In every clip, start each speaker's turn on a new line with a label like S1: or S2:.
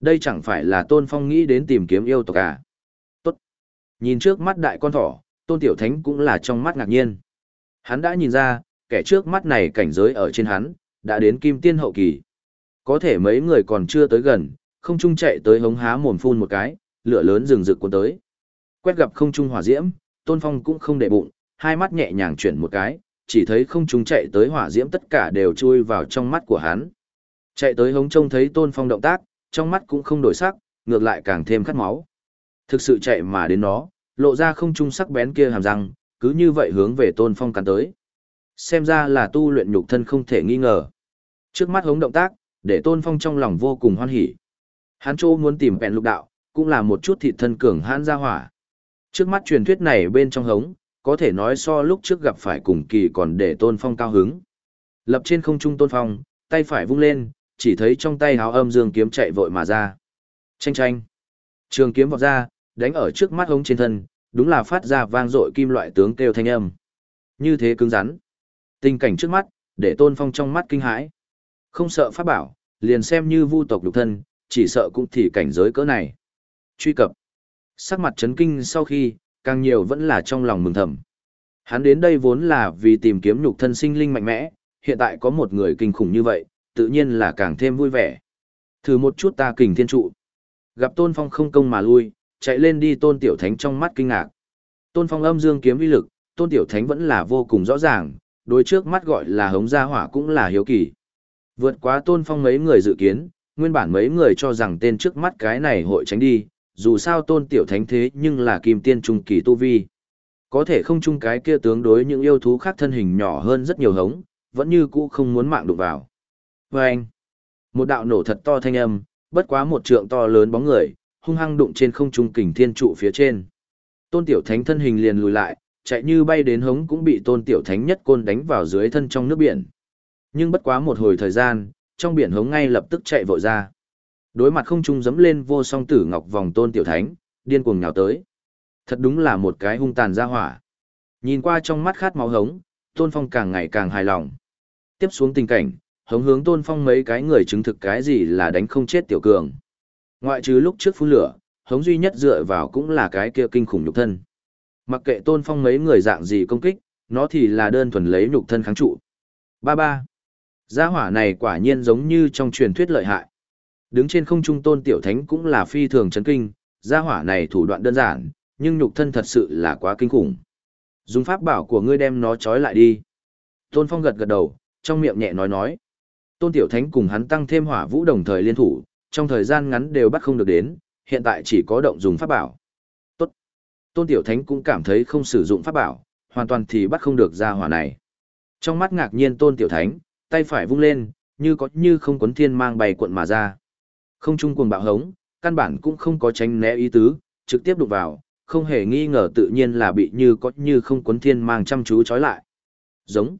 S1: Đây chẳng phải là Tôn Phong nghĩ đến tìm kiếm yêu tộc à. Tốt. Nhìn trước mắt đại con thỏ, Tôn Tiểu Thánh cũng là trong mắt ngạc nhiên. Hắn đã nhìn ra, kẻ trước mắt này cảnh giới ở trên hắn, đã đến kim tiên hậu kỳ. Có thể mấy người còn chưa tới gần, không trung chạy tới hống há mồm phun một cái, lửa lớn rừng rực cuốn tới. Quét gặp không trung hỏa diễm, Tôn Phong cũng không để bụng, hai mắt nhẹ nhàng chuyển một cái, chỉ thấy không trung chạy tới hỏa diễm tất cả đều chui vào trong mắt của hắn. Chạy tới hống trông thấy Tôn Phong động tác, trong mắt cũng không đổi sắc, ngược lại càng thêm khát máu. Thực sự chạy mà đến nó, lộ ra không trung sắc bén kia hàm răng, cứ như vậy hướng về Tôn Phong cắn tới. Xem ra là tu luyện nhục thân không thể nghi ngờ. Trước mắt hống động tác, để Tôn Phong trong lòng vô cùng hoan hỉ. Hắn Châu muốn tìm bèn lục đạo, cũng là một chút thịt thân cường hãn ra hỏa. Trước mắt truyền thuyết này bên trong hống, có thể nói so lúc trước gặp phải cùng kỳ còn để Tôn Phong cao hứng. Lập trên không trung Tôn Phong, tay phải vung lên, chỉ thấy trong tay háo âm dương kiếm chạy vội mà ra. Chanh chanh. Trường kiếm vọt ra, đánh ở trước mắt hống trên thân, đúng là phát ra vang dội kim loại tướng kêu thanh âm. Như thế cứng rắn. Tình cảnh trước mắt, để Tôn Phong trong mắt kinh hãi. Không sợ pháp bảo, liền xem như vu tộc lục thân, chỉ sợ cũng thì cảnh giới cỡ này. Truy cập. Sắc mặt chấn kinh sau khi, càng nhiều vẫn là trong lòng mừng thầm. Hắn đến đây vốn là vì tìm kiếm nhục thân sinh linh mạnh mẽ, hiện tại có một người kinh khủng như vậy, tự nhiên là càng thêm vui vẻ. Thử một chút ta kình thiên trụ. Gặp Tôn Phong không công mà lui, chạy lên đi Tôn Tiểu Thánh trong mắt kinh ngạc. Tôn Phong âm dương kiếm uy lực, Tôn Tiểu Thánh vẫn là vô cùng rõ ràng, đối trước mắt gọi là hống gia hỏa cũng là hiếu kỳ. Vượt quá Tôn Phong mấy người dự kiến, nguyên bản mấy người cho rằng tên trước mắt cái này hội tránh đi, dù sao Tôn Tiểu Thánh thế nhưng là kim tiên trung kỳ tu vi. Có thể không chung cái kia tướng đối những yêu thú khác thân hình nhỏ hơn rất nhiều hống, vẫn như cũ không muốn mạng đụng vào. Và anh, một đạo nổ thật to thanh âm, bất quá một trượng to lớn bóng người, hung hăng đụng trên không trung kình thiên trụ phía trên. Tôn Tiểu Thánh thân hình liền lùi lại, chạy như bay đến hống cũng bị Tôn Tiểu Thánh nhất côn đánh vào dưới thân trong nước biển. Nhưng bất quá một hồi thời gian, trong biển hống ngay lập tức chạy vội ra. Đối mặt không trung dẫm lên vô song tử ngọc vòng Tôn Tiểu Thánh, điên cuồng nhào tới. Thật đúng là một cái hung tàn ra hỏa. Nhìn qua trong mắt khát máu hống, Tôn Phong càng ngày càng hài lòng. Tiếp xuống tình cảnh, hống hướng tôn phong mấy cái người chứng thực cái gì là đánh không chết tiểu cường. Ngoại trừ lúc trước phun lửa, hống duy nhất dựa vào cũng là cái kia kinh khủng nhục thân. Mặc kệ tôn phong mấy người dạng gì công kích, nó thì là đơn thuần lấy nhục thân kháng trụ. Ba ba. Gia hỏa này quả nhiên giống như trong truyền thuyết lợi hại. Đứng trên không trung tôn tiểu thánh cũng là phi thường chấn kinh, gia hỏa này thủ đoạn đơn giản, nhưng nhục thân thật sự là quá kinh khủng. Dùng pháp bảo của ngươi đem nó trói lại đi. Tôn Phong gật gật đầu, trong miệng nhẹ nói nói. Tôn Tiểu Thánh cùng hắn tăng thêm hỏa vũ đồng thời liên thủ, trong thời gian ngắn đều bắt không được đến, hiện tại chỉ có động dùng pháp bảo. Tốt. Tôn Tiểu Thánh cũng cảm thấy không sử dụng pháp bảo, hoàn toàn thì bắt không được ra hỏa này. Trong mắt ngạc nhiên Tôn Tiểu Thánh, tay phải vung lên, như có như không quấn thiên mang bày cuộn mà ra. Không chung cuồng bạo hống, căn bản cũng không có tránh né ý tứ, trực tiếp đụng vào, không hề nghi ngờ tự nhiên là bị như có như không quấn thiên mang chăm chú trói lại. Giống.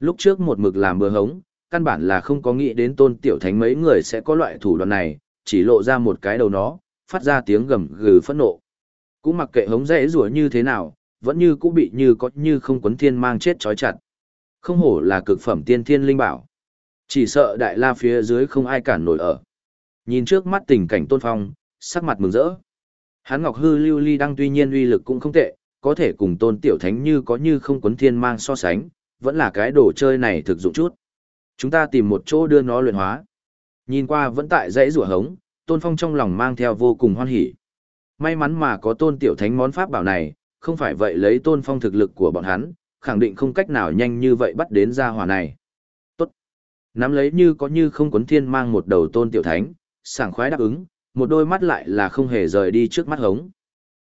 S1: Lúc trước một mực làm bừa hống, căn bản là không có nghĩ đến tôn tiểu thánh mấy người sẽ có loại thủ đoạn này, chỉ lộ ra một cái đầu nó, phát ra tiếng gầm gừ phẫn nộ. Cũng mặc kệ hống rẽ rủa như thế nào, vẫn như cũng bị như có như không quấn thiên mang chết chói chặt. Không hổ là cực phẩm tiên thiên linh bảo. Chỉ sợ đại la phía dưới không ai cản nổi ở. Nhìn trước mắt tình cảnh tôn phong, sắc mặt mừng rỡ. Hán Ngọc Hư lưu ly đang tuy nhiên uy lực cũng không tệ, có thể cùng tôn tiểu thánh như có như không quấn thiên mang so sánh, vẫn là cái đồ chơi này thực dụng chút. Chúng ta tìm một chỗ đưa nó luyện hóa. Nhìn qua vẫn tại dãy rủa hống, Tôn Phong trong lòng mang theo vô cùng hoan hỉ. May mắn mà có Tôn Tiểu Thánh món pháp bảo này, không phải vậy lấy Tôn Phong thực lực của bọn hắn, khẳng định không cách nào nhanh như vậy bắt đến ra hỏa này. Tốt. Nắm lấy như có như không quấn thiên mang một đầu Tôn Tiểu Thánh, sảng khoái đáp ứng, một đôi mắt lại là không hề rời đi trước mắt hống.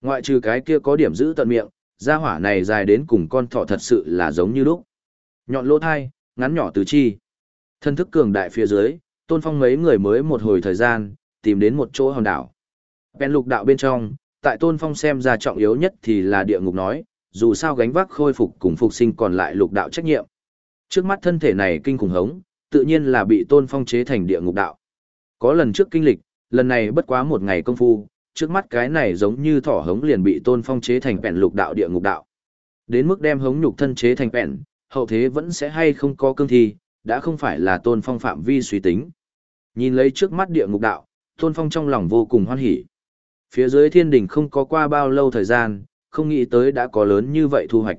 S1: Ngoại trừ cái kia có điểm giữ tận miệng, ra hỏa này dài đến cùng con thỏ thật sự là giống như lúc. Nhọn lỗ thai, ngắn nhỏ tứ chi. Thân thức cường đại phía dưới, tôn phong mấy người mới một hồi thời gian, tìm đến một chỗ hòn đảo. Bèn lục đạo bên trong, tại tôn phong xem ra trọng yếu nhất thì là địa ngục nói, dù sao gánh vác khôi phục cùng phục sinh còn lại lục đạo trách nhiệm. Trước mắt thân thể này kinh khủng hống, tự nhiên là bị tôn phong chế thành địa ngục đạo. Có lần trước kinh lịch, lần này bất quá một ngày công phu, trước mắt cái này giống như thỏ hống liền bị tôn phong chế thành bèn lục đạo địa ngục đạo. Đến mức đem hống nhục thân chế thành bèn, hậu thế vẫn sẽ hay không có cương thi, đã không phải là tôn phong phạm vi suy tính. Nhìn lấy trước mắt địa ngục đạo, Tôn Phong trong lòng vô cùng hoan hỉ. Phía dưới thiên đình không có qua bao lâu thời gian, không nghĩ tới đã có lớn như vậy thu hoạch.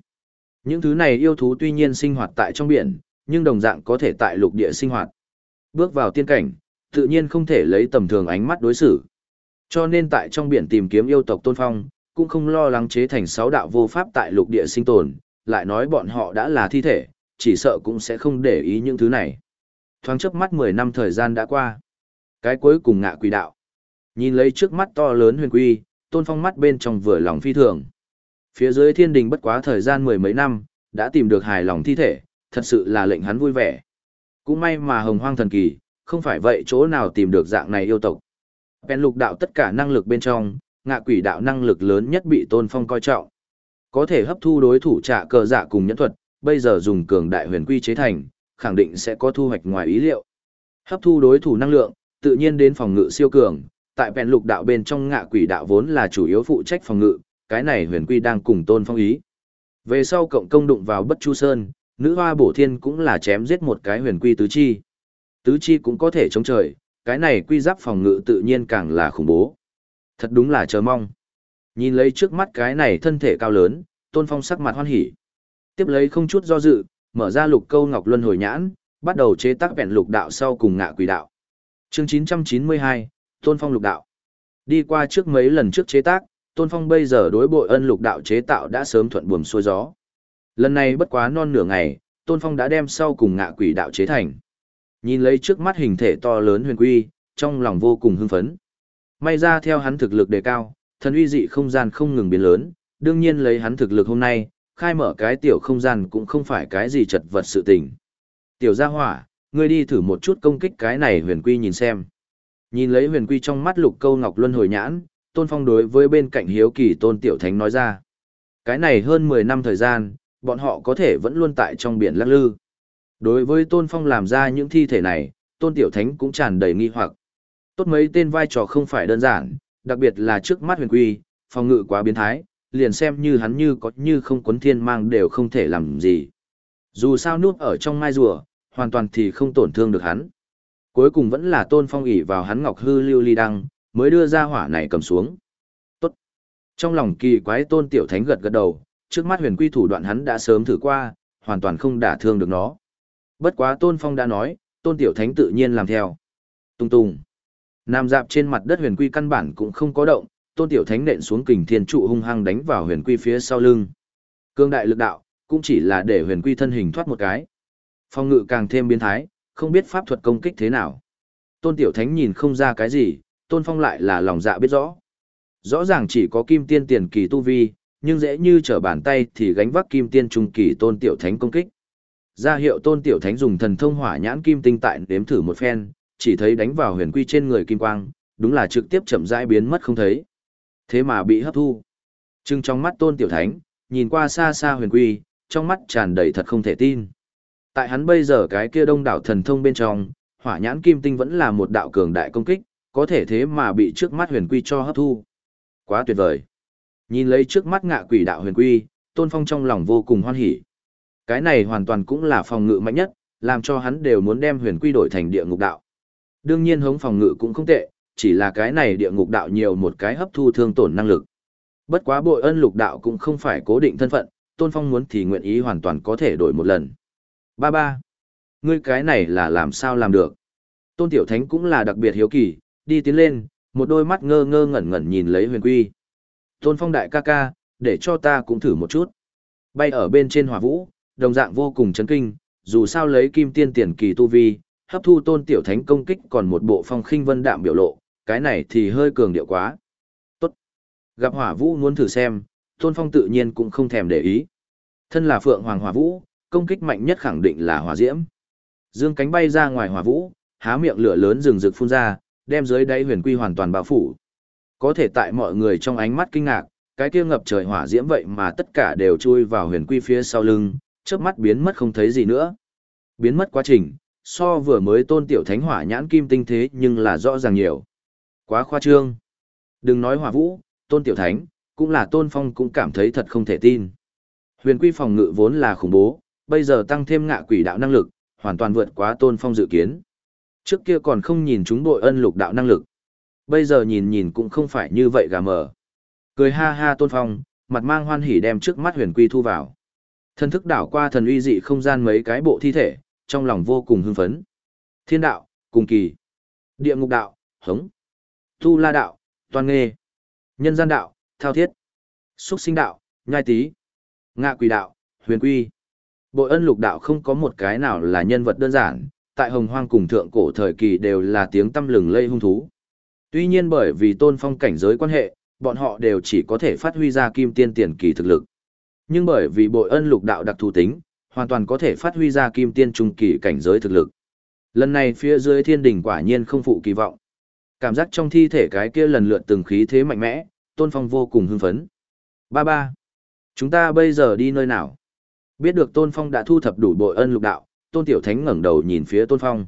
S1: Những thứ này yêu thú tuy nhiên sinh hoạt tại trong biển, nhưng đồng dạng có thể tại lục địa sinh hoạt. Bước vào tiên cảnh, tự nhiên không thể lấy tầm thường ánh mắt đối xử. Cho nên tại trong biển tìm kiếm yêu tộc Tôn Phong, cũng không lo lắng chế thành sáu đạo vô pháp tại lục địa sinh tồn, lại nói bọn họ đã là thi thể, chỉ sợ cũng sẽ không để ý những thứ này. Thoáng chớp mắt 10 năm thời gian đã qua. Cái cuối cùng ngạ quỷ đạo. Nhìn lấy trước mắt to lớn huyền quy, tôn phong mắt bên trong vừa lòng phi thường. Phía dưới thiên đình bất quá thời gian mười mấy năm, đã tìm được hài lòng thi thể, thật sự là lệnh hắn vui vẻ. Cũng may mà hồng hoang thần kỳ, không phải vậy chỗ nào tìm được dạng này yêu tộc. Bèn lục đạo tất cả năng lực bên trong, ngạ quỷ đạo năng lực lớn nhất bị tôn phong coi trọng. Có thể hấp thu đối thủ trả cờ dạ cùng nhẫn thuật, bây giờ dùng cường đại huyền quy chế thành, khẳng định sẽ có thu hoạch ngoài ý liệu. Hấp thu đối thủ năng lượng, tự nhiên đến phòng ngự siêu cường, tại bèn lục đạo bên trong ngạ quỷ đạo vốn là chủ yếu phụ trách phòng ngự, cái này huyền quy đang cùng tôn phong ý. Về sau cộng công đụng vào bất chu sơn, nữ hoa bổ thiên cũng là chém giết một cái huyền quy tứ chi. Tứ chi cũng có thể chống trời, cái này quy giáp phòng ngự tự nhiên càng là khủng bố. Thật đúng là chờ mong. Nhìn lấy trước mắt cái này thân thể cao lớn, tôn phong sắc mặt hoan hỉ. Tiếp lấy không chút do dự, mở ra lục câu ngọc luân hồi nhãn, bắt đầu chế tác vẹn lục đạo sau cùng ngạ quỷ đạo. Chương 992, Tôn Phong lục đạo. Đi qua trước mấy lần trước chế tác, Tôn Phong bây giờ đối bội ân lục đạo chế tạo đã sớm thuận buồm xuôi gió. Lần này bất quá non nửa ngày, Tôn Phong đã đem sau cùng ngạ quỷ đạo chế thành. Nhìn lấy trước mắt hình thể to lớn huyền quy, trong lòng vô cùng hưng phấn. May ra theo hắn thực lực đề cao, thần uy dị không gian không ngừng biến lớn, đương nhiên lấy hắn thực lực hôm nay, khai mở cái tiểu không gian cũng không phải cái gì chật vật sự tình. Tiểu gia hỏa, ngươi đi thử một chút công kích cái này huyền quy nhìn xem. Nhìn lấy huyền quy trong mắt lục câu ngọc luân hồi nhãn, tôn phong đối với bên cạnh hiếu kỳ tôn tiểu thánh nói ra. Cái này hơn 10 năm thời gian, bọn họ có thể vẫn luôn tại trong biển lắc lư. Đối với tôn phong làm ra những thi thể này, tôn tiểu thánh cũng tràn đầy nghi hoặc. Tốt mấy tên vai trò không phải đơn giản, đặc biệt là trước mắt huyền quy, phòng ngự quá biến thái, liền xem như hắn như có như không quấn thiên mang đều không thể làm gì. Dù sao núp ở trong mai rùa, hoàn toàn thì không tổn thương được hắn. Cuối cùng vẫn là tôn phong ỉ vào hắn ngọc hư lưu ly đăng, mới đưa ra hỏa này cầm xuống. Tốt. Trong lòng kỳ quái tôn tiểu thánh gật gật đầu, trước mắt huyền quy thủ đoạn hắn đã sớm thử qua, hoàn toàn không đả thương được nó. Bất quá tôn phong đã nói, tôn tiểu thánh tự nhiên làm theo. Tung tung. Nam dạp trên mặt đất huyền quy căn bản cũng không có động, tôn tiểu thánh nện xuống kình thiên trụ hung hăng đánh vào huyền quy phía sau lưng. Cương đại lực đạo, cũng chỉ là để huyền quy thân hình thoát một cái. Phong ngự càng thêm biến thái, không biết pháp thuật công kích thế nào. Tôn tiểu thánh nhìn không ra cái gì, tôn phong lại là lòng dạ biết rõ. Rõ ràng chỉ có kim tiên tiền kỳ tu vi, nhưng dễ như trở bàn tay thì gánh vác kim tiên trung kỳ tôn tiểu thánh công kích. Ra hiệu tôn tiểu thánh dùng thần thông hỏa nhãn kim tinh tại đếm thử một phen, chỉ thấy đánh vào huyền quy trên người kim quang, đúng là trực tiếp chậm rãi biến mất không thấy. Thế mà bị hấp thu. Trưng trong mắt tôn tiểu thánh, nhìn qua xa xa huyền quy, trong mắt tràn đầy thật không thể tin. Tại hắn bây giờ cái kia đông đảo thần thông bên trong, hỏa nhãn kim tinh vẫn là một đạo cường đại công kích, có thể thế mà bị trước mắt huyền quy cho hấp thu. Quá tuyệt vời. Nhìn lấy trước mắt ngạ quỷ đạo huyền quy, tôn phong trong lòng vô cùng hoan hỉ. Cái này hoàn toàn cũng là phòng ngự mạnh nhất, làm cho hắn đều muốn đem huyền quy đổi thành địa ngục đạo. Đương nhiên hống phòng ngự cũng không tệ, chỉ là cái này địa ngục đạo nhiều một cái hấp thu thương tổn năng lực. Bất quá bội ân lục đạo cũng không phải cố định thân phận, Tôn Phong muốn thì nguyện ý hoàn toàn có thể đổi một lần. Ba ba. Ngươi cái này là làm sao làm được? Tôn Tiểu Thánh cũng là đặc biệt hiếu kỳ, đi tiến lên, một đôi mắt ngơ ngơ ngẩn ngẩn nhìn lấy huyền quy. Tôn Phong đại ca ca, để cho ta cũng thử một chút. Bay ở bên trên hỏa vũ, đồng dạng vô cùng chấn kinh, dù sao lấy kim tiên tiền kỳ tu vi, hấp thu tôn tiểu thánh công kích còn một bộ phong khinh vân đạm biểu lộ, cái này thì hơi cường điệu quá. Tốt. Gặp hỏa vũ muốn thử xem, tôn phong tự nhiên cũng không thèm để ý. Thân là phượng hoàng hỏa vũ, công kích mạnh nhất khẳng định là hỏa diễm. Dương cánh bay ra ngoài hỏa vũ, há miệng lửa lớn rừng rực phun ra, đem dưới đáy huyền quy hoàn toàn bao phủ. Có thể tại mọi người trong ánh mắt kinh ngạc, cái kia ngập trời hỏa diễm vậy mà tất cả đều chui vào huyền quy phía sau lưng, chớp mắt biến mất không thấy gì nữa. Biến mất quá trình, so vừa mới tôn tiểu thánh hỏa nhãn kim tinh thế nhưng là rõ ràng nhiều. Quá khoa trương. Đừng nói hỏa vũ, tôn tiểu thánh, cũng là tôn phong cũng cảm thấy thật không thể tin. Huyền quy phòng ngự vốn là khủng bố, bây giờ tăng thêm ngạ quỷ đạo năng lực, hoàn toàn vượt quá tôn phong dự kiến. Trước kia còn không nhìn chúng đội ân lục đạo năng lực. Bây giờ nhìn nhìn cũng không phải như vậy gà mờ. Cười ha ha tôn phong, mặt mang hoan hỉ đem trước mắt huyền quy thu vào. Thân thức đảo qua thần uy dị không gian mấy cái bộ thi thể, trong lòng vô cùng hưng phấn. Thiên đạo, cùng kỳ. Địa ngục đạo, hống. Tu la đạo, toàn nghề, Nhân gian đạo, thao thiết. xuất sinh đạo, nhai tý. Ngạ quỷ đạo, huyền quy. Bội ân lục đạo không có một cái nào là nhân vật đơn giản, tại hồng hoang cùng thượng cổ thời kỳ đều là tiếng tâm lừng lây hung thú. Tuy nhiên bởi vì tôn phong cảnh giới quan hệ, bọn họ đều chỉ có thể phát huy ra kim tiên tiền kỳ thực lực. Nhưng bởi vì bội ân lục đạo đặc thù tính, hoàn toàn có thể phát huy ra kim tiên trung kỳ cảnh giới thực lực. Lần này phía dưới thiên đỉnh quả nhiên không phụ kỳ vọng. Cảm giác trong thi thể cái kia lần lượt từng khí thế mạnh mẽ, tôn phong vô cùng hưng phấn. Ba ba. Chúng ta bây giờ đi nơi nào? Biết được tôn phong đã thu thập đủ bội ân lục đạo, tôn tiểu thánh ngẩng đầu nhìn phía tôn phong.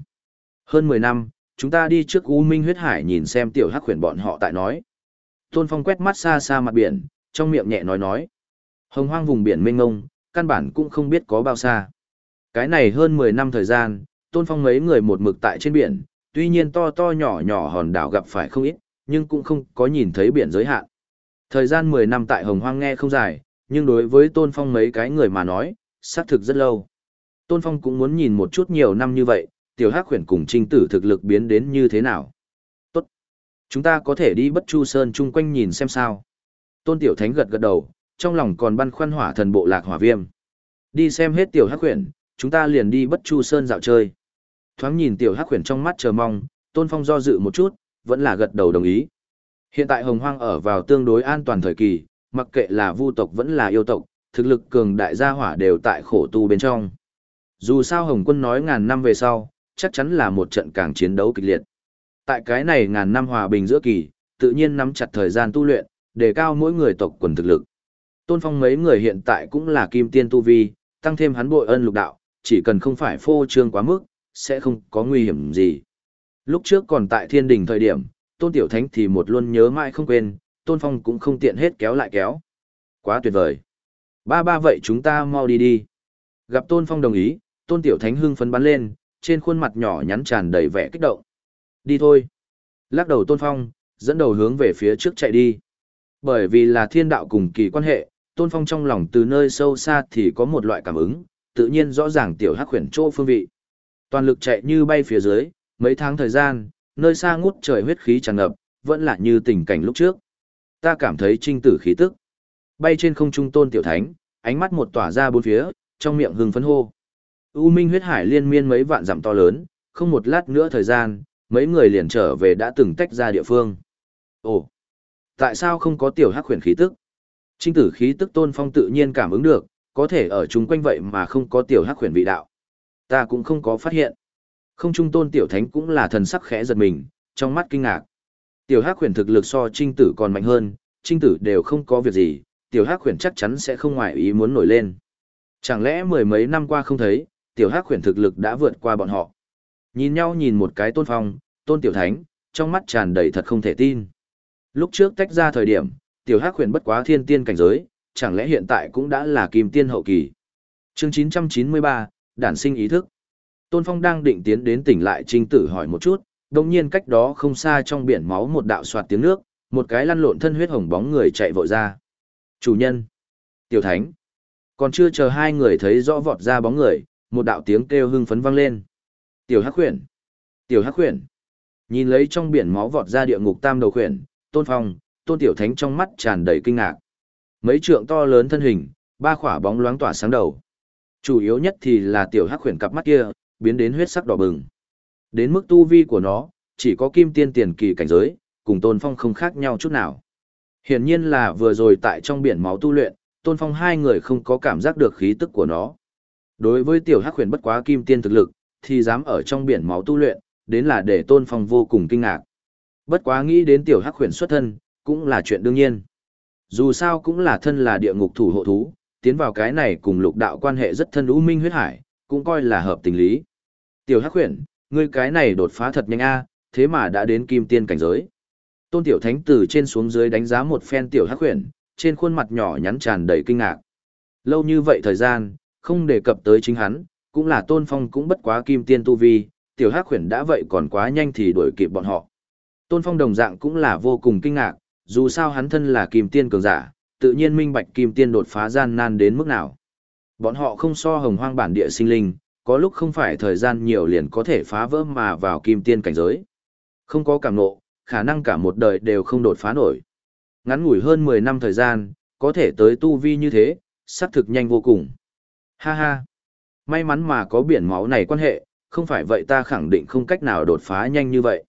S1: Hơn 10 năm, chúng ta đi trước U Minh huyết hải nhìn xem tiểu hắc khuyển bọn họ tại nói. Tôn Phong quét mắt xa xa mặt biển, trong miệng nhẹ nói nói. Hồng hoang vùng biển mênh ngông, căn bản cũng không biết có bao xa. Cái này hơn 10 năm thời gian, Tôn Phong mấy người một mực tại trên biển, tuy nhiên to to nhỏ nhỏ hòn đảo gặp phải không ít, nhưng cũng không có nhìn thấy biển giới hạn. Thời gian 10 năm tại Hồng Hoang nghe không dài, nhưng đối với Tôn Phong mấy cái người mà nói, xác thực rất lâu. Tôn Phong cũng muốn nhìn một chút nhiều năm như vậy, tiểu hắc khuyển cùng trinh tử thực lực biến đến như thế nào. Tốt. Chúng ta có thể đi bất chu sơn chung quanh nhìn xem sao. Tôn tiểu thánh gật gật đầu, trong lòng còn băn khoăn hỏa thần bộ lạc hỏa viêm. Đi xem hết tiểu hắc khuyển, chúng ta liền đi bất chu sơn dạo chơi. Thoáng nhìn tiểu hắc khuyển trong mắt chờ mong, tôn phong do dự một chút, vẫn là gật đầu đồng ý. Hiện tại hồng hoang ở vào tương đối an toàn thời kỳ, mặc kệ là vu tộc vẫn là yêu tộc, thực lực cường đại gia hỏa đều tại khổ tu bên trong. Dù sao Hồng quân nói ngàn năm về sau, chắc chắn là một trận càng chiến đấu kịch liệt. Tại cái này ngàn năm hòa bình giữa kỳ, tự nhiên nắm chặt thời gian tu luyện, đề cao mỗi người tộc quần thực lực. Tôn Phong mấy người hiện tại cũng là kim tiên tu vi, tăng thêm hắn bội ân lục đạo, chỉ cần không phải phô trương quá mức, sẽ không có nguy hiểm gì. Lúc trước còn tại thiên đình thời điểm, Tôn Tiểu Thánh thì một luôn nhớ mãi không quên, Tôn Phong cũng không tiện hết kéo lại kéo. Quá tuyệt vời. Ba ba vậy chúng ta mau đi đi. Gặp Tôn Phong đồng ý, Tôn Tiểu Thánh hưng phấn bắn lên, trên khuôn mặt nhỏ nhắn tràn đầy vẻ kích động. Đi thôi. Lắc đầu Tôn Phong, dẫn đầu hướng về phía trước chạy đi. Bởi vì là thiên đạo cùng kỳ quan hệ, Tôn Phong trong lòng từ nơi sâu xa thì có một loại cảm ứng, tự nhiên rõ ràng tiểu hắc khuyển chỗ phương vị. Toàn lực chạy như bay phía dưới, mấy tháng thời gian, nơi xa ngút trời huyết khí tràn ngập, vẫn là như tình cảnh lúc trước. Ta cảm thấy trinh tử khí tức. Bay trên không trung tôn tiểu thánh, ánh mắt một tỏa ra bốn phía, trong miệng hưng phấn hô. U Minh huyết hải liên miên mấy vạn dặm to lớn, không một lát nữa thời gian, mấy người liền trở về đã từng tách ra địa phương. Ồ, tại sao không có tiểu hắc huyền khí tức? Trinh tử khí tức tôn phong tự nhiên cảm ứng được, có thể ở chung quanh vậy mà không có tiểu hắc huyền vị đạo. Ta cũng không có phát hiện. Không trung tôn tiểu thánh cũng là thần sắc khẽ giật mình, trong mắt kinh ngạc. Tiểu hắc huyền thực lực so trinh tử còn mạnh hơn, trinh tử đều không có việc gì, tiểu hắc huyền chắc chắn sẽ không ngoài ý muốn nổi lên. Chẳng lẽ mười mấy năm qua không thấy, tiểu hắc khuyển thực lực đã vượt qua bọn họ. Nhìn nhau nhìn một cái tôn phong, tôn tiểu thánh, trong mắt tràn đầy thật không thể tin. Lúc trước tách ra thời điểm, tiểu hắc khuyển bất quá thiên tiên cảnh giới, chẳng lẽ hiện tại cũng đã là kim tiên hậu kỳ. Chương 993, đản sinh ý thức. Tôn Phong đang định tiến đến tỉnh lại trinh tử hỏi một chút, đồng nhiên cách đó không xa trong biển máu một đạo soạt tiếng nước, một cái lăn lộn thân huyết hồng bóng người chạy vội ra. Chủ nhân. Tiểu Thánh. Còn chưa chờ hai người thấy rõ vọt ra bóng người, một đạo tiếng kêu hưng phấn vang lên. Tiểu Hắc Huyền, Tiểu Hắc Huyền. Nhìn lấy trong biển máu vọt ra địa ngục tam đầu khuyển, Tôn Phong, Tôn Tiểu Thánh trong mắt tràn đầy kinh ngạc. Mấy trượng to lớn thân hình, ba khỏa bóng loáng tỏa sáng đầu. Chủ yếu nhất thì là tiểu hắc huyền cặp mắt kia, biến đến huyết sắc đỏ bừng. Đến mức tu vi của nó, chỉ có kim tiên tiền kỳ cảnh giới, cùng Tôn Phong không khác nhau chút nào. Hiển nhiên là vừa rồi tại trong biển máu tu luyện, Tôn Phong hai người không có cảm giác được khí tức của nó. Đối với tiểu hắc huyền bất quá kim tiên thực lực, thì dám ở trong biển máu tu luyện, đến là để tôn phong vô cùng kinh ngạc. Bất quá nghĩ đến tiểu hắc huyền xuất thân, cũng là chuyện đương nhiên. Dù sao cũng là thân là địa ngục thủ hộ thú, tiến vào cái này cùng lục đạo quan hệ rất thân ưu minh huyết hải, cũng coi là hợp tình lý. Tiểu hắc huyền, ngươi cái này đột phá thật nhanh a, thế mà đã đến kim tiên cảnh giới. Tôn tiểu thánh từ trên xuống dưới đánh giá một phen tiểu hắc huyền, trên khuôn mặt nhỏ nhắn tràn đầy kinh ngạc. Lâu như vậy thời gian, không đề cập tới chính hắn, cũng là tôn phong cũng bất quá kim tiên tu vi, tiểu hắc Huyền đã vậy còn quá nhanh thì đuổi kịp bọn họ. Tôn Phong đồng dạng cũng là vô cùng kinh ngạc, dù sao hắn thân là kim tiên cường giả, tự nhiên minh bạch kim tiên đột phá gian nan đến mức nào. Bọn họ không so hồng hoang bản địa sinh linh, có lúc không phải thời gian nhiều liền có thể phá vỡ mà vào kim tiên cảnh giới. Không có cảm nộ, khả năng cả một đời đều không đột phá nổi. Ngắn ngủi hơn 10 năm thời gian, có thể tới tu vi như thế, xác thực nhanh vô cùng. Ha ha! May mắn mà có biển máu này quan hệ, không phải vậy ta khẳng định không cách nào đột phá nhanh như vậy.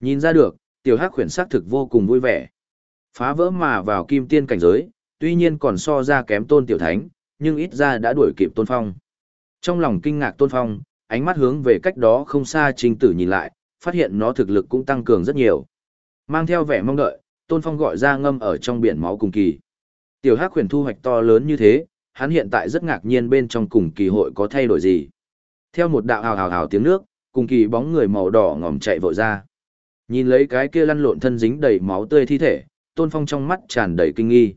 S1: Nhìn ra được, tiểu hắc khuyển xác thực vô cùng vui vẻ. Phá vỡ mà vào kim tiên cảnh giới, tuy nhiên còn so ra kém tôn tiểu thánh, nhưng ít ra đã đuổi kịp tôn phong. Trong lòng kinh ngạc tôn phong, ánh mắt hướng về cách đó không xa trình tử nhìn lại, phát hiện nó thực lực cũng tăng cường rất nhiều. Mang theo vẻ mong đợi, tôn phong gọi ra ngâm ở trong biển máu cùng kỳ. Tiểu hắc khuyển thu hoạch to lớn như thế, hắn hiện tại rất ngạc nhiên bên trong cùng kỳ hội có thay đổi gì. Theo một đạo hào hào hào tiếng nước, cùng kỳ bóng người màu đỏ ngòm chạy vội ra. Nhìn lấy cái kia lăn lộn thân dính đầy máu tươi thi thể, Tôn Phong trong mắt tràn đầy kinh nghi.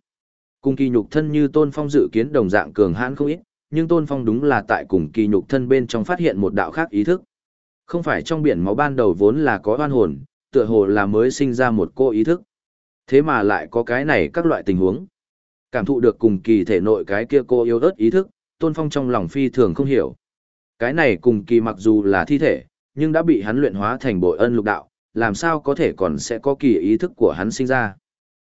S1: Cùng kỳ nhục thân như Tôn Phong dự kiến đồng dạng cường hãn không ít, nhưng Tôn Phong đúng là tại cùng kỳ nhục thân bên trong phát hiện một đạo khác ý thức. Không phải trong biển máu ban đầu vốn là có oan hồn, tựa hồ là mới sinh ra một cô ý thức. Thế mà lại có cái này các loại tình huống. Cảm thụ được cùng kỳ thể nội cái kia cô yêu ớt ý thức, Tôn Phong trong lòng phi thường không hiểu. Cái này cùng kỳ mặc dù là thi thể, nhưng đã bị hắn luyện hóa thành bội ân lục đạo, làm sao có thể còn sẽ có kỳ ý thức của hắn sinh ra.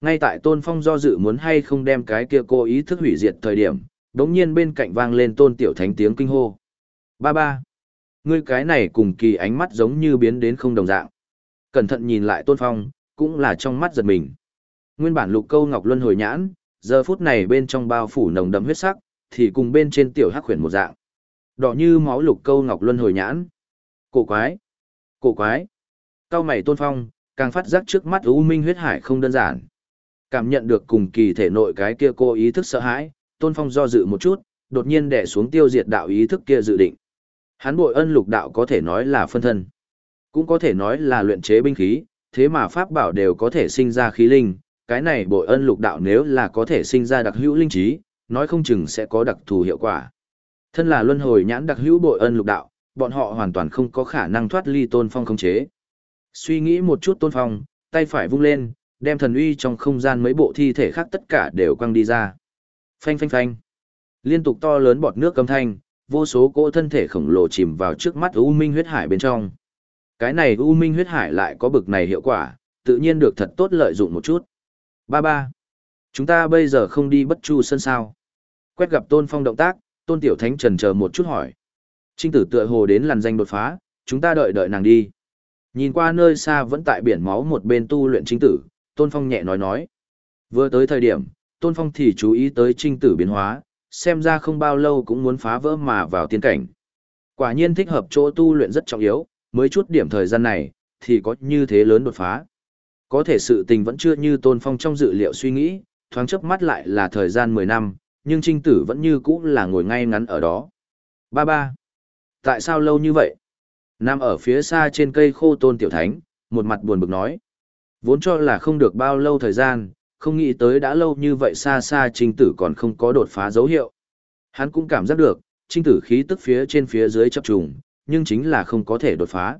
S1: Ngay tại Tôn Phong do dự muốn hay không đem cái kia cô ý thức hủy diệt thời điểm, đống nhiên bên cạnh vang lên Tôn Tiểu Thánh tiếng kinh hô. Ba ba. Ngươi cái này cùng kỳ ánh mắt giống như biến đến không đồng dạng. Cẩn thận nhìn lại Tôn Phong, cũng là trong mắt giật mình. Nguyên bản lục câu ngọc luân hồi nhãn, giờ phút này bên trong bao phủ nồng đậm huyết sắc, thì cùng bên trên tiểu hắc huyền một dạng. Đỏ như máu lục câu ngọc luân hồi nhãn. Cổ quái. Cổ quái. Cao mày tôn phong, càng phát giác trước mắt U Minh huyết hải không đơn giản. Cảm nhận được cùng kỳ thể nội cái kia cô ý thức sợ hãi, tôn phong do dự một chút, đột nhiên đè xuống tiêu diệt đạo ý thức kia dự định. Hắn bội ân lục đạo có thể nói là phân thân. Cũng có thể nói là luyện chế binh khí, thế mà pháp bảo đều có thể sinh ra khí linh. Cái này bội ân lục đạo nếu là có thể sinh ra đặc hữu linh trí, nói không chừng sẽ có đặc thù hiệu quả. Thân là luân hồi nhãn đặc hữu bội ân lục đạo, bọn họ hoàn toàn không có khả năng thoát ly tôn phong khống chế. Suy nghĩ một chút tôn phong, tay phải vung lên, đem thần uy trong không gian mấy bộ thi thể khác tất cả đều quăng đi ra. Phanh phanh phanh. Liên tục to lớn bọt nước cầm thanh, vô số cỗ thân thể khổng lồ chìm vào trước mắt U Minh huyết hải bên trong. Cái này U Minh huyết hải lại có bực này hiệu quả, tự nhiên được thật tốt lợi dụng một chút. Ba ba. Chúng ta bây giờ không đi bất chu sân sao. Quét gặp tôn phong động tác, tôn tiểu thánh trần chờ một chút hỏi. Trinh tử tựa hồ đến làn danh đột phá, chúng ta đợi đợi nàng đi. Nhìn qua nơi xa vẫn tại biển máu một bên tu luyện trinh tử, tôn phong nhẹ nói nói. Vừa tới thời điểm, tôn phong thì chú ý tới trinh tử biến hóa, xem ra không bao lâu cũng muốn phá vỡ mà vào tiên cảnh. Quả nhiên thích hợp chỗ tu luyện rất trọng yếu, mới chút điểm thời gian này, thì có như thế lớn đột phá. Có thể sự tình vẫn chưa như tôn phong trong dự liệu suy nghĩ, thoáng chớp mắt lại là thời gian 10 năm, nhưng trinh tử vẫn như cũ là ngồi ngay ngắn ở đó. Ba ba. Tại sao lâu như vậy? Nam ở phía xa trên cây khô tôn tiểu thánh, một mặt buồn bực nói. Vốn cho là không được bao lâu thời gian, không nghĩ tới đã lâu như vậy xa xa trinh tử còn không có đột phá dấu hiệu. Hắn cũng cảm giác được, trinh tử khí tức phía trên phía dưới chập trùng, nhưng chính là không có thể đột phá.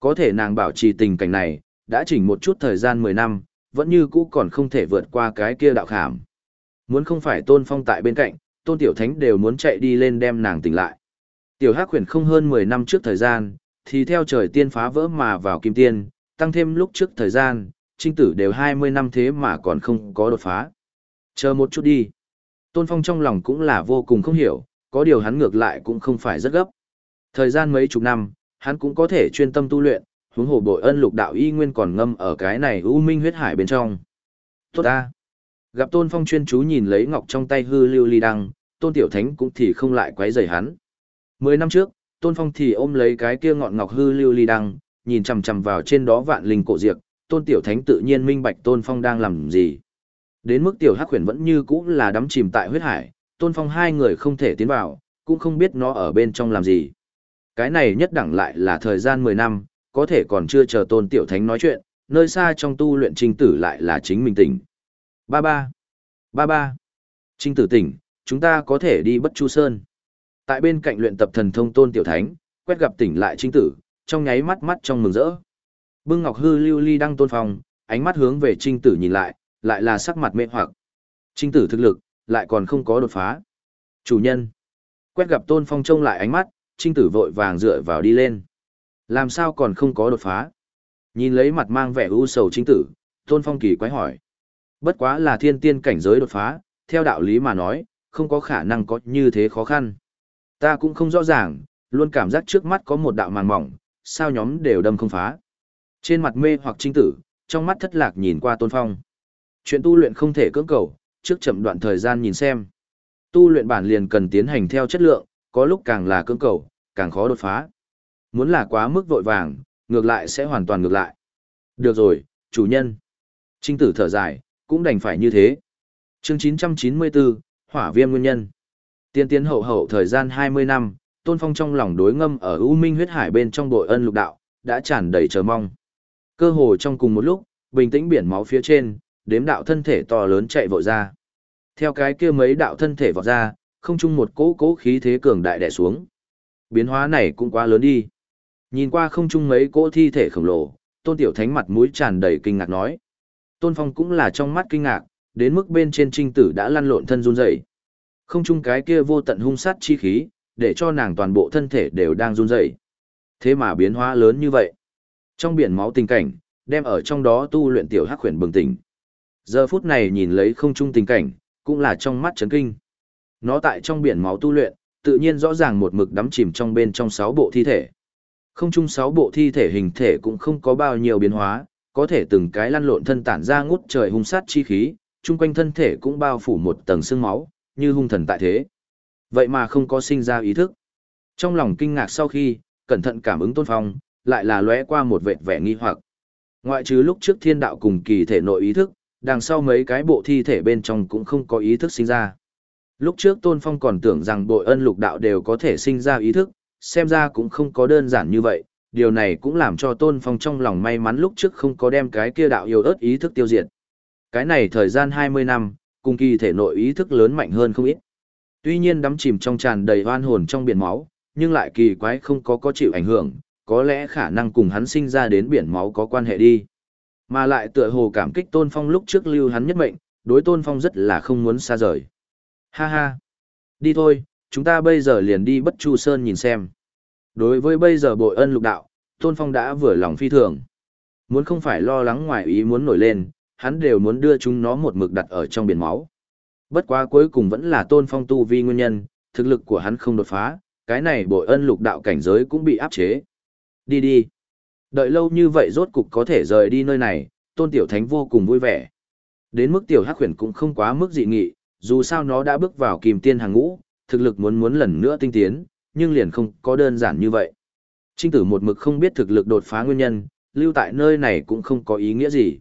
S1: Có thể nàng bảo trì tình cảnh này, đã chỉnh một chút thời gian 10 năm, vẫn như cũ còn không thể vượt qua cái kia đạo khảm. Muốn không phải tôn phong tại bên cạnh, tôn tiểu thánh đều muốn chạy đi lên đem nàng tỉnh lại. Tiểu hắc huyền không hơn 10 năm trước thời gian, thì theo trời tiên phá vỡ mà vào kim tiên, tăng thêm lúc trước thời gian, trinh tử đều 20 năm thế mà còn không có đột phá. Chờ một chút đi. Tôn phong trong lòng cũng là vô cùng không hiểu, có điều hắn ngược lại cũng không phải rất gấp. Thời gian mấy chục năm, hắn cũng có thể chuyên tâm tu luyện, huống hồ bội ân lục đạo y nguyên còn ngâm ở cái này u minh huyết hải bên trong. Tốt ta. Gặp Tôn Phong chuyên chú nhìn lấy ngọc trong tay hư lưu ly đăng, Tôn Tiểu Thánh cũng thì không lại quấy rầy hắn. Mười năm trước, Tôn Phong thì ôm lấy cái kia ngọn ngọc hư lưu ly đăng, nhìn chằm chằm vào trên đó vạn linh cổ diệp, Tôn Tiểu Thánh tự nhiên minh bạch Tôn Phong đang làm gì. Đến mức Tiểu Hắc Huyền vẫn như cũ là đắm chìm tại huyết hải, Tôn Phong hai người không thể tiến vào, cũng không biết nó ở bên trong làm gì. Cái này nhất đẳng lại là thời gian 10 năm, có thể còn chưa chờ Tôn Tiểu Thánh nói chuyện, nơi xa trong tu luyện trình tử lại là chính mình tỉnh. Ba ba. Ba ba. Trình tử tỉnh, chúng ta có thể đi bất chu sơn. Tại bên cạnh luyện tập thần thông tôn tiểu thánh, quét gặp tỉnh lại trình tử, trong nháy mắt mắt trong mừng rỡ. Bưng ngọc hư lưu ly đang tôn phong, ánh mắt hướng về trinh tử nhìn lại, lại là sắc mặt mê hoặc. Trinh tử thực lực, lại còn không có đột phá. Chủ nhân. Quét gặp tôn phong trông lại ánh mắt, trinh tử vội vàng dựa vào đi lên. Làm sao còn không có đột phá? Nhìn lấy mặt mang vẻ u sầu trinh tử, tôn phong kỳ quái hỏi. Bất quá là thiên tiên cảnh giới đột phá, theo đạo lý mà nói, không có khả năng có như thế khó khăn. Ta cũng không rõ ràng, luôn cảm giác trước mắt có một đạo màn mỏng, sao nhóm đều đâm không phá. Trên mặt mê hoặc trinh tử, trong mắt thất lạc nhìn qua tôn phong. Chuyện tu luyện không thể cưỡng cầu, trước chậm đoạn thời gian nhìn xem. Tu luyện bản liền cần tiến hành theo chất lượng, có lúc càng là cưỡng cầu, càng khó đột phá. Muốn là quá mức vội vàng, ngược lại sẽ hoàn toàn ngược lại. Được rồi, chủ nhân. Trinh tử thở dài, cũng đành phải như thế. Chương 994, Hỏa viêm nguyên nhân. Tiên tiến hậu hậu thời gian 20 năm, Tôn Phong trong lòng đối ngâm ở U Minh huyết hải bên trong đội ân lục đạo, đã tràn đầy chờ mong. Cơ hồ trong cùng một lúc, bình tĩnh biển máu phía trên, đếm đạo thân thể to lớn chạy vội ra. Theo cái kia mấy đạo thân thể vọt ra, không chung một cỗ cỗ khí thế cường đại đè xuống. Biến hóa này cũng quá lớn đi. Nhìn qua không chung mấy cỗ thi thể khổng lồ, Tôn Tiểu Thánh mặt mũi tràn đầy kinh ngạc nói. Tôn Phong cũng là trong mắt kinh ngạc, đến mức bên trên trinh tử đã lăn lộn thân run rẩy. Không chung cái kia vô tận hung sát chi khí, để cho nàng toàn bộ thân thể đều đang run rẩy. Thế mà biến hóa lớn như vậy. Trong biển máu tình cảnh, đem ở trong đó tu luyện tiểu hắc huyền bừng tỉnh. Giờ phút này nhìn lấy không trung tình cảnh, cũng là trong mắt chấn kinh. Nó tại trong biển máu tu luyện, tự nhiên rõ ràng một mực đắm chìm trong bên trong sáu bộ thi thể. Không trung sáu bộ thi thể hình thể cũng không có bao nhiêu biến hóa, có thể từng cái lăn lộn thân tản ra ngút trời hung sát chi khí, chung quanh thân thể cũng bao phủ một tầng xương máu, như hung thần tại thế. Vậy mà không có sinh ra ý thức. Trong lòng kinh ngạc sau khi, cẩn thận cảm ứng tôn phong, lại là lóe qua một vệt vẻ nghi hoặc. Ngoại trừ lúc trước thiên đạo cùng kỳ thể nội ý thức, đằng sau mấy cái bộ thi thể bên trong cũng không có ý thức sinh ra. Lúc trước tôn phong còn tưởng rằng bội ân lục đạo đều có thể sinh ra ý thức, xem ra cũng không có đơn giản như vậy, điều này cũng làm cho tôn phong trong lòng may mắn lúc trước không có đem cái kia đạo yêu ớt ý thức tiêu diệt. Cái này thời gian 20 năm, cùng kỳ thể nội ý thức lớn mạnh hơn không ít. Tuy nhiên đắm chìm trong tràn đầy oan hồn trong biển máu, nhưng lại kỳ quái không có có chịu ảnh hưởng, có lẽ khả năng cùng hắn sinh ra đến biển máu có quan hệ đi. Mà lại tựa hồ cảm kích Tôn Phong lúc trước lưu hắn nhất mệnh, đối Tôn Phong rất là không muốn xa rời. Ha ha! Đi thôi, chúng ta bây giờ liền đi Bất Chu Sơn nhìn xem. Đối với bây giờ bội ân lục đạo, Tôn Phong đã vừa lòng phi thường. Muốn không phải lo lắng ngoài ý muốn nổi lên, hắn đều muốn đưa chúng nó một mực đặt ở trong biển máu. Bất quá cuối cùng vẫn là tôn phong tu vi nguyên nhân, thực lực của hắn không đột phá, cái này bội ân lục đạo cảnh giới cũng bị áp chế. Đi đi. Đợi lâu như vậy rốt cục có thể rời đi nơi này, tôn tiểu thánh vô cùng vui vẻ. Đến mức tiểu hắc khuyển cũng không quá mức dị nghị, dù sao nó đã bước vào kìm tiên hàng ngũ, thực lực muốn muốn lần nữa tinh tiến, nhưng liền không có đơn giản như vậy. Trinh tử một mực không biết thực lực đột phá nguyên nhân, lưu tại nơi này cũng không có ý nghĩa gì.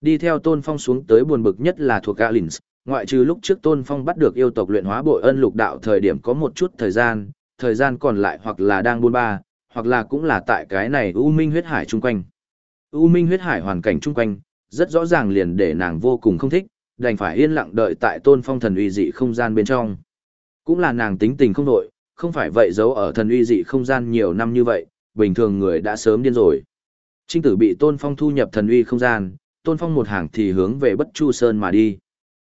S1: Đi theo Tôn Phong xuống tới buồn bực nhất là thuộc Galins, ngoại trừ lúc trước Tôn Phong bắt được yêu tộc luyện hóa bội ân lục đạo thời điểm có một chút thời gian, thời gian còn lại hoặc là đang buôn ba, hoặc là cũng là tại cái này U Minh huyết hải chung quanh. U Minh huyết hải hoàn cảnh chung quanh, rất rõ ràng liền để nàng vô cùng không thích, đành phải yên lặng đợi tại Tôn Phong thần uy dị không gian bên trong. Cũng là nàng tính tình không đổi không phải vậy giấu ở thần uy dị không gian nhiều năm như vậy, bình thường người đã sớm điên rồi. Trinh tử bị Tôn Phong thu nhập thần uy không gian, Tôn Phong một hàng thì hướng về Bất Chu Sơn mà đi.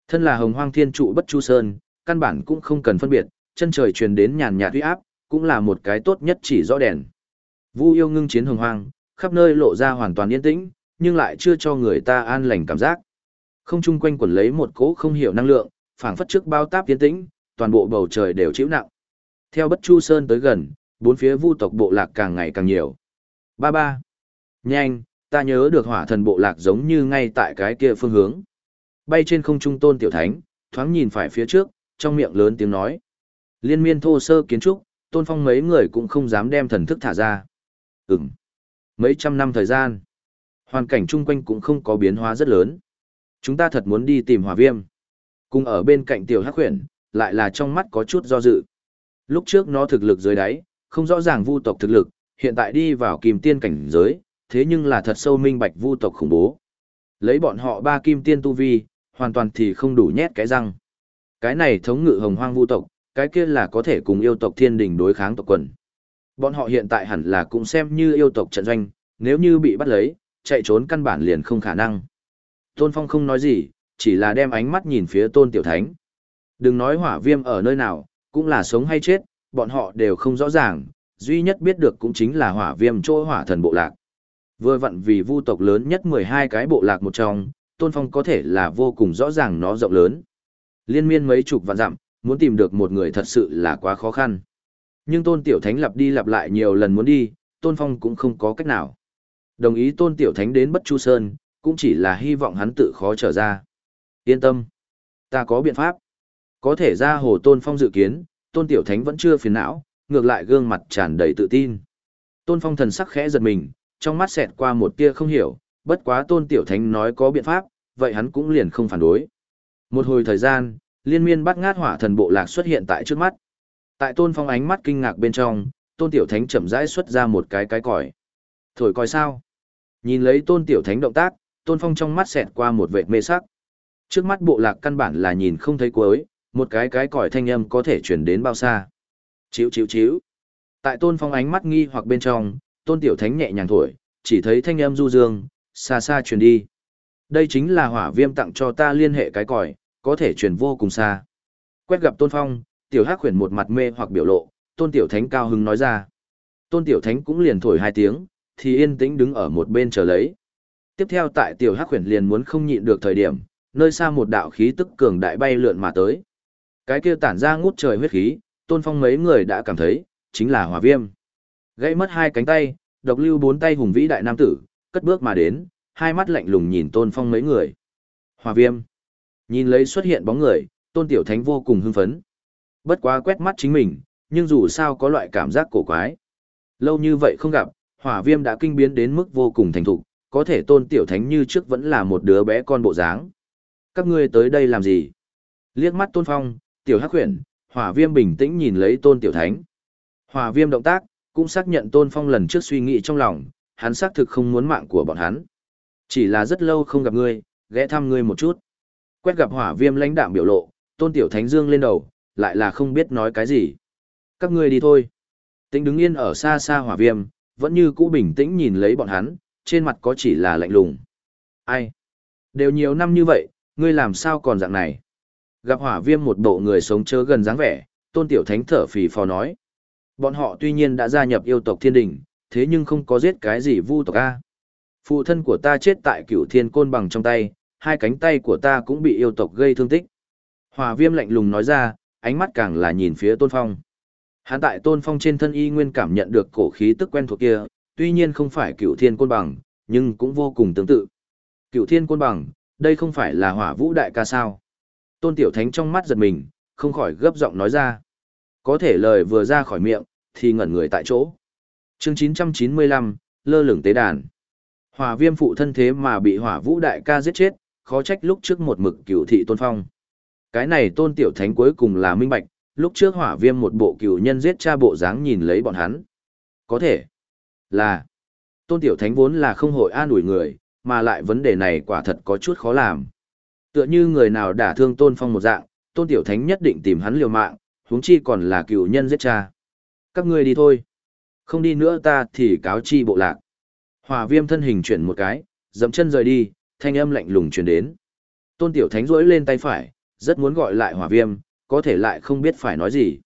S1: Thân là Hồng Hoang Thiên trụ Bất Chu Sơn, căn bản cũng không cần phân biệt, chân trời truyền đến nhàn nhạt uy áp, cũng là một cái tốt nhất chỉ rõ đèn. Vu yêu ngưng chiến Hồng Hoang, khắp nơi lộ ra hoàn toàn yên tĩnh, nhưng lại chưa cho người ta an lành cảm giác. Không chung quanh quẩn lấy một cỗ không hiểu năng lượng, phảng phất trước bao táp yên tĩnh, toàn bộ bầu trời đều chịu nặng. Theo Bất Chu Sơn tới gần, bốn phía vu tộc bộ lạc càng ngày càng nhiều. Ba ba. Nhanh, ta nhớ được hỏa thần bộ lạc giống như ngay tại cái kia phương hướng. Bay trên không trung tôn tiểu thánh, thoáng nhìn phải phía trước, trong miệng lớn tiếng nói. Liên miên thô sơ kiến trúc, tôn phong mấy người cũng không dám đem thần thức thả ra. Ừm. Mấy trăm năm thời gian, hoàn cảnh chung quanh cũng không có biến hóa rất lớn. Chúng ta thật muốn đi tìm hỏa viêm. Cùng ở bên cạnh tiểu hắc huyền, lại là trong mắt có chút do dự. Lúc trước nó thực lực dưới đáy, không rõ ràng vu tộc thực lực, hiện tại đi vào kìm tiên cảnh giới, thế nhưng là thật sâu minh bạch vu tộc khủng bố. Lấy bọn họ ba kim tiên tu vi, hoàn toàn thì không đủ nhét cái răng. Cái này thống ngự hồng hoang vu tộc, cái kia là có thể cùng yêu tộc thiên đình đối kháng tộc quần. Bọn họ hiện tại hẳn là cũng xem như yêu tộc trận doanh, nếu như bị bắt lấy, chạy trốn căn bản liền không khả năng. Tôn Phong không nói gì, chỉ là đem ánh mắt nhìn phía Tôn Tiểu Thánh. Đừng nói hỏa viêm ở nơi nào, cũng là sống hay chết, bọn họ đều không rõ ràng, duy nhất biết được cũng chính là hỏa viêm chỗ hỏa thần bộ lạc. Vừa vặn vì vu tộc lớn nhất 12 cái bộ lạc một trong, Tôn Phong có thể là vô cùng rõ ràng nó rộng lớn. Liên miên mấy chục vạn dặm, muốn tìm được một người thật sự là quá khó khăn. Nhưng Tôn Tiểu Thánh lặp đi lặp lại nhiều lần muốn đi, Tôn Phong cũng không có cách nào. Đồng ý Tôn Tiểu Thánh đến Bất Chu Sơn, cũng chỉ là hy vọng hắn tự khó trở ra. Yên tâm, ta có biện pháp. Có thể ra hồ Tôn Phong dự kiến, Tôn Tiểu Thánh vẫn chưa phiền não, ngược lại gương mặt tràn đầy tự tin. Tôn Phong thần sắc khẽ giật mình, trong mắt xẹt qua một tia không hiểu, bất quá Tôn Tiểu Thánh nói có biện pháp, vậy hắn cũng liền không phản đối. Một hồi thời gian, liên miên bắt ngát hỏa thần bộ lạc xuất hiện tại trước mắt. Tại Tôn Phong ánh mắt kinh ngạc bên trong, Tôn Tiểu Thánh chậm rãi xuất ra một cái cái còi. Thổi còi sao? Nhìn lấy Tôn Tiểu Thánh động tác, Tôn Phong trong mắt xẹt qua một vệt mê sắc. Trước mắt bộ lạc căn bản là nhìn không thấy cuối, một cái cái còi thanh âm có thể truyền đến bao xa. Chíu chíu chíu. Tại Tôn Phong ánh mắt nghi hoặc bên trong, Tôn Tiểu Thánh nhẹ nhàng thổi, chỉ thấy thanh âm du dương, xa xa truyền đi. Đây chính là hỏa viêm tặng cho ta liên hệ cái còi, có thể truyền vô cùng xa. Quét gặp Tôn Phong, Tiểu Hắc khuyển một mặt mê hoặc biểu lộ, Tôn Tiểu Thánh cao hứng nói ra. Tôn Tiểu Thánh cũng liền thổi hai tiếng, thì yên tĩnh đứng ở một bên chờ lấy. Tiếp theo tại Tiểu Hắc khuyển liền muốn không nhịn được thời điểm, nơi xa một đạo khí tức cường đại bay lượn mà tới. Cái kia tản ra ngút trời huyết khí, Tôn Phong mấy người đã cảm thấy, chính là hỏa viêm. Gãy mất hai cánh tay, độc lưu bốn tay hùng vĩ đại nam tử, cất bước mà đến, hai mắt lạnh lùng nhìn Tôn Phong mấy người. Hỏa viêm. Nhìn lấy xuất hiện bóng người, Tôn Tiểu Thánh vô cùng hưng phấn. Bất quá quét mắt chính mình, nhưng dù sao có loại cảm giác cổ quái. Lâu như vậy không gặp, hỏa viêm đã kinh biến đến mức vô cùng thành thục, có thể Tôn Tiểu Thánh như trước vẫn là một đứa bé con bộ dáng. Các ngươi tới đây làm gì? Liếc mắt Tôn Phong, Tiểu Hắc Huyền, Hỏa Viêm bình tĩnh nhìn lấy Tôn Tiểu Thánh. Hỏa Viêm động tác, cũng xác nhận Tôn Phong lần trước suy nghĩ trong lòng, hắn xác thực không muốn mạng của bọn hắn. Chỉ là rất lâu không gặp ngươi, ghé thăm ngươi một chút. Quét gặp Hỏa Viêm lãnh đạm biểu lộ, Tôn Tiểu Thánh dương lên đầu, lại là không biết nói cái gì. Các ngươi đi thôi. Tĩnh đứng yên ở xa xa Hỏa Viêm, vẫn như cũ bình tĩnh nhìn lấy bọn hắn, trên mặt có chỉ là lạnh lùng. Ai? Đều nhiều năm như vậy, ngươi làm sao còn dạng này? Gặp hỏa viêm một bộ người sống chớ gần dáng vẻ, tôn tiểu thánh thở phì phò nói. Bọn họ tuy nhiên đã gia nhập yêu tộc thiên đình, thế nhưng không có giết cái gì vu tộc A. Phụ thân của ta chết tại cửu thiên côn bằng trong tay, hai cánh tay của ta cũng bị yêu tộc gây thương tích. Hỏa viêm lạnh lùng nói ra, ánh mắt càng là nhìn phía tôn phong. Hắn tại tôn phong trên thân y nguyên cảm nhận được cổ khí tức quen thuộc kia, tuy nhiên không phải cửu thiên côn bằng, nhưng cũng vô cùng tương tự. Cửu thiên côn bằng, đây không phải là hỏa vũ đại ca sao. Tôn Tiểu Thánh trong mắt giật mình, không khỏi gấp giọng nói ra. Có thể lời vừa ra khỏi miệng, thì ngẩn người tại chỗ chương 995, lơ lửng tế đàn. Hỏa viêm phụ thân thế mà bị hỏa vũ đại ca giết chết, khó trách lúc trước một mực cửu thị tôn phong. Cái này tôn tiểu thánh cuối cùng là minh bạch, lúc trước hỏa viêm một bộ cửu nhân giết cha bộ dáng nhìn lấy bọn hắn. Có thể là tôn tiểu thánh vốn là không hội an ủi người, mà lại vấn đề này quả thật có chút khó làm. Tựa như người nào đả thương Tôn Phong một dạng, Tôn Tiểu Thánh nhất định tìm hắn liều mạng, huống chi còn là cựu nhân giết cha. Các ngươi đi thôi. Không đi nữa ta thì cáo chi bộ lạc. Hòa viêm thân hình chuyển một cái, dậm chân rời đi, thanh âm lạnh lùng truyền đến. Tôn Tiểu Thánh rỗi lên tay phải, rất muốn gọi lại hỏa viêm, có thể lại không biết phải nói gì.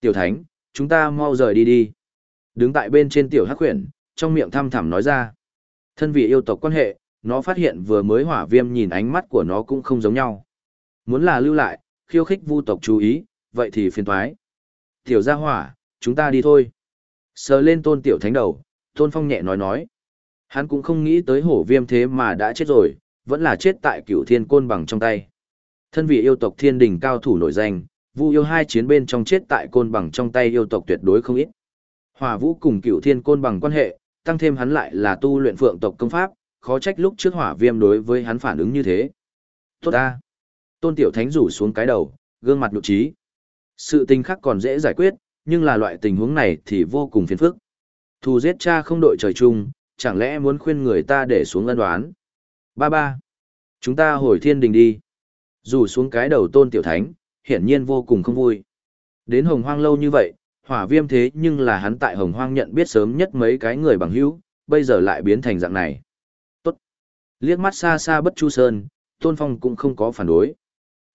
S1: Tiểu Thánh, chúng ta mau rời đi đi. Đứng tại bên trên Tiểu Hắc khuyển, trong miệng thăm thẳm nói ra. Thân vị yêu tộc quan hệ, nó phát hiện vừa mới hỏa viêm nhìn ánh mắt của nó cũng không giống nhau. Muốn là lưu lại, khiêu khích vu tộc chú ý, vậy thì phiền thoái. Tiểu gia hỏa, chúng ta đi thôi. Sờ lên tôn tiểu thánh đầu, tôn phong nhẹ nói nói. Hắn cũng không nghĩ tới hổ viêm thế mà đã chết rồi, vẫn là chết tại cửu thiên côn bằng trong tay. Thân vị yêu tộc thiên đình cao thủ nổi danh, vu yêu hai chiến bên trong chết tại côn bằng trong tay yêu tộc tuyệt đối không ít. Hỏa vũ cùng cửu thiên côn bằng quan hệ, tăng thêm hắn lại là tu luyện phượng tộc công pháp, khó trách lúc trước hỏa viêm đối với hắn phản ứng như thế. Tốt ta! Tôn Tiểu Thánh rủ xuống cái đầu, gương mặt nhục trí. Sự tình khác còn dễ giải quyết, nhưng là loại tình huống này thì vô cùng phiền phức. Thù giết cha không đội trời chung, chẳng lẽ muốn khuyên người ta để xuống ân đoán. Ba ba! Chúng ta hồi thiên đình đi. dù xuống cái đầu Tôn Tiểu Thánh, hiển nhiên vô cùng không vui. Đến hồng hoang lâu như vậy, hỏa viêm thế nhưng là hắn tại hồng hoang nhận biết sớm nhất mấy cái người bằng hữu, bây giờ lại biến thành dạng này. Tốt. Liếc mắt xa xa bất chu sơn, Tôn Phong cũng không có phản đối.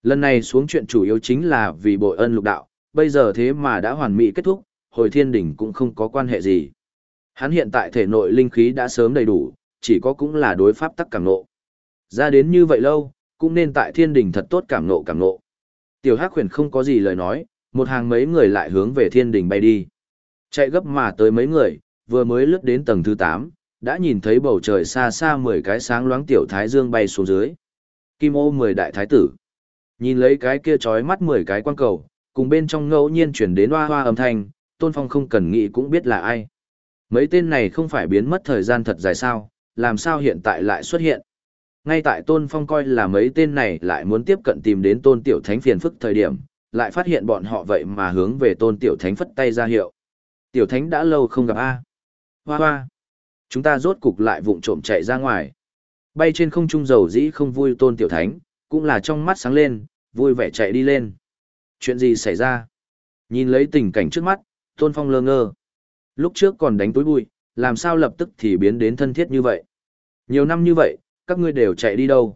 S1: Lần này xuống chuyện chủ yếu chính là vì bội ân lục đạo, bây giờ thế mà đã hoàn mỹ kết thúc, hồi thiên đỉnh cũng không có quan hệ gì. Hắn hiện tại thể nội linh khí đã sớm đầy đủ, chỉ có cũng là đối pháp tắc cảm nộ. Ra đến như vậy lâu, cũng nên tại thiên đỉnh thật tốt cảm nộ cảm nộ. Tiểu Hắc Huyền không có gì lời nói, một hàng mấy người lại hướng về thiên đỉnh bay đi. Chạy gấp mà tới mấy người, vừa mới lướt đến tầng thứ 8, đã nhìn thấy bầu trời xa xa 10 cái sáng loáng tiểu thái dương bay xuống dưới. Kim ô 10 đại thái tử. Nhìn lấy cái kia chói mắt 10 cái quan cầu, cùng bên trong ngẫu nhiên chuyển đến hoa hoa âm thanh, Tôn Phong không cần nghĩ cũng biết là ai. Mấy tên này không phải biến mất thời gian thật dài sao, làm sao hiện tại lại xuất hiện. Ngay tại Tôn Phong coi là mấy tên này lại muốn tiếp cận tìm đến Tôn Tiểu Thánh phiền phức thời điểm, lại phát hiện bọn họ vậy mà hướng về Tôn Tiểu Thánh phất tay ra hiệu. Tiểu Thánh đã lâu không gặp A. Hoa hoa. Chúng ta rốt cục lại vụng trộm chạy ra ngoài. Bay trên không trung dầu dĩ không vui Tôn Tiểu Thánh, cũng là trong mắt sáng lên, vui vẻ chạy đi lên. Chuyện gì xảy ra? Nhìn lấy tình cảnh trước mắt, Tôn Phong lơ ngơ. Lúc trước còn đánh túi bụi, làm sao lập tức thì biến đến thân thiết như vậy? Nhiều năm như vậy, các ngươi đều chạy đi đâu?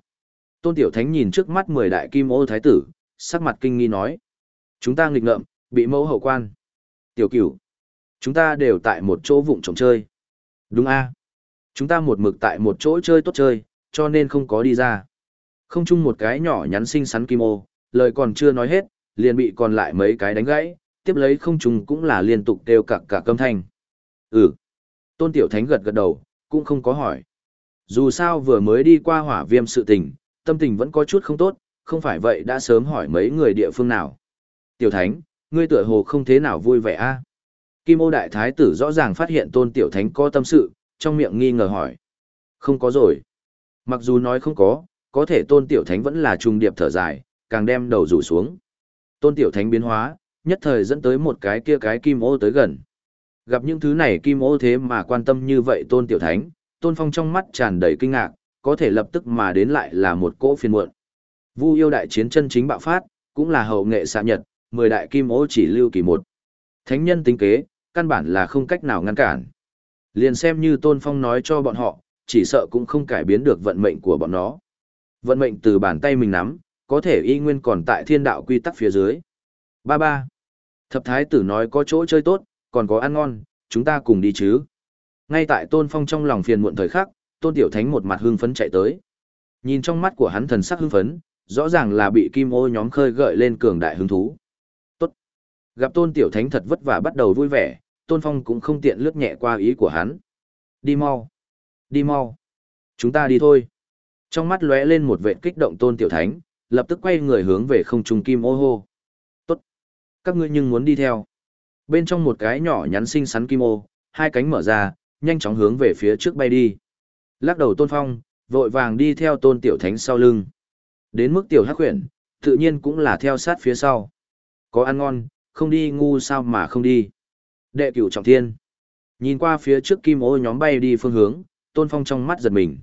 S1: Tôn Tiểu Thánh nhìn trước mắt mười đại kim ô thái tử, sắc mặt kinh nghi nói. Chúng ta nghịch ngợm, bị mẫu hậu quan. Tiểu cửu, chúng ta đều tại một chỗ vụng trồng chơi. Đúng a Chúng ta một mực tại một chỗ chơi tốt chơi, cho nên không có đi ra. Không chung một cái nhỏ nhắn xinh xắn kim ô, lời còn chưa nói hết, liền bị còn lại mấy cái đánh gãy, tiếp lấy không trùng cũng là liên tục kêu cặc cả câm thanh. Ừ. Tôn Tiểu Thánh gật gật đầu, cũng không có hỏi. Dù sao vừa mới đi qua hỏa viêm sự tình, tâm tình vẫn có chút không tốt, không phải vậy đã sớm hỏi mấy người địa phương nào. Tiểu Thánh, ngươi tựa hồ không thế nào vui vẻ a? Kim ô đại thái tử rõ ràng phát hiện tôn tiểu thánh có tâm sự, trong miệng nghi ngờ hỏi. Không có rồi. Mặc dù nói không có, có thể tôn tiểu thánh vẫn là trung điệp thở dài, càng đem đầu rủ xuống. Tôn tiểu thánh biến hóa, nhất thời dẫn tới một cái kia cái kim ô tới gần. Gặp những thứ này kim ô thế mà quan tâm như vậy tôn tiểu thánh, tôn phong trong mắt tràn đầy kinh ngạc, có thể lập tức mà đến lại là một cỗ phiền muộn. Vu yêu đại chiến chân chính bạo phát, cũng là hậu nghệ xạ nhật, mười đại kim ô chỉ lưu kỳ một. Thánh nhân tính kế, căn bản là không cách nào ngăn cản. Liền xem như tôn phong nói cho bọn họ, chỉ sợ cũng không cải biến được vận mệnh của bọn nó. Vận mệnh từ bàn tay mình nắm, có thể y nguyên còn tại thiên đạo quy tắc phía dưới. Ba ba. Thập thái tử nói có chỗ chơi tốt, còn có ăn ngon, chúng ta cùng đi chứ. Ngay tại tôn phong trong lòng phiền muộn thời khắc, tôn tiểu thánh một mặt hưng phấn chạy tới. Nhìn trong mắt của hắn thần sắc hưng phấn, rõ ràng là bị kim ô nhóm khơi gợi lên cường đại hứng thú. Tốt. Gặp tôn tiểu thánh thật vất vả bắt đầu vui vẻ, tôn phong cũng không tiện lướt nhẹ qua ý của hắn. Đi mau. Đi mau. Chúng ta đi thôi. Trong mắt lóe lên một vệ kích động tôn tiểu thánh, lập tức quay người hướng về không trung kim ô hô. Tốt. Các ngươi nhưng muốn đi theo. Bên trong một cái nhỏ nhắn xinh xắn kim ô, hai cánh mở ra, nhanh chóng hướng về phía trước bay đi. Lắc đầu tôn phong, vội vàng đi theo tôn tiểu thánh sau lưng. Đến mức tiểu hắc huyển, tự nhiên cũng là theo sát phía sau. Có ăn ngon, không đi ngu sao mà không đi. Đệ cửu trọng thiên. Nhìn qua phía trước kim ô nhóm bay đi phương hướng, tôn phong trong mắt giật mình.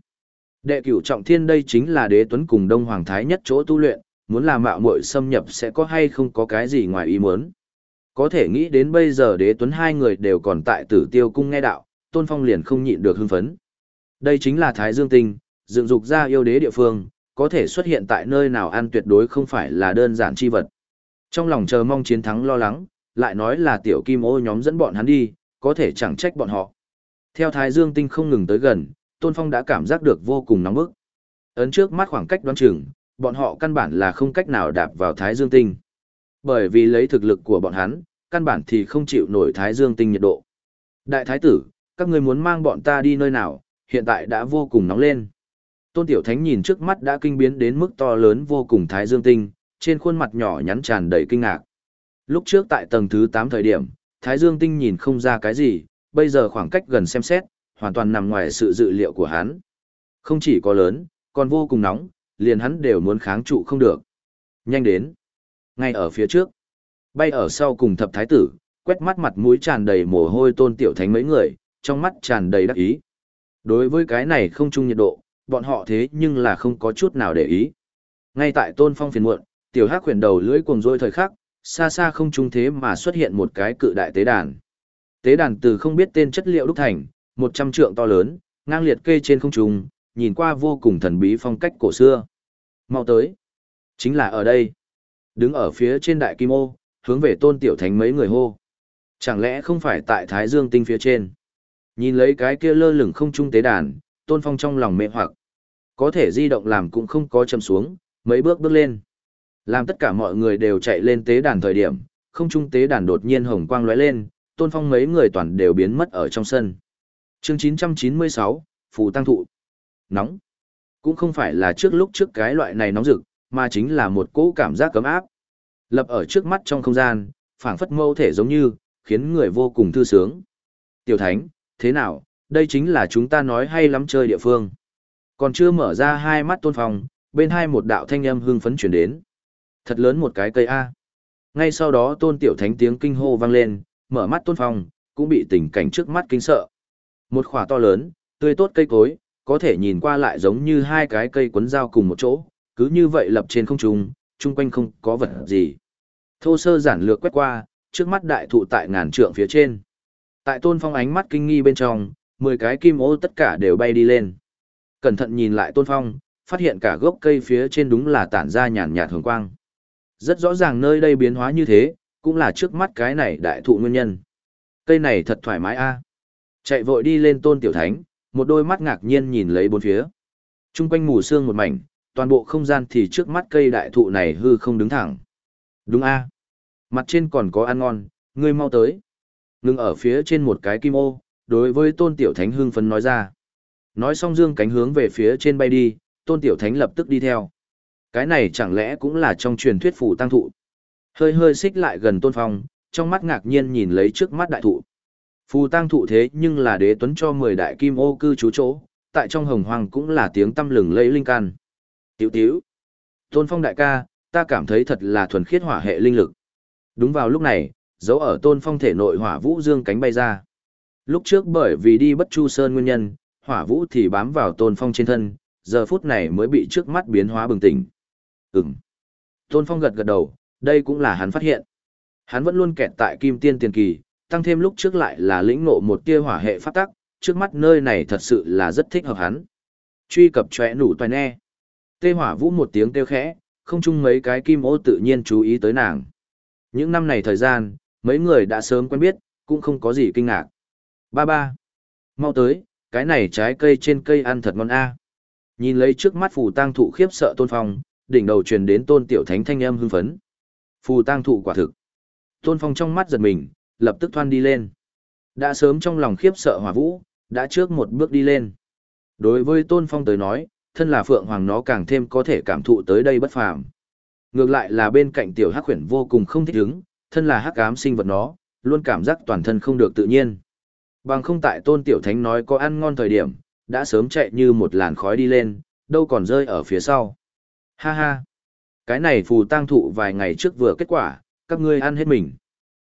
S1: Đệ cửu trọng thiên đây chính là đế tuấn cùng đông hoàng thái nhất chỗ tu luyện, muốn làm mạo muội xâm nhập sẽ có hay không có cái gì ngoài ý muốn. Có thể nghĩ đến bây giờ đế tuấn hai người đều còn tại tử tiêu cung nghe đạo, tôn phong liền không nhịn được hưng phấn. Đây chính là thái dương tinh, dựng dục ra yêu đế địa phương, có thể xuất hiện tại nơi nào ăn tuyệt đối không phải là đơn giản chi vật. Trong lòng chờ mong chiến thắng lo lắng, lại nói là tiểu kim ô nhóm dẫn bọn hắn đi, có thể chẳng trách bọn họ. Theo Thái Dương tinh không ngừng tới gần, Tôn Phong đã cảm giác được vô cùng nóng bức. Ấn trước mắt khoảng cách đoán chừng, bọn họ căn bản là không cách nào đạp vào Thái Dương tinh. Bởi vì lấy thực lực của bọn hắn, căn bản thì không chịu nổi Thái Dương tinh nhiệt độ. Đại Thái tử, các người muốn mang bọn ta đi nơi nào, hiện tại đã vô cùng nóng lên. Tôn Tiểu Thánh nhìn trước mắt đã kinh biến đến mức to lớn vô cùng Thái Dương tinh, trên khuôn mặt nhỏ nhắn tràn đầy kinh ngạc. Lúc trước tại tầng thứ 8 thời điểm, Thái Dương tinh nhìn không ra cái gì, bây giờ khoảng cách gần xem xét, hoàn toàn nằm ngoài sự dự liệu của hắn. Không chỉ có lớn, còn vô cùng nóng, liền hắn đều muốn kháng trụ không được. Nhanh đến. Ngay ở phía trước. Bay ở sau cùng thập thái tử, quét mắt mặt mũi tràn đầy mồ hôi tôn tiểu thánh mấy người, trong mắt tràn đầy đắc ý. Đối với cái này không chung nhiệt độ, bọn họ thế nhưng là không có chút nào để ý. Ngay tại tôn phong phiền muộn, tiểu hắc khuyển đầu lưỡi cuồng rôi thời khắc, xa xa không trung thế mà xuất hiện một cái cự đại tế đàn. Tế đàn từ không biết tên chất liệu đúc thành, một trăm trượng to lớn, ngang liệt kê trên không trung, nhìn qua vô cùng thần bí phong cách cổ xưa. Mau tới. Chính là ở đây. Đứng ở phía trên đại kim ô, hướng về tôn tiểu thánh mấy người hô. Chẳng lẽ không phải tại Thái Dương tinh phía trên? Nhìn lấy cái kia lơ lửng không trung tế đàn, tôn phong trong lòng mê hoặc. Có thể di động làm cũng không có châm xuống, mấy bước bước lên. Làm tất cả mọi người đều chạy lên tế đàn thời điểm, không trung tế đàn đột nhiên hồng quang lóe lên, tôn phong mấy người toàn đều biến mất ở trong sân. Chương 996, Phù Tăng Thụ. Nóng. Cũng không phải là trước lúc trước cái loại này nóng rực, mà chính là một cỗ cảm giác cấm áp. Lập ở trước mắt trong không gian, phảng phất mâu thể giống như, khiến người vô cùng thư sướng. Tiểu Thánh, thế nào, đây chính là chúng ta nói hay lắm chơi địa phương. Còn chưa mở ra hai mắt tôn phong, bên hai một đạo thanh âm hưng phấn chuyển đến. Thật lớn một cái cây A. Ngay sau đó tôn tiểu thánh tiếng kinh hô vang lên, mở mắt tôn phong, cũng bị tình cảnh trước mắt kinh sợ. Một khỏa to lớn, tươi tốt cây cối, có thể nhìn qua lại giống như hai cái cây quấn dao cùng một chỗ, cứ như vậy lập trên không trung, chung quanh không có vật gì. Thô sơ giản lược quét qua, trước mắt đại thụ tại ngàn trượng phía trên. Tại tôn phong ánh mắt kinh nghi bên trong, 10 cái kim ô tất cả đều bay đi lên. Cẩn thận nhìn lại tôn phong, phát hiện cả gốc cây phía trên đúng là tản ra nhàn nhạt hồng quang. Rất rõ ràng nơi đây biến hóa như thế, cũng là trước mắt cái này đại thụ nguyên nhân. Cây này thật thoải mái a. Chạy vội đi lên tôn tiểu thánh, một đôi mắt ngạc nhiên nhìn lấy bốn phía. Trung quanh mù sương một mảnh, toàn bộ không gian thì trước mắt cây đại thụ này hư không đứng thẳng. Đúng a. Mặt trên còn có ăn ngon, ngươi mau tới. Ngưng ở phía trên một cái kim ô, đối với tôn tiểu thánh hưng phấn nói ra. Nói xong dương cánh hướng về phía trên bay đi, tôn tiểu thánh lập tức đi theo. Cái này chẳng lẽ cũng là trong truyền thuyết phủ tăng thụ. Hơi hơi xích lại gần tôn phong, trong mắt ngạc nhiên nhìn lấy trước mắt đại thụ. Phù tang thụ thế nhưng là đế tuấn cho 10 đại kim ô cư trú chỗ, tại trong hồng hoàng cũng là tiếng tâm lừng lấy linh can. Tiểu tiểu. Tôn phong đại ca, ta cảm thấy thật là thuần khiết hỏa hệ linh lực. Đúng vào lúc này, dấu ở tôn phong thể nội hỏa vũ dương cánh bay ra. Lúc trước bởi vì đi bất chu sơn nguyên nhân, hỏa vũ thì bám vào tôn phong trên thân, giờ phút này mới bị trước mắt biến hóa bừng tỉnh. Ừm. Tôn phong gật gật đầu, đây cũng là hắn phát hiện. Hắn vẫn luôn kẹt tại kim tiên tiền kỳ, tăng thêm lúc trước lại là lĩnh ngộ một tia hỏa hệ phát tắc, trước mắt nơi này thật sự là rất thích hợp hắn. Truy cập chóe nủ toàn e. Tê hỏa vũ một tiếng kêu khẽ, không chung mấy cái kim ô tự nhiên chú ý tới nàng. Những năm này thời gian, mấy người đã sớm quen biết, cũng không có gì kinh ngạc. Ba ba. Mau tới, cái này trái cây trên cây ăn thật ngon a. Nhìn lấy trước mắt phù tang thụ khiếp sợ tôn phong, đỉnh đầu truyền đến tôn tiểu thánh thanh âm hưng phấn. Phù tang thụ quả thực. Tôn phong trong mắt giật mình, lập tức thoan đi lên. Đã sớm trong lòng khiếp sợ hỏa vũ, đã trước một bước đi lên. Đối với tôn phong tới nói, thân là phượng hoàng nó càng thêm có thể cảm thụ tới đây bất phàm. Ngược lại là bên cạnh tiểu hắc khuyển vô cùng không thích ứng, thân là hắc ám sinh vật nó, luôn cảm giác toàn thân không được tự nhiên. Bằng không tại tôn tiểu thánh nói có ăn ngon thời điểm, đã sớm chạy như một làn khói đi lên, đâu còn rơi ở phía sau. Ha ha! Cái này phù tang thụ vài ngày trước vừa kết quả, các ngươi ăn hết mình.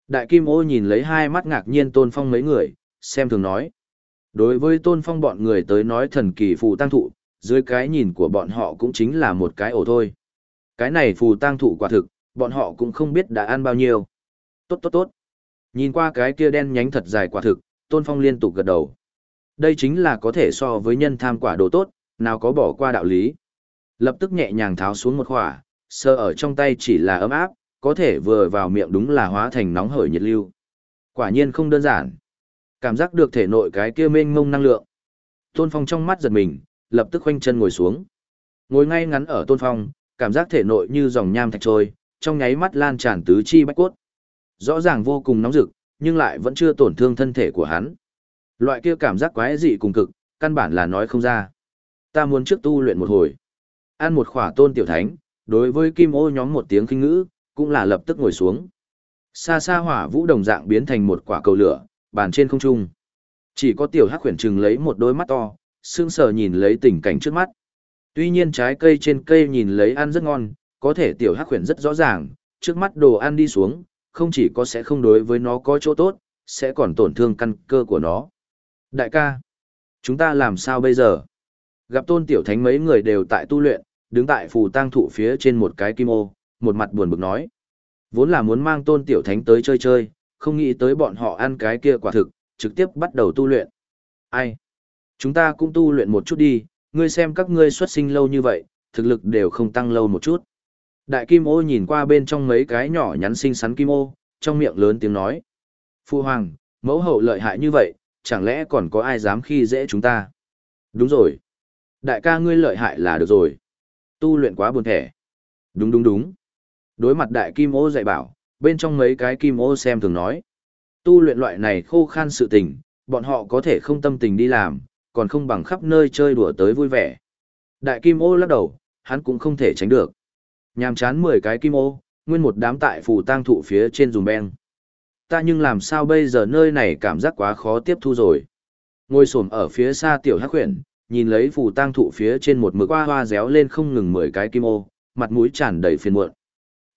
S1: Đại kim ô nhìn lấy hai mắt ngạc nhiên tôn phong mấy người, xem thường nói. Đối với tôn phong bọn người tới nói thần kỳ phù tang thụ, dưới cái nhìn của bọn họ cũng chính là một cái ổ thôi. Cái này phù tang thụ quả thực, bọn họ cũng không biết đã ăn bao nhiêu. Tốt tốt tốt. Nhìn qua cái kia đen nhánh thật dài quả thực, tôn phong liên tục gật đầu. Đây chính là có thể so với nhân tham quả đồ tốt, nào có bỏ qua đạo lý. Lập tức nhẹ nhàng tháo xuống một khỏa, sơ ở trong tay chỉ là ấm áp, có thể vừa vào miệng đúng là hóa thành nóng hởi nhiệt lưu. Quả nhiên không đơn giản. Cảm giác được thể nội cái kia mênh mông năng lượng. Tôn Phong trong mắt giật mình, lập tức khoanh chân ngồi xuống. Ngồi ngay ngắn ở Tôn Phong, cảm giác thể nội như dòng nham thạch trôi, trong nháy mắt lan tràn tứ chi bách cốt. Rõ ràng vô cùng nóng rực, nhưng lại vẫn chưa tổn thương thân thể của hắn. Loại kia cảm giác quái dị cùng cực, căn bản là nói không ra. Ta muốn trước tu luyện một hồi. Ăn một khỏa tôn tiểu thánh, đối với kim ô nhóm một tiếng kinh ngữ, cũng là lập tức ngồi xuống. Xa xa hỏa vũ đồng dạng biến thành một quả cầu lửa, bàn trên không trung. Chỉ có tiểu hắc khuyển trừng lấy một đôi mắt to, sương sờ nhìn lấy tình cảnh trước mắt. Tuy nhiên trái cây trên cây nhìn lấy ăn rất ngon, có thể tiểu hắc khuyển rất rõ ràng, trước mắt đồ ăn đi xuống, không chỉ có sẽ không đối với nó có chỗ tốt, sẽ còn tổn thương căn cơ của nó. Đại ca, chúng ta làm sao bây giờ? Gặp tôn tiểu thánh mấy người đều tại tu luyện, đứng tại phù tang thụ phía trên một cái kim ô, một mặt buồn bực nói. Vốn là muốn mang tôn tiểu thánh tới chơi chơi, không nghĩ tới bọn họ ăn cái kia quả thực, trực tiếp bắt đầu tu luyện. Ai? Chúng ta cũng tu luyện một chút đi, ngươi xem các ngươi xuất sinh lâu như vậy, thực lực đều không tăng lâu một chút. Đại kim ô nhìn qua bên trong mấy cái nhỏ nhắn xinh xắn kim ô, trong miệng lớn tiếng nói. Phu hoàng, mẫu hậu lợi hại như vậy, chẳng lẽ còn có ai dám khi dễ chúng ta? Đúng rồi. Đại ca ngươi lợi hại là được rồi. Tu luyện quá buồn thẻ. Đúng đúng đúng. Đối mặt đại kim ô dạy bảo, bên trong mấy cái kim ô xem thường nói. Tu luyện loại này khô khan sự tình, bọn họ có thể không tâm tình đi làm, còn không bằng khắp nơi chơi đùa tới vui vẻ. Đại kim ô lắc đầu, hắn cũng không thể tránh được. Nhàm chán 10 cái kim ô, nguyên một đám tại phù tang thụ phía trên dùm beng. Ta nhưng làm sao bây giờ nơi này cảm giác quá khó tiếp thu rồi. Ngồi xổm ở phía xa tiểu hắc huyền, nhìn lấy phù tang thụ phía trên một mực hoa hoa réo lên không ngừng 10 cái kim ô, mặt mũi tràn đầy phiền muộn.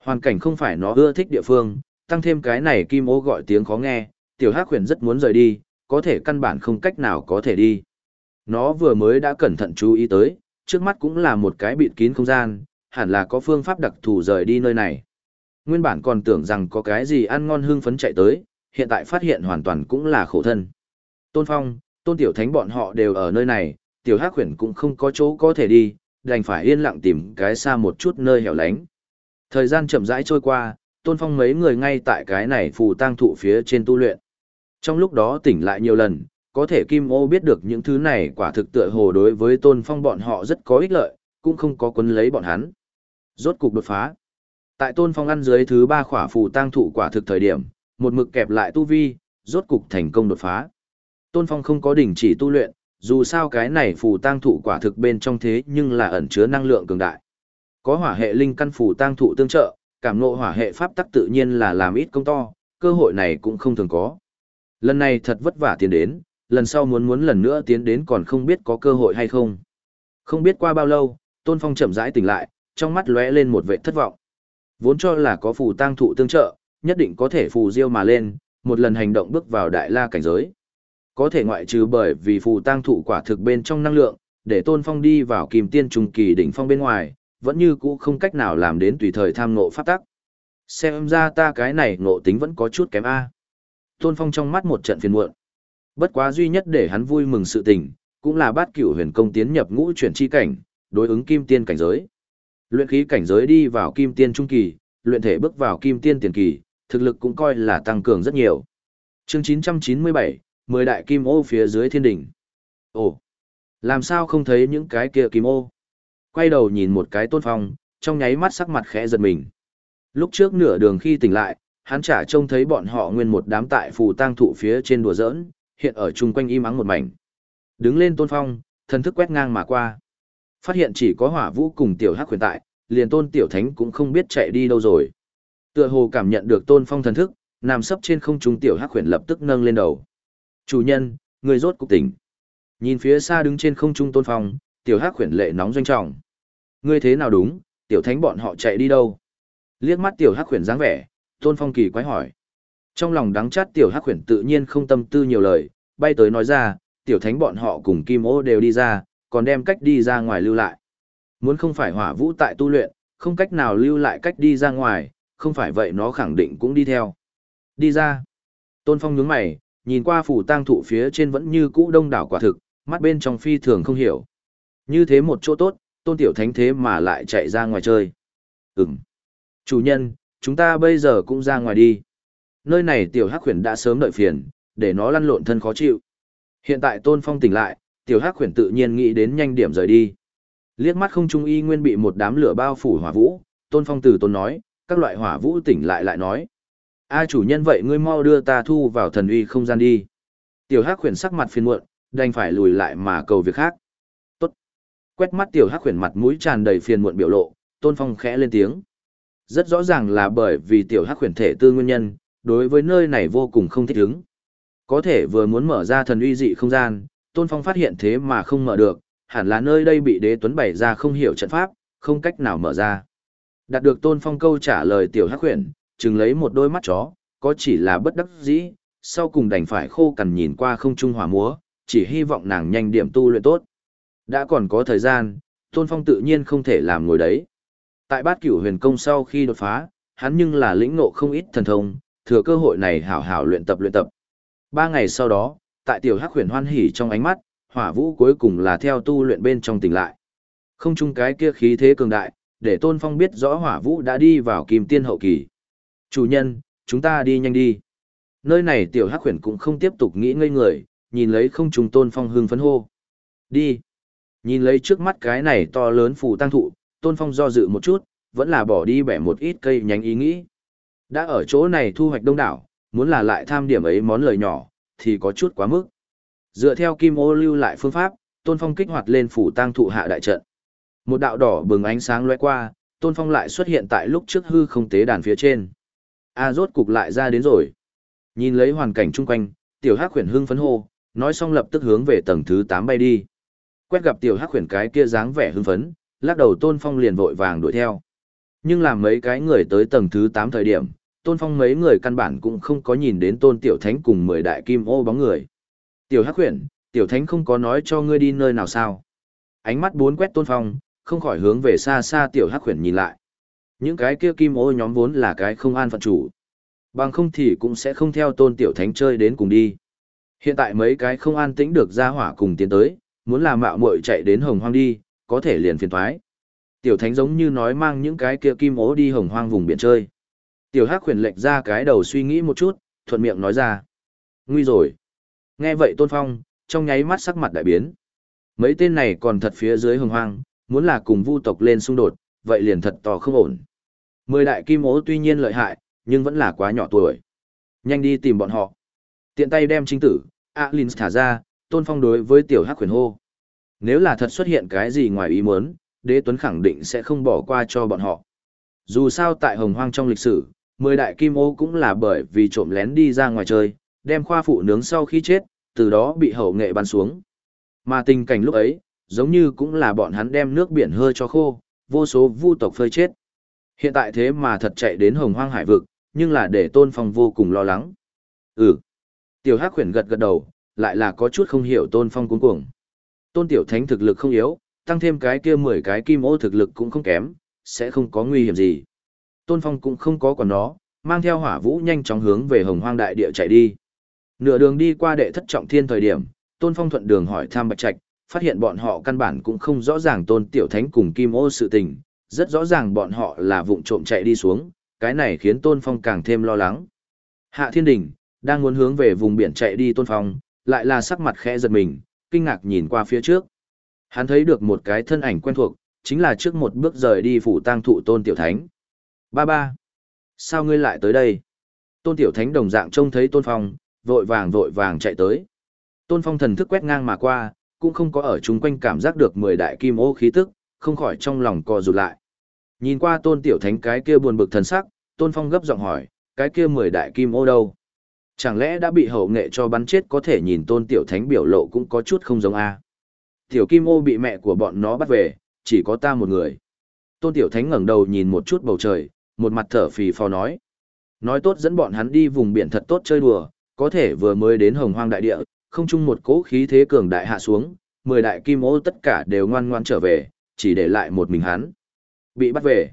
S1: Hoàn cảnh không phải nó ưa thích địa phương, tăng thêm cái này kim ô gọi tiếng khó nghe, tiểu hắc huyền rất muốn rời đi, có thể căn bản không cách nào có thể đi. Nó vừa mới đã cẩn thận chú ý tới, trước mắt cũng là một cái bịt kín không gian, hẳn là có phương pháp đặc thù rời đi nơi này. Nguyên bản còn tưởng rằng có cái gì ăn ngon hương phấn chạy tới, hiện tại phát hiện hoàn toàn cũng là khổ thân. Tôn Phong, Tôn Tiểu Thánh bọn họ đều ở nơi này, Tiểu Hắc Huyền cũng không có chỗ có thể đi, đành phải yên lặng tìm cái xa một chút nơi hẻo lánh. Thời gian chậm rãi trôi qua, Tôn Phong mấy người ngay tại cái này phù tang thụ phía trên tu luyện. Trong lúc đó tỉnh lại nhiều lần, có thể Kim Ô biết được những thứ này quả thực tựa hồ đối với Tôn Phong bọn họ rất có ích lợi, cũng không có quấn lấy bọn hắn. Rốt cục đột phá. Tại Tôn Phong ăn dưới thứ ba khỏa phù tang thụ quả thực thời điểm, một mực kẹp lại tu vi, rốt cục thành công đột phá. Tôn Phong không có đình chỉ tu luyện, dù sao cái này phù tang thụ quả thực bên trong thế nhưng là ẩn chứa năng lượng cường đại. Có hỏa hệ linh căn phù tang thụ tương trợ, cảm ngộ hỏa hệ pháp tắc tự nhiên là làm ít công to, cơ hội này cũng không thường có. Lần này thật vất vả tiến đến, lần sau muốn muốn lần nữa tiến đến còn không biết có cơ hội hay không. Không biết qua bao lâu, Tôn Phong chậm rãi tỉnh lại, trong mắt lóe lên một vẻ thất vọng. Vốn cho là có phù tang thụ tương trợ, nhất định có thể phù diêu mà lên, một lần hành động bước vào đại la cảnh giới. Có thể ngoại trừ bởi vì phù tang thụ quả thực bên trong năng lượng, để Tôn Phong đi vào kìm tiên trùng kỳ đỉnh phong bên ngoài, vẫn như cũ không cách nào làm đến tùy thời tham ngộ pháp tắc. Xem ra ta cái này ngộ tính vẫn có chút kém a. Tôn Phong trong mắt một trận phiền muộn. Bất quá duy nhất để hắn vui mừng sự tình, cũng là bát cửu huyền công tiến nhập ngũ chuyển chi cảnh, đối ứng kim tiên cảnh giới. Luyện khí cảnh giới đi vào kim tiên trung kỳ, luyện thể bước vào kim tiên tiền kỳ, thực lực cũng coi là tăng cường rất nhiều. Chương 997, 10 đại kim ô phía dưới thiên đỉnh. Ồ, làm sao không thấy những cái kia kim ô? Quay đầu nhìn một cái tôn phong, trong nháy mắt sắc mặt khẽ giật mình. Lúc trước nửa đường khi tỉnh lại, hắn chả trông thấy bọn họ nguyên một đám tại phù tang thụ phía trên đùa giỡn, hiện ở chung quanh im ắng một mảnh. Đứng lên tôn phong, thần thức quét ngang mà qua. Phát hiện chỉ có hỏa vũ cùng tiểu hắc huyền tại, liền tôn tiểu thánh cũng không biết chạy đi đâu rồi. Tựa hồ cảm nhận được tôn phong thần thức, nằm sấp trên không trung tiểu hắc huyền lập tức nâng lên đầu. Chủ nhân, người rốt cục tỉnh. Nhìn phía xa đứng trên không trung tôn phong, tiểu hắc khuyển lệ nóng doanh trọng. Ngươi thế nào đúng, tiểu thánh bọn họ chạy đi đâu? Liếc mắt tiểu hắc khuyển dáng vẻ, tôn phong kỳ quái hỏi. Trong lòng đắng chát tiểu hắc khuyển tự nhiên không tâm tư nhiều lời, bay tới nói ra, tiểu thánh bọn họ cùng kim ô đều đi ra, còn đem cách đi ra ngoài lưu lại. Muốn không phải hỏa vũ tại tu luyện, không cách nào lưu lại cách đi ra ngoài, không phải vậy nó khẳng định cũng đi theo. Đi ra. Tôn Phong nhướng mày, nhìn qua phủ tang thụ phía trên vẫn như cũ đông đảo quả thực, mắt bên trong phi thường không hiểu. Như thế một chỗ tốt, tôn tiểu thánh thế mà lại chạy ra ngoài chơi. Ừm. Chủ nhân, chúng ta bây giờ cũng ra ngoài đi. Nơi này tiểu hắc khuyển đã sớm đợi phiền, để nó lăn lộn thân khó chịu. Hiện tại tôn phong tỉnh lại, tiểu hắc khuyển tự nhiên nghĩ đến nhanh điểm rời đi. Liếc mắt không trung y nguyên bị một đám lửa bao phủ hỏa vũ, tôn phong từ tôn nói, các loại hỏa vũ tỉnh lại lại nói. A chủ nhân vậy ngươi mau đưa ta thu vào thần uy không gian đi. Tiểu hắc khuyển sắc mặt phiền muộn, đành phải lùi lại mà cầu việc khác. Quét mắt tiểu hắc khuyển mặt mũi tràn đầy phiền muộn biểu lộ, tôn phong khẽ lên tiếng. Rất rõ ràng là bởi vì tiểu hắc khuyển thể tư nguyên nhân, đối với nơi này vô cùng không thích ứng. Có thể vừa muốn mở ra thần uy dị không gian, tôn phong phát hiện thế mà không mở được, hẳn là nơi đây bị đế tuấn bày ra không hiểu trận pháp, không cách nào mở ra. Đạt được tôn phong câu trả lời tiểu hắc huyền, chừng lấy một đôi mắt chó, có chỉ là bất đắc dĩ, sau cùng đành phải khô cằn nhìn qua không trung hỏa múa, chỉ hy vọng nàng nhanh điểm tu luyện tốt. Đã còn có thời gian, tôn phong tự nhiên không thể làm ngồi đấy. Tại bát cửu huyền công sau khi đột phá, hắn nhưng là lĩnh ngộ không ít thần thông, thừa cơ hội này hảo hảo luyện tập luyện tập. Ba ngày sau đó, tại tiểu hắc huyền hoan hỉ trong ánh mắt, hỏa vũ cuối cùng là theo tu luyện bên trong tỉnh lại. Không chung cái kia khí thế cường đại, để Tôn Phong biết rõ hỏa vũ đã đi vào kim tiên hậu kỳ. Chủ nhân, chúng ta đi nhanh đi. Nơi này tiểu hắc huyền cũng không tiếp tục nghĩ ngây người, nhìn lấy không trùng Tôn Phong hưng phấn hô. Đi. Nhìn lấy trước mắt cái này to lớn phù tăng thụ, Tôn Phong do dự một chút, vẫn là bỏ đi bẻ một ít cây nhánh ý nghĩ. Đã ở chỗ này thu hoạch đông đảo, muốn là lại tham điểm ấy món lời nhỏ, thì có chút quá mức. Dựa theo kim ô lưu lại phương pháp, Tôn Phong kích hoạt lên phủ tăng thụ hạ đại trận. Một đạo đỏ bừng ánh sáng lóe qua, Tôn Phong lại xuất hiện tại lúc trước hư không tế đàn phía trên. A rốt cục lại ra đến rồi. Nhìn lấy hoàn cảnh chung quanh, tiểu hắc khuyển hưng phấn hô, nói xong lập tức hướng về tầng thứ 8 bay đi. Quét gặp tiểu hắc khuyển cái kia dáng vẻ hưng phấn, lắc đầu Tôn Phong liền vội vàng đuổi theo. Nhưng làm mấy cái người tới tầng thứ 8 thời điểm, Tôn Phong mấy người căn bản cũng không có nhìn đến Tôn Tiểu Thánh cùng 10 đại kim ô bóng người. Tiểu Hắc khuyển, Tiểu Thánh không có nói cho ngươi đi nơi nào sao? Ánh mắt bốn quét Tôn Phong, không khỏi hướng về xa xa Tiểu Hắc khuyển nhìn lại. Những cái kia kim ô nhóm vốn là cái không an phận chủ. Bằng không thì cũng sẽ không theo Tôn Tiểu Thánh chơi đến cùng đi. Hiện tại mấy cái không an tĩnh được ra hỏa cùng tiến tới, muốn làm mạo muội chạy đến hồng hoang đi, có thể liền phiền thoái. Tiểu Thánh giống như nói mang những cái kia kim ố đi hồng hoang vùng biển chơi. Tiểu Hắc khuyển lệch ra cái đầu suy nghĩ một chút, thuận miệng nói ra. Nguy rồi. Nghe vậy Tôn Phong, trong nháy mắt sắc mặt đại biến. Mấy tên này còn thật phía dưới hồng hoang, muốn là cùng vu tộc lên xung đột, vậy liền thật to không ổn. Mười đại kim ố tuy nhiên lợi hại, nhưng vẫn là quá nhỏ tuổi. Nhanh đi tìm bọn họ. Tiện tay đem chính tử, Alins thả ra, Tôn Phong đối với tiểu Hắc khuyển hô. Nếu là thật xuất hiện cái gì ngoài ý muốn, đế tuấn khẳng định sẽ không bỏ qua cho bọn họ. Dù sao tại hồng hoang trong lịch sử, mười đại kim ô cũng là bởi vì trộm lén đi ra ngoài chơi, đem khoa phụ nướng sau khi chết, từ đó bị hậu nghệ bắn xuống. Mà tình cảnh lúc ấy, giống như cũng là bọn hắn đem nước biển hơi cho khô, vô số vu tộc phơi chết. Hiện tại thế mà thật chạy đến hồng hoang hải vực, nhưng là để tôn phong vô cùng lo lắng. Ừ. Tiểu Hắc khuyển gật gật đầu, lại là có chút không hiểu tôn phong cuống cuồng. Tôn tiểu thánh thực lực không yếu, tăng thêm cái kia 10 cái kim ô thực lực cũng không kém, sẽ không có nguy hiểm gì. Tôn Phong cũng không có còn nó, mang theo hỏa vũ nhanh chóng hướng về hồng hoang đại địa chạy đi. Nửa đường đi qua đệ thất trọng thiên thời điểm, Tôn Phong thuận đường hỏi tham Bạch Trạch, phát hiện bọn họ căn bản cũng không rõ ràng Tôn Tiểu Thánh cùng Kim Ô sự tình, rất rõ ràng bọn họ là vụng trộm chạy đi xuống, cái này khiến Tôn Phong càng thêm lo lắng. Hạ Thiên Đình, đang muốn hướng về vùng biển chạy đi Tôn Phong, lại là sắc mặt khẽ giật mình, kinh ngạc nhìn qua phía trước. Hắn thấy được một cái thân ảnh quen thuộc, chính là trước một bước rời đi phủ tang thụ Tôn Tiểu Thánh. Ba ba. Sao ngươi lại tới đây? Tôn Tiểu Thánh đồng dạng trông thấy Tôn Phong, vội vàng vội vàng chạy tới. Tôn Phong thần thức quét ngang mà qua, cũng không có ở chung quanh cảm giác được mười đại kim ô khí tức, không khỏi trong lòng co rụt lại. Nhìn qua Tôn Tiểu Thánh cái kia buồn bực thần sắc, Tôn Phong gấp giọng hỏi, cái kia mười đại kim ô đâu? Chẳng lẽ đã bị hậu nghệ cho bắn chết có thể nhìn Tôn Tiểu Thánh biểu lộ cũng có chút không giống a? Tiểu kim ô bị mẹ của bọn nó bắt về, chỉ có ta một người. Tôn Tiểu Thánh ngẩng đầu nhìn một chút bầu trời, một mặt thở phì phò nói. Nói tốt dẫn bọn hắn đi vùng biển thật tốt chơi đùa, có thể vừa mới đến hồng hoang đại địa, không chung một cỗ khí thế cường đại hạ xuống, mười đại kim ô tất cả đều ngoan ngoan trở về, chỉ để lại một mình hắn. Bị bắt về.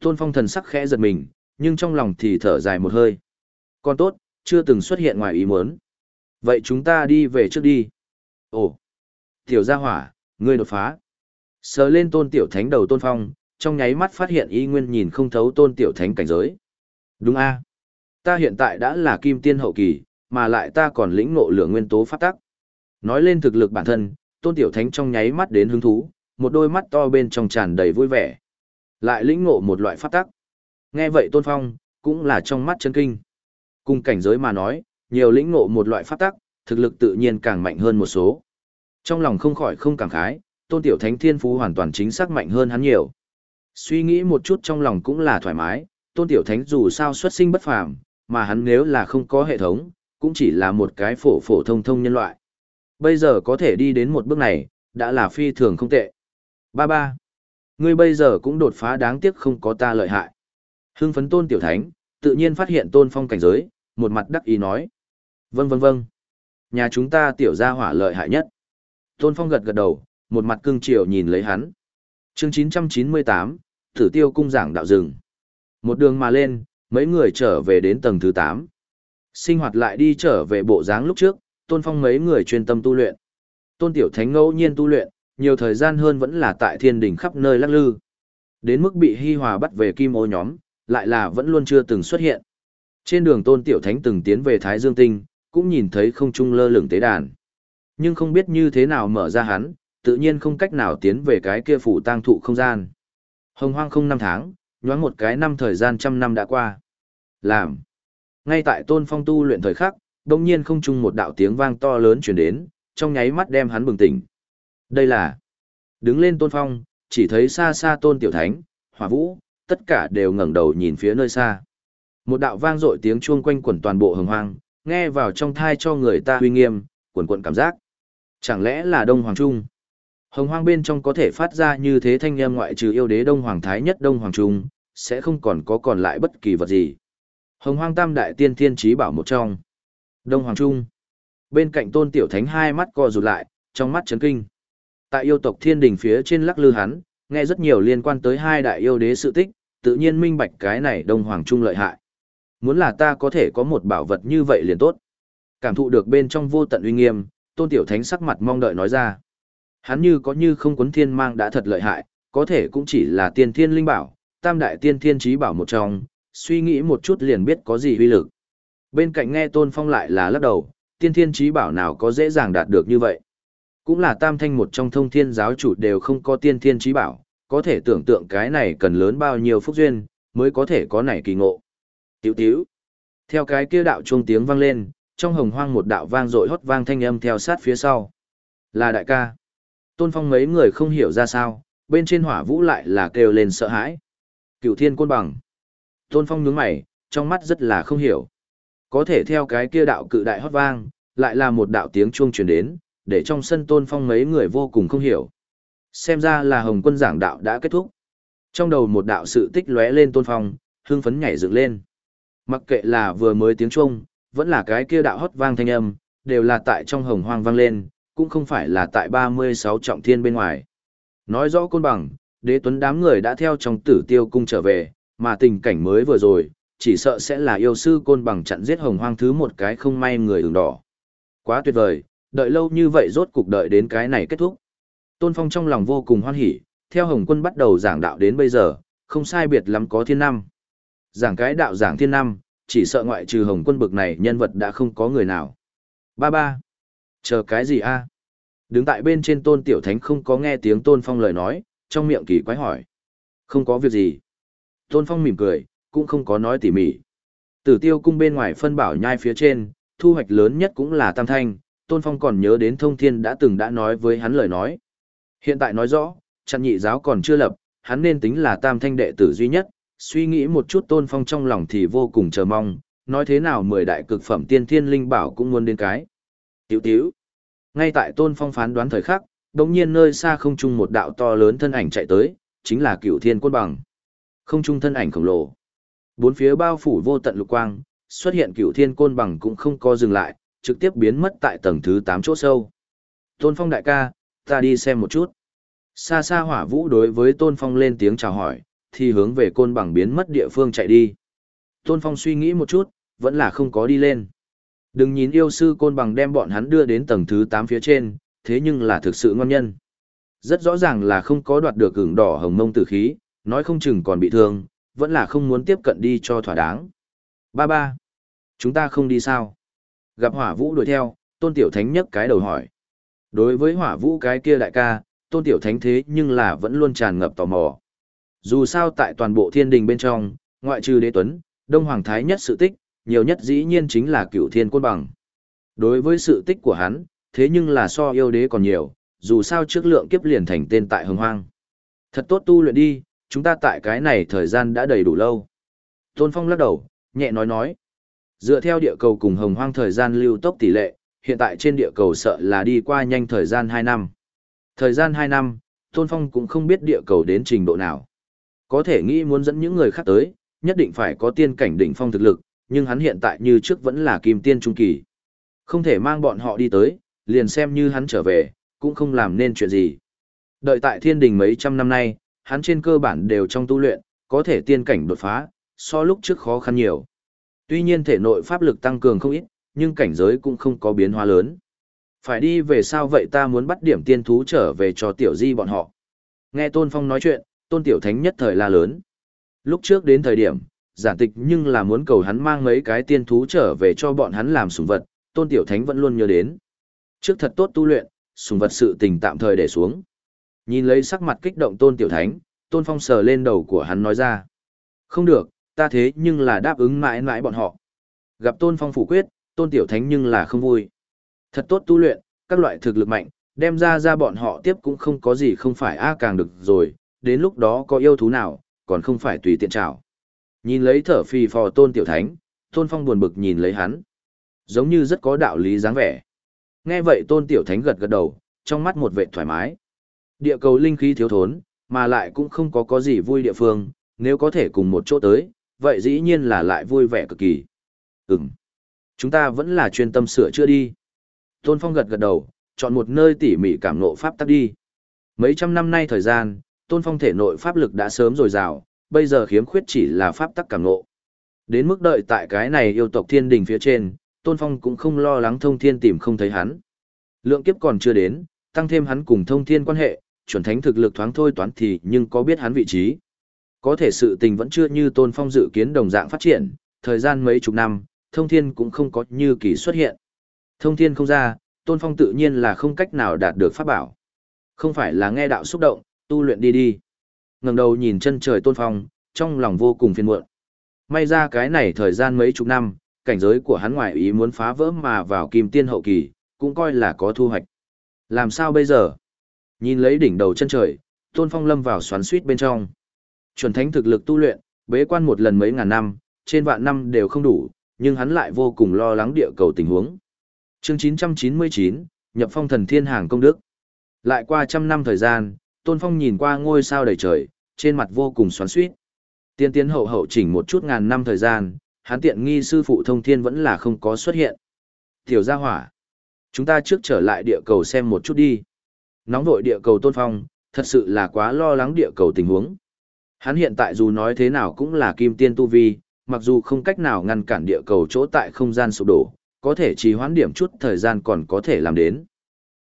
S1: Tôn Phong thần sắc khẽ giật mình, nhưng trong lòng thì thở dài một hơi. Còn tốt, chưa từng xuất hiện ngoài ý muốn. Vậy chúng ta đi về trước đi. Ồ, tiểu gia hỏa, ngươi đột phá. Sờ lên tôn tiểu thánh đầu tôn phong, trong nháy mắt phát hiện y nguyên nhìn không thấu tôn tiểu thánh cảnh giới. Đúng a Ta hiện tại đã là kim tiên hậu kỳ, mà lại ta còn lĩnh ngộ lửa nguyên tố phát tắc. Nói lên thực lực bản thân, tôn tiểu thánh trong nháy mắt đến hứng thú, một đôi mắt to bên trong tràn đầy vui vẻ. Lại lĩnh ngộ một loại phát tắc. Nghe vậy tôn phong, cũng là trong mắt chân kinh. Cùng cảnh giới mà nói, nhiều lĩnh ngộ một loại pháp tắc, thực lực tự nhiên càng mạnh hơn một số. Trong lòng không khỏi không cảm khái, tôn tiểu thánh thiên phú hoàn toàn chính xác mạnh hơn hắn nhiều. Suy nghĩ một chút trong lòng cũng là thoải mái, tôn tiểu thánh dù sao xuất sinh bất phàm, mà hắn nếu là không có hệ thống, cũng chỉ là một cái phổ phổ thông thông nhân loại. Bây giờ có thể đi đến một bước này, đã là phi thường không tệ. Ba ba. Ngươi bây giờ cũng đột phá đáng tiếc không có ta lợi hại. Hưng phấn tôn tiểu thánh, tự nhiên phát hiện tôn phong cảnh giới, một mặt đắc ý nói. Vâng vâng vâng. Nhà chúng ta tiểu gia hỏa lợi hại nhất. Tôn phong gật gật đầu, một mặt cưng chiều nhìn lấy hắn. chương 998, thử tiêu cung giảng đạo rừng. Một đường mà lên, mấy người trở về đến tầng thứ 8. Sinh hoạt lại đi trở về bộ dáng lúc trước, Tôn Phong mấy người chuyên tâm tu luyện. Tôn Tiểu Thánh ngẫu nhiên tu luyện, nhiều thời gian hơn vẫn là tại thiên đỉnh khắp nơi lắc lư. Đến mức bị Hi Hòa bắt về kim ô nhóm, lại là vẫn luôn chưa từng xuất hiện. Trên đường Tôn Tiểu Thánh từng tiến về Thái Dương Tinh, cũng nhìn thấy không trung lơ lửng tế đàn. Nhưng không biết như thế nào mở ra hắn, tự nhiên không cách nào tiến về cái kia phủ tang thụ không gian. Hồng hoang không năm tháng, nhoáng một cái năm thời gian trăm năm đã qua. Làm. Ngay tại tôn phong tu luyện thời khắc, đồng nhiên không trung một đạo tiếng vang to lớn chuyển đến, trong nháy mắt đem hắn bừng tỉnh. Đây là. Đứng lên tôn phong, chỉ thấy xa xa tôn tiểu thánh, hỏa vũ, tất cả đều ngẩng đầu nhìn phía nơi xa. Một đạo vang dội tiếng chuông quanh quẩn toàn bộ hồng hoang, nghe vào trong thai cho người ta uy nghiêm, quần quần cảm giác. Chẳng lẽ là Đông Hoàng Trung? Hồng hoang bên trong có thể phát ra như thế thanh âm ngoại trừ yêu đế Đông Hoàng Thái nhất Đông Hoàng Trung, sẽ không còn có còn lại bất kỳ vật gì. Hồng hoang tam đại tiên thiên trí bảo một trong. Đông Hoàng Trung. Bên cạnh tôn tiểu thánh hai mắt co rụt lại, trong mắt chấn kinh. Tại yêu tộc thiên đình phía trên lắc lư hắn, nghe rất nhiều liên quan tới hai đại yêu đế sự tích, tự nhiên minh bạch cái này Đông Hoàng Trung lợi hại. Muốn là ta có thể có một bảo vật như vậy liền tốt. Cảm thụ được bên trong vô tận uy nghiêm, tôn tiểu thánh sắc mặt mong đợi nói ra. Hắn như có như không quấn thiên mang đã thật lợi hại, có thể cũng chỉ là tiên thiên linh bảo, tam đại tiên thiên trí bảo một trong, suy nghĩ một chút liền biết có gì uy lực. Bên cạnh nghe tôn phong lại là lắc đầu, tiên thiên trí bảo nào có dễ dàng đạt được như vậy. Cũng là tam thanh một trong thông thiên giáo chủ đều không có tiên thiên trí bảo, có thể tưởng tượng cái này cần lớn bao nhiêu phúc duyên, mới có thể có này kỳ ngộ. Tiểu tiểu. Theo cái kia đạo chuông tiếng vang lên, trong hồng hoang một đạo vang dội hót vang thanh âm theo sát phía sau. Là đại ca. Tôn Phong mấy người không hiểu ra sao, bên trên hỏa vũ lại là kêu lên sợ hãi. Cựu thiên côn bằng. Tôn Phong nhướng mày, trong mắt rất là không hiểu. Có thể theo cái kia đạo cự đại hót vang, lại là một đạo tiếng chuông truyền đến, để trong sân Tôn Phong mấy người vô cùng không hiểu. Xem ra là Hồng Quân giảng đạo đã kết thúc. Trong đầu một đạo sự tích lóe lên Tôn Phong, hương phấn nhảy dựng lên. Mặc kệ là vừa mới tiếng trung, vẫn là cái kia đạo hót vang thanh âm, đều là tại trong hồng hoang vang lên, cũng không phải là tại 36 trọng thiên bên ngoài. Nói rõ côn bằng, đế tuấn đám người đã theo trong tử tiêu cung trở về, mà tình cảnh mới vừa rồi, chỉ sợ sẽ là yêu sư côn bằng chặn giết hồng hoang thứ một cái không may người ửng đỏ. Quá tuyệt vời, đợi lâu như vậy rốt cục đợi đến cái này kết thúc. Tôn Phong trong lòng vô cùng hoan hỉ, theo hồng quân bắt đầu giảng đạo đến bây giờ, không sai biệt lắm có thiên năm. Giảng cái đạo giảng thiên năm, chỉ sợ ngoại trừ hồng quân bực này nhân vật đã không có người nào. Ba ba. Chờ cái gì a? Đứng tại bên trên tôn tiểu thánh không có nghe tiếng tôn phong lời nói, trong miệng kỳ quái hỏi. Không có việc gì. Tôn phong mỉm cười, cũng không có nói tỉ mỉ. Tử tiêu cung bên ngoài phân bảo nhai phía trên, thu hoạch lớn nhất cũng là tam thanh, tôn phong còn nhớ đến thông thiên đã từng đã nói với hắn lời nói. Hiện tại nói rõ, chặn nhị giáo còn chưa lập, hắn nên tính là tam thanh đệ tử duy nhất, suy nghĩ một chút tôn phong trong lòng thì vô cùng chờ mong, nói thế nào mười đại cực phẩm tiên thiên linh bảo cũng muốn đến cái. Tiểu tiểu. Ngay tại tôn phong phán đoán thời khắc, đống nhiên nơi xa không trung một đạo to lớn thân ảnh chạy tới, chính là cựu thiên côn bằng. Không trung thân ảnh khổng lồ. Bốn phía bao phủ vô tận lục quang, xuất hiện cựu thiên côn bằng cũng không có dừng lại, trực tiếp biến mất tại tầng thứ tám chỗ sâu. Tôn phong đại ca, ta đi xem một chút. Xa xa hỏa vũ đối với tôn phong lên tiếng chào hỏi, thì hướng về côn bằng biến mất địa phương chạy đi. Tôn Phong suy nghĩ một chút, vẫn là không có đi lên. Đừng nhìn yêu sư côn bằng đem bọn hắn đưa đến tầng thứ 8 phía trên, thế nhưng là thực sự ngon nhân. Rất rõ ràng là không có đoạt được ửng đỏ hồng mông tử khí, nói không chừng còn bị thương, vẫn là không muốn tiếp cận đi cho thỏa đáng. Ba ba, chúng ta không đi sao? Gặp hỏa vũ đuổi theo, tôn tiểu thánh nhấc cái đầu hỏi. Đối với hỏa vũ cái kia đại ca, tôn tiểu thánh thế nhưng là vẫn luôn tràn ngập tò mò. Dù sao tại toàn bộ thiên đình bên trong, ngoại trừ đế tuấn, đông hoàng thái nhất sự tích, nhiều nhất dĩ nhiên chính là cựu thiên côn bằng. Đối với sự tích của hắn, thế nhưng là so yêu đế còn nhiều, dù sao trước lượng kiếp liền thành tên tại hồng hoang. Thật tốt tu luyện đi, chúng ta tại cái này thời gian đã đầy đủ lâu. Tôn Phong lắc đầu, nhẹ nói nói. Dựa theo địa cầu cùng hồng hoang thời gian lưu tốc tỷ lệ, hiện tại trên địa cầu sợ là đi qua nhanh thời gian 2 năm. Thời gian 2 năm, Tôn Phong cũng không biết địa cầu đến trình độ nào. Có thể nghĩ muốn dẫn những người khác tới, nhất định phải có tiên cảnh đỉnh phong thực lực, nhưng hắn hiện tại như trước vẫn là kim tiên trung kỳ. Không thể mang bọn họ đi tới, liền xem như hắn trở về, cũng không làm nên chuyện gì. Đợi tại thiên đình mấy trăm năm nay, hắn trên cơ bản đều trong tu luyện, có thể tiên cảnh đột phá, so lúc trước khó khăn nhiều. Tuy nhiên thể nội pháp lực tăng cường không ít, nhưng cảnh giới cũng không có biến hóa lớn. Phải đi về sao vậy ta muốn bắt điểm tiên thú trở về cho tiểu di bọn họ. Nghe Tôn Phong nói chuyện, Tôn Tiểu Thánh nhất thời la lớn. Lúc trước đến thời điểm, giản tịch nhưng là muốn cầu hắn mang mấy cái tiên thú trở về cho bọn hắn làm sủng vật, Tôn Tiểu Thánh vẫn luôn nhớ đến. Trước thật tốt tu luyện, sủng vật sự tình tạm thời để xuống. Nhìn lấy sắc mặt kích động Tôn Tiểu Thánh, Tôn Phong sờ lên đầu của hắn nói ra. Không được, ta thế nhưng là đáp ứng mãi mãi bọn họ. Gặp Tôn Phong phủ quyết, Tôn Tiểu Thánh nhưng là không vui. Thật tốt tu luyện, các loại thực lực mạnh, đem ra ra bọn họ tiếp cũng không có gì không phải a càng được rồi, đến lúc đó có yêu thú nào, còn không phải tùy tiện trảo Nhìn lấy thở phì phò Tôn Tiểu Thánh, Tôn Phong buồn bực nhìn lấy hắn. Giống như rất có đạo lý dáng vẻ. Nghe vậy Tôn Tiểu Thánh gật gật đầu, trong mắt một vệ thoải mái. Địa cầu linh khí thiếu thốn, mà lại cũng không có có gì vui địa phương, nếu có thể cùng một chỗ tới, vậy dĩ nhiên là lại vui vẻ cực kỳ. Ừm. Chúng ta vẫn là chuyên tâm sửa chữa đi. Tôn Phong gật gật đầu, chọn một nơi tỉ mỉ cảm ngộ pháp tắc đi. Mấy trăm năm nay thời gian, Tôn Phong thể nội pháp lực đã sớm dồi dào, bây giờ khiếm khuyết chỉ là pháp tắc cảm ngộ. Đến mức đợi tại cái này yêu tộc thiên đình phía trên, Tôn Phong cũng không lo lắng thông thiên tìm không thấy hắn. Lượng kiếp còn chưa đến, tăng thêm hắn cùng thông thiên quan hệ, chuẩn thánh thực lực thoáng thôi toán thì nhưng có biết hắn vị trí. Có thể sự tình vẫn chưa như Tôn Phong dự kiến đồng dạng phát triển, thời gian mấy chục năm, thông thiên cũng không có như kỳ xuất hiện. Thông thiên không ra, Tôn Phong tự nhiên là không cách nào đạt được pháp bảo. Không phải là nghe đạo xúc động, tu luyện đi đi. ngẩng đầu nhìn chân trời Tôn Phong, trong lòng vô cùng phiền muộn. May ra cái này thời gian mấy chục năm, cảnh giới của hắn ngoại ý muốn phá vỡ mà vào kim tiên hậu kỳ, cũng coi là có thu hoạch. Làm sao bây giờ? Nhìn lấy đỉnh đầu chân trời, Tôn Phong lâm vào xoắn suýt bên trong. Chuẩn thánh thực lực tu luyện, bế quan một lần mấy ngàn năm, trên vạn năm đều không đủ, nhưng hắn lại vô cùng lo lắng địa cầu tình huống. Chương 999, nhập phong thần thiên hàng công đức. Lại qua trăm năm thời gian, Tôn Phong nhìn qua ngôi sao đầy trời, trên mặt vô cùng xoắn xuýt. Tiên tiến hậu hậu chỉnh một chút ngàn năm thời gian, hắn tiện nghi sư phụ thông thiên vẫn là không có xuất hiện. Tiểu gia hỏa, chúng ta trước trở lại địa cầu xem một chút đi. Nóng vội địa cầu Tôn Phong, thật sự là quá lo lắng địa cầu tình huống. Hắn hiện tại dù nói thế nào cũng là kim tiên tu vi, mặc dù không cách nào ngăn cản địa cầu chỗ tại không gian sụp đổ, có thể trì hoãn điểm chút thời gian còn có thể làm đến.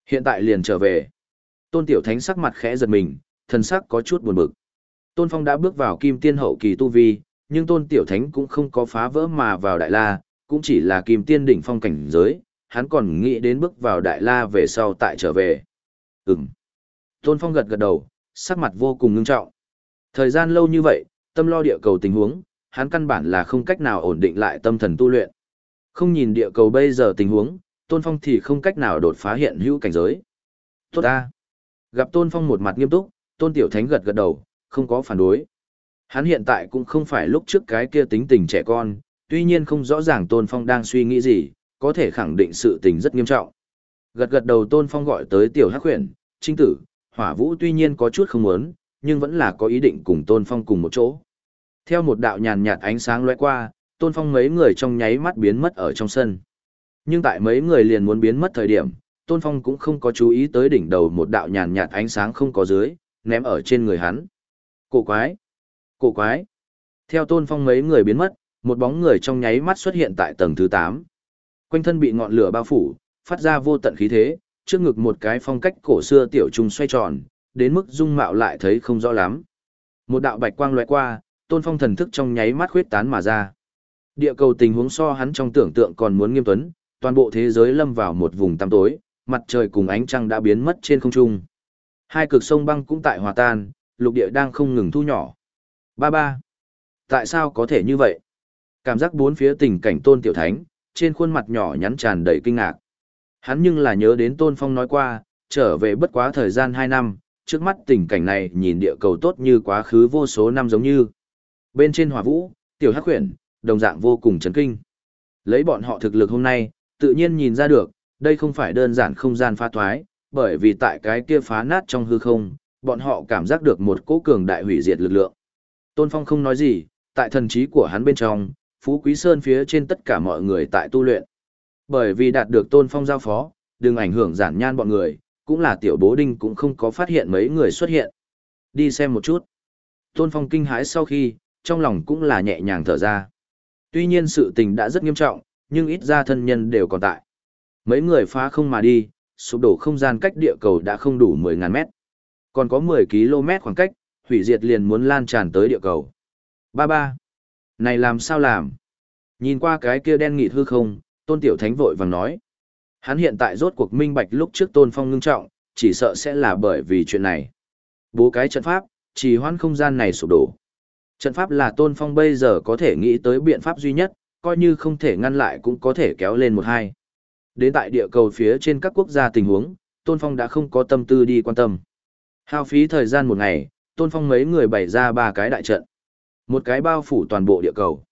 S1: Hiện tại liền trở về. Tôn Tiểu Thánh sắc mặt khẽ giật mình, thần sắc có chút buồn bực. Tôn Phong đã bước vào kim tiên hậu kỳ tu vi, nhưng Tôn Tiểu Thánh cũng không có phá vỡ mà vào Đại La, cũng chỉ là kim tiên đỉnh phong cảnh giới, hắn còn nghĩ đến bước vào Đại La về sau tại trở về. Ừm. Tôn Phong gật gật đầu, sắc mặt vô cùng ngưng trọng. Thời gian lâu như vậy, tâm lo địa cầu tình huống, hắn căn bản là không cách nào ổn định lại tâm thần tu luyện. Không nhìn địa cầu bây giờ tình huống, Tôn Phong thì không cách nào đột phá hiện hữu cảnh giới. Tốt ta. Gặp Tôn Phong một mặt nghiêm túc, Tôn Tiểu Thánh gật gật đầu, không có phản đối. Hắn hiện tại cũng không phải lúc trước cái kia tính tình trẻ con, tuy nhiên không rõ ràng Tôn Phong đang suy nghĩ gì, có thể khẳng định sự tình rất nghiêm trọng. Gật gật đầu Tôn Phong gọi tới Tiểu Hắc Huyền, Trinh Tử, Hỏa Vũ tuy nhiên có chút không muốn, nhưng vẫn là có ý định cùng Tôn Phong cùng một chỗ. Theo một đạo nhàn nhạt ánh sáng lóe qua, tôn phong mấy người trong nháy mắt biến mất ở trong sân. Nhưng tại mấy người liền muốn biến mất thời điểm, tôn phong cũng không có chú ý tới đỉnh đầu một đạo nhàn nhạt ánh sáng không có dưới, ném ở trên người hắn. Cổ quái! Cổ quái! Theo tôn phong mấy người biến mất, một bóng người trong nháy mắt xuất hiện tại tầng thứ 8. Quanh thân bị ngọn lửa bao phủ, phát ra vô tận khí thế, trước ngực một cái phong cách cổ xưa tiểu trùng xoay tròn, đến mức dung mạo lại thấy không rõ lắm. Một đạo bạch quang lóe qua, tôn phong thần thức trong nháy mắt khuyết tán mà ra. Địa cầu tình huống so hắn trong tưởng tượng còn muốn nghiêm tuấn, toàn bộ thế giới lâm vào một vùng tăm tối, mặt trời cùng ánh trăng đã biến mất trên không trung. Hai cực sông băng cũng tại hòa tan, lục địa đang không ngừng thu nhỏ. Ba ba. Tại sao có thể như vậy? Cảm giác bốn phía tình cảnh tôn tiểu thánh, trên khuôn mặt nhỏ nhắn tràn đầy kinh ngạc. Hắn nhưng là nhớ đến tôn phong nói qua, trở về bất quá thời gian hai năm, trước mắt tình cảnh này nhìn địa cầu tốt như quá khứ vô số năm giống như. Bên trên hỏa vũ, tiểu hắc huyền, đồng dạng vô cùng chấn kinh. Lấy bọn họ thực lực hôm nay, tự nhiên nhìn ra được, đây không phải đơn giản không gian phá thoái, bởi vì tại cái kia phá nát trong hư không, bọn họ cảm giác được một cỗ cường đại hủy diệt lực lượng. Tôn Phong không nói gì, tại thần trí của hắn bên trong, Phú Quý Sơn phía trên tất cả mọi người tại tu luyện. Bởi vì đạt được Tôn Phong giao phó, đừng ảnh hưởng giản nhan bọn người, cũng là tiểu bố đinh cũng không có phát hiện mấy người xuất hiện. Đi xem một chút. Tôn Phong kinh hãi sau khi, trong lòng cũng là nhẹ nhàng thở ra. Tuy nhiên sự tình đã rất nghiêm trọng, nhưng ít ra thân nhân đều còn tại. Mấy người phá không mà đi, sụp đổ không gian cách địa cầu đã không đủ 10.000 mét. Còn có 10 km khoảng cách, hủy diệt liền muốn lan tràn tới địa cầu. Ba ba. Này làm sao làm? Nhìn qua cái kia đen nghịt hư không, tôn tiểu thánh vội vàng nói. Hắn hiện tại rốt cuộc minh bạch lúc trước tôn phong ngưng trọng, chỉ sợ sẽ là bởi vì chuyện này. Bố cái trận pháp, chỉ hoãn không gian này sụp đổ. Trận pháp là tôn phong bây giờ có thể nghĩ tới biện pháp duy nhất, coi như không thể ngăn lại cũng có thể kéo lên một hai. Đến tại địa cầu phía trên các quốc gia tình huống, tôn phong đã không có tâm tư đi quan tâm. Hao phí thời gian một ngày, tôn phong mấy người bày ra ba cái đại trận. Một cái bao phủ toàn bộ địa cầu.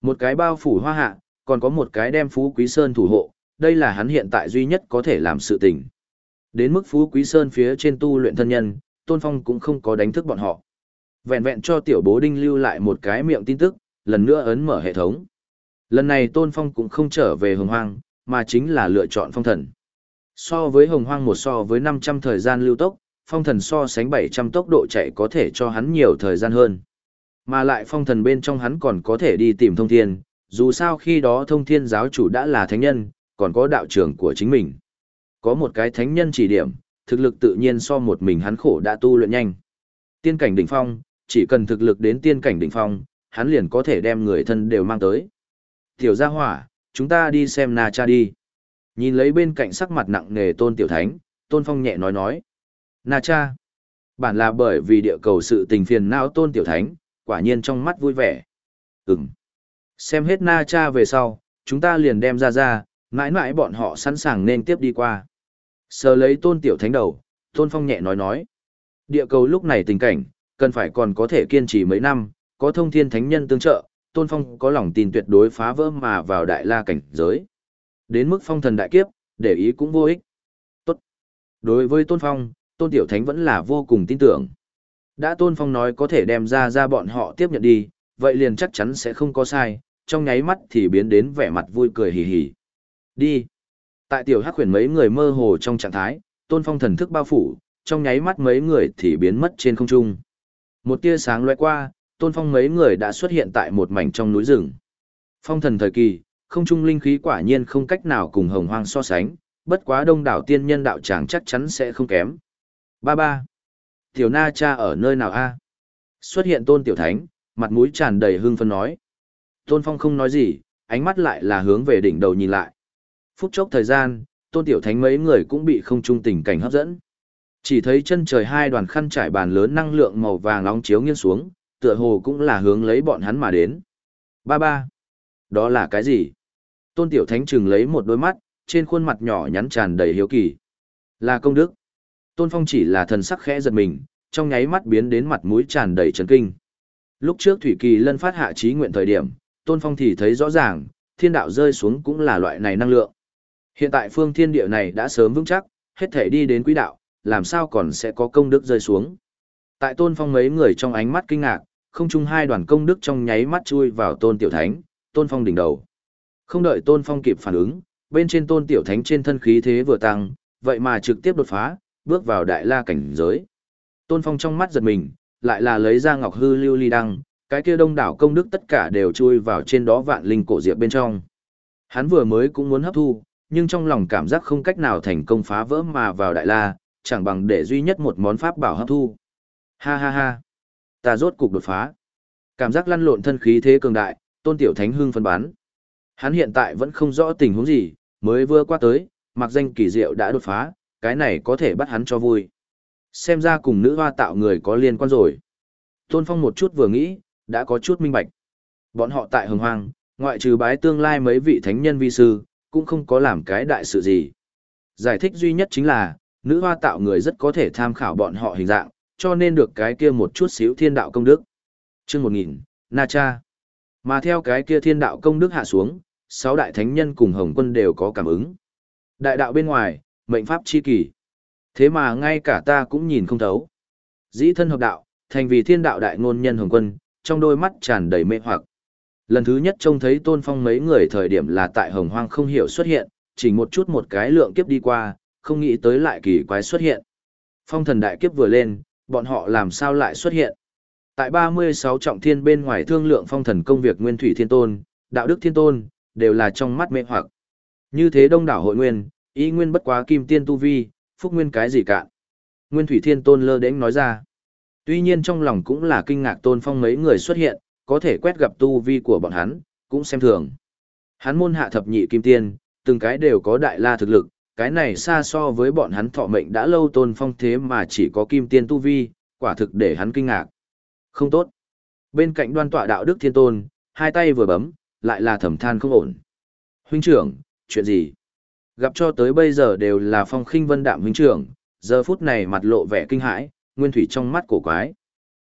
S1: Một cái bao phủ hoa hạ, còn có một cái đem phú quý sơn thủ hộ, đây là hắn hiện tại duy nhất có thể làm sự tình. Đến mức phú quý sơn phía trên tu luyện thân nhân, tôn phong cũng không có đánh thức bọn họ. Vẹn vẹn cho tiểu bố đinh lưu lại một cái miệng tin tức, lần nữa ấn mở hệ thống. Lần này tôn phong cũng không trở về hồng hoang, mà chính là lựa chọn phong thần. So với hồng hoang một so với 500 thời gian lưu tốc, phong thần so sánh 700 tốc độ chạy có thể cho hắn nhiều thời gian hơn. Mà lại phong thần bên trong hắn còn có thể đi tìm thông thiên, dù sao khi đó thông thiên giáo chủ đã là thánh nhân, còn có đạo trưởng của chính mình. Có một cái thánh nhân chỉ điểm, thực lực tự nhiên so một mình hắn khổ đã tu luyện nhanh. Tiên cảnh đỉnh phong, chỉ cần thực lực đến tiên cảnh đỉnh phong, hắn liền có thể đem người thân đều mang tới. Tiểu gia hỏa, chúng ta đi xem Na Cha đi. Nhìn lấy bên cạnh sắc mặt nặng nề tôn tiểu thánh, tôn phong nhẹ nói nói. Na Cha. Bản là bởi vì địa cầu sự tình phiền não tôn tiểu thánh, quả nhiên trong mắt vui vẻ. Ừm. Xem hết Na Cha về sau, chúng ta liền đem ra ra, mãi mãi bọn họ sẵn sàng nên tiếp đi qua. Sờ lấy tôn tiểu thánh đầu, tôn phong nhẹ nói nói. Địa cầu lúc này tình cảnh, cần phải còn có thể kiên trì mấy năm, có thông thiên thánh nhân tương trợ, tôn phong có lòng tin tuyệt đối phá vỡ mà vào đại la cảnh giới. Đến mức phong thần đại kiếp, để ý cũng vô ích. Tốt. Đối với tôn phong, tôn tiểu thánh vẫn là vô cùng tin tưởng. Đã tôn phong nói có thể đem ra ra bọn họ tiếp nhận đi, vậy liền chắc chắn sẽ không có sai, trong nháy mắt thì biến đến vẻ mặt vui cười hì hì. Đi. Tại tiểu hắc huyền mấy người mơ hồ trong trạng thái, tôn phong thần thức bao phủ, trong nháy mắt mấy người thì biến mất trên không trung. Một tia sáng lóe qua, tôn phong mấy người đã xuất hiện tại một mảnh trong núi rừng. Phong thần thời kỳ, không trung linh khí quả nhiên không cách nào cùng hồng hoang so sánh, bất quá đông đảo tiên nhân đạo tràng chắc chắn sẽ không kém. Ba ba. Tiểu na cha ở nơi nào a? Xuất hiện tôn tiểu thánh, mặt mũi tràn đầy hưng phấn nói. Tôn phong không nói gì, ánh mắt lại là hướng về đỉnh đầu nhìn lại. Phút chốc thời gian, tôn tiểu thánh mấy người cũng bị không trung tình cảnh hấp dẫn. Chỉ thấy chân trời hai đoàn khăn trải bàn lớn năng lượng màu vàng nóng chiếu nghiêng xuống, tựa hồ cũng là hướng lấy bọn hắn mà đến. Ba ba. Đó là cái gì? Tôn tiểu thánh trừng lấy một đôi mắt, trên khuôn mặt nhỏ nhắn tràn đầy hiếu kỳ. Là công đức. Tôn phong chỉ là thần sắc khẽ giật mình, trong nháy mắt biến đến mặt mũi tràn đầy chấn kinh. Lúc trước Thủy Kỳ lân phát hạ trí nguyện thời điểm, Tôn Phong thì thấy rõ ràng, thiên đạo rơi xuống cũng là loại này năng lượng. Hiện tại phương thiên địa này đã sớm vững chắc, hết thể đi đến quỹ đạo, làm sao còn sẽ có công đức rơi xuống. Tại tôn phong mấy người trong ánh mắt kinh ngạc, không chung hai đoàn công đức trong nháy mắt chui vào tôn tiểu thánh, tôn phong đỉnh đầu. Không đợi tôn phong kịp phản ứng, bên trên tôn tiểu thánh trên thân khí thế vừa tăng, vậy mà trực tiếp đột phá, bước vào đại la cảnh giới. Tôn phong trong mắt giật mình, lại là lấy ra ngọc hư lưu ly đăng, cái kia đông đảo công đức tất cả đều chui vào trên đó vạn linh cổ diệp bên trong. Hắn vừa mới cũng muốn hấp thu, nhưng trong lòng cảm giác không cách nào thành công phá vỡ mà vào đại la, chẳng bằng để duy nhất một món pháp bảo hấp thu. Ha ha ha, ta rốt cục đột phá. Cảm giác lăn lộn thân khí thế cường đại, tôn tiểu thánh hưng phân bán. Hắn hiện tại vẫn không rõ tình huống gì, mới vừa qua tới, mặc danh kỳ diệu đã đột phá, cái này có thể bắt hắn cho vui. Xem ra cùng nữ hoa tạo người có liên quan rồi. Tôn Phong một chút vừa nghĩ, đã có chút minh bạch. Bọn họ tại hồng hoang, ngoại trừ bái tương lai mấy vị thánh nhân vi sư, cũng không có làm cái đại sự gì. Giải thích duy nhất chính là, nữ hoa tạo người rất có thể tham khảo bọn họ hình dạng, cho nên được cái kia một chút xíu thiên đạo công đức. Chương 1000, Na Cha. Mà theo cái kia thiên đạo công đức hạ xuống, sáu đại thánh nhân cùng hồng quân đều có cảm ứng. Đại đạo bên ngoài, mệnh pháp chi kỳ. Thế mà ngay cả ta cũng nhìn không thấu. Dĩ thân hợp đạo, thành vì thiên đạo đại ngôn nhân hồng quân, trong đôi mắt tràn đầy mê hoặc. Lần thứ nhất trông thấy tôn phong mấy người thời điểm là tại hồng hoang không hiểu xuất hiện, chỉ một chút một cái lượng kiếp đi qua, không nghĩ tới lại kỳ quái xuất hiện. Phong thần đại kiếp vừa lên, bọn họ làm sao lại xuất hiện. Tại 36 trọng thiên bên ngoài thương lượng phong thần công việc Nguyên Thủy Thiên Tôn, Đạo Đức Thiên Tôn, đều là trong mắt mê hoặc. Như thế đông đảo hội nguyên, ý nguyên bất quá kim tiên tu vi, phúc nguyên cái gì cả. Nguyên Thủy Thiên Tôn lơ đễnh nói ra. Tuy nhiên trong lòng cũng là kinh ngạc Tôn Phong mấy người xuất hiện, có thể quét gặp tu vi của bọn hắn, cũng xem thường. Hắn môn hạ thập nhị kim tiên, từng cái đều có đại la thực lực, cái này xa so với bọn hắn thọ mệnh đã lâu Tôn Phong thế mà chỉ có kim tiên tu vi, quả thực để hắn kinh ngạc. Không tốt. Bên cạnh đoan tọa đạo đức thiên tôn, hai tay vừa bấm, lại là thầm than không ổn. Huynh trưởng, chuyện gì? Gặp cho tới bây giờ đều là phong khinh vân đạm huynh trưởng, giờ phút này mặt lộ vẻ kinh hãi, nguyên thủy trong mắt cổ quái.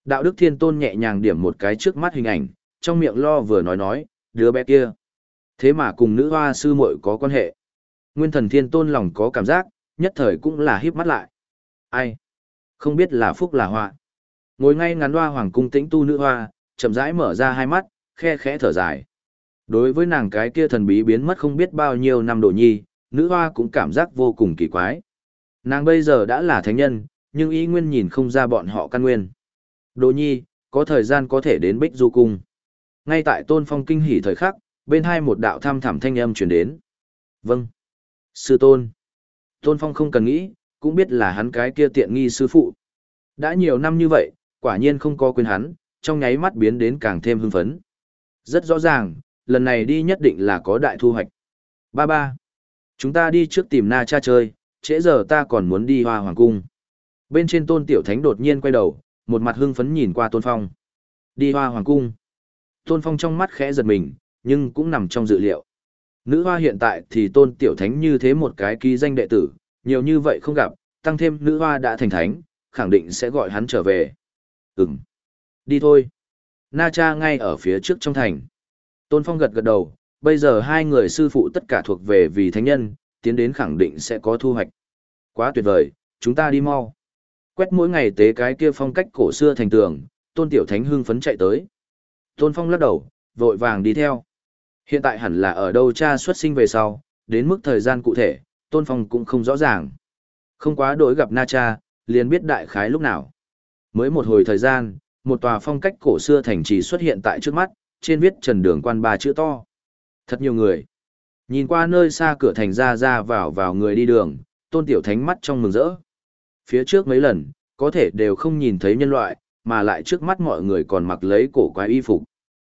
S1: Đạo đức thiên tôn nhẹ nhàng điểm một cái trước mắt hình ảnh, trong miệng lo vừa nói nói, đứa bé kia. Thế mà cùng nữ hoa sư muội có quan hệ. Nguyên thần thiên tôn lòng có cảm giác, nhất thời cũng là híp mắt lại. Ai? Không biết là phúc là họa. Ngồi ngay ngắn hoa hoàng cung tĩnh tu nữ hoa, chậm rãi mở ra hai mắt, khe khẽ thở dài. Đối với nàng cái kia thần bí biến mất không biết bao nhiêu năm đồ nhi, nữ hoa cũng cảm giác vô cùng kỳ quái. Nàng bây giờ đã là thánh nhân, nhưng ý nguyên nhìn không ra bọn họ căn nguyên. Đồ nhi, có thời gian có thể đến Bích Du Cung. Ngay tại tôn phong kinh hỉ thời khắc, bên hai một đạo thăm thẳm thanh âm truyền đến. Vâng. Sư tôn. Tôn phong không cần nghĩ, cũng biết là hắn cái kia tiện nghi sư phụ. Đã nhiều năm như vậy, quả nhiên không có quên hắn, trong nháy mắt biến đến càng thêm hưng phấn. Rất rõ ràng, lần này đi nhất định là có đại thu hoạch. Ba ba. Chúng ta đi trước tìm na cha chơi, trễ giờ ta còn muốn đi hoa hoàng cung. Bên trên tôn tiểu thánh đột nhiên quay đầu, một mặt hưng phấn nhìn qua tôn phong. Đi hoa hoàng cung. Tôn phong trong mắt khẽ giật mình, nhưng cũng nằm trong dự liệu. Nữ hoa hiện tại thì tôn tiểu thánh như thế một cái ký danh đệ tử, nhiều như vậy không gặp, tăng thêm nữ hoa đã thành thánh, khẳng định sẽ gọi hắn trở về. Ừm. Đi thôi. Na cha ngay ở phía trước trong thành. Tôn Phong gật gật đầu, bây giờ hai người sư phụ tất cả thuộc về vì thánh nhân, tiến đến khẳng định sẽ có thu hoạch. Quá tuyệt vời, chúng ta đi mau. Quét mỗi ngày tế cái kia phong cách cổ xưa thành tường, Tôn Tiểu Thánh hưng phấn chạy tới. Tôn Phong lắc đầu, vội vàng đi theo. Hiện tại hẳn là ở đâu cha xuất sinh về sau, đến mức thời gian cụ thể, Tôn Phong cũng không rõ ràng. Không quá đối gặp Na Cha, liền biết đại khái lúc nào. Mới một hồi thời gian, một tòa phong cách cổ xưa thành trì xuất hiện tại trước mắt, trên viết trần đường quan ba chữ to. Thật nhiều người. Nhìn qua nơi xa cửa thành ra ra vào vào người đi đường, tôn tiểu thánh mắt trong mừng rỡ. Phía trước mấy lần, có thể đều không nhìn thấy nhân loại, mà lại trước mắt mọi người còn mặc lấy cổ quái y phục.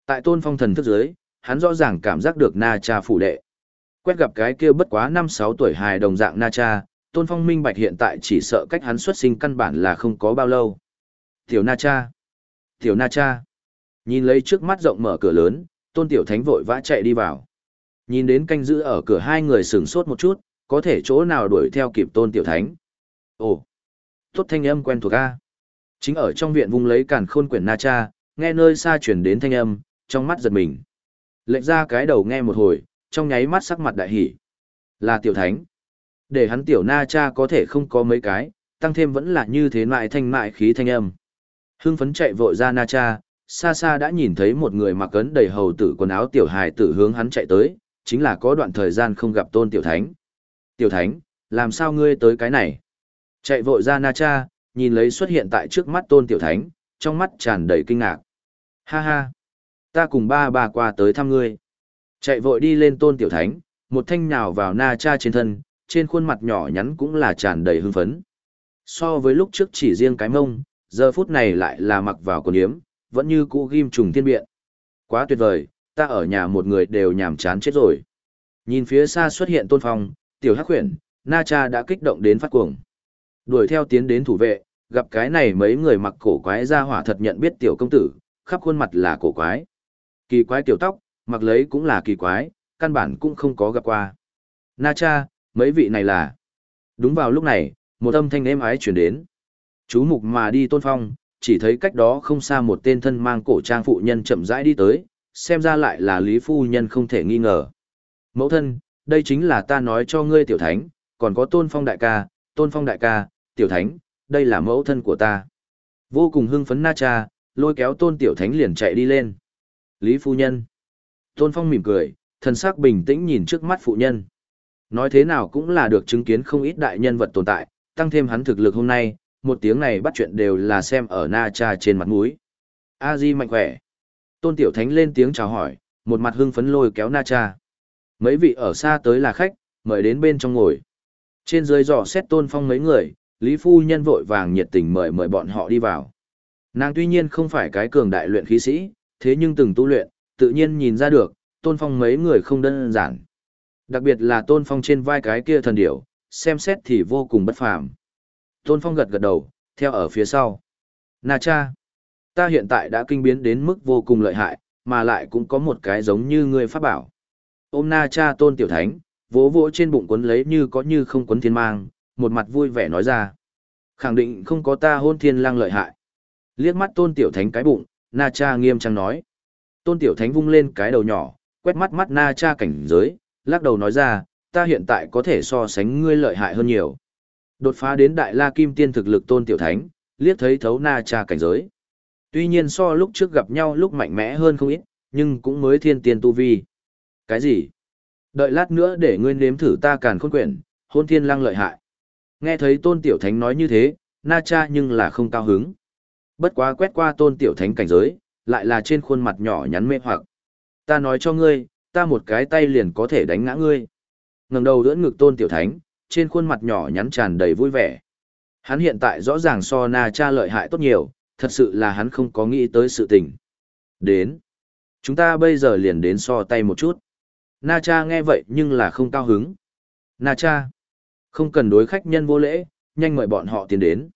S1: Tại tôn phong thần thức giới, hắn rõ ràng cảm giác được na cha phủ đệ. Quét gặp cái kia bất quá 5-6 tuổi hài đồng dạng na cha, tôn phong minh bạch hiện tại chỉ sợ cách hắn xuất sinh căn bản là không có bao lâu. Tiểu na cha. Tiểu na cha. Nhìn lấy trước mắt rộng mở cửa lớn, tôn tiểu thánh vội vã chạy đi vào. Nhìn đến canh giữ ở cửa hai người sửng sốt một chút, có thể chỗ nào đuổi theo kịp tôn tiểu thánh. Ồ, tốt thanh âm quen thuộc a. Chính ở trong viện vung lấy càn khôn quyển na cha, nghe nơi xa chuyển đến thanh âm, trong mắt giật mình. Lệnh ra cái đầu nghe một hồi, trong nháy mắt sắc mặt đại hỉ. Là tiểu thánh. Để hắn tiểu na cha có thể không có mấy cái, tăng thêm vẫn là như thế mại thanh mại khí thanh âm. Hưng phấn chạy vội ra na cha, xa xa đã nhìn thấy một người mặc ấn đầy hầu tử quần áo tiểu hài tử hướng hắn chạy tới, chính là có đoạn thời gian không gặp tôn tiểu thánh. Tiểu thánh, làm sao ngươi tới cái này? Chạy vội ra na cha, nhìn lấy xuất hiện tại trước mắt tôn tiểu thánh, trong mắt tràn đầy kinh ngạc. Ha ha, ta cùng ba bà qua tới thăm ngươi. Chạy vội đi lên tôn tiểu thánh, một thanh nhào vào na cha trên thân, trên khuôn mặt nhỏ nhắn cũng là tràn đầy hưng phấn. So với lúc trước chỉ riêng cái mông, giờ phút này lại là mặc vào quần yếm, vẫn như cũ ghim trùng thiên biện. Quá tuyệt vời, ta ở nhà một người đều nhàm chán chết rồi. Nhìn phía xa xuất hiện tôn phong, tiểu hắc khuyển, na cha đã kích động đến phát cuồng. Đuổi theo tiến đến thủ vệ, gặp cái này mấy người mặc cổ quái ra hỏa thật nhận biết tiểu công tử, khắp khuôn mặt là cổ quái. Kỳ quái tiểu tóc, mặc lấy cũng là kỳ quái, căn bản cũng không có gặp qua. Na cha, mấy vị này là... Đúng vào lúc này, một âm thanh êm ái chuyển đến. Chú mục mà đi tôn phong, chỉ thấy cách đó không xa một tên thân mang cổ trang phụ nhân chậm rãi đi tới, xem ra lại là Lý Phu Nhân không thể nghi ngờ. Mẫu thân, đây chính là ta nói cho ngươi tiểu thánh, còn có tôn phong đại ca, tôn phong đại ca, tiểu thánh, đây là mẫu thân của ta. Vô cùng hưng phấn na cha, lôi kéo tôn tiểu thánh liền chạy đi lên. Lý Phu Nhân. Tôn phong mỉm cười, thần sắc bình tĩnh nhìn trước mắt phụ nhân. Nói thế nào cũng là được chứng kiến không ít đại nhân vật tồn tại, tăng thêm hắn thực lực hôm nay, một tiếng này bắt chuyện đều là xem ở na cha trên mặt mũi. A Di mạnh khỏe. Tôn Tiểu Thánh lên tiếng chào hỏi, một mặt hưng phấn lôi kéo na cha. Mấy vị ở xa tới là khách, mời đến bên trong ngồi. Trên dưới dò xét tôn phong mấy người, Lý Phu Nhân vội vàng nhiệt tình mời mời bọn họ đi vào. Nàng tuy nhiên không phải cái cường đại luyện khí sĩ, thế nhưng từng tu luyện, tự nhiên nhìn ra được, tôn phong mấy người không đơn giản. Đặc biệt là tôn phong trên vai cái kia thần điểu, xem xét thì vô cùng bất phàm. Tôn phong gật gật đầu, theo ở phía sau. Na cha, ta hiện tại đã kinh biến đến mức vô cùng lợi hại, mà lại cũng có một cái giống như ngươi pháp bảo. Ôm na cha tôn tiểu thánh, vỗ vỗ trên bụng quấn lấy như có như không quấn thiên mang, một mặt vui vẻ nói ra. Khẳng định không có ta hôn thiên lang lợi hại. Liếc mắt tôn tiểu thánh cái bụng, na cha nghiêm trang nói. Tôn tiểu thánh vung lên cái đầu nhỏ, quét mắt mắt na cha cảnh giới, lắc đầu nói ra, ta hiện tại có thể so sánh ngươi lợi hại hơn nhiều. Đột phá đến đại la kim tiên thực lực tôn tiểu thánh, liếc thấy thấu na cha cảnh giới. Tuy nhiên so lúc trước gặp nhau lúc mạnh mẽ hơn không ít, nhưng cũng mới thiên tiên tu vi. Cái gì? Đợi lát nữa để ngươi nếm thử ta càn khôn quyển, hôn thiên lăng lợi hại. Nghe thấy tôn tiểu thánh nói như thế, na cha nhưng là không cao hứng. Bất quá quét qua tôn tiểu thánh cảnh giới, lại là trên khuôn mặt nhỏ nhắn mê hoặc. Ta nói cho ngươi, ta một cái tay liền có thể đánh ngã ngươi. ngẩng đầu đỡ ngực tôn tiểu thánh, trên khuôn mặt nhỏ nhắn tràn đầy vui vẻ. Hắn hiện tại rõ ràng so na cha lợi hại tốt nhiều, thật sự là hắn không có nghĩ tới sự tình. Đến. Chúng ta bây giờ liền đến so tay một chút. Na cha nghe vậy nhưng là không cao hứng. Na cha. Không cần đối khách nhân vô lễ, nhanh mời bọn họ tiến đến.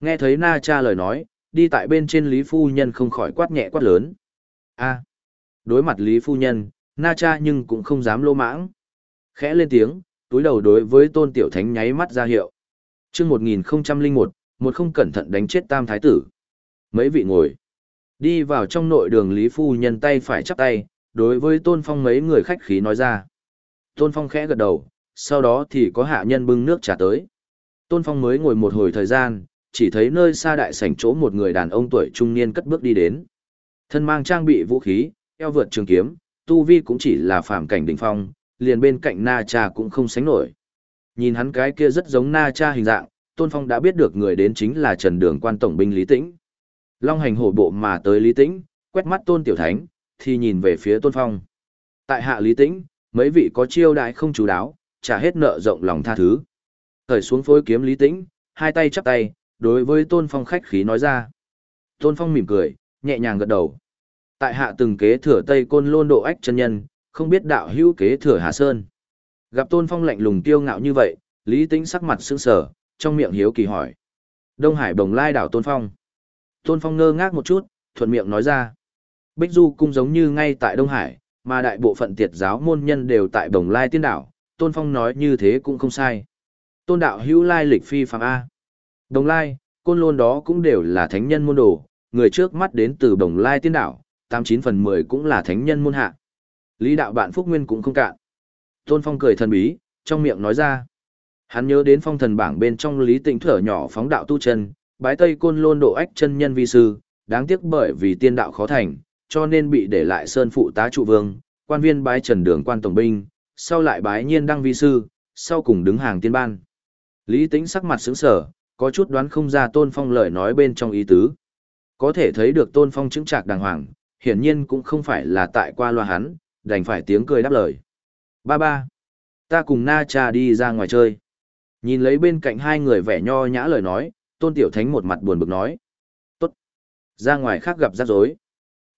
S1: Nghe thấy Na cha lời nói, đi tại bên trên Lý Phu Nhân không khỏi quát nhẹ quát lớn. a đối mặt Lý Phu Nhân, Na cha nhưng cũng không dám lô mãng. Khẽ lên tiếng, túi đầu đối với tôn tiểu thánh nháy mắt ra hiệu. chương 1001, một không cẩn thận đánh chết tam thái tử. Mấy vị ngồi. Đi vào trong nội đường Lý Phu Nhân tay phải chắp tay, đối với Tôn Phong mấy người khách khí nói ra. Tôn Phong khẽ gật đầu, sau đó thì có hạ nhân bưng nước trà tới. Tôn Phong mới ngồi một hồi thời gian, chỉ thấy nơi xa đại sảnh chỗ một người đàn ông tuổi trung niên cất bước đi đến. Thân mang trang bị vũ khí, eo vượt trường kiếm, tu vi cũng chỉ là phàm cảnh đỉnh phong, liền bên cạnh Na Cha cũng không sánh nổi. Nhìn hắn cái kia rất giống Na Cha hình dạng, Tôn Phong đã biết được người đến chính là Trần Đường quan tổng binh Lý Tĩnh. Long hành hổ bộ mà tới Lý Tĩnh, quét mắt Tôn Tiểu Thánh, thì nhìn về phía Tôn Phong. Tại hạ Lý Tĩnh, mấy vị có chiêu đại không chú đáo, trả hết nợ rộng lòng tha thứ. Thời xuống phối kiếm Lý Tĩnh, hai tay chắp tay, đối với Tôn Phong khách khí nói ra. Tôn Phong mỉm cười, nhẹ nhàng gật đầu. Tại hạ từng kế thừa Tây Côn Lôn độ ách chân nhân, không biết đạo hữu kế thừa Hà Sơn. Gặp Tôn Phong lạnh lùng tiêu ngạo như vậy, Lý Tĩnh sắc mặt sững sờ, trong miệng hiếu kỳ hỏi. Đông Hải Bồng Lai đảo Tôn Phong. Tôn Phong ngơ ngác một chút, thuận miệng nói ra. Bích Du cung giống như ngay tại Đông Hải, mà đại bộ phận tiệt giáo môn nhân đều tại Bồng Lai Tiên Đảo, Tôn Phong nói như thế cũng không sai. Tôn đạo hữu lai lịch phi phàm A. Đồng Lai, côn lôn đó cũng đều là thánh nhân môn đồ, người trước mắt đến từ Đồng Lai Tiên Đảo, tám chín phần mười cũng là thánh nhân môn hạ. Lý đạo bạn Phúc Nguyên cũng không cạn. Tôn Phong cười thần bí, trong miệng nói ra. Hắn nhớ đến phong thần bảng bên trong lý tịnh thở nhỏ phóng đạo tu chân, bái tây côn lôn độ ách chân nhân vi sư, đáng tiếc bởi vì tiên đạo khó thành, cho nên bị để lại sơn phụ tá trụ vương, quan viên bái trần đường quan tổng binh, sau lại bái nhiên đăng vi sư, sau cùng đứng hàng tiên ban. Lý tĩnh sắc mặt sững sờ có chút đoán không ra tôn phong lời nói bên trong ý tứ. Có thể thấy được tôn phong chứng trạc đàng hoàng, hiển nhiên cũng không phải là tại qua loa hắn, đành phải tiếng cười đáp lời. Ba ba, ta cùng na cha đi ra ngoài chơi. Nhìn lấy bên cạnh hai người vẻ nho nhã lời nói, tôn tiểu thánh một mặt buồn bực nói. Tốt. Ra ngoài khác gặp rắc rối.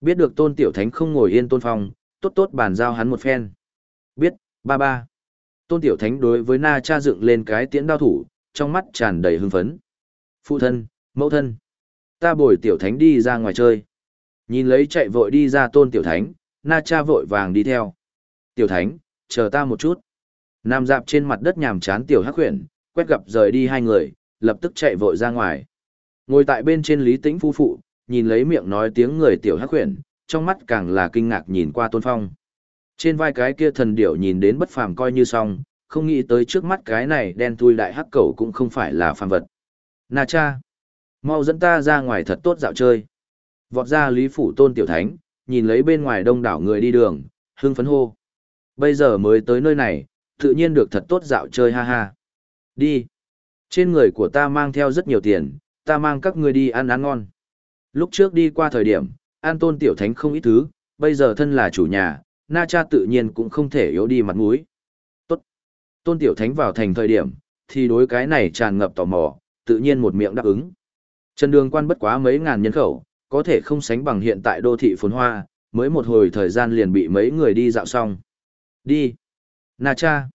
S1: Biết được tôn tiểu thánh không ngồi yên tôn phong, tốt tốt bàn giao hắn một phen. Biết, ba ba. Tôn tiểu thánh đối với na cha dựng lên cái tiễn đao thủ, trong mắt tràn đầy hưng phấn. Phụ thân, mẫu thân. Ta bồi tiểu thánh đi ra ngoài chơi. Nhìn lấy chạy vội đi ra tôn tiểu thánh, na cha vội vàng đi theo. Tiểu thánh, chờ ta một chút. Nam dạp trên mặt đất nhàm chán tiểu hắc huyền, quét gặp rời đi hai người, lập tức chạy vội ra ngoài. Ngồi tại bên trên lý tĩnh phu phụ, nhìn lấy miệng nói tiếng người tiểu hắc huyền, trong mắt càng là kinh ngạc nhìn qua tôn phong. Trên vai cái kia thần điểu nhìn đến bất phàm coi như xong, không nghĩ tới trước mắt cái này đen thui đại hắc cầu cũng không phải là phàm vật. Na cha, mau dẫn ta ra ngoài thật tốt dạo chơi. Vọt ra Lý Phủ Tôn Tiểu Thánh, nhìn lấy bên ngoài đông đảo người đi đường, hưng phấn hô. Bây giờ mới tới nơi này, tự nhiên được thật tốt dạo chơi ha ha. Đi. Trên người của ta mang theo rất nhiều tiền, ta mang các ngươi đi ăn ăn ngon. Lúc trước đi qua thời điểm, an tôn tiểu thánh không ít thứ, bây giờ thân là chủ nhà, Na Cha tự nhiên cũng không thể yếu đi mặt mũi. Tôn Tiểu Thánh vào thành thời điểm, thì đối cái này tràn ngập tò mò, tự nhiên một miệng đáp ứng. Trần Đường Quan bất quá mấy ngàn nhân khẩu, có thể không sánh bằng hiện tại đô thị phồn hoa, mới một hồi thời gian liền bị mấy người đi dạo xong. Đi. Na Cha.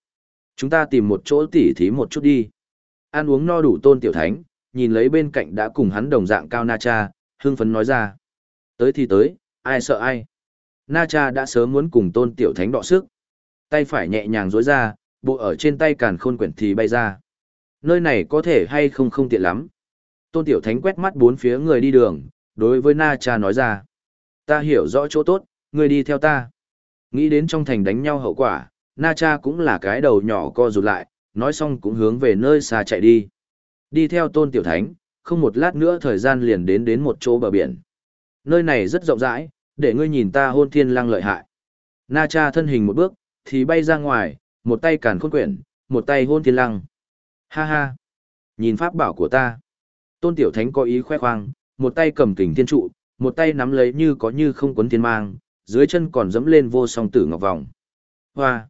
S1: Chúng ta tìm một chỗ tỉ thí một chút đi. Ăn uống no đủ Tôn Tiểu Thánh, nhìn lấy bên cạnh đã cùng hắn đồng dạng cao Na Cha, hương phấn nói ra. Tới thì tới, ai sợ ai. Na Cha đã sớm muốn cùng tôn tiểu thánh đọ sức. Tay phải nhẹ nhàng dối ra, bộ ở trên tay càn khôn quyển thì bay ra. Nơi này có thể hay không không tiện lắm. Tôn tiểu thánh quét mắt bốn phía người đi đường, đối với Na Cha nói ra. Ta hiểu rõ chỗ tốt, người đi theo ta. Nghĩ đến trong thành đánh nhau hậu quả, Na Cha cũng là cái đầu nhỏ co rụt lại, nói xong cũng hướng về nơi xa chạy đi. Đi theo tôn tiểu thánh, không một lát nữa thời gian liền đến đến một chỗ bờ biển. Nơi này rất rộng rãi, để ngươi nhìn ta hôn thiên lăng lợi hại. Na cha thân hình một bước, thì bay ra ngoài, một tay càn khôn quyển, một tay hôn thiên lăng. Ha ha! Nhìn pháp bảo của ta. Tôn tiểu thánh có ý khoe khoang, một tay cầm kình thiên trụ, một tay nắm lấy như có như không quấn thiên mang, dưới chân còn dẫm lên vô song tử ngọc vòng. Hoa!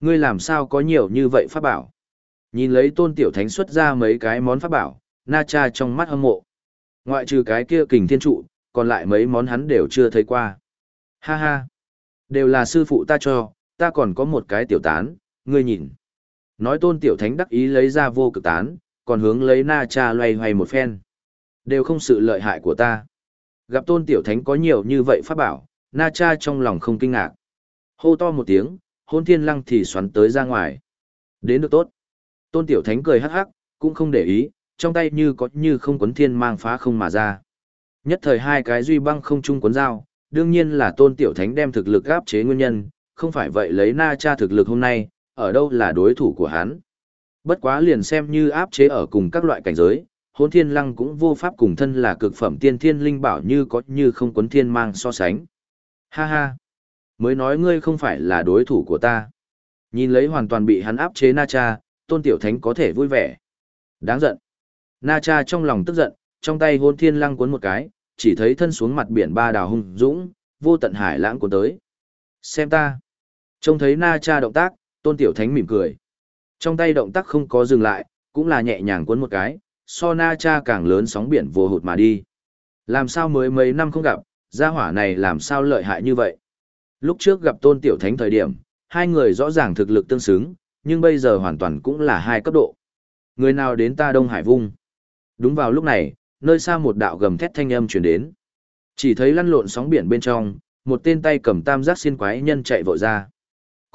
S1: Ngươi làm sao có nhiều như vậy pháp bảo? Nhìn lấy tôn tiểu thánh xuất ra mấy cái món pháp bảo, na cha trong mắt hâm mộ. Ngoại trừ cái kia kình thiên trụ, còn lại mấy món hắn đều chưa thấy qua. Ha ha! Đều là sư phụ ta cho, ta còn có một cái tiểu tán, ngươi nhìn. Nói tôn tiểu thánh đắc ý lấy ra vô cực tán, còn hướng lấy na cha loay hoay một phen. Đều không sự lợi hại của ta. Gặp tôn tiểu thánh có nhiều như vậy pháp bảo, na cha trong lòng không kinh ngạc. Hô to một tiếng, hôn thiên lăng thì xoắn tới ra ngoài. Đến được tốt. Tôn tiểu thánh cười hắc hắc, cũng không để ý, trong tay như có như không quấn thiên mang phá không mà ra. Nhất thời hai cái duy băng không chung cuốn dao, đương nhiên là tôn tiểu thánh đem thực lực áp chế nguyên nhân, không phải vậy lấy na cha thực lực hôm nay, ở đâu là đối thủ của hắn. Bất quá liền xem như áp chế ở cùng các loại cảnh giới, hôn thiên lăng cũng vô pháp cùng thân là cực phẩm tiên thiên linh bảo như có như không quấn thiên mang so sánh. Ha ha! Mới nói ngươi không phải là đối thủ của ta. Nhìn lấy hoàn toàn bị hắn áp chế na cha, tôn tiểu thánh có thể vui vẻ. Đáng giận. Na cha trong lòng tức giận, trong tay hôn thiên lăng cuốn một cái, chỉ thấy thân xuống mặt biển ba đào hung dũng, vô tận hải lãng cuốn tới. Xem ta. Trông thấy na cha động tác, tôn tiểu thánh mỉm cười. Trong tay động tác không có dừng lại, cũng là nhẹ nhàng cuốn một cái, so na cha càng lớn sóng biển vô hụt mà đi. Làm sao mới mấy năm không gặp, gia hỏa này làm sao lợi hại như vậy? Lúc trước gặp tôn tiểu thánh thời điểm, hai người rõ ràng thực lực tương xứng, nhưng bây giờ hoàn toàn cũng là hai cấp độ. Người nào đến ta Đông Hải Vung? Đúng vào lúc này, nơi xa một đạo gầm thét thanh âm truyền đến. Chỉ thấy lăn lộn sóng biển bên trong, một tên tay cầm tam giác xiên quái nhân chạy vội ra.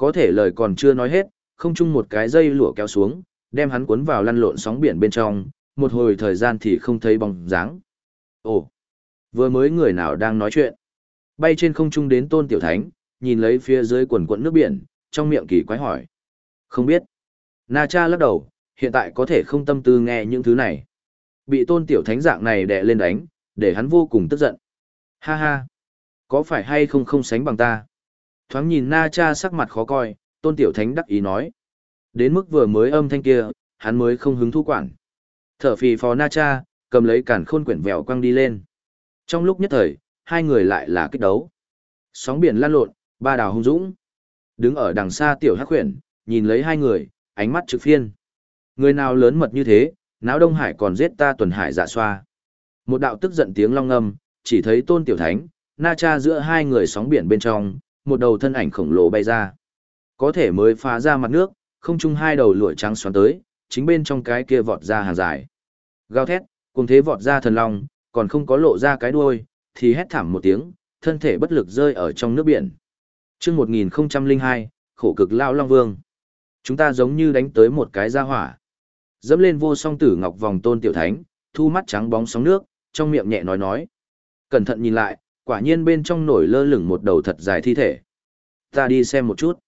S1: Có thể lời còn chưa nói hết, không chung một cái dây lụa kéo xuống, đem hắn cuốn vào lăn lộn sóng biển bên trong, một hồi thời gian thì không thấy bóng dáng. Ồ, vừa mới người nào đang nói chuyện? Bay trên không trung đến tôn tiểu thánh, nhìn lấy phía dưới quần quận nước biển, trong miệng kỳ quái hỏi. Không biết. Na cha lắc đầu, hiện tại có thể không tâm tư nghe những thứ này. Bị tôn tiểu thánh dạng này đè lên đánh, để hắn vô cùng tức giận. Ha ha! Có phải hay không không sánh bằng ta? Thoáng nhìn na cha sắc mặt khó coi, tôn tiểu thánh đắc ý nói. Đến mức vừa mới âm thanh kia, hắn mới không hứng thú quản. Thở phì phò na cha, cầm lấy cản khôn quyển vẹo quăng đi lên. Trong lúc nhất thời, hai người lại là kích đấu. Sóng biển lan lộn, ba đào hung dũng. Đứng ở đằng xa tiểu hắc quyển, nhìn lấy hai người, ánh mắt trực phiên. Người nào lớn mật như thế, náo Đông Hải còn giết ta tuần hải dạ xoa. Một đạo tức giận tiếng long ngâm, chỉ thấy tôn tiểu thánh, na cha giữa hai người sóng biển bên trong, một đầu thân ảnh khổng lồ bay ra. Có thể mới phá ra mặt nước, không chung hai đầu lụa trắng xoắn tới, chính bên trong cái kia vọt ra hàng dài. Gào thét, cùng thế vọt ra thần long, còn không có lộ ra cái đuôi, thì hét thảm một tiếng, thân thể bất lực rơi ở trong nước biển. Trước 1002, khổ cực lao long vương. Chúng ta giống như đánh tới một cái gia hỏa. Dẫm lên vô song tử ngọc vòng tôn tiểu thánh, thu mắt trắng bóng sóng nước, trong miệng nhẹ nói nói. Cẩn thận nhìn lại, quả nhiên bên trong nổi lơ lửng một đầu thật dài thi thể. Ta đi xem một chút.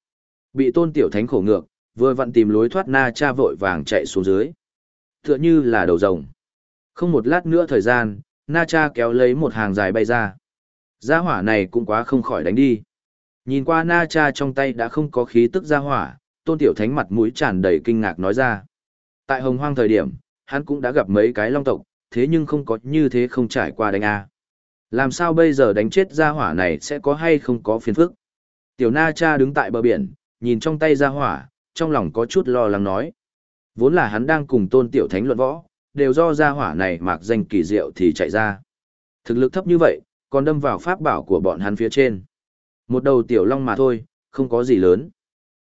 S1: Bị tôn tiểu thánh khổ ngược, vừa vặn tìm lối thoát na cha vội vàng chạy xuống dưới. Tựa như là đầu rồng. Không một lát nữa thời gian, na cha kéo lấy một hàng dài bay ra. Gia hỏa này cũng quá không khỏi đánh đi. Nhìn qua na cha trong tay đã không có khí tức gia hỏa, tôn tiểu thánh mặt mũi tràn đầy kinh ngạc nói ra. Tại hồng hoang thời điểm, hắn cũng đã gặp mấy cái long tộc, thế nhưng không có như thế không trải qua đánh A. Làm sao bây giờ đánh chết gia hỏa này sẽ có hay không có phiền phức? Tiểu na cha đứng tại bờ biển, nhìn trong tay ra hỏa, trong lòng có chút lo lắng nói. Vốn là hắn đang cùng tôn tiểu thánh luận võ, đều do ra hỏa này mạc danh kỳ diệu thì chạy ra. Thực lực thấp như vậy, còn đâm vào pháp bảo của bọn hắn phía trên. Một đầu tiểu long mà thôi, không có gì lớn.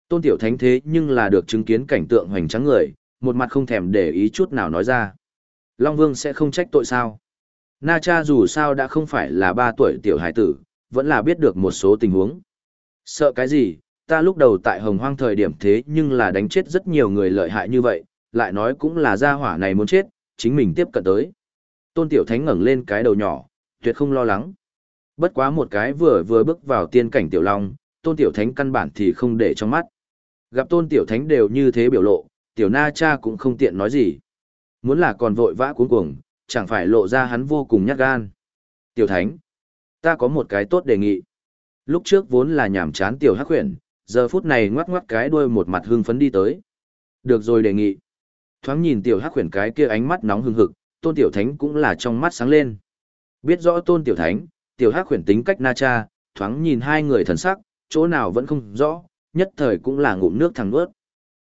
S1: Tôn tiểu thánh thế nhưng là được chứng kiến cảnh tượng hoành trắng người, một mặt không thèm để ý chút nào nói ra. Long Vương sẽ không trách tội sao. Na cha dù sao đã không phải là ba tuổi tiểu hải tử, vẫn là biết được một số tình huống. Sợ cái gì, ta lúc đầu tại hồng hoang thời điểm thế nhưng là đánh chết rất nhiều người lợi hại như vậy, lại nói cũng là gia hỏa này muốn chết, chính mình tiếp cận tới. Tôn Tiểu Thánh ngẩng lên cái đầu nhỏ, tuyệt không lo lắng. Bất quá một cái vừa vừa bước vào tiên cảnh Tiểu Long, Tôn Tiểu Thánh căn bản thì không để trong mắt. Gặp Tôn Tiểu Thánh đều như thế biểu lộ, Tiểu Na cha cũng không tiện nói gì. Muốn là còn vội vã cuống cuồng, chẳng phải lộ ra hắn vô cùng nhát gan. Tiểu Thánh, ta có một cái tốt đề nghị. Lúc trước vốn là nhảm chán Tiểu Hắc Huyền, giờ phút này ngoắc ngoắc cái đuôi một mặt hưng phấn đi tới. Được rồi đề nghị. Thoáng nhìn Tiểu Hắc Huyền cái kia ánh mắt nóng hừng hực, Tôn Tiểu Thánh cũng là trong mắt sáng lên. Biết rõ Tôn Tiểu Thánh, Tiểu Hắc Huyền tính cách na cha, thoáng nhìn hai người thần sắc, chỗ nào vẫn không rõ, nhất thời cũng là ngụm nước thẳng nuốt.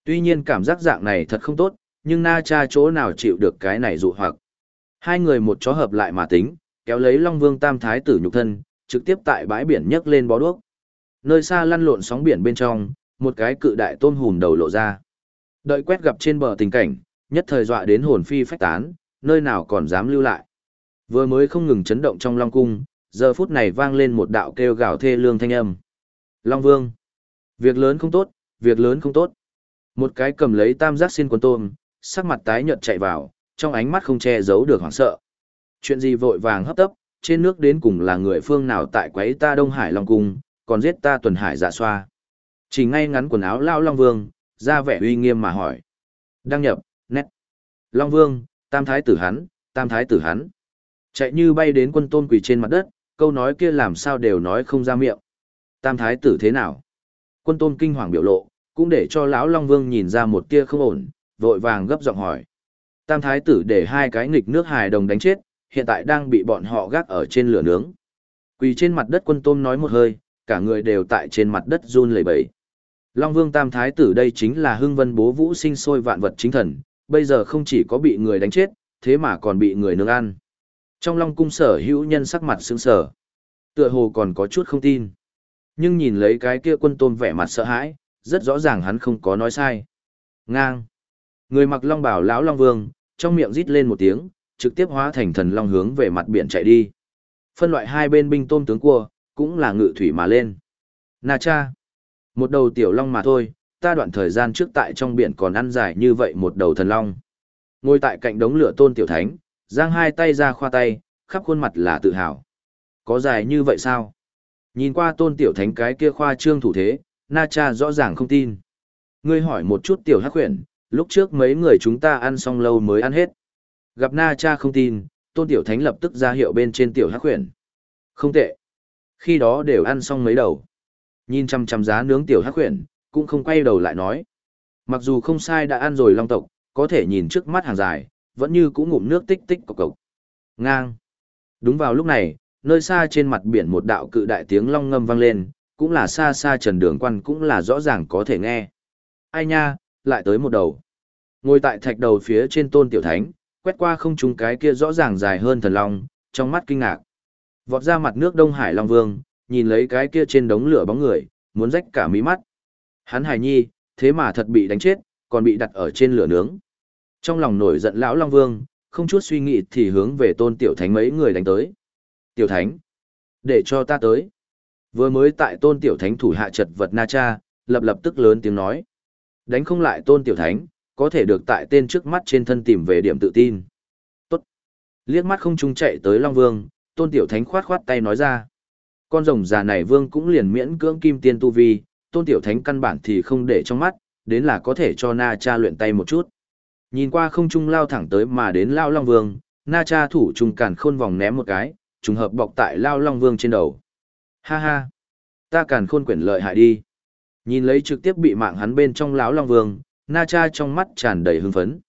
S1: Tuy nhiên cảm giác dạng này thật không tốt, nhưng na cha chỗ nào chịu được cái này dụ hoặc. Hai người một chó hợp lại mà tính, kéo lấy Long Vương Tam Thái tử nhục thân, trực tiếp tại bãi biển nhấc lên bó đuốc. Nơi xa lăn lộn sóng biển bên trong, một cái cự đại tôm hùm đầu lộ ra. Đợi quét gặp trên bờ tình cảnh, nhất thời dọa đến hồn phi phách tán, nơi nào còn dám lưu lại. Vừa mới không ngừng chấn động trong Long Cung, giờ phút này vang lên một đạo kêu gào thê lương thanh âm. Long Vương! Việc lớn không tốt, việc lớn không tốt. Một cái cầm lấy tam giác xin quần tôm, sắc mặt tái nhợt chạy vào, trong ánh mắt không che giấu được hoảng sợ. Chuyện gì vội vàng hấp tấp, trên nước đến cùng là người phương nào tại quấy ta Đông Hải Long Cung, còn giết ta tuần hải dạ xoa. Chỉ ngay ngắn quần áo lao Long Vương, ra vẻ uy nghiêm mà hỏi. Đăng nhập, nét. Long Vương, tam thái tử hắn, tam thái tử hắn. Chạy như bay đến quân tôn quỳ trên mặt đất, câu nói kia làm sao đều nói không ra miệng. Tam thái tử thế nào? Quân tôn kinh hoàng biểu lộ, cũng để cho lão Long Vương nhìn ra một tia không ổn, vội vàng gấp giọng hỏi. Tam thái tử để hai cái nghịch nước hài đồng đánh chết, hiện tại đang bị bọn họ gác ở trên lửa nướng. Quỳ trên mặt đất quân tôm nói một hơi, cả người đều tại trên mặt đất run lẩy bẩy. Long Vương Tam Thái tử đây chính là hưng vân bố vũ sinh sôi vạn vật chính thần, bây giờ không chỉ có bị người đánh chết, thế mà còn bị người nướng ăn. Trong Long cung sở hữu nhân sắc mặt sững sờ, tựa hồ còn có chút không tin. Nhưng nhìn lấy cái kia quân tôm vẻ mặt sợ hãi, rất rõ ràng hắn không có nói sai. Ngang. Người mặc long bảo lão Long Vương, trong miệng rít lên một tiếng, trực tiếp hóa thành thần long hướng về mặt biển chạy đi. Phân loại hai bên binh tôm tướng cua, cũng là ngự thủy mà lên. Na cha, một đầu tiểu long mà thôi, ta đoạn thời gian trước tại trong biển còn ăn dài như vậy một đầu thần long. Ngồi tại cạnh đống lửa tôn tiểu thánh, giang hai tay ra khoa tay, khắp khuôn mặt là tự hào. Có dài như vậy sao? Nhìn qua tôn tiểu thánh cái kia khoa trương thủ thế, na cha rõ ràng không tin. Ngươi hỏi một chút tiểu hắc khuyển, lúc trước mấy người chúng ta ăn xong lâu mới ăn hết. Gặp na cha không tin, tôn tiểu thánh lập tức ra hiệu bên trên tiểu hắc khuyển. Không tệ. Khi đó đều ăn xong mấy đầu. Nhìn chăm chăm giá nướng tiểu hắc khuyển, cũng không quay đầu lại nói. Mặc dù không sai đã ăn rồi long tộc, có thể nhìn trước mắt hàng dài, vẫn như cũng ngụm nước tích tích cộc cộc. Ngang. Đúng vào lúc này, nơi xa trên mặt biển một đạo cự đại tiếng long ngâm vang lên, cũng là xa xa trần đường quan cũng là rõ ràng có thể nghe. Ai nha, lại tới một đầu. Ngồi tại thạch đầu phía trên tôn tiểu thánh, quét qua không trung cái kia rõ ràng dài hơn thần long, trong mắt kinh ngạc. Vọt ra mặt nước Đông Hải Long Vương, nhìn lấy cái kia trên đống lửa bóng người, muốn rách cả mí mắt. Hắn hài nhi, thế mà thật bị đánh chết, còn bị đặt ở trên lửa nướng. Trong lòng nổi giận lão Long Vương, không chút suy nghĩ thì hướng về tôn tiểu thánh mấy người đánh tới. Tiểu thánh, để cho ta tới. Vừa mới tại tôn tiểu thánh thủ hạ chật vật na cha, lập lập tức lớn tiếng nói. Đánh không lại tôn tiểu thánh, có thể được tại tên trước mắt trên thân tìm về điểm tự tin. Tốt. Liếc mắt không trung chạy tới Long Vương, tôn tiểu thánh khoát khoát tay nói ra. Con rồng già này vương cũng liền miễn cưỡng kim tiên tu vi, tôn tiểu thánh căn bản thì không để trong mắt, đến là có thể cho na cha luyện tay một chút. Nhìn qua không trung lao thẳng tới mà đến lao long vương, na cha thủ trùng càn khôn vòng ném một cái, trùng hợp bọc tại lao long vương trên đầu. Ha ha! Ta càn khôn quyển lợi hại đi. Nhìn lấy trực tiếp bị mạng hắn bên trong lão long vương, na cha trong mắt tràn đầy hưng phấn.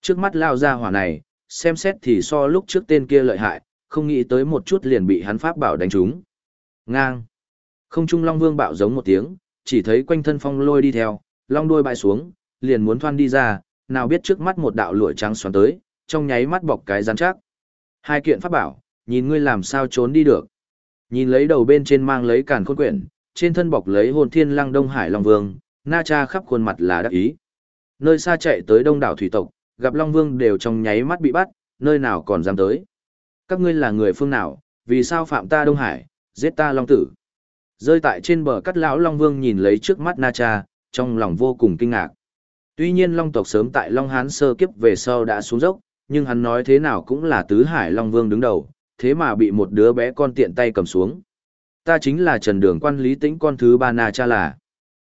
S1: Trước mắt lao ra hỏa này, xem xét thì so lúc trước tên kia lợi hại, không nghĩ tới một chút liền bị hắn pháp bảo đánh trúng. Ngang. Không trung Long Vương bạo giống một tiếng, chỉ thấy quanh thân phong lôi đi theo, long đuôi bại xuống, liền muốn thoan đi ra, nào biết trước mắt một đạo lụa trắng xoắn tới, trong nháy mắt bọc cái rắn chắc. Hai kiện pháp bảo, nhìn ngươi làm sao trốn đi được. Nhìn lấy đầu bên trên mang lấy càn khôn quyển, trên thân bọc lấy hồn thiên lăng đông hải long vương, na cha khắp khuôn mặt là đắc ý. Nơi xa chạy tới đông đảo thủy tộc, gặp long vương đều trong nháy mắt bị bắt, nơi nào còn dám tới. Các ngươi là người phương nào, vì sao phạm ta đông hải, giết ta long tử. Rơi tại trên bờ cắt lão long vương nhìn lấy trước mắt na cha, trong lòng vô cùng kinh ngạc. Tuy nhiên long tộc sớm tại long hán sơ kiếp về sau đã xuống dốc, nhưng hắn nói thế nào cũng là tứ hải long vương đứng đầu, thế mà bị một đứa bé con tiện tay cầm xuống. Ta chính là Trần Đường quan lý tĩnh con thứ ba Na Cha là.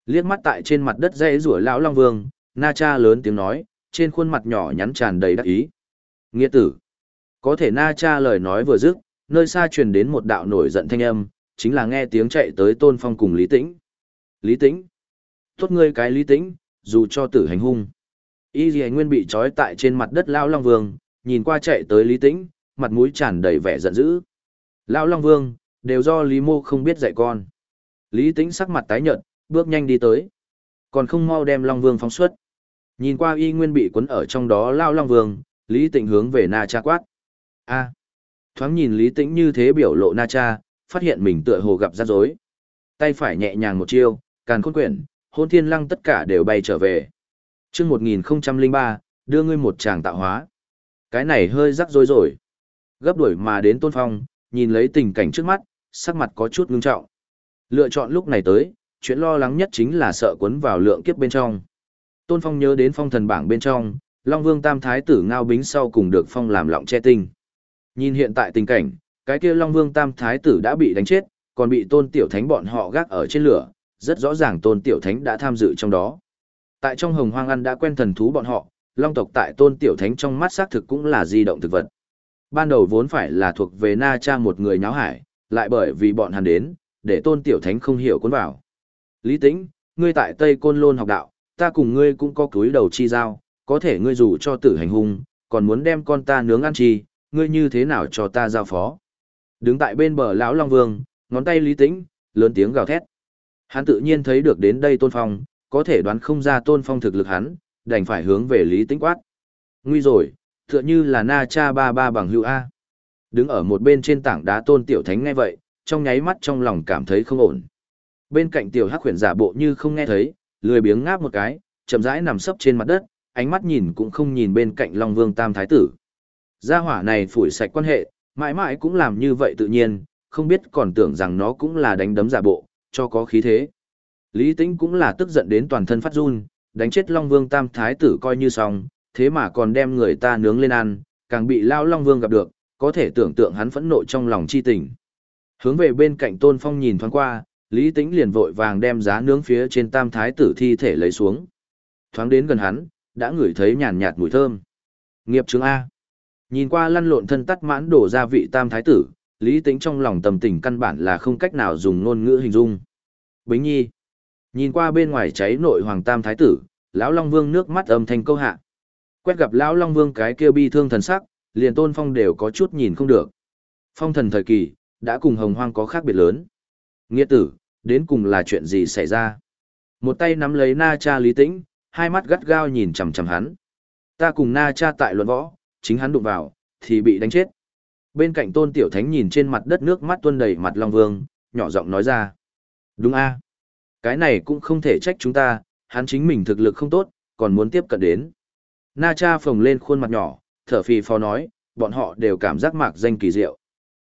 S1: Liếc mắt tại trên mặt đất dãy rủa lão Long Vương, Na Cha lớn tiếng nói, trên khuôn mặt nhỏ nhắn tràn đầy đắc ý. Nghĩa tử. Có thể Na Cha lời nói vừa dứt, nơi xa truyền đến một đạo nổi giận thanh âm, chính là nghe tiếng chạy tới Tôn Phong cùng Lý Tĩnh. Lý Tĩnh. Tốt ngươi cái Lý Tĩnh, dù cho tử hành hung. Y Dì Nguyên bị trói tại trên mặt đất Lão Long Vương, nhìn qua chạy tới Lý Tĩnh, mặt mũi tràn đầy vẻ giận dữ. Lão Long Vương, đều do Lý Mô không biết dạy con. Lý Tĩnh sắc mặt tái nhợt, bước nhanh đi tới. Còn không mau đem Long Vương phóng xuất. Nhìn qua y nguyên bị cuốn ở trong đó lao Long Vương, Lý Tĩnh hướng về Na Cha quát. A. Thoáng nhìn Lý Tĩnh như thế biểu lộ Na Cha, phát hiện mình tựa hồ gặp rắc rối. Tay phải nhẹ nhàng một chiêu, càn khôn quyển, hôn thiên lăng tất cả đều bay trở về. Trước 1003, đưa ngươi một tràng tạo hóa. Cái này hơi rắc rối rồi. Gấp đuổi mà đến tôn phong, nhìn lấy tình cảnh trước mắt, sắc mặt có chút ngưng trọng. Lựa chọn lúc này tới, chuyện lo lắng nhất chính là sợ cuốn vào lượng kiếp bên trong. Tôn Phong nhớ đến phong thần bảng bên trong, Long Vương Tam Thái tử Ngao Bính sau cùng được phong làm lọng che tinh. Nhìn hiện tại tình cảnh, cái kia Long Vương Tam Thái tử đã bị đánh chết, còn bị Tôn Tiểu Thánh bọn họ gác ở trên lửa, rất rõ ràng Tôn Tiểu Thánh đã tham dự trong đó. Tại trong Hồng Hoang Ăn đã quen thần thú bọn họ, Long tộc tại Tôn Tiểu Thánh trong mắt xác thực cũng là di động thực vật. Ban đầu vốn phải là thuộc về Na Cha một người nháo hải, lại bởi vì bọn hắn đến, để tôn tiểu thánh không hiểu cuốn vào. Lý tĩnh, ngươi tại Tây Côn Lôn học đạo, ta cùng ngươi cũng có túi đầu chi giao, có thể ngươi dù cho tử hành hung, còn muốn đem con ta nướng ăn chi, ngươi như thế nào cho ta giao phó. Đứng tại bên bờ lão Long Vương, ngón tay Lý tĩnh, lớn tiếng gào thét. Hắn tự nhiên thấy được đến đây tôn phong, có thể đoán không ra tôn phong thực lực hắn, đành phải hướng về Lý tĩnh quát. Nguy rồi, tựa như là na cha ba ba bằng hữu A. Đứng ở một bên trên tảng đá tôn tiểu thánh nghe vậy, trong nháy mắt trong lòng cảm thấy không ổn. Bên cạnh tiểu hắc huyền giả bộ như không nghe thấy, lười biếng ngáp một cái, chậm rãi nằm sấp trên mặt đất, ánh mắt nhìn cũng không nhìn bên cạnh Long Vương Tam Thái Tử. Gia hỏa này phủi sạch quan hệ, mãi mãi cũng làm như vậy tự nhiên, không biết còn tưởng rằng nó cũng là đánh đấm giả bộ, cho có khí thế. Lý Tĩnh cũng là tức giận đến toàn thân phát run, đánh chết Long Vương Tam Thái Tử coi như xong, thế mà còn đem người ta nướng lên ăn, càng bị Lao Long Vương gặp được, có thể tưởng tượng hắn phẫn nộ trong lòng chi tình. Hướng về bên cạnh Tôn Phong nhìn thoáng qua, Lý Tĩnh liền vội vàng đem giá nướng phía trên tam thái tử thi thể lấy xuống. Thoáng đến gần hắn, đã ngửi thấy nhàn nhạt mùi thơm. Nghiệp chứng A. Nhìn qua lăn lộn thân tắt mãn đổ ra vị tam thái tử, Lý Tĩnh trong lòng tầm tình căn bản là không cách nào dùng ngôn ngữ hình dung. Bính nhi. Nhìn qua bên ngoài cháy nội hoàng tam thái tử, lão Long Vương nước mắt âm thanh câu hạ. Quét gặp lão Long Vương cái kia bi thương thần sắc, liền tôn phong đều có chút nhìn không được. Phong thần thời kỳ, đã cùng hồng hoang có khác biệt lớn. Nghĩa tử, đến cùng là chuyện gì xảy ra? Một tay nắm lấy na cha lý tĩnh, hai mắt gắt gao nhìn chằm chằm hắn. Ta cùng na cha tại luận võ, chính hắn đụng vào, thì bị đánh chết. Bên cạnh tôn tiểu thánh nhìn trên mặt đất nước mắt tuôn đầy mặt Long Vương, nhỏ giọng nói ra. Đúng a Cái này cũng không thể trách chúng ta, hắn chính mình thực lực không tốt, còn muốn tiếp cận đến. Na cha phồng lên khuôn mặt nhỏ, thở phì phò nói, bọn họ đều cảm giác mạc danh kỳ diệu.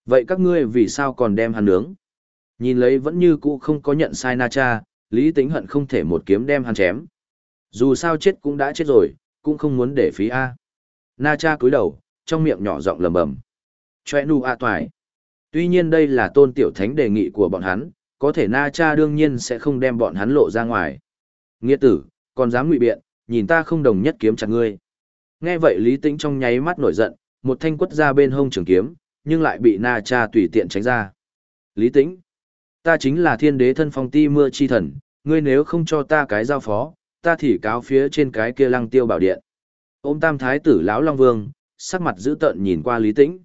S1: Vậy các ngươi vì sao còn đem hắn nướng? Nhìn lấy vẫn như cũ không có nhận sai Na Cha, Lý Tính hận không thể một kiếm đem hắn chém. Dù sao chết cũng đã chết rồi, cũng không muốn để phí A. Na Cha cúi đầu, trong miệng nhỏ giọng lầm bầm. Chòe nu a toài. Tuy nhiên đây là tôn tiểu thánh đề nghị của bọn hắn, có thể Na Cha đương nhiên sẽ không đem bọn hắn lộ ra ngoài. Nghĩa tử, còn dám ngụy biện, nhìn ta không đồng nhất kiếm chặt ngươi. Nghe vậy Lý Tĩnh trong nháy mắt nổi giận, một thanh quất ra bên hông trường kiếm, nhưng lại bị Na Cha tùy tiện tránh ra. Lý Tĩnh, ta chính là thiên đế thân phong ti mưa chi thần, ngươi nếu không cho ta cái giao phó, ta thì cáo phía trên cái kia lăng tiêu bảo điện. Ôm tam thái tử lão Long Vương, sắc mặt dữ tợn nhìn qua Lý Tĩnh.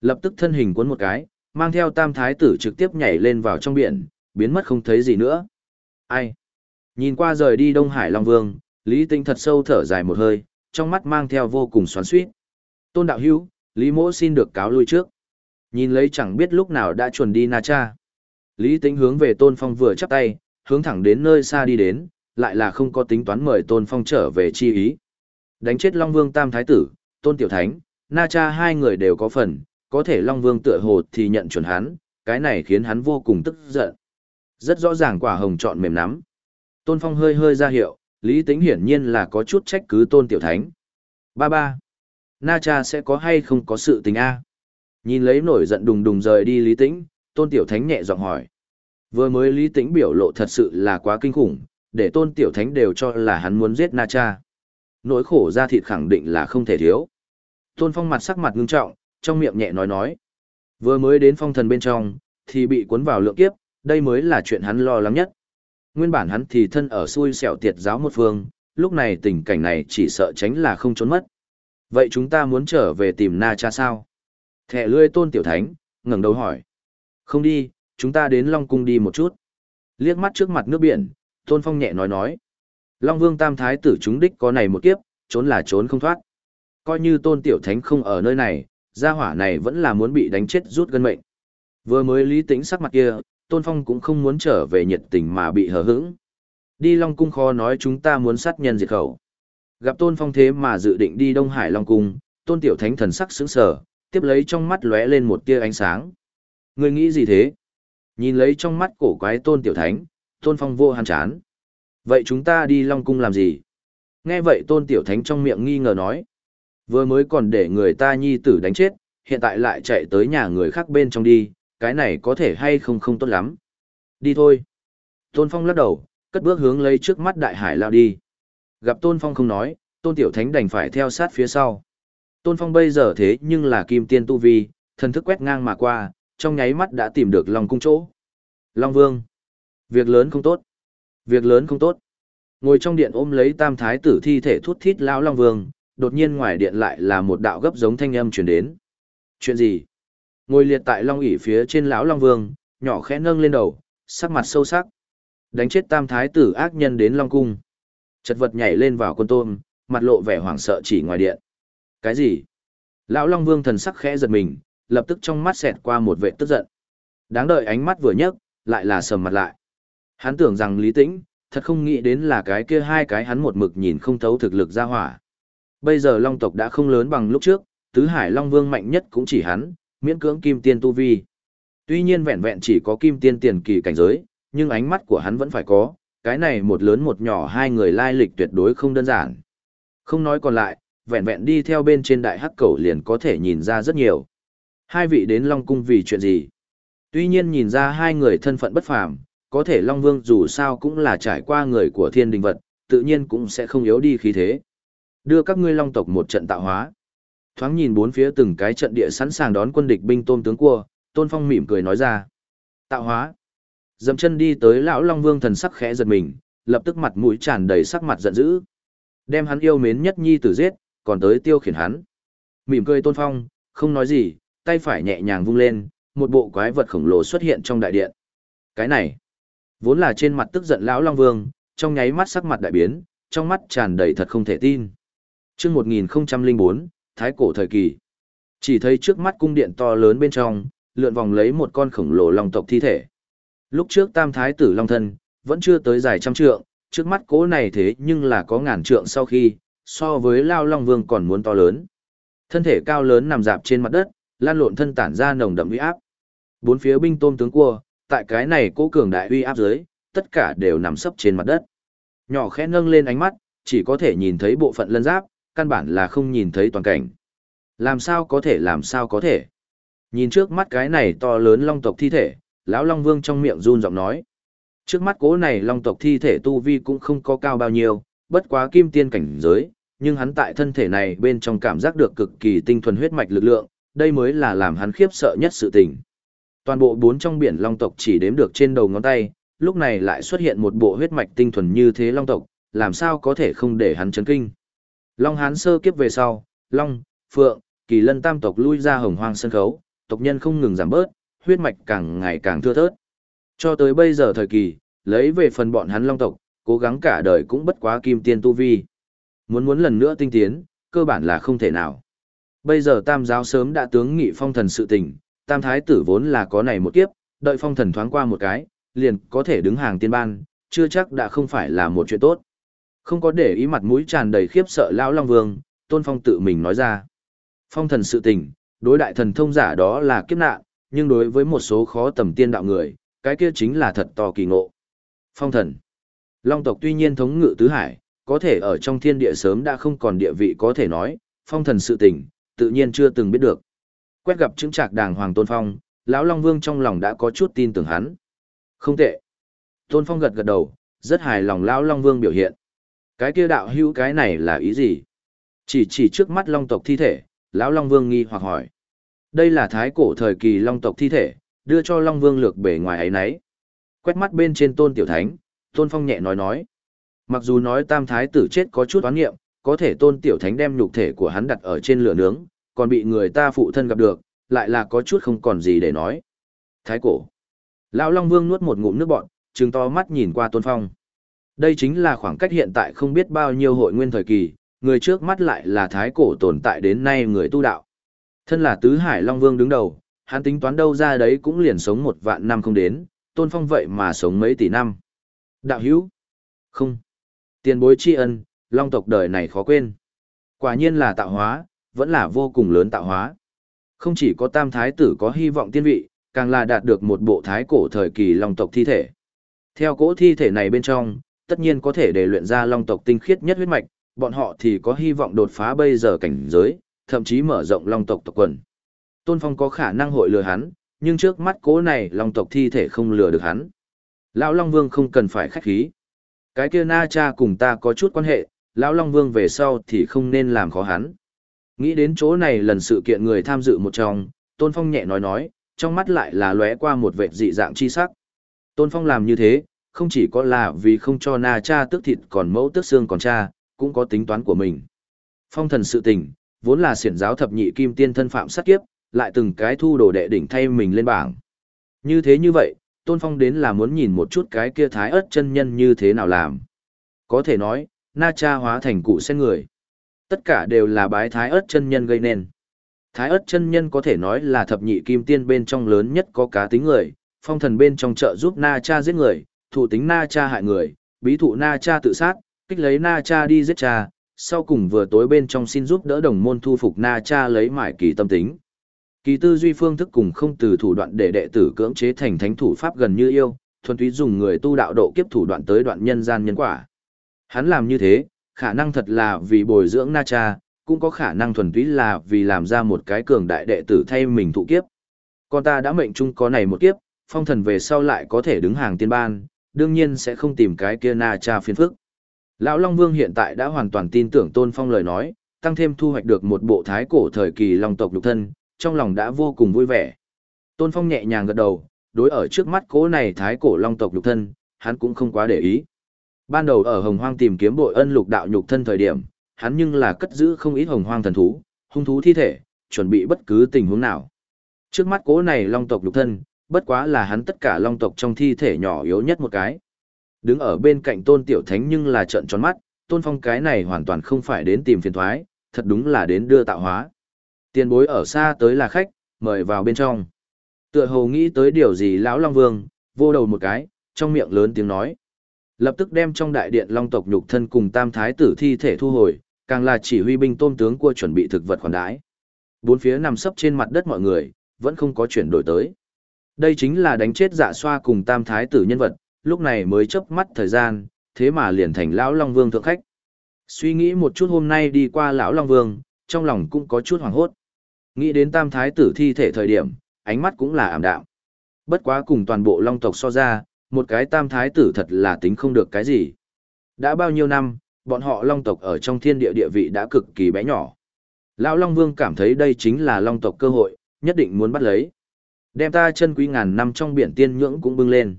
S1: Lập tức thân hình cuốn một cái, mang theo tam thái tử trực tiếp nhảy lên vào trong biển, biến mất không thấy gì nữa. Ai? Nhìn qua rời đi Đông Hải Long Vương, Lý Tĩnh thật sâu thở dài một hơi, trong mắt mang theo vô cùng xoắn suýt. Tôn đạo hữu, Lý Mỗ xin được cáo lui trước. Nhìn lấy chẳng biết lúc nào đã chuẩn đi Na Cha. Lý Tĩnh hướng về Tôn Phong vừa chắp tay, hướng thẳng đến nơi xa đi đến, lại là không có tính toán mời Tôn Phong trở về chi ý. Đánh chết Long Vương Tam Thái Tử, Tôn Tiểu Thánh, Na Cha hai người đều có phần, có thể Long Vương tựa hồ thì nhận chuẩn hắn, cái này khiến hắn vô cùng tức giận. Rất rõ ràng quả hồng chọn mềm nắm. Tôn Phong hơi hơi ra hiệu, Lý Tĩnh hiển nhiên là có chút trách cứ Tôn Tiểu Thánh. Ba ba. Na Cha sẽ có hay không có sự tình a? Nhìn lấy nổi giận đùng đùng rời đi Lý Tĩnh, Tôn Tiểu Thánh nhẹ giọng hỏi. Vừa mới Lý Tĩnh biểu lộ thật sự là quá kinh khủng, để Tôn Tiểu Thánh đều cho là hắn muốn giết Na Cha. Nỗi khổ ra thịt khẳng định là không thể thiếu. Tôn Phong mặt sắc mặt ngưng trọng, trong miệng nhẹ nói nói. Vừa mới đến phong thần bên trong, thì bị cuốn vào lượng kiếp, đây mới là chuyện hắn lo lắng nhất. Nguyên bản hắn thì thân ở xui xẻo tiệt giáo một phương, lúc này tình cảnh này chỉ sợ tránh là không trốn mất. Vậy chúng ta muốn trở về tìm Na Cha sao? Thẻ lươi tôn tiểu thánh, ngẩng đầu hỏi. Không đi, chúng ta đến Long Cung đi một chút. Liếc mắt trước mặt nước biển, tôn phong nhẹ nói nói. Long Vương Tam Thái tử chúng đích có này một kiếp, trốn là trốn không thoát. Coi như tôn tiểu thánh không ở nơi này, gia hỏa này vẫn là muốn bị đánh chết rút gân mệnh. Vừa mới lý tĩnh sắc mặt kia, tôn phong cũng không muốn trở về nhiệt tình mà bị hờ hững. Đi Long Cung khó nói chúng ta muốn sát nhân diệt khẩu. Gặp tôn phong thế mà dự định đi Đông Hải Long Cung, tôn tiểu thánh thần sắc sững sờ, tiếp lấy trong mắt lóe lên một tia ánh sáng. Người nghĩ gì thế? Nhìn lấy trong mắt cổ quái tôn tiểu thánh, tôn phong vô hàn chán. Vậy chúng ta đi Long Cung làm gì? Nghe vậy tôn tiểu thánh trong miệng nghi ngờ nói. Vừa mới còn để người ta nhi tử đánh chết, hiện tại lại chạy tới nhà người khác bên trong đi, cái này có thể hay không không tốt lắm. Đi thôi. Tôn Phong lắc đầu, cất bước hướng lấy trước mắt đại hải lao đi. Gặp Tôn Phong không nói, Tôn Tiểu Thánh đành phải theo sát phía sau. Tôn Phong bây giờ thế nhưng là kim tiên tu vi, thần thức quét ngang mà qua, trong nháy mắt đã tìm được Long cung chỗ. Long Vương. Việc lớn không tốt. Việc lớn không tốt. Ngồi trong điện ôm lấy tam thái tử thi thể thút thít lão Long Vương, đột nhiên ngoài điện lại là một đạo gấp giống thanh âm truyền đến. Chuyện gì? Ngồi liệt tại Long ỉ phía trên lão Long Vương, nhỏ khẽ nâng lên đầu, sắc mặt sâu sắc. Đánh chết tam thái tử ác nhân đến Long cung. Chật vật nhảy lên vào con tôm, mặt lộ vẻ hoảng sợ chỉ ngoài điện. Cái gì? Lão Long Vương thần sắc khẽ giật mình, lập tức trong mắt xẹt qua một vệ tức giận. Đáng đợi ánh mắt vừa nhấc, lại là sầm mặt lại. Hắn tưởng rằng Lý Tĩnh, thật không nghĩ đến là cái kia hai cái hắn một mực nhìn không thấu thực lực ra hỏa. Bây giờ Long tộc đã không lớn bằng lúc trước, tứ hải Long Vương mạnh nhất cũng chỉ hắn, miễn cưỡng kim tiên tu vi. Tuy nhiên vẹn vẹn chỉ có kim tiên tiền kỳ cảnh giới, nhưng ánh mắt của hắn vẫn phải có, cái này một lớn một nhỏ hai người lai lịch tuyệt đối không đơn giản. Không nói còn lại, vẹn vẹn đi theo bên trên đại hắc cầu liền có thể nhìn ra rất nhiều. Hai vị đến Long Cung vì chuyện gì? Tuy nhiên nhìn ra hai người thân phận bất phàm, có thể Long Vương dù sao cũng là trải qua người của thiên đình vật, tự nhiên cũng sẽ không yếu đi khí thế. Đưa các ngươi Long tộc một trận tạo hóa. Thoáng nhìn bốn phía từng cái trận địa sẵn sàng đón quân địch binh tôm tướng cua, Tôn Phong mỉm cười nói ra. Tạo hóa. Dậm chân đi tới lão Long Vương thần sắc khẽ giật mình, lập tức mặt mũi tràn đầy sắc mặt giận dữ. Đem hắn yêu mến nhất nhi tử giết, còn tới tiêu khiển hắn. Mỉm cười Tôn Phong, không nói gì, tay phải nhẹ nhàng vung lên, một bộ quái vật khổng lồ xuất hiện trong đại điện. Cái này, vốn là trên mặt tức giận lão Long Vương, trong nháy mắt sắc mặt đại biến, trong mắt tràn đầy thật không thể tin. Chương 1004, Thái cổ thời kỳ. Chỉ thấy trước mắt cung điện to lớn bên trong, lượn vòng lấy một con khổng lồ long tộc thi thể. Lúc trước Tam Thái tử Long thân, vẫn chưa tới dài trăm trượng, trước mắt cố này thế nhưng là có ngàn trượng sau khi, so với Lao Long Vương còn muốn to lớn. Thân thể cao lớn nằm dạp trên mặt đất, lan lộn thân tản ra nồng đậm uy áp. Bốn phía binh tôm tướng cua, tại cái này cố cường đại uy áp dưới, tất cả đều nằm sấp trên mặt đất. Nhỏ khẽ nâng lên ánh mắt, chỉ có thể nhìn thấy bộ phận lân giáp, căn bản là không nhìn thấy toàn cảnh. Làm sao có thể làm sao có thể. Nhìn trước mắt cái này to lớn long tộc thi thể, lão long vương trong miệng run giọng nói. Trước mắt cố này long tộc thi thể tu vi cũng không có cao bao nhiêu, bất quá kim tiên cảnh giới, nhưng hắn tại thân thể này bên trong cảm giác được cực kỳ tinh thuần huyết mạch lực lượng, đây mới là làm hắn khiếp sợ nhất sự tình. Toàn bộ bốn trong biển long tộc chỉ đếm được trên đầu ngón tay, lúc này lại xuất hiện một bộ huyết mạch tinh thuần như thế long tộc, làm sao có thể không để hắn chấn kinh. Long Hán sơ kiếp về sau, Long, Phượng, Kỳ Lân tam tộc lui ra hồng hoang sân khấu, tộc nhân không ngừng giảm bớt, huyết mạch càng ngày càng thưa thớt. Cho tới bây giờ thời kỳ, lấy về phần bọn hắn long tộc, cố gắng cả đời cũng bất quá kim tiên tu vi. Muốn muốn lần nữa tinh tiến, cơ bản là không thể nào. Bây giờ tam giáo sớm đã tướng nghị phong thần sự tình, tam thái tử vốn là có này một kiếp, đợi phong thần thoáng qua một cái, liền có thể đứng hàng tiên ban, chưa chắc đã không phải là một chuyện tốt. Không có để ý mặt mũi tràn đầy khiếp sợ lão Long Vương, Tôn Phong tự mình nói ra. Phong thần sự tình, đối đại thần thông giả đó là kiếp nạn, nhưng đối với một số khó tầm tiên đạo người, cái kia chính là thật to kỳ ngộ. Phong thần. Long tộc tuy nhiên thống ngự tứ hải, có thể ở trong thiên địa sớm đã không còn địa vị có thể nói, phong thần sự tình, tự nhiên chưa từng biết được. Quét gặp chứng trạc đàng hoàng tôn phong, lão Long Vương trong lòng đã có chút tin tưởng hắn. Không tệ. Tôn Phong gật gật đầu, rất hài lòng lão Long Vương biểu hiện. Cái kia đạo hữu cái này là ý gì? Chỉ chỉ trước mắt Long tộc thi thể, lão Long Vương nghi hoặc hỏi. Đây là thái cổ thời kỳ Long tộc thi thể, đưa cho Long Vương lược bể ngoài ấy nấy. Quét mắt bên trên Tôn Tiểu Thánh, Tôn Phong nhẹ nói nói. Mặc dù nói tam thái tử chết có chút oán nghiệm, có thể Tôn Tiểu Thánh đem nhục thể của hắn đặt ở trên lửa nướng, còn bị người ta phụ thân gặp được, lại là có chút không còn gì để nói. Thái cổ. Lão Long Vương nuốt một ngụm nước bọt, trừng to mắt nhìn qua Tôn Phong. Đây chính là khoảng cách hiện tại không biết bao nhiêu hội nguyên thời kỳ, người trước mắt lại là thái cổ tồn tại đến nay người tu đạo. Thân là tứ hải Long Vương đứng đầu, hắn tính toán đâu ra đấy cũng liền sống một vạn năm không đến, Tôn Phong vậy mà sống mấy tỷ năm. Đạo hữu? Không. Tiền bối tri ân, Long tộc đời này khó quên. Quả nhiên là tạo hóa, vẫn là vô cùng lớn tạo hóa. Không chỉ có tam thái tử có hy vọng tiên vị, càng là đạt được một bộ thái cổ thời kỳ long tộc thi thể. Theo cỗ thi thể này bên trong, tất nhiên có thể để luyện ra long tộc tinh khiết nhất huyết mạch, bọn họ thì có hy vọng đột phá bây giờ cảnh giới, thậm chí mở rộng long tộc tộc quần. Tôn Phong có khả năng hội lừa hắn, nhưng trước mắt cố này long tộc thi thể không lừa được hắn. Lão Long Vương không cần phải khách khí. Cái kia Na Cha cùng ta có chút quan hệ, Lão Long Vương về sau thì không nên làm khó hắn. Nghĩ đến chỗ này lần sự kiện người tham dự một trong, Tôn Phong nhẹ nói nói, trong mắt lại là lóe qua một vệt dị dạng chi sắc. Tôn Phong làm như thế, không chỉ có là vì không cho na cha tước thịt còn mẫu tước xương còn cha, cũng có tính toán của mình. Phong thần sự tình, vốn là siển giáo thập nhị kim tiên thân phạm sát kiếp, lại từng cái thu đồ đệ đỉnh thay mình lên bảng. Như thế như vậy, Tôn Phong đến là muốn nhìn một chút cái kia thái ớt chân nhân như thế nào làm. Có thể nói, na cha hóa thành cụ sen người. Tất cả đều là bái thái ớt chân nhân gây nên. Thái ớt chân nhân có thể nói là thập nhị kim tiên bên trong lớn nhất có cá tính người, phong thần bên trong trợ giúp na cha giết người, thụ tính na cha hại người, bí thụ na cha tự sát, kích lấy na cha đi giết cha, sau cùng vừa tối bên trong xin giúp đỡ đồng môn thu phục na cha lấy mải kỳ tâm tính. Kỳ tư duy phương thức cùng không từ thủ đoạn để đệ tử cưỡng chế thành thánh thủ pháp gần như yêu, thuần túy dùng người tu đạo độ kiếp thủ đoạn tới đoạn nhân gian nhân quả. Hắn làm như thế, khả năng thật là vì bồi dưỡng na cha, cũng có khả năng thuần túy là vì làm ra một cái cường đại đệ tử thay mình thụ kiếp. Con ta đã mệnh chung có này một kiếp, phong thần về sau lại có thể đứng hàng tiên ban, đương nhiên sẽ không tìm cái kia na cha phiền phức. Lão Long Vương hiện tại đã hoàn toàn tin tưởng Tôn Phong lời nói, tăng thêm thu hoạch được một bộ thái cổ thời kỳ long tộc lục thân, trong lòng đã vô cùng vui vẻ. Tôn Phong nhẹ nhàng gật đầu, đối ở trước mắt cố này thái cổ long tộc lục thân, hắn cũng không quá để ý. Ban đầu ở Hồng Hoang tìm kiếm bội ân lục đạo nhục thân thời điểm, hắn nhưng là cất giữ không ít Hồng Hoang thần thú, hung thú thi thể, chuẩn bị bất cứ tình huống nào. Trước mắt cố này long tộc lục thân, bất quá là hắn tất cả long tộc trong thi thể nhỏ yếu nhất một cái. Đứng ở bên cạnh tôn tiểu thánh nhưng là trợn tròn mắt, tôn phong cái này hoàn toàn không phải đến tìm phiền thoái, thật đúng là đến đưa tạo hóa. Tiền bối ở xa tới là khách, mời vào bên trong. Tựa hồ nghĩ tới điều gì lão long vương, vô đầu một cái, trong miệng lớn tiếng nói. Lập tức đem trong đại điện long tộc nhục thân cùng tam thái tử thi thể thu hồi, càng là chỉ huy binh tôm tướng cua chuẩn bị thực vật khoản đái. Bốn phía nằm sấp trên mặt đất mọi người, vẫn không có chuyển đổi tới. Đây chính là đánh chết dạ xoa cùng tam thái tử nhân vật, lúc này mới chớp mắt thời gian, thế mà liền thành lão Long Vương thượng khách. Suy nghĩ một chút hôm nay đi qua lão Long Vương, trong lòng cũng có chút hoảng hốt. Nghĩ đến tam thái tử thi thể thời điểm, ánh mắt cũng là ảm đạm. Bất quá cùng toàn bộ Long tộc so ra, một cái tam thái tử thật là tính không được cái gì. Đã bao nhiêu năm, bọn họ Long tộc ở trong thiên địa địa vị đã cực kỳ bé nhỏ. Lão Long Vương cảm thấy đây chính là Long tộc cơ hội, nhất định muốn bắt lấy. Đem ta chân quý ngàn năm trong biển tiên nhưỡng cũng bưng lên.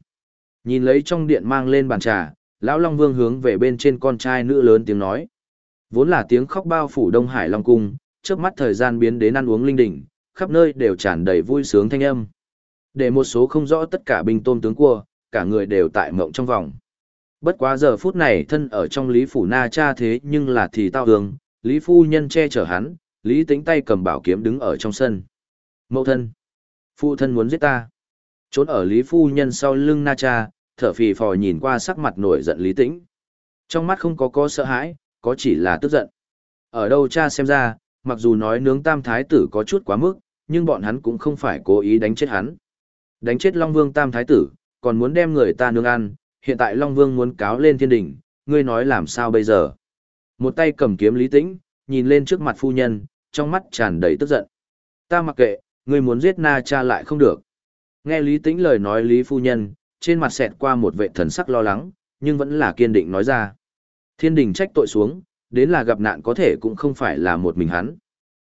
S1: Nhìn lấy trong điện mang lên bàn trà, lão Long Vương hướng về bên trên con trai nữ lớn tiếng nói. Vốn là tiếng khóc bao phủ Đông Hải Long Cung, trước mắt thời gian biến đến ăn uống linh đỉnh, khắp nơi đều tràn đầy vui sướng thanh âm. Để một số không rõ tất cả binh tôm tướng cua, cả người đều tại mộng trong vòng. Bất quá giờ phút này thân ở trong Lý Phủ Na cha thế nhưng là thì tao hướng, Lý Phu Nhân che chở hắn, Lý tính tay cầm bảo kiếm đứng ở trong sân. Mậu thân. Phu thân muốn giết ta. Trốn ở Lý Phu Nhân sau lưng Na cha, thở phì phò nhìn qua sắc mặt nổi giận Lý tĩnh. Trong mắt không có có sợ hãi, có chỉ là tức giận. Ở đâu cha xem ra, mặc dù nói nướng tam thái tử có chút quá mức, nhưng bọn hắn cũng không phải cố ý đánh chết hắn. Đánh chết Long Vương tam thái tử, còn muốn đem người ta nướng ăn, hiện tại Long Vương muốn cáo lên thiên đình, ngươi nói làm sao bây giờ? Một tay cầm kiếm Lý Tĩnh, nhìn lên trước mặt phu nhân, trong mắt tràn đầy tức giận. Ta mặc kệ, ngươi muốn giết na cha lại không được. Nghe Lý Tĩnh lời nói Lý phu nhân, trên mặt xẹt qua một vệ thần sắc lo lắng, nhưng vẫn là kiên định nói ra. Thiên đình trách tội xuống, đến là gặp nạn có thể cũng không phải là một mình hắn.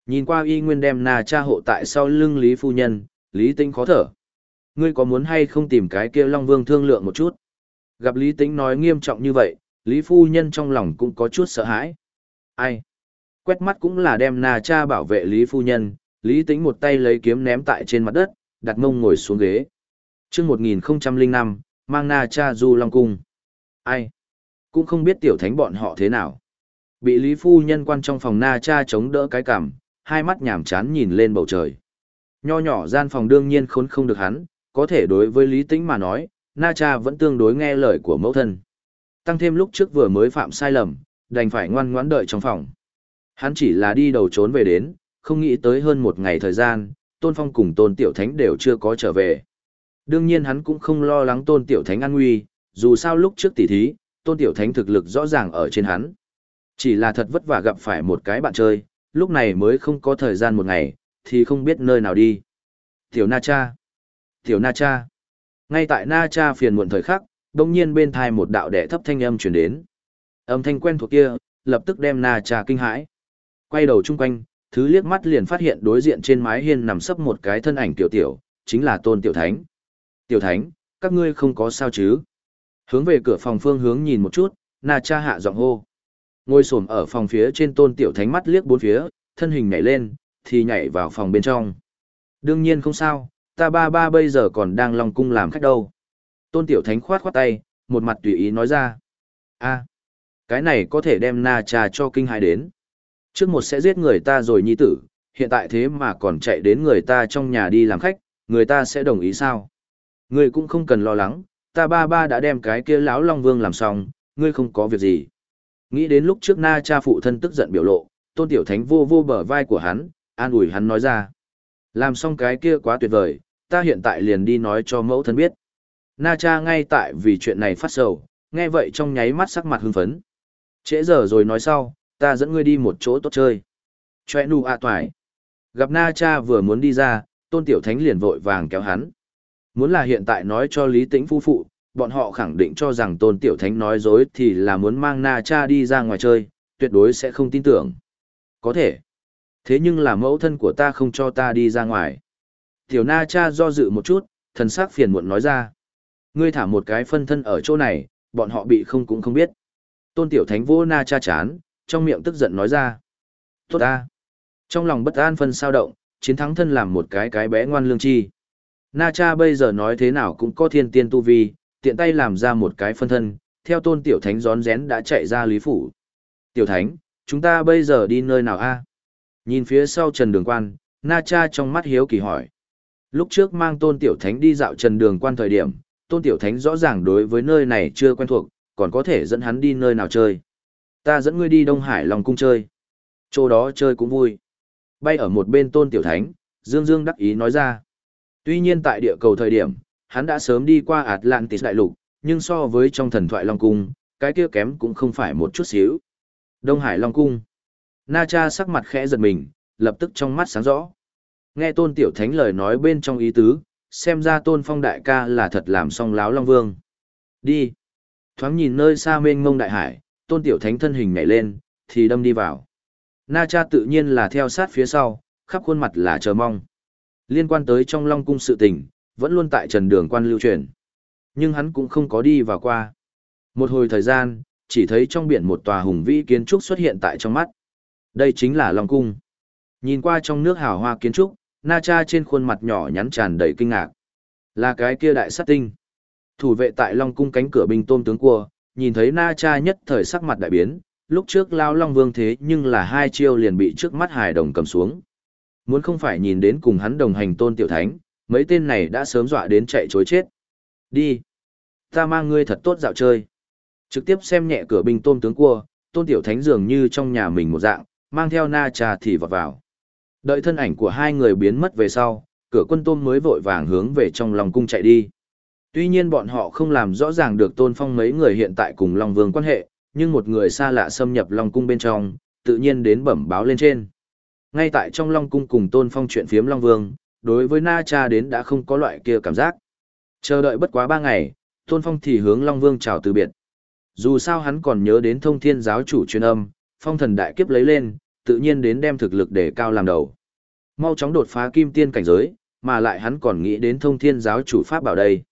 S1: Nhìn qua y nguyên đem na cha hộ tại sau lưng Lý phu nhân, Lý Tĩnh khó thở. Ngươi có muốn hay không tìm cái kia Long Vương thương lượng một chút? Gặp Lý Tĩnh nói nghiêm trọng như vậy, Lý phu nhân trong lòng cũng có chút sợ hãi. Ai? Quét mắt cũng là đem na cha bảo vệ Lý phu nhân, Lý Tĩnh một tay lấy kiếm ném tại trên mặt đất, đặt mông ngồi xuống ghế. Trước 1005, mang na cha du long cung. Ai? Cũng không biết tiểu thánh bọn họ thế nào. Bị Lý phu nhân quan trong phòng na cha chống đỡ cái cằm, hai mắt nhảm chán nhìn lên bầu trời. Nho nhỏ gian phòng đương nhiên khốn không được hắn, có thể đối với Lý Tĩnh mà nói, Na Cha vẫn tương đối nghe lời của mẫu thân. Tăng thêm lúc trước vừa mới phạm sai lầm, đành phải ngoan ngoãn đợi trong phòng. Hắn chỉ là đi đầu trốn về đến, không nghĩ tới hơn một ngày thời gian, Tôn Phong cùng Tôn Tiểu Thánh đều chưa có trở về. Đương nhiên hắn cũng không lo lắng Tôn Tiểu Thánh an nguy, dù sao lúc trước tỉ thí, Tôn Tiểu Thánh thực lực rõ ràng ở trên hắn. Chỉ là thật vất vả gặp phải một cái bạn chơi, lúc này mới không có thời gian một ngày, thì không biết nơi nào đi. Tiểu Na Cha. Tiểu Na Cha. Ngay tại Na Cha phiền muộn thời khắc, đông nhiên bên thai một đạo đệ thấp thanh âm truyền đến. Âm thanh quen thuộc kia, lập tức đem Na Cha kinh hãi. Quay đầu chung quanh, thứ liếc mắt liền phát hiện đối diện trên mái hiên nằm sấp một cái thân ảnh tiểu tiểu, chính là Tôn Tiểu Thánh. Tiểu Thánh, các ngươi không có sao chứ? Hướng về cửa phòng phương hướng nhìn một chút, Na Cha hạ giọng hô. Ngồi xổm ở phòng phía trên Tôn Tiểu Thánh mắt liếc bốn phía, thân hình nhảy lên, thì nhảy vào phòng bên trong. Đương nhiên không sao, ta ba ba bây giờ còn đang lòng cung làm khách đâu. Tôn Tiểu Thánh khoát khoát tay, một mặt tùy ý nói ra. a cái này có thể đem na cha cho kinh hài đến. Trước một sẽ giết người ta rồi nhi tử, hiện tại thế mà còn chạy đến người ta trong nhà đi làm khách, người ta sẽ đồng ý sao? Ngươi cũng không cần lo lắng, ta ba ba đã đem cái kia lão Long Vương làm xong, ngươi không có việc gì. Nghĩ đến lúc trước na cha phụ thân tức giận biểu lộ, tôn tiểu thánh vô vô bờ vai của hắn, an ủi hắn nói ra. Làm xong cái kia quá tuyệt vời, ta hiện tại liền đi nói cho mẫu thân biết. Na cha ngay tại vì chuyện này phát sầu, nghe vậy trong nháy mắt sắc mặt hưng phấn. Trễ giờ rồi nói sau, ta dẫn ngươi đi một chỗ tốt chơi. Chòe nụ ạ toài. Gặp Na cha vừa muốn đi ra, tôn tiểu thánh liền vội vàng kéo hắn. Muốn là hiện tại nói cho Lý Tĩnh phu phụ, bọn họ khẳng định cho rằng tôn tiểu thánh nói dối thì là muốn mang Na cha đi ra ngoài chơi, tuyệt đối sẽ không tin tưởng. Có thể. Thế nhưng là mẫu thân của ta không cho ta đi ra ngoài. Tiểu na cha do dự một chút, thần sắc phiền muộn nói ra. Ngươi thả một cái phân thân ở chỗ này, bọn họ bị không cũng không biết. Tôn tiểu thánh vô na cha chán, trong miệng tức giận nói ra. Tốt ta. Trong lòng bất an phân sao động, chiến thắng thân làm một cái cái bé ngoan lương chi. Na cha bây giờ nói thế nào cũng có thiên tiên tu vi, tiện tay làm ra một cái phân thân, theo tôn tiểu thánh gión rén đã chạy ra lý phủ. Tiểu thánh, chúng ta bây giờ đi nơi nào a? Nhìn phía sau trần đường quan, Na cha trong mắt hiếu kỳ hỏi. Lúc trước mang tôn tiểu thánh đi dạo trần đường quan thời điểm, tôn tiểu thánh rõ ràng đối với nơi này chưa quen thuộc, còn có thể dẫn hắn đi nơi nào chơi. Ta dẫn ngươi đi Đông Hải Long Cung chơi. Chỗ đó chơi cũng vui. Bay ở một bên tôn tiểu thánh, Dương Dương đắc ý nói ra. Tuy nhiên tại địa cầu thời điểm, hắn đã sớm đi qua Atlantis đại lục, nhưng so với trong thần thoại Long Cung, cái kia kém cũng không phải một chút xíu. Đông Hải Long Cung. Na cha sắc mặt khẽ giật mình, lập tức trong mắt sáng rõ. Nghe tôn tiểu thánh lời nói bên trong ý tứ, xem ra tôn phong đại ca là thật làm xong láo long vương. Đi. Thoáng nhìn nơi xa mênh mông đại hải, tôn tiểu thánh thân hình nhảy lên, thì đâm đi vào. Na cha tự nhiên là theo sát phía sau, khắp khuôn mặt là chờ mong. Liên quan tới trong long cung sự tình, vẫn luôn tại trần đường quan lưu truyền. Nhưng hắn cũng không có đi vào qua. Một hồi thời gian, chỉ thấy trong biển một tòa hùng vĩ kiến trúc xuất hiện tại trong mắt. Đây chính là Long Cung. Nhìn qua trong nước hào hoa kiến trúc, Na Cha trên khuôn mặt nhỏ nhắn tràn đầy kinh ngạc. Là cái kia đại sát tinh. Thủ vệ tại Long cung cánh cửa binh tôm tướng cua, nhìn thấy Na Cha nhất thời sắc mặt đại biến, lúc trước lao Long Vương thế nhưng là hai chiêu liền bị trước mắt hài đồng cầm xuống. Muốn không phải nhìn đến cùng hắn đồng hành tôn tiểu thánh, mấy tên này đã sớm dọa đến chạy chối chết. Đi. Ta mang ngươi thật tốt dạo chơi. Trực tiếp xem nhẹ cửa binh tôm tướng cua, tôn tiểu thánh dường như trong nhà mình một dạng, mang theo na Cha thì vọt vào. Đợi thân ảnh của hai người biến mất về sau, cửa quân tôm mới vội vàng hướng về trong lòng cung chạy đi. Tuy nhiên bọn họ không làm rõ ràng được tôn phong mấy người hiện tại cùng Long Vương quan hệ, nhưng một người xa lạ xâm nhập Long Cung bên trong, tự nhiên đến bẩm báo lên trên. Ngay tại trong Long Cung cùng tôn phong chuyện phiếm Long Vương, đối với Na Cha đến đã không có loại kia cảm giác. Chờ đợi bất quá ba ngày, tôn phong thì hướng Long Vương chào từ biệt. Dù sao hắn còn nhớ đến thông thiên giáo chủ truyền âm, phong thần đại kiếp lấy lên, tự nhiên đến đem thực lực để cao làm đầu. Mau chóng đột phá kim tiên cảnh giới, mà lại hắn còn nghĩ đến thông thiên giáo chủ pháp bảo đây.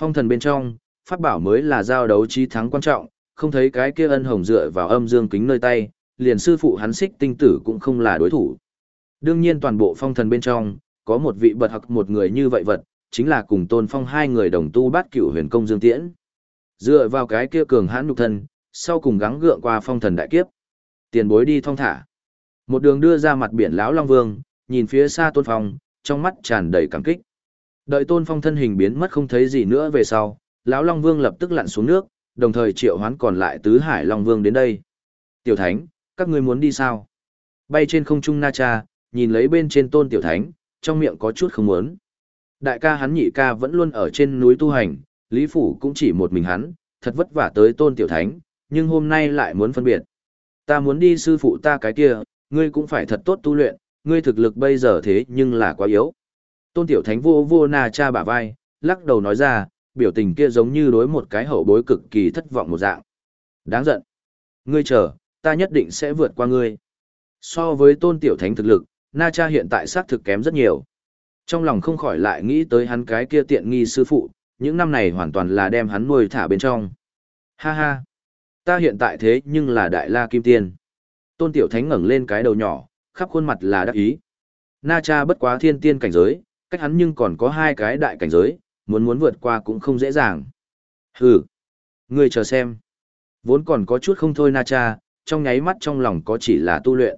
S1: Phong thần bên trong, pháp bảo mới là giao đấu trí thắng quan trọng, không thấy cái kia ân hồng dựa vào âm dương kính nơi tay, liền sư phụ hắn xích tinh tử cũng không là đối thủ. Đương nhiên toàn bộ phong thần bên trong, có một vị bật học một người như vậy vật, chính là cùng tôn phong hai người đồng tu bát cửu huyền công dương tiễn. Dựa vào cái kia cường hãn nhục thân, sau cùng gắng gượng qua phong thần đại kiếp. Tiền bối đi thong thả. Một đường đưa ra mặt biển lão Long Vương, nhìn phía xa tôn phong, trong mắt tràn đầy cảm kích. Đợi tôn phong thân hình biến mất không thấy gì nữa về sau, lão Long Vương lập tức lặn xuống nước, đồng thời triệu hoán còn lại tứ hải Long Vương đến đây. Tiểu Thánh, các ngươi muốn đi sao? Bay trên không trung Na Cha, nhìn lấy bên trên tôn Tiểu Thánh, trong miệng có chút không muốn. Đại ca hắn nhị ca vẫn luôn ở trên núi tu hành, Lý Phủ cũng chỉ một mình hắn, thật vất vả tới tôn Tiểu Thánh, nhưng hôm nay lại muốn phân biệt. Ta muốn đi sư phụ ta cái kia, ngươi cũng phải thật tốt tu luyện, ngươi thực lực bây giờ thế nhưng là quá yếu. Tôn Tiểu Thánh vô vô Na Cha bả vai, lắc đầu nói ra, biểu tình kia giống như đối một cái hậu bối cực kỳ thất vọng một dạng. Đáng giận. Ngươi chờ, ta nhất định sẽ vượt qua ngươi. So với tôn tiểu thánh thực lực, Na Cha hiện tại xác thực kém rất nhiều. Trong lòng không khỏi lại nghĩ tới hắn cái kia tiện nghi sư phụ, những năm này hoàn toàn là đem hắn nuôi thả bên trong. Ha ha. Ta hiện tại thế nhưng là đại la kim tiên. Tôn tiểu thánh ngẩng lên cái đầu nhỏ, khắp khuôn mặt là đắc ý. Na Cha bất quá thiên tiên cảnh giới, cách hắn nhưng còn có hai cái đại cảnh giới, muốn muốn vượt qua cũng không dễ dàng. Hừ, ngươi chờ xem. Vốn còn có chút không thôi na cha, trong nháy mắt trong lòng có chỉ là tu luyện.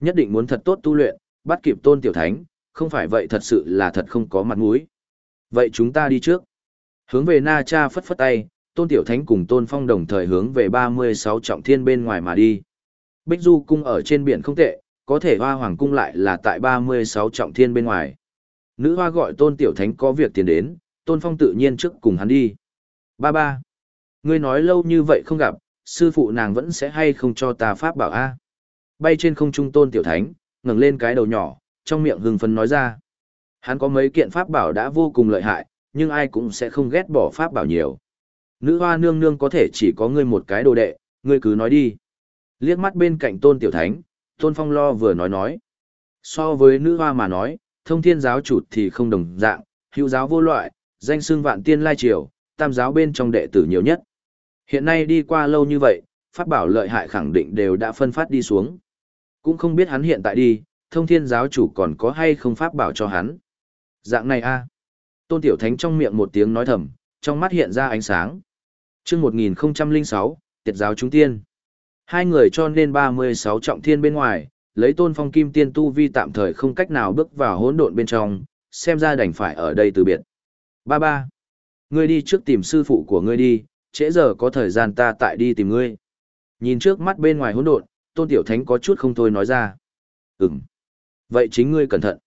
S1: Nhất định muốn thật tốt tu luyện, bắt kịp tôn tiểu thánh, không phải vậy thật sự là thật không có mặt mũi. Vậy chúng ta đi trước. Hướng về na cha phất phất tay, tôn tiểu thánh cùng tôn phong đồng thời hướng về 36 trọng thiên bên ngoài mà đi. Bích Du cung ở trên biển không tệ, có thể hoa hoàng cung lại là tại 36 trọng thiên bên ngoài. Nữ hoa gọi tôn tiểu thánh có việc tiền đến, Tôn Phong tự nhiên trước cùng hắn đi. Ba ba. Ngươi nói lâu như vậy không gặp, sư phụ nàng vẫn sẽ hay không cho ta pháp bảo a Bay trên không trung Tôn Tiểu Thánh, ngẩng lên cái đầu nhỏ, trong miệng hưng phấn nói ra. Hắn có mấy kiện pháp bảo đã vô cùng lợi hại, nhưng ai cũng sẽ không ghét bỏ pháp bảo nhiều. Nữ hoa nương nương có thể chỉ có ngươi một cái đồ đệ, ngươi cứ nói đi. Liếc mắt bên cạnh Tôn Tiểu Thánh, Tôn Phong lo vừa nói nói. So với nữ hoa mà nói, thông thiên giáo chủ thì không đồng dạng, hữu giáo vô loại, danh xưng vạn tiên lai triều, tam giáo bên trong đệ tử nhiều nhất. Hiện nay đi qua lâu như vậy, pháp bảo lợi hại khẳng định đều đã phân phát đi xuống. Cũng không biết hắn hiện tại đi, thông thiên giáo chủ còn có hay không pháp bảo cho hắn. Dạng này a Tôn Tiểu Thánh trong miệng một tiếng nói thầm, trong mắt hiện ra ánh sáng. chương 1006, tiệt giáo chúng tiên. Hai người cho nên 36 trọng thiên bên ngoài, lấy tôn phong kim tiên tu vi tạm thời không cách nào bước vào hỗn độn bên trong, xem ra đành phải ở đây từ biệt. Ba ba. Ngươi đi trước tìm sư phụ của ngươi đi, trễ giờ có thời gian ta tại đi tìm ngươi. Nhìn trước mắt bên ngoài hỗn độn, tôn tiểu thánh có chút không thôi nói ra. Ừm. Vậy chính ngươi cẩn thận.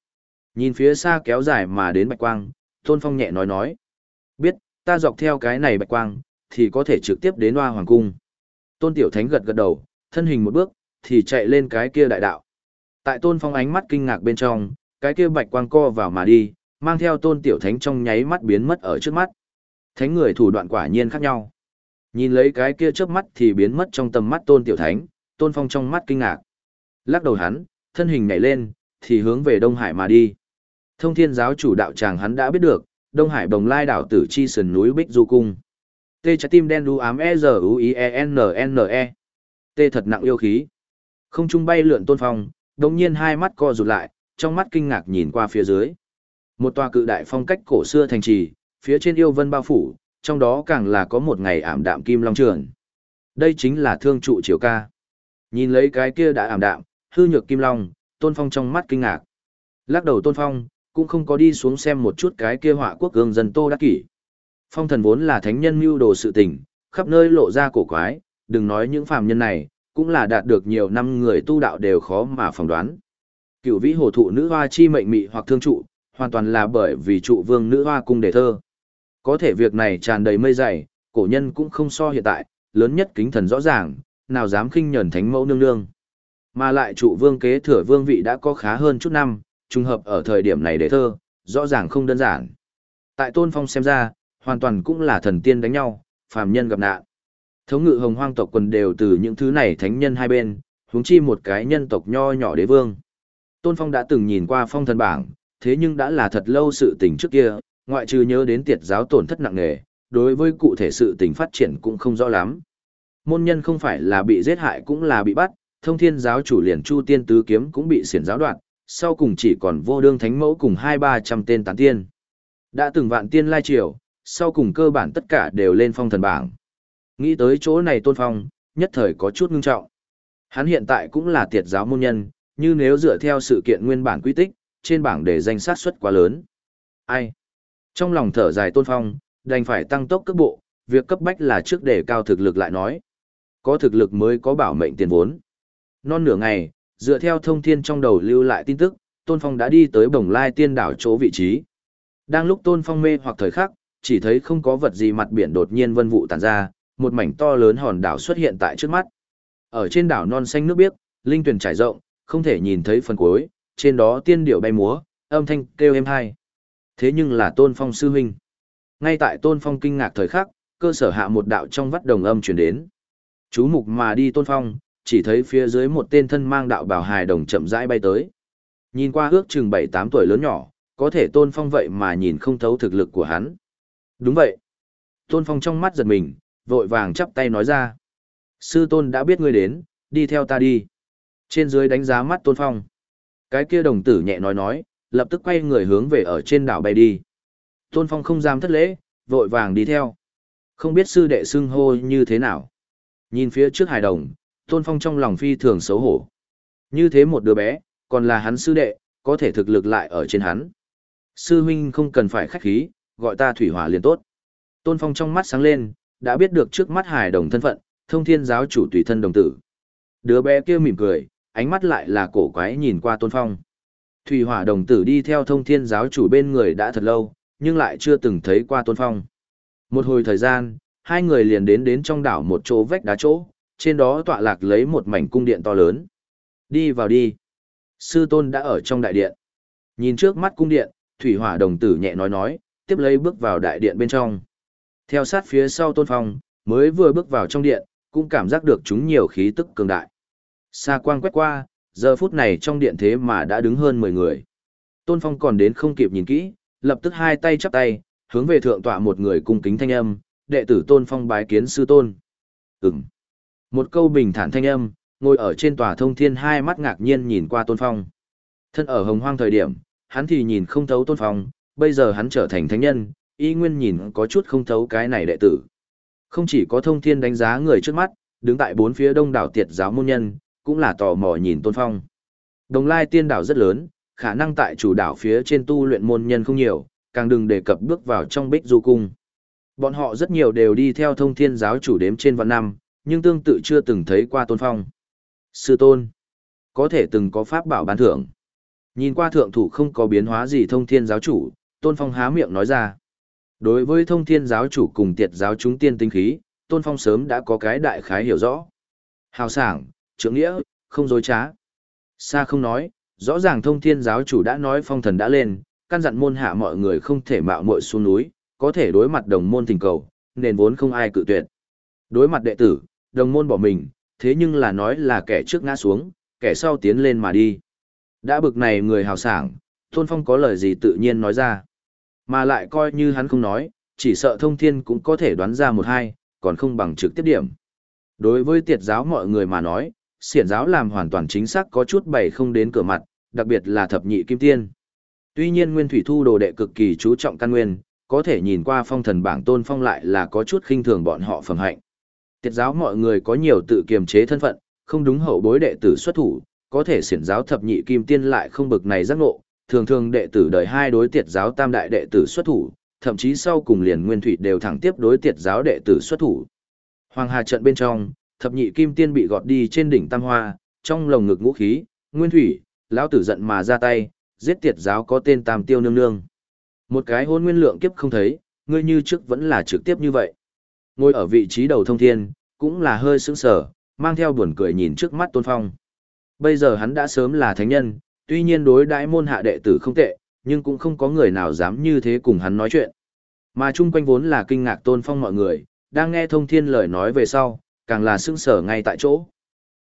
S1: Nhìn phía xa kéo dài mà đến bạch quang, tôn phong nhẹ nói nói. Biết, ta dọc theo cái này bạch quang, thì có thể trực tiếp đến hoa hoàng cung. Tôn tiểu thánh gật gật đầu, thân hình một bước, thì chạy lên cái kia đại đạo. Tại tôn phong ánh mắt kinh ngạc bên trong, cái kia bạch quang co vào mà đi, mang theo tôn tiểu thánh trong nháy mắt biến mất ở trước mắt. Thánh người thủ đoạn quả nhiên khác nhau. Nhìn lấy cái kia trước mắt thì biến mất trong tầm mắt tôn tiểu thánh, tôn phong trong mắt kinh ngạc. Lắc đầu hắn, thân hình nhảy lên, thì hướng về Đông Hải mà đi. Thông thiên giáo chủ đạo tràng hắn đã biết được, Đông Hải bồng lai đảo tử chi sườn núi Bích Du Cung. Tê trái tim đen đu ám e z u i e n n e Tê thật nặng yêu khí. Không trung bay lượn tôn phong, đồng nhiên hai mắt co rụt lại, trong mắt kinh ngạc nhìn qua phía dưới. Một tòa cự đại phong cách cổ xưa thành trì, phía trên yêu vân bao phủ, trong đó càng là có một ngày ảm đạm kim long trường. Đây chính là thương trụ triều ca. Nhìn lấy cái kia đã ảm đạm, hư nhược kim long, Tôn Phong trong mắt kinh ngạc. Lắc đầu Tôn Phong, cũng không có đi xuống xem một chút cái kia họa quốc gương dân Tô Đắc Kỷ. Phong thần vốn là thánh nhân mưu đồ sự tình, khắp nơi lộ ra cổ quái, đừng nói những phàm nhân này, cũng là đạt được nhiều năm người tu đạo đều khó mà phỏng đoán. Cựu vĩ hồ thụ nữ hoa chi mệnh mị hoặc thương trụ, hoàn toàn là bởi vì trụ vương nữ hoa cung đề thơ. Có thể việc này tràn đầy mây dày, cổ nhân cũng không so hiện tại, lớn nhất kính thần rõ ràng, nào dám khinh nhẫn thánh mẫu nương nương. Mà lại trụ vương kế thừa vương vị đã có khá hơn chút năm, trùng hợp ở thời điểm này đề thơ, rõ ràng không đơn giản. Tại Tôn Phong xem ra, hoàn toàn cũng là thần tiên đánh nhau, phàm nhân gặp nạn. Thống ngự hồng hoang tộc quần đều từ những thứ này thánh nhân hai bên, huống chi một cái nhân tộc nho nhỏ đế vương. Tôn Phong đã từng nhìn qua phong thần bảng, thế nhưng đã là thật lâu sự tình trước kia, ngoại trừ nhớ đến tiệt giáo tổn thất nặng nề, đối với cụ thể sự tình phát triển cũng không rõ lắm. Môn nhân không phải là bị giết hại cũng là bị bắt, thông thiên giáo chủ liền chu tiên tứ kiếm cũng bị xiển giáo đoạn, sau cùng chỉ còn vô đương thánh mẫu cùng hai ba trăm tên tán tiên. Đã từng vạn tiên lai triều, sau cùng cơ bản tất cả đều lên phong thần bảng. Nghĩ tới chỗ này tôn phong, nhất thời có chút ngưng trọng. Hắn hiện tại cũng là tiệt giáo môn nhân, như nếu dựa theo sự kiện nguyên bản quy tích, trên bảng để danh sát suất quá lớn. Ai? Trong lòng thở dài tôn phong, đành phải tăng tốc cấp bộ, việc cấp bách là trước để cao thực lực lại nói. Có thực lực mới có bảo mệnh tiền vốn. Non nửa ngày, dựa theo thông thiên trong đầu lưu lại tin tức, Tôn Phong đã đi tới bồng lai tiên đảo chỗ vị trí. Đang lúc Tôn Phong mê hoặc thời khắc, chỉ thấy không có vật gì mặt biển đột nhiên vân vụ tàn ra, một mảnh to lớn hòn đảo xuất hiện tại trước mắt. Ở trên đảo non xanh nước biếc, linh tuyển trải rộng, không thể nhìn thấy phần cuối, trên đó tiên điểu bay múa, âm thanh kêu êm hai. Thế nhưng là Tôn Phong sư huynh. Ngay tại Tôn Phong kinh ngạc thời khắc, cơ sở hạ một đạo trong vắt đồng âm truyền đến. Chú mục mà đi Tôn Phong, chỉ thấy phía dưới một tên thân mang đạo bào hài đồng chậm rãi bay tới. Nhìn qua ước chừng 7-8 tuổi lớn nhỏ, có thể Tôn Phong vậy mà nhìn không thấu thực lực của hắn. Đúng vậy. Tôn Phong trong mắt giật mình, vội vàng chắp tay nói ra. Sư Tôn đã biết ngươi đến, đi theo ta đi. Trên dưới đánh giá mắt Tôn Phong. Cái kia đồng tử nhẹ nói nói, lập tức quay người hướng về ở trên đảo bay đi. Tôn Phong không dám thất lễ, vội vàng đi theo. Không biết sư đệ xưng hô như thế nào. Nhìn phía trước hài đồng, Tôn Phong trong lòng phi thường xấu hổ. Như thế một đứa bé, còn là hắn sư đệ, có thể thực lực lại ở trên hắn. Sư huynh không cần phải khách khí, gọi ta thủy hỏa liền tốt. Tôn Phong trong mắt sáng lên, đã biết được trước mắt hài đồng thân phận, thông thiên giáo chủ tùy thân đồng tử. Đứa bé kia mỉm cười, ánh mắt lại là cổ quái nhìn qua Tôn Phong. Thủy hỏa đồng tử đi theo thông thiên giáo chủ bên người đã thật lâu, nhưng lại chưa từng thấy qua Tôn Phong. Một hồi thời gian, hai người liền đến đến trong đảo một chỗ vách đá chỗ, trên đó tọa lạc lấy một mảnh cung điện to lớn. Đi vào đi. Sư tôn đã ở trong đại điện. Nhìn trước mắt cung điện, thủy hỏa đồng tử nhẹ nói nói, tiếp lấy bước vào đại điện bên trong. Theo sát phía sau tôn phong, mới vừa bước vào trong điện, cũng cảm giác được chúng nhiều khí tức cường đại. Xa quang quét qua, giờ phút này trong điện thế mà đã đứng hơn 10 người. Tôn phong còn đến không kịp nhìn kỹ, lập tức hai tay chắp tay, hướng về thượng tọa một người cung kính thanh âm, đệ tử tôn phong bái kiến sư tôn. Ừm. Một câu bình thản thanh âm, ngồi ở trên tòa thông thiên hai mắt ngạc nhiên nhìn qua tôn phong. Thân ở hồng hoang thời điểm, hắn thì nhìn không thấu tôn phong, bây giờ hắn trở thành thánh nhân, y nguyên nhìn có chút không thấu cái này đệ tử. Không chỉ có thông thiên đánh giá người trước mắt, đứng tại bốn phía đông đảo tiệt giáo môn nhân, cũng là tò mò nhìn tôn phong. Đồng lai tiên đảo rất lớn, khả năng tại chủ đảo phía trên tu luyện môn nhân không nhiều, càng đừng đề cập bước vào trong bích du cung. Bọn họ rất nhiều đều đi theo thông thiên giáo chủ đếm trên vạn năm, nhưng tương tự chưa từng thấy qua tôn phong. Sư tôn, có thể từng có pháp bảo ban thưởng. Nhìn qua thượng thủ không có biến hóa gì thông thiên giáo chủ, tôn phong há miệng nói ra. Đối với thông thiên giáo chủ cùng tiệt giáo chúng tiên tinh khí, tôn phong sớm đã có cái đại khái hiểu rõ. Hào sảng, trưởng nghĩa, không dối trá. Xa không nói, rõ ràng thông thiên giáo chủ đã nói phong thần đã lên, căn dặn môn hạ mọi người không thể mạo muội xuống núi, có thể đối mặt đồng môn thỉnh cầu, nên vốn không ai cự tuyệt. Đối mặt đệ tử, đồng môn bỏ mình, thế nhưng là nói là kẻ trước ngã xuống, kẻ sau tiến lên mà đi. Đã bực này người hào sảng, Tôn Phong có lời gì tự nhiên nói ra. Mà lại coi như hắn không nói, chỉ sợ thông thiên cũng có thể đoán ra một hai, còn không bằng trực tiếp điểm. Đối với tiệt giáo mọi người mà nói, siển giáo làm hoàn toàn chính xác có chút bày không đến cửa mặt, đặc biệt là thập nhị kim tiên. Tuy nhiên Nguyên Thủy Thu đồ đệ cực kỳ chú trọng căn nguyên, có thể nhìn qua phong thần bảng tôn phong lại là có chút khinh thường bọn họ phẩm hạnh. Tiệt giáo mọi người có nhiều tự kiềm chế thân phận, không đúng hậu bối đệ tử xuất thủ, có thể siển giáo thập nhị kim tiên lại không bực này giác ngộ, thường thường đệ tử đời hai đối tiệt giáo tam đại đệ tử xuất thủ, thậm chí sau cùng liền nguyên thủy đều thẳng tiếp đối tiệt giáo đệ tử xuất thủ. Hoàng Hà trận bên trong, thập nhị kim tiên bị gọt đi trên đỉnh tam hoa, trong lồng ngực ngũ khí, nguyên thủy, lão tử giận mà ra tay, giết tiệt giáo có tên tam tiêu nương nương. Một cái hôn nguyên lượng kiếp không thấy, ngươi như trước vẫn là trực tiếp như vậy. Ngồi ở vị trí đầu thông thiên, cũng là hơi sững sờ, mang theo buồn cười nhìn trước mắt tôn phong. Bây giờ hắn đã sớm là thánh nhân, tuy nhiên đối đãi môn hạ đệ tử không tệ, nhưng cũng không có người nào dám như thế cùng hắn nói chuyện. Mà chung quanh vốn là kinh ngạc tôn phong mọi người, đang nghe thông thiên lời nói về sau, càng là sững sờ ngay tại chỗ.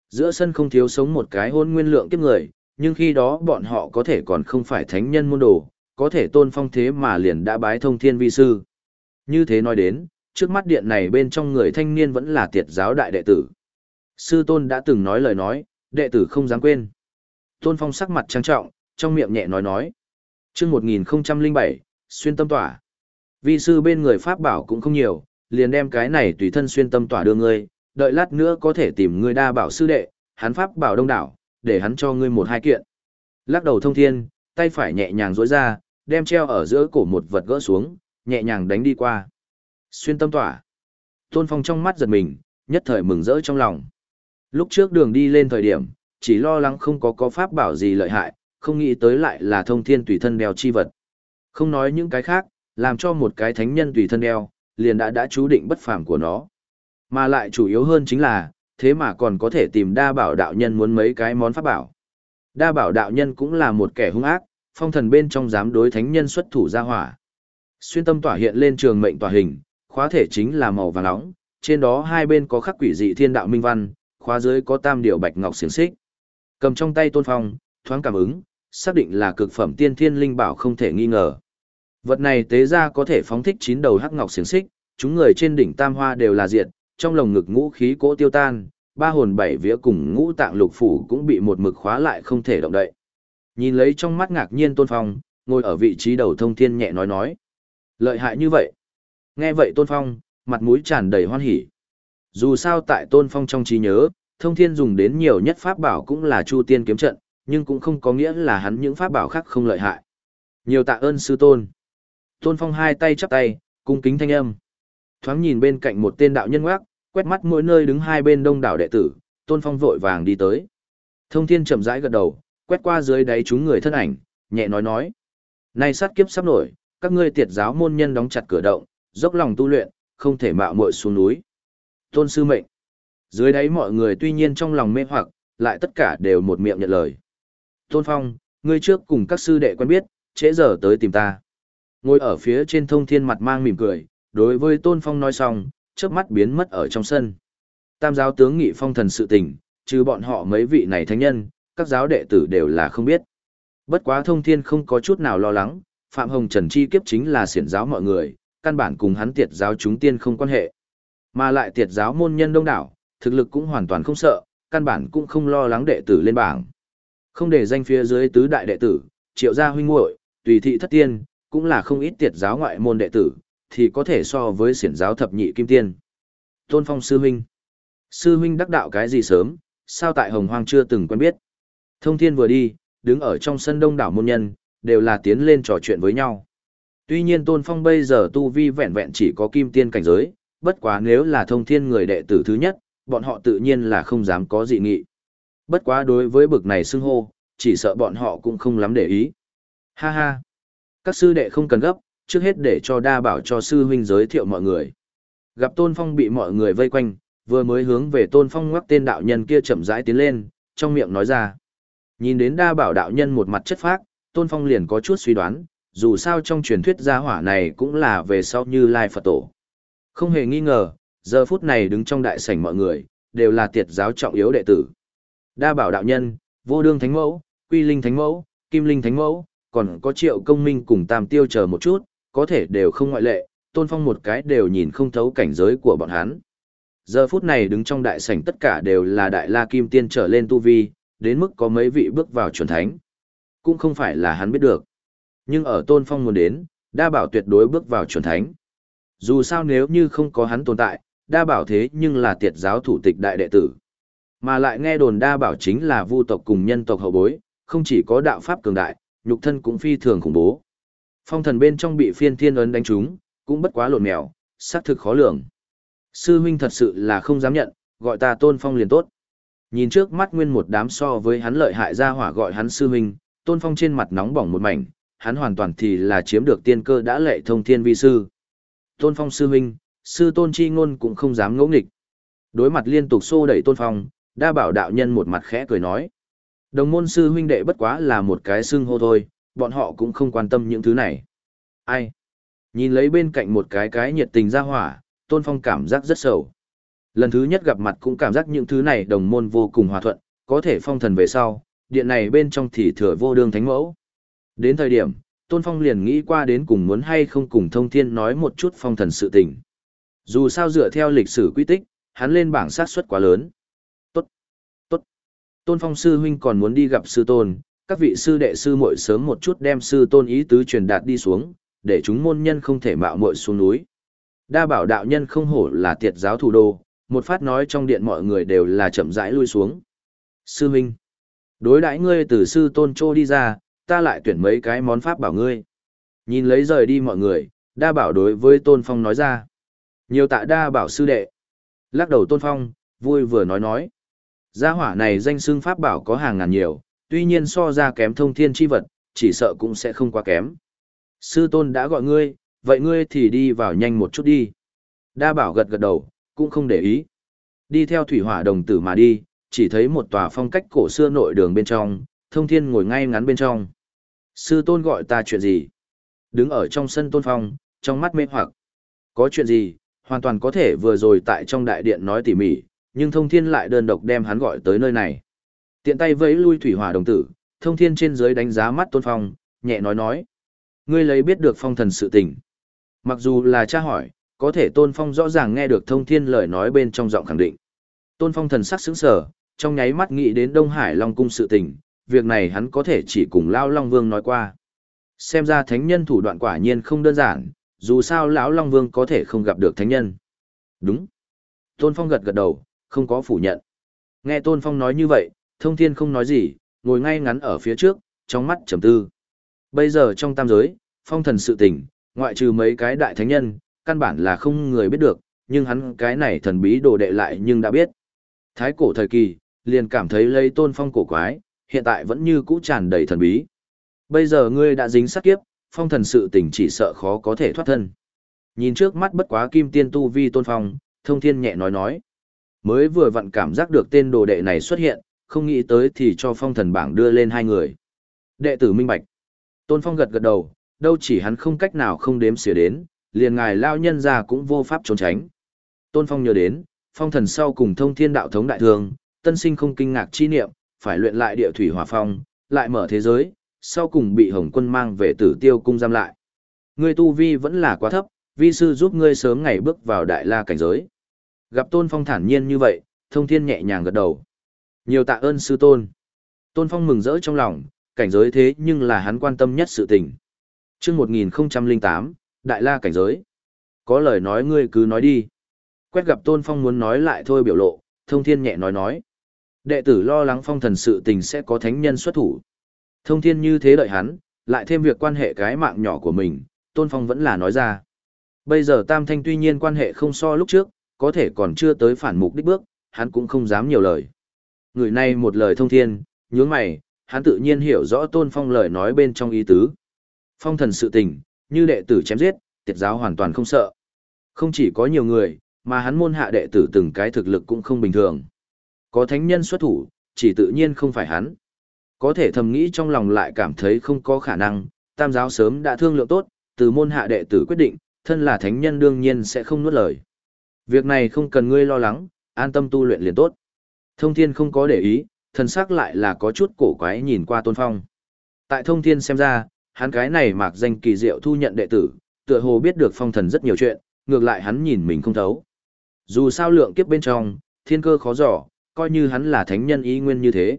S1: Giữa sân không thiếu sống một cái hôn nguyên lượng kiếp người, nhưng khi đó bọn họ có thể còn không phải thánh nhân môn đồ, có thể tôn phong thế mà liền đã bái thông thiên vi sư. Như thế nói đến, trước mắt điện này bên trong người thanh niên vẫn là tiệt giáo đại đệ tử. Sư tôn đã từng nói lời nói, đệ tử không dám quên. Tôn phong sắc mặt trang trọng, trong miệng nhẹ nói nói. chương 1007, xuyên tâm tỏa. Vi sư bên người Pháp bảo cũng không nhiều, liền đem cái này tùy thân xuyên tâm tỏa đưa ngươi, đợi lát nữa có thể tìm ngươi đa bảo sư đệ, hắn Pháp bảo đông đảo, để hắn cho ngươi một hai kiện. Lắc đầu thông thiên, tay phải nhẹ nhàng rối ra, đem treo ở giữa cổ một vật gỡ xuống, nhẹ nhàng đánh đi qua. Xuyên tâm tỏa. Tôn Phong trong mắt giật mình, nhất thời mừng rỡ trong lòng. Lúc trước đường đi lên thời điểm, chỉ lo lắng không có có pháp bảo gì lợi hại, không nghĩ tới lại là thông thiên tùy thân đeo chi vật. Không nói những cái khác, làm cho một cái thánh nhân tùy thân đeo, liền đã đã chú định bất phàm của nó. Mà lại chủ yếu hơn chính là, thế mà còn có thể tìm đa bảo đạo nhân muốn mấy cái món pháp bảo. Đa bảo đạo nhân cũng là một kẻ hung ác, phong thần bên trong dám đối thánh nhân xuất thủ ra hỏa. Xuyên tâm tỏa hiện lên trường mệnh tỏa hình, khóa thể chính là màu vàng nóng, trên đó hai bên có khắc quỷ dị thiên đạo minh văn, khóa dưới có tam điều bạch ngọc xiềng xích. Cầm trong tay tôn phong, thoáng cảm ứng, xác định là cực phẩm tiên thiên linh bảo không thể nghi ngờ. Vật này tế ra có thể phóng thích chín đầu hắc ngọc xiềng xích, chúng người trên đỉnh tam hoa đều là diệt, trong lồng ngực ngũ khí cỗ tiêu tan, ba hồn bảy vía cùng ngũ tạng lục phủ cũng bị một mực khóa lại không thể động đậy. Nhìn lấy trong mắt ngạc nhiên Tôn Phong, ngồi ở vị trí đầu thông thiên nhẹ nói nói. Lợi hại như vậy. Nghe vậy Tôn Phong, mặt mũi tràn đầy hoan hỉ. Dù sao tại Tôn Phong trong trí nhớ, thông thiên dùng đến nhiều nhất pháp bảo cũng là Chu Tiên kiếm trận, nhưng cũng không có nghĩa là hắn những pháp bảo khác không lợi hại. Nhiều tạ ơn sư tôn. Tôn Phong hai tay chắp tay, cung kính thanh âm. Thoáng nhìn bên cạnh một tên đạo nhân ngoác, quét mắt mỗi nơi đứng hai bên đông đảo đệ tử, Tôn Phong vội vàng đi tới. Thông Thiên chậm rãi gật đầu, quét qua dưới đáy chúng người thân ảnh, nhẹ nói nói. Nay sát kiếp sắp nổi, các ngươi tiệt giáo môn nhân đóng chặt cửa động, dốc lòng tu luyện, không thể mạo muội xuống núi. Tôn sư mệnh. Dưới đáy mọi người tuy nhiên trong lòng mê hoặc, lại tất cả đều một miệng nhận lời. Tôn Phong, ngươi trước cùng các sư đệ quen biết, trễ giờ tới tìm ta. Ngồi ở phía trên thông thiên mặt mang mỉm cười, đối với Tôn Phong nói xong, chớp mắt biến mất ở trong sân. Tam giáo tướng nghị phong thần sự tình, trừ bọn họ mấy vị này thánh nhân, các giáo đệ tử đều là không biết. Bất quá thông thiên không có chút nào lo lắng, Phạm Hồng Trần chi kiếp chính là xiển giáo mọi người, căn bản cùng hắn tiệt giáo chúng tiên không quan hệ. Mà lại tiệt giáo môn nhân đông đảo, thực lực cũng hoàn toàn không sợ, căn bản cũng không lo lắng đệ tử lên bảng. Không để danh phía dưới tứ đại đệ tử, triệu gia huynh muội, tùy thị thất tiên, cũng là không ít tiệt giáo ngoại môn đệ tử, thì có thể so với siển giáo thập nhị kim tiên. Tôn Phong sư huynh. Sư huynh đắc đạo cái gì sớm, sao tại Hồng Hoang chưa từng quen biết. Thông thiên vừa đi, đứng ở trong sân đông đảo môn nhân, đều là tiến lên trò chuyện với nhau. Tuy nhiên Tôn Phong bây giờ tu vi vẹn vẹn chỉ có kim tiên cảnh giới, bất quá nếu là thông thiên người đệ tử thứ nhất, bọn họ tự nhiên là không dám có dị nghị. Bất quá đối với bực này xưng hô, chỉ sợ bọn họ cũng không lắm để ý. Ha ha! Các sư đệ không cần gấp, trước hết để cho đa bảo cho sư huynh giới thiệu mọi người. Gặp Tôn Phong bị mọi người vây quanh, vừa mới hướng về Tôn Phong ngoắc tên đạo nhân kia chậm rãi tiến lên, trong miệng nói ra. Nhìn đến đa bảo đạo nhân một mặt chất phác, Tôn Phong liền có chút suy đoán, dù sao trong truyền thuyết gia hỏa này cũng là về sau như Lai Phật Tổ. Không hề nghi ngờ, giờ phút này đứng trong đại sảnh mọi người, đều là tiệt giáo trọng yếu đệ tử. Đa bảo đạo nhân, vô đương thánh mẫu, quy linh thánh mẫu, kim linh thánh mẫu, còn có triệu công minh cùng tam tiêu chờ một chút, có thể đều không ngoại lệ, tôn phong một cái đều nhìn không thấu cảnh giới của bọn hắn. Giờ phút này đứng trong đại sảnh tất cả đều là đại la kim tiên trở lên tu vi, đến mức có mấy vị bước vào chuẩn thánh. Cũng không phải là hắn biết được. Nhưng ở Tôn Phong muốn đến, đa bảo tuyệt đối bước vào chuẩn thánh. Dù sao nếu như không có hắn tồn tại, đa bảo thế nhưng là tiệt giáo thủ tịch đại đệ tử. Mà lại nghe đồn đa bảo chính là vu tộc cùng nhân tộc hậu bối, không chỉ có đạo pháp cường đại, nhục thân cũng phi thường khủng bố. Phong thần bên trong bị phiên thiên ấn đánh trúng, cũng bất quá lộn mèo, xác thực khó lường. Sư huynh thật sự là không dám nhận, gọi ta tôn phong liền tốt. Nhìn trước mắt nguyên một đám so với hắn lợi hại ra hỏa gọi hắn sư huynh, tôn phong trên mặt nóng bỏng một mảnh, hắn hoàn toàn thì là chiếm được tiên cơ đã lệ thông thiên vi sư. Tôn phong sư huynh, sư tôn chi ngôn cũng không dám ngẫu nghịch. Đối mặt liên tục xô đẩy tôn phong, đa bảo đạo nhân một mặt khẽ cười nói. Đồng môn sư huynh đệ bất quá là một cái xưng hô thôi, bọn họ cũng không quan tâm những thứ này. Ai? Nhìn lấy bên cạnh một cái cái nhiệt tình ra hỏa, tôn phong cảm giác rất sầu. Lần thứ nhất gặp mặt cũng cảm giác những thứ này đồng môn vô cùng hòa thuận, có thể phong thần về sau, điện này bên trong thì thừa vô đương thánh mẫu. Đến thời điểm, Tôn Phong liền nghĩ qua đến cùng muốn hay không cùng thông thiên nói một chút phong thần sự tình. Dù sao dựa theo lịch sử quy tích, hắn lên bảng sát suất quá lớn. Tốt, tốt. Tôn Phong sư huynh còn muốn đi gặp sư tôn, các vị sư đệ sư muội sớm một chút đem sư tôn ý tứ truyền đạt đi xuống, để chúng môn nhân không thể mạo muội xuống núi. Đa bảo đạo nhân không hổ là tiệt giáo thủ đô, một phát nói trong điện mọi người đều là chậm rãi lui xuống. Sư huynh đối đãi ngươi từ sư tôn trô đi ra, ta lại tuyển mấy cái món pháp bảo ngươi. Nhìn lấy rời đi mọi người, đa bảo đối với tôn phong nói ra. Nhiều tạ đa bảo sư đệ. Lắc đầu tôn phong, vui vừa nói nói. Gia hỏa này danh xưng pháp bảo có hàng ngàn nhiều, tuy nhiên so ra kém thông thiên chi vật, chỉ sợ cũng sẽ không quá kém. Sư tôn đã gọi ngươi, vậy ngươi thì đi vào nhanh một chút đi. Đa bảo gật gật đầu, cũng không để ý. Đi theo thủy hỏa đồng tử mà đi, chỉ thấy một tòa phong cách cổ xưa nội đường bên trong, thông thiên ngồi ngay ngắn bên trong. Sư tôn gọi ta chuyện gì? Đứng ở trong sân tôn phong, trong mắt mê hoặc. Có chuyện gì, hoàn toàn có thể vừa rồi tại trong đại điện nói tỉ mỉ, nhưng thông thiên lại đơn độc đem hắn gọi tới nơi này. Tiện tay vẫy lui thủy hỏa đồng tử, thông thiên trên dưới đánh giá mắt tôn phong, nhẹ nói nói. Ngươi lấy biết được phong thần sự tình. Mặc dù là cha hỏi, có thể tôn phong rõ ràng nghe được thông thiên lời nói bên trong giọng khẳng định. Tôn phong thần sắc sững sờ, trong nháy mắt nghĩ đến Đông Hải Long cung sự tình, việc này hắn có thể chỉ cùng Lao Long Vương nói qua. Xem ra thánh nhân thủ đoạn quả nhiên không đơn giản, dù sao lão Long Vương có thể không gặp được thánh nhân. Đúng. Tôn Phong gật gật đầu, không có phủ nhận. Nghe Tôn Phong nói như vậy, thông thiên không nói gì, ngồi ngay ngắn ở phía trước, trong mắt trầm tư. Bây giờ trong tam giới, phong thần sự tình, ngoại trừ mấy cái đại thánh nhân, căn bản là không người biết được, nhưng hắn cái này thần bí đồ đệ lại nhưng đã biết. Thái cổ thời kỳ, liền cảm thấy lấy tôn phong cổ quái, hiện tại vẫn như cũ tràn đầy thần bí. Bây giờ ngươi đã dính sát kiếp, phong thần sự tình chỉ sợ khó có thể thoát thân. Nhìn trước mắt bất quá kim tiên tu vi tôn phong, thông thiên nhẹ nói nói. Mới vừa vặn cảm giác được tên đồ đệ này xuất hiện, không nghĩ tới thì cho phong thần bảng đưa lên hai người. Đệ tử minh bạch. Tôn phong gật gật đầu, đâu chỉ hắn không cách nào không đếm xỉa đến, liền ngài lao nhân ra cũng vô pháp trốn tránh. Tôn phong nhớ đến, phong thần sau cùng thông thiên đạo thống đại thương, tân sinh không kinh ngạc chi niệm, phải luyện lại địa thủy hỏa phong, lại mở thế giới, sau cùng bị Hồng Quân mang về Tử Tiêu cung giam lại. Ngươi tu vi vẫn là quá thấp, vi sư giúp ngươi sớm ngày bước vào đại la cảnh giới. Gặp Tôn Phong thản nhiên như vậy, Thông Thiên nhẹ nhàng gật đầu. Nhiều tạ ơn sư tôn. Tôn Phong mừng rỡ trong lòng, cảnh giới thế nhưng là hắn quan tâm nhất sự tình. Chương 1008, Đại La cảnh giới. Có lời nói ngươi cứ nói đi. Quét gặp Tôn Phong muốn nói lại thôi biểu lộ, Thông Thiên nhẹ nói nói. Đệ tử lo lắng phong thần sự tình sẽ có thánh nhân xuất thủ. Thông thiên như thế đợi hắn, lại thêm việc quan hệ cái mạng nhỏ của mình, Tôn Phong vẫn là nói ra. Bây giờ Tam Thanh tuy nhiên quan hệ không so lúc trước, có thể còn chưa tới phản mục đích bước, hắn cũng không dám nhiều lời. Người này một lời thông thiên, nhướng mày, hắn tự nhiên hiểu rõ Tôn Phong lời nói bên trong ý tứ. Phong thần sự tình, như đệ tử chém giết, tiệt giáo hoàn toàn không sợ. Không chỉ có nhiều người, mà hắn môn hạ đệ tử từng cái thực lực cũng không bình thường. Có thánh nhân xuất thủ, chỉ tự nhiên không phải hắn. Có thể thầm nghĩ trong lòng lại cảm thấy không có khả năng, tam giáo sớm đã thương lượng tốt, từ môn hạ đệ tử quyết định, thân là thánh nhân đương nhiên sẽ không nuốt lời. Việc này không cần ngươi lo lắng, an tâm tu luyện liền tốt. Thông thiên không có để ý, thần sắc lại là có chút cổ quái nhìn qua tôn phong. Tại thông thiên xem ra, hắn cái này mạc danh kỳ diệu thu nhận đệ tử, tựa hồ biết được phong thần rất nhiều chuyện, ngược lại hắn nhìn mình không thấu. Dù sao lượng kiếp bên trong, thiên cơ khó dò, coi như hắn là thánh nhân ý nguyên như thế.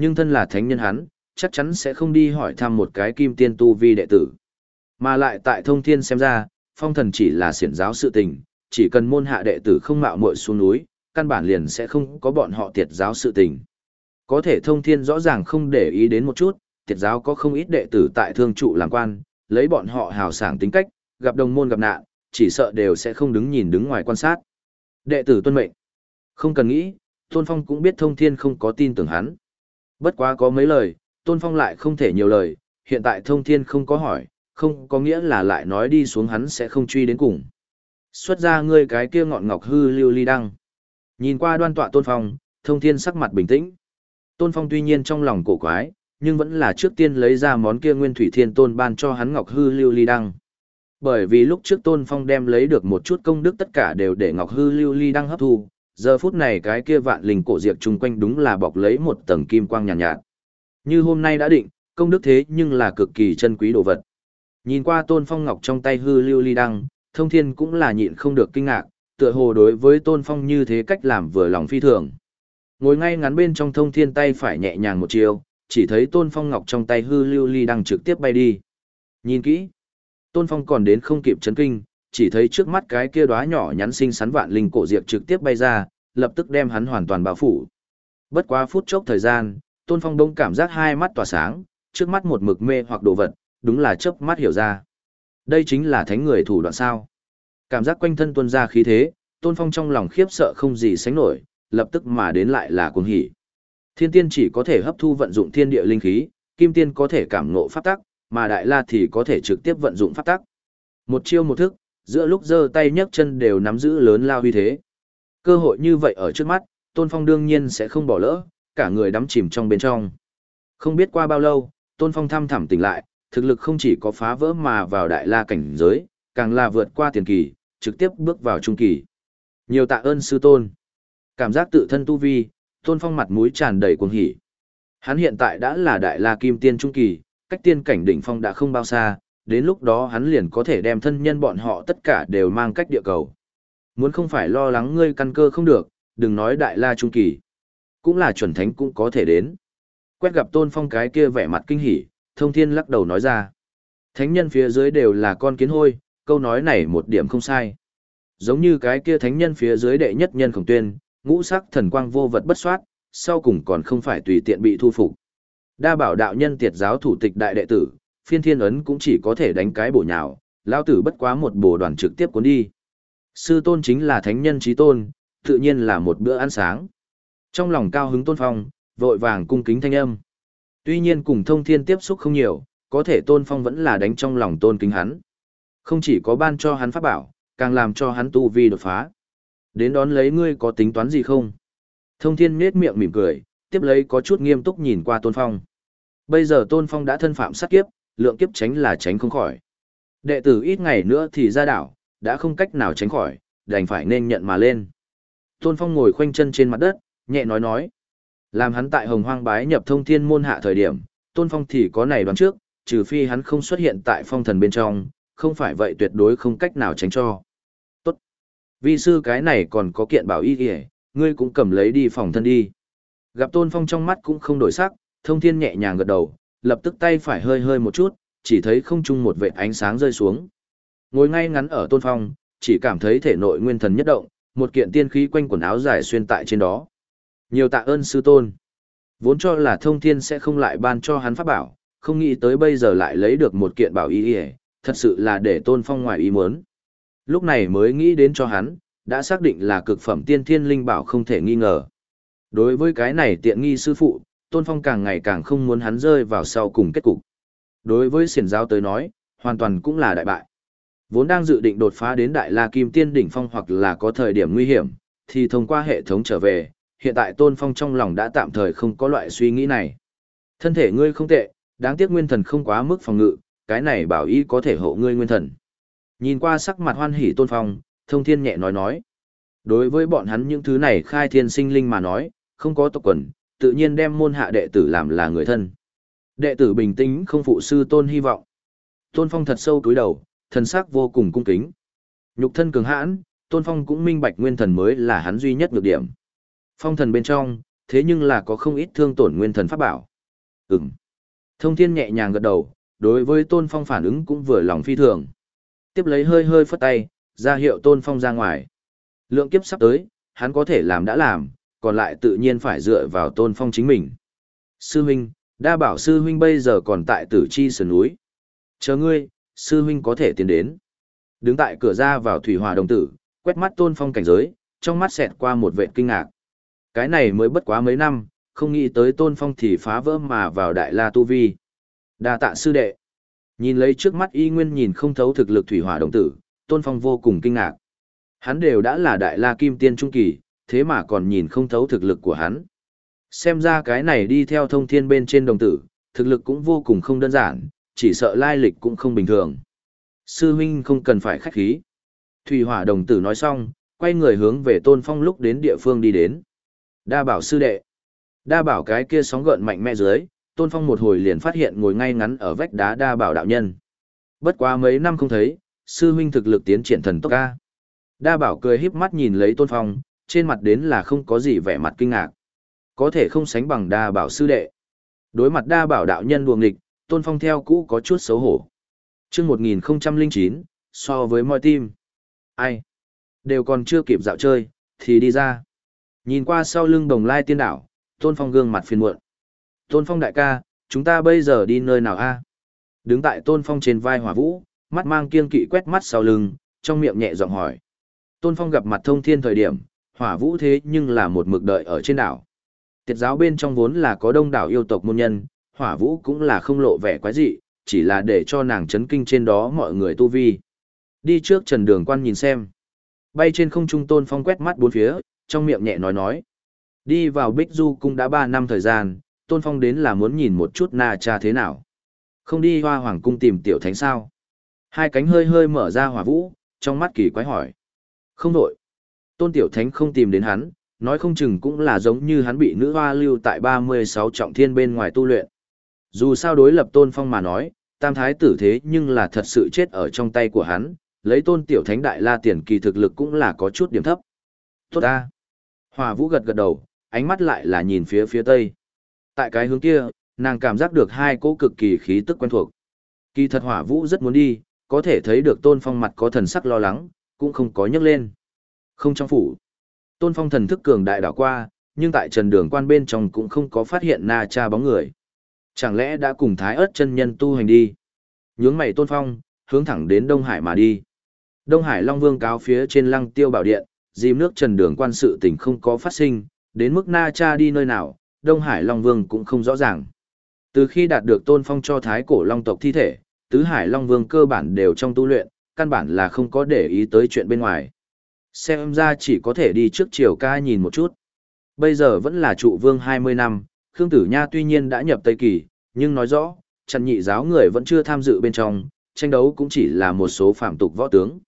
S1: Nhưng thân là thánh nhân hắn, chắc chắn sẽ không đi hỏi thăm một cái kim tiên tu vi đệ tử. Mà lại tại thông thiên xem ra, phong thần chỉ là siển giáo sự tình, chỉ cần môn hạ đệ tử không mạo muội xuống núi, căn bản liền sẽ không có bọn họ tiệt giáo sự tình. Có thể thông thiên rõ ràng không để ý đến một chút, tiệt giáo có không ít đệ tử tại thương trụ làm quan, lấy bọn họ hào sảng tính cách, gặp đồng môn gặp nạn, chỉ sợ đều sẽ không đứng nhìn đứng ngoài quan sát. Đệ tử tuân mệnh. Không cần nghĩ, Tôn Phong cũng biết thông thiên không có tin tưởng hắn. Bất quá có mấy lời, Tôn Phong lại không thể nhiều lời, hiện tại thông thiên không có hỏi, không có nghĩa là lại nói đi xuống hắn sẽ không truy đến cùng. Xuất ra ngươi cái kia ngọn ngọc hư lưu ly đăng. Nhìn qua đoan tọa Tôn Phong, thông thiên sắc mặt bình tĩnh. Tôn Phong tuy nhiên trong lòng cổ quái, nhưng vẫn là trước tiên lấy ra món kia nguyên thủy thiên tôn ban cho hắn ngọc hư lưu ly đăng. Bởi vì lúc trước Tôn Phong đem lấy được một chút công đức tất cả đều để ngọc hư lưu ly đăng hấp thu, giờ phút này cái kia vạn linh cổ diệt chung quanh đúng là bọc lấy một tầng kim quang nhàn nhạt, nhạt. Như hôm nay đã định, công đức thế nhưng là cực kỳ chân quý đồ vật. Nhìn qua Tôn Phong ngọc trong tay hư lưu ly đăng, Thông Thiên cũng là nhịn không được kinh ngạc, tựa hồ đối với Tôn Phong như thế cách làm vừa lòng phi thường. Ngồi ngay ngắn bên trong Thông Thiên tay phải nhẹ nhàng một chiều, chỉ thấy Tôn Phong ngọc trong tay hư lưu ly đăng trực tiếp bay đi. Nhìn kỹ, Tôn Phong còn đến không kịp chấn kinh, chỉ thấy trước mắt cái kia đóa nhỏ nhắn xinh xắn vạn linh cổ diệp trực tiếp bay ra, lập tức đem hắn hoàn toàn bao phủ. Bất quá phút chốc thời gian, Tôn Phong đông cảm giác hai mắt tỏa sáng, trước mắt một mực mê hoặc đồ vật, đúng là chớp mắt hiểu ra. Đây chính là thánh người thủ đoạn sao. Cảm giác quanh thân tuôn ra khí thế, Tôn Phong trong lòng khiếp sợ không gì sánh nổi, lập tức mà đến lại là cuồng hỉ. Thiên tiên chỉ có thể hấp thu vận dụng thiên địa linh khí, kim tiên có thể cảm ngộ pháp tắc, mà đại la thì có thể trực tiếp vận dụng pháp tắc. Một chiêu một thức, giữa lúc giơ tay nhấc chân đều nắm giữ lớn lao uy thế. Cơ hội như vậy ở trước mắt, Tôn Phong đương nhiên sẽ không bỏ lỡ, cả người đắm chìm trong bên trong. Không biết qua bao lâu, Tôn Phong thăm thẳm tỉnh lại, thực lực không chỉ có phá vỡ mà vào đại la cảnh giới, càng là vượt qua tiền kỳ, trực tiếp bước vào trung kỳ. Nhiều tạ ơn sư tôn. Cảm giác tự thân tu vi, Tôn Phong mặt mũi tràn đầy cuồng hỉ. Hắn hiện tại đã là đại la kim tiên trung kỳ, cách tiên cảnh đỉnh phong đã không bao xa, đến lúc đó hắn liền có thể đem thân nhân bọn họ tất cả đều mang cách địa cầu. Muốn không phải lo lắng ngươi căn cơ không được, đừng nói đại la trung kỳ. Cũng là chuẩn thánh cũng có thể đến. Quét gặp tôn phong cái kia vẻ mặt kinh hỉ, thông thiên lắc đầu nói ra. Thánh nhân phía dưới đều là con kiến hôi, câu nói này một điểm không sai. Giống như cái kia thánh nhân phía dưới đệ nhất nhân khổng tuyên, ngũ sắc thần quang vô vật bất soát, sau cùng còn không phải tùy tiện bị thu phục. Đa bảo đạo nhân tiệt giáo thủ tịch đại đệ tử, phiên thiên ấn cũng chỉ có thể đánh cái bổ nhào, lão tử bất quá một bổ đoàn trực tiếp cuốn đi. Sư tôn chính là thánh nhân trí tôn, tự nhiên là một bữa ăn sáng. Trong lòng cao hứng tôn phong, vội vàng cung kính thanh âm. Tuy nhiên cùng thông thiên tiếp xúc không nhiều, có thể tôn phong vẫn là đánh trong lòng tôn kính hắn. Không chỉ có ban cho hắn pháp bảo, càng làm cho hắn tu vi đột phá. Đến đón lấy ngươi có tính toán gì không? Thông thiên nết miệng mỉm cười, tiếp lấy có chút nghiêm túc nhìn qua tôn phong. Bây giờ tôn phong đã thân phạm sát kiếp, lượng kiếp tránh là tránh không khỏi. Đệ tử ít ngày nữa thì ra đảo, đã không cách nào tránh khỏi, đành phải nên nhận mà lên. Tôn Phong ngồi khoanh chân trên mặt đất, nhẹ nói nói. Làm hắn tại hồng hoang bái nhập thông thiên môn hạ thời điểm, Tôn Phong thì có này đoán trước, trừ phi hắn không xuất hiện tại phong thần bên trong, không phải vậy tuyệt đối không cách nào tránh cho. Tốt. Vi sư cái này còn có kiện bảo y kìa, ngươi cũng cầm lấy đi phòng thân đi. Gặp Tôn Phong trong mắt cũng không đổi sắc, thông thiên nhẹ nhàng gật đầu, lập tức tay phải hơi hơi một chút, chỉ thấy không trung một vệt ánh sáng rơi xuống. Ngồi ngay ngắn ở tôn phong, chỉ cảm thấy thể nội nguyên thần nhất động, một kiện tiên khí quanh quần áo dài xuyên tại trên đó. Nhiều tạ ơn sư tôn. Vốn cho là thông thiên sẽ không lại ban cho hắn pháp bảo, không nghĩ tới bây giờ lại lấy được một kiện bảo y y, thật sự là để tôn phong ngoài ý muốn. Lúc này mới nghĩ đến cho hắn, đã xác định là cực phẩm tiên thiên linh bảo không thể nghi ngờ. Đối với cái này tiện nghi sư phụ, tôn phong càng ngày càng không muốn hắn rơi vào sau cùng kết cục. Đối với xiển giáo tới nói, hoàn toàn cũng là đại bại. Vốn đang dự định đột phá đến Đại La Kim Tiên đỉnh phong hoặc là có thời điểm nguy hiểm, thì thông qua hệ thống trở về, hiện tại Tôn Phong trong lòng đã tạm thời không có loại suy nghĩ này. Thân thể ngươi không tệ, đáng tiếc nguyên thần không quá mức phòng ngự, cái này bảo Y có thể hộ ngươi nguyên thần. Nhìn qua sắc mặt hoan hỉ Tôn Phong, Thông Thiên nhẹ nói nói. Đối với bọn hắn những thứ này khai thiên sinh linh mà nói, không có tộc quần, tự nhiên đem môn hạ đệ tử làm là người thân. Đệ tử bình tĩnh không phụ sư tôn hy vọng. Tôn Phong thật sâu cúi đầu, thần sắc vô cùng cung kính. Nhục thân cường hãn, Tôn Phong cũng minh bạch nguyên thần mới là hắn duy nhất nhược điểm. Phong thần bên trong, thế nhưng là có không ít thương tổn nguyên thần pháp bảo. Ừm. Thông thiên nhẹ nhàng gật đầu, đối với tôn phong phản ứng cũng vừa lòng phi thường. Tiếp lấy hơi hơi phất tay, ra hiệu tôn phong ra ngoài. Lượng kiếp sắp tới, hắn có thể làm đã làm, còn lại tự nhiên phải dựa vào tôn phong chính mình. Sư huynh, đa bảo sư huynh bây giờ còn tại tử chi sườn núi. Chờ ngươi, sư huynh có thể tiến đến. Đứng tại cửa ra vào thủy hòa đồng tử, quét mắt tôn phong cảnh giới, trong mắt xẹt qua một vệ kinh ngạc. Cái này mới bất quá mấy năm, không nghĩ tới tôn phong thì phá vỡ mà vào đại la tu vi. đa tạ sư đệ. Nhìn lấy trước mắt y nguyên nhìn không thấu thực lực thủy hỏa đồng tử, tôn phong vô cùng kinh ngạc. Hắn đều đã là đại la kim tiên trung kỳ, thế mà còn nhìn không thấu thực lực của hắn. Xem ra cái này đi theo thông thiên bên trên đồng tử, thực lực cũng vô cùng không đơn giản, chỉ sợ lai lịch cũng không bình thường. Sư huynh không cần phải khách khí. Thủy hỏa đồng tử nói xong, quay người hướng về tôn phong lúc đến địa phương đi đến. Đa bảo sư đệ. Đa bảo cái kia sóng gợn mạnh mẽ dưới, tôn phong một hồi liền phát hiện ngồi ngay ngắn ở vách đá đa bảo đạo nhân. Bất quá mấy năm không thấy, sư huynh thực lực tiến triển thần tốc ca. Đa bảo cười híp mắt nhìn lấy tôn phong, trên mặt đến là không có gì vẻ mặt kinh ngạc. Có thể không sánh bằng đa bảo sư đệ. Đối mặt đa bảo đạo nhân đuồng nghịch, tôn phong theo cũ có chút xấu hổ. chương 1009, so với mọi tim. Ai? Đều còn chưa kịp dạo chơi, thì đi ra. Nhìn qua sau lưng đồng lai tiên đảo, tôn phong gương mặt phiền muộn. Tôn phong đại ca, chúng ta bây giờ đi nơi nào a? Đứng tại tôn phong trên vai hỏa vũ, mắt mang kiên kỵ quét mắt sau lưng, trong miệng nhẹ giọng hỏi. Tôn phong gặp mặt thông thiên thời điểm, hỏa vũ thế nhưng là một mực đợi ở trên đảo. Tiệt giáo bên trong vốn là có đông đảo yêu tộc môn nhân, hỏa vũ cũng là không lộ vẻ quái dị, chỉ là để cho nàng chấn kinh trên đó mọi người tu vi. Đi trước trần đường quan nhìn xem. Bay trên không trung tôn phong quét mắt bốn phía, trong miệng nhẹ nói nói. Đi vào Bích Du cũng đã ba năm thời gian, tôn phong đến là muốn nhìn một chút na cha thế nào. Không đi hoa hoàng cung tìm tiểu thánh sao. Hai cánh hơi hơi mở ra hỏa vũ, trong mắt kỳ quái hỏi. Không đổi. Tôn tiểu thánh không tìm đến hắn, nói không chừng cũng là giống như hắn bị nữ hoa lưu tại 36 trọng thiên bên ngoài tu luyện. Dù sao đối lập tôn phong mà nói, tam thái tử thế nhưng là thật sự chết ở trong tay của hắn, lấy tôn tiểu thánh đại la tiền kỳ thực lực cũng là có chút điểm thấp. Tốt ta. Hòa vũ gật gật đầu, ánh mắt lại là nhìn phía phía tây. Tại cái hướng kia, nàng cảm giác được hai cỗ cực kỳ khí tức quen thuộc. Kỳ thật hỏa vũ rất muốn đi, có thể thấy được tôn phong mặt có thần sắc lo lắng, cũng không có nhấc lên. Không trong phủ. Tôn phong thần thức cường đại đảo qua, nhưng tại trần đường quan bên trong cũng không có phát hiện na cha bóng người. Chẳng lẽ đã cùng thái ớt chân nhân tu hành đi? Nhướng mày tôn phong, hướng thẳng đến Đông Hải mà đi. Đông Hải Long Vương cáo phía trên lăng tiêu bảo điện, dìm nước trần đường quan sự tình không có phát sinh, đến mức na cha đi nơi nào, Đông Hải Long Vương cũng không rõ ràng. Từ khi đạt được tôn phong cho thái cổ long tộc thi thể, tứ Hải Long Vương cơ bản đều trong tu luyện, căn bản là không có để ý tới chuyện bên ngoài. Xem ra chỉ có thể đi trước chiều ca nhìn một chút. Bây giờ vẫn là trụ vương 20 năm, Khương Tử Nha tuy nhiên đã nhập Tây Kỳ, nhưng nói rõ, chăn nhị giáo người vẫn chưa tham dự bên trong, tranh đấu cũng chỉ là một số phạm tục võ tướng.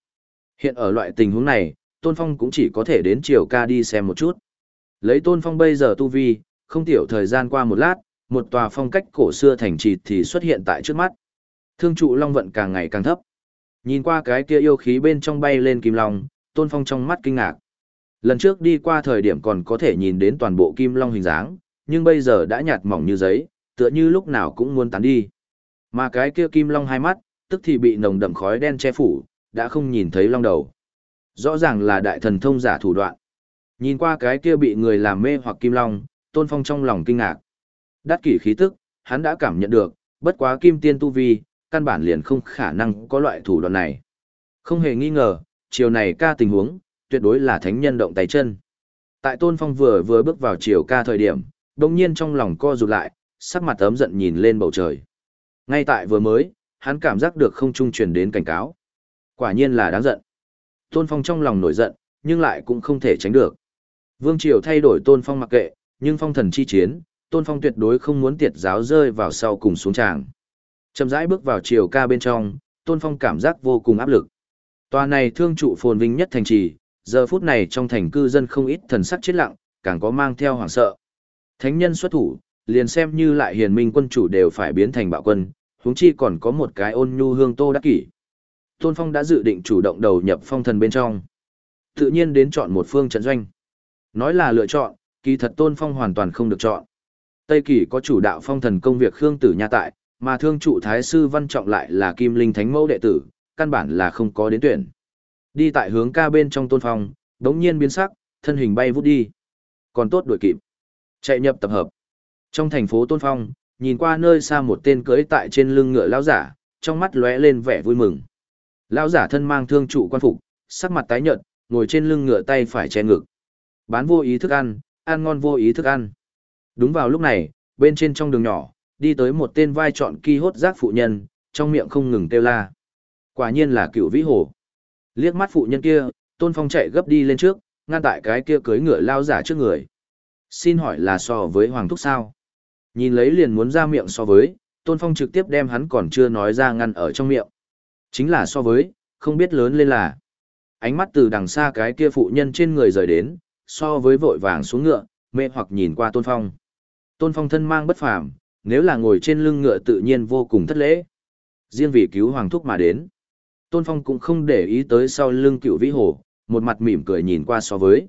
S1: Hiện ở loại tình huống này, Tôn Phong cũng chỉ có thể đến chiều ca đi xem một chút. Lấy Tôn Phong bây giờ tu vi, không tiểu thời gian qua một lát, một tòa phong cách cổ xưa thành trì thì xuất hiện tại trước mắt. Thương trụ long vận càng ngày càng thấp. Nhìn qua cái kia yêu khí bên trong bay lên kim long, Tôn Phong trong mắt kinh ngạc. Lần trước đi qua thời điểm còn có thể nhìn đến toàn bộ kim long hình dáng, nhưng bây giờ đã nhạt mỏng như giấy, tựa như lúc nào cũng muốn tán đi. Mà cái kia kim long hai mắt, tức thì bị nồng đậm khói đen che phủ, đã không nhìn thấy long đầu. Rõ ràng là đại thần thông giả thủ đoạn. Nhìn qua cái kia bị người làm mê hoặc kim long, tôn phong trong lòng kinh ngạc. Đắt kỷ khí tức, hắn đã cảm nhận được, bất quá kim tiên tu vi, căn bản liền không khả năng có loại thủ đoạn này. Không hề nghi ngờ, chiều này ca tình huống, tuyệt đối là thánh nhân động tay chân. Tại tôn phong vừa vừa bước vào chiều ca thời điểm, đồng nhiên trong lòng co rụt lại, sắc mặt ấm giận nhìn lên bầu trời. Ngay tại vừa mới, hắn cảm giác được không trung truyền đến cảnh cáo. Quả nhiên là đáng giận. Tôn Phong trong lòng nổi giận, nhưng lại cũng không thể tránh được. Vương Triều thay đổi Tôn Phong mặc kệ, nhưng phong thần chi chiến, Tôn Phong tuyệt đối không muốn tiệt giáo rơi vào sau cùng xuống tràng. Chậm rãi bước vào chiều ca bên trong, Tôn Phong cảm giác vô cùng áp lực. Tòa này thương trụ phồn vinh nhất thành trì, giờ phút này trong thành cư dân không ít thần sắc chết lặng, càng có mang theo hoảng sợ. Thánh nhân xuất thủ, liền xem như lại hiền minh quân chủ đều phải biến thành bạo quân, huống chi còn có một cái ôn nhu hương tô đắc kỷ. Tôn Phong đã dự định chủ động đầu nhập phong thần bên trong. Tự nhiên đến chọn một phương trận doanh. Nói là lựa chọn, kỳ thật Tôn Phong hoàn toàn không được chọn. Tây Kỳ có chủ đạo phong thần công việc Khương Tử Nha tại, Mà thương trụ thái sư văn trọng lại là kim linh thánh mẫu đệ tử, căn bản là không có đến tuyển. Đi tại hướng ca bên trong tôn phong, đống nhiên biến sắc, thân hình bay vút đi. Còn tốt đuổi kịp. Chạy nhập tập hợp. Trong thành phố tôn phong, nhìn qua nơi xa một tên cưỡi tại trên lưng ngựa lão giả, trong mắt lóe lên vẻ vui mừng. Lão giả thân mang thương trụ quan phục, sắc mặt tái nhợt, ngồi trên lưng ngựa tay phải che ngực. Bán vô ý thức ăn, ăn ngon vô ý thức ăn. Đúng vào lúc này, bên trên trong đường nhỏ, đi tới một tên vai trọn kỳ hốt giác phụ nhân, trong miệng không ngừng kêu la. Quả nhiên là cựu vĩ hồ. Liếc mắt phụ nhân kia, Tôn Phong chạy gấp đi lên trước, ngăn tại cái kia cưới ngựa lao giả trước người. Xin hỏi là so với Hoàng Thúc sao? Nhìn lấy liền muốn ra miệng so với, Tôn Phong trực tiếp đem hắn còn chưa nói ra ngăn ở trong miệng. Chính là so với, không biết lớn lên là. Ánh mắt từ đằng xa cái kia phụ nhân trên người rời đến, so với vội vàng xuống ngựa, mê hoặc nhìn qua Tôn Phong. Tôn Phong thân mang bất phàm, nếu là ngồi trên lưng ngựa tự nhiên vô cùng thất lễ. Riêng vì cứu Hoàng Thúc mà đến. Tôn Phong cũng không để ý tới sau lưng cựu vĩ hồ, một mặt mỉm cười nhìn qua so với.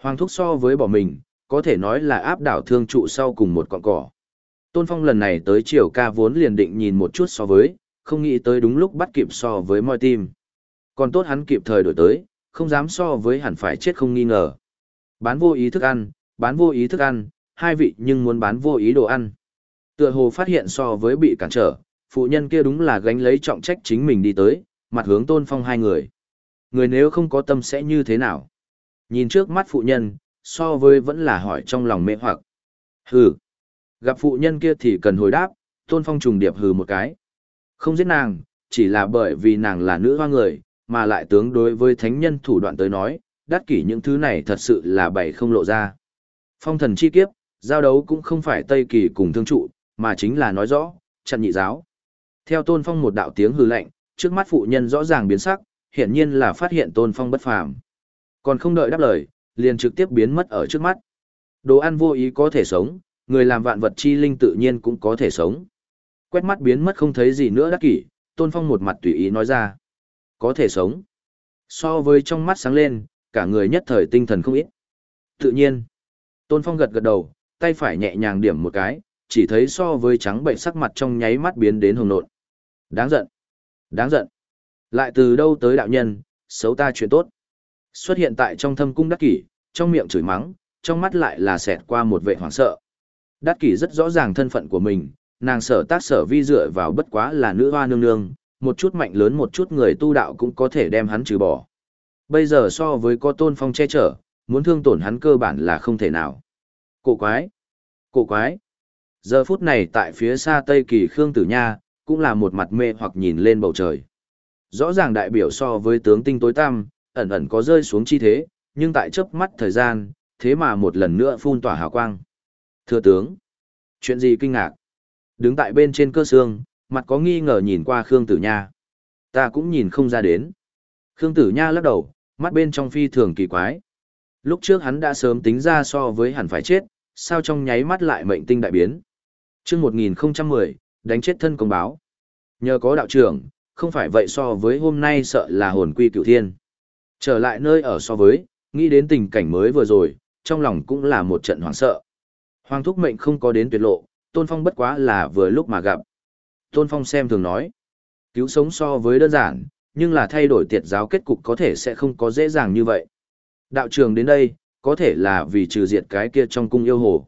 S1: Hoàng Thúc so với bỏ mình, có thể nói là áp đảo thương trụ sau cùng một cọng cỏ. Tôn Phong lần này tới triều ca vốn liền định nhìn một chút so với, không nghĩ tới đúng lúc bắt kịp so với moi tim. Còn tốt hắn kịp thời đổi tới, không dám so với hẳn phải chết không nghi ngờ. Bán vô ý thức ăn, bán vô ý thức ăn, hai vị nhưng muốn bán vô ý đồ ăn. Tựa hồ phát hiện so với bị cản trở, phụ nhân kia đúng là gánh lấy trọng trách chính mình đi tới, mặt hướng tôn phong hai người. Người nếu không có tâm sẽ như thế nào? Nhìn trước mắt phụ nhân, so với vẫn là hỏi trong lòng mê hoặc. Hừ. Gặp phụ nhân kia thì cần hồi đáp, tôn phong trùng điệp hừ một cái. Không giết nàng, chỉ là bởi vì nàng là nữ hoa người, mà lại tướng đối với thánh nhân thủ đoạn tới nói, đắt kỷ những thứ này thật sự là bày không lộ ra. Phong thần chi kiếp, giao đấu cũng không phải Tây Kỳ cùng thương trụ, mà chính là nói rõ, chặn nhị giáo. Theo tôn phong một đạo tiếng hư lạnh, trước mắt phụ nhân rõ ràng biến sắc, hiển nhiên là phát hiện tôn phong bất phàm. Còn không đợi đáp lời, liền trực tiếp biến mất ở trước mắt. Đồ ăn vô ý có thể sống, người làm vạn vật chi linh tự nhiên cũng có thể sống. Quét mắt biến mất không thấy gì nữa đắc kỷ, tôn phong một mặt tùy ý nói ra. Có thể sống. So với trong mắt sáng lên, cả người nhất thời tinh thần không ít. Tự nhiên, tôn phong gật gật đầu, tay phải nhẹ nhàng điểm một cái, chỉ thấy so với trắng bệnh sắc mặt trong nháy mắt biến đến hồng nộn. Đáng giận. Đáng giận. Lại từ đâu tới đạo nhân, xấu ta chuyện tốt. Xuất hiện tại trong thâm cung đắc kỷ, trong miệng chửi mắng, trong mắt lại là xẹt qua một vệ hoảng sợ. Đắc kỷ rất rõ ràng thân phận của mình, nàng sở tác sở vi dựa vào bất quá là nữ hoa nương nương, một chút mạnh lớn một chút người tu đạo cũng có thể đem hắn trừ bỏ. Bây giờ so với có tôn phong che chở, muốn thương tổn hắn cơ bản là không thể nào. Cổ quái! Cổ quái! Giờ phút này tại phía xa Tây Kỳ Khương Tử Nha, cũng là một mặt mê hoặc nhìn lên bầu trời. Rõ ràng đại biểu so với tướng tinh tối tăm, ẩn ẩn có rơi xuống chi thế, nhưng tại chớp mắt thời gian, thế mà một lần nữa phun tỏa hào quang. Thưa tướng, chuyện gì kinh ngạc? Đứng tại bên trên cơ xương, mặt có nghi ngờ nhìn qua Khương Tử Nha. Ta cũng nhìn không ra đến. Khương Tử Nha lắc đầu, mắt bên trong phi thường kỳ quái. Lúc trước hắn đã sớm tính ra so với hẳn phải chết, sao trong nháy mắt lại mệnh tinh đại biến. Trước 1010, đánh chết thân công báo. Nhờ có đạo trưởng, không phải vậy so với hôm nay sợ là hồn quy cựu thiên. Trở lại nơi ở so với, nghĩ đến tình cảnh mới vừa rồi, trong lòng cũng là một trận hoảng sợ. Hoàng thúc mệnh không có đến tuyệt lộ, Tôn Phong bất quá là vừa lúc mà gặp. Tôn Phong xem thường nói, cứu sống so với đơn giản, nhưng là thay đổi tiệt giáo kết cục có thể sẽ không có dễ dàng như vậy. Đạo trường đến đây, có thể là vì trừ diệt cái kia trong cung yêu hồ.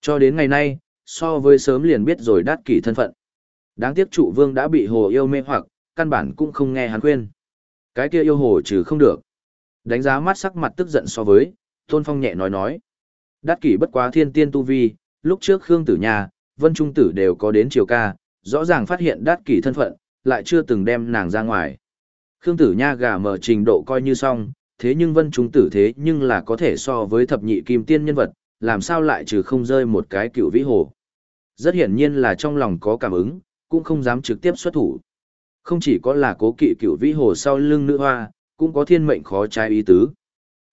S1: Cho đến ngày nay, so với sớm liền biết rồi đát kỷ thân phận. Đáng tiếc trụ vương đã bị hồ yêu mê hoặc, căn bản cũng không nghe hắn khuyên. Cái kia yêu hồ trừ không được. Đánh giá mắt sắc mặt tức giận so với, Tôn Phong nhẹ nói nói. Đát kỷ bất quá thiên tiên tu vi, lúc trước Khương Tử Nha, Vân Trung Tử đều có đến triều ca, rõ ràng phát hiện đát kỷ thân phận, lại chưa từng đem nàng ra ngoài. Khương Tử Nha gà mở trình độ coi như xong, thế nhưng Vân Trung Tử thế nhưng là có thể so với thập nhị kim tiên nhân vật, làm sao lại trừ không rơi một cái cựu vĩ hồ. Rất hiển nhiên là trong lòng có cảm ứng, cũng không dám trực tiếp xuất thủ. Không chỉ có là cố kỵ cửu vĩ hồ sau lưng nữ hoa, cũng có thiên mệnh khó trái ý tứ.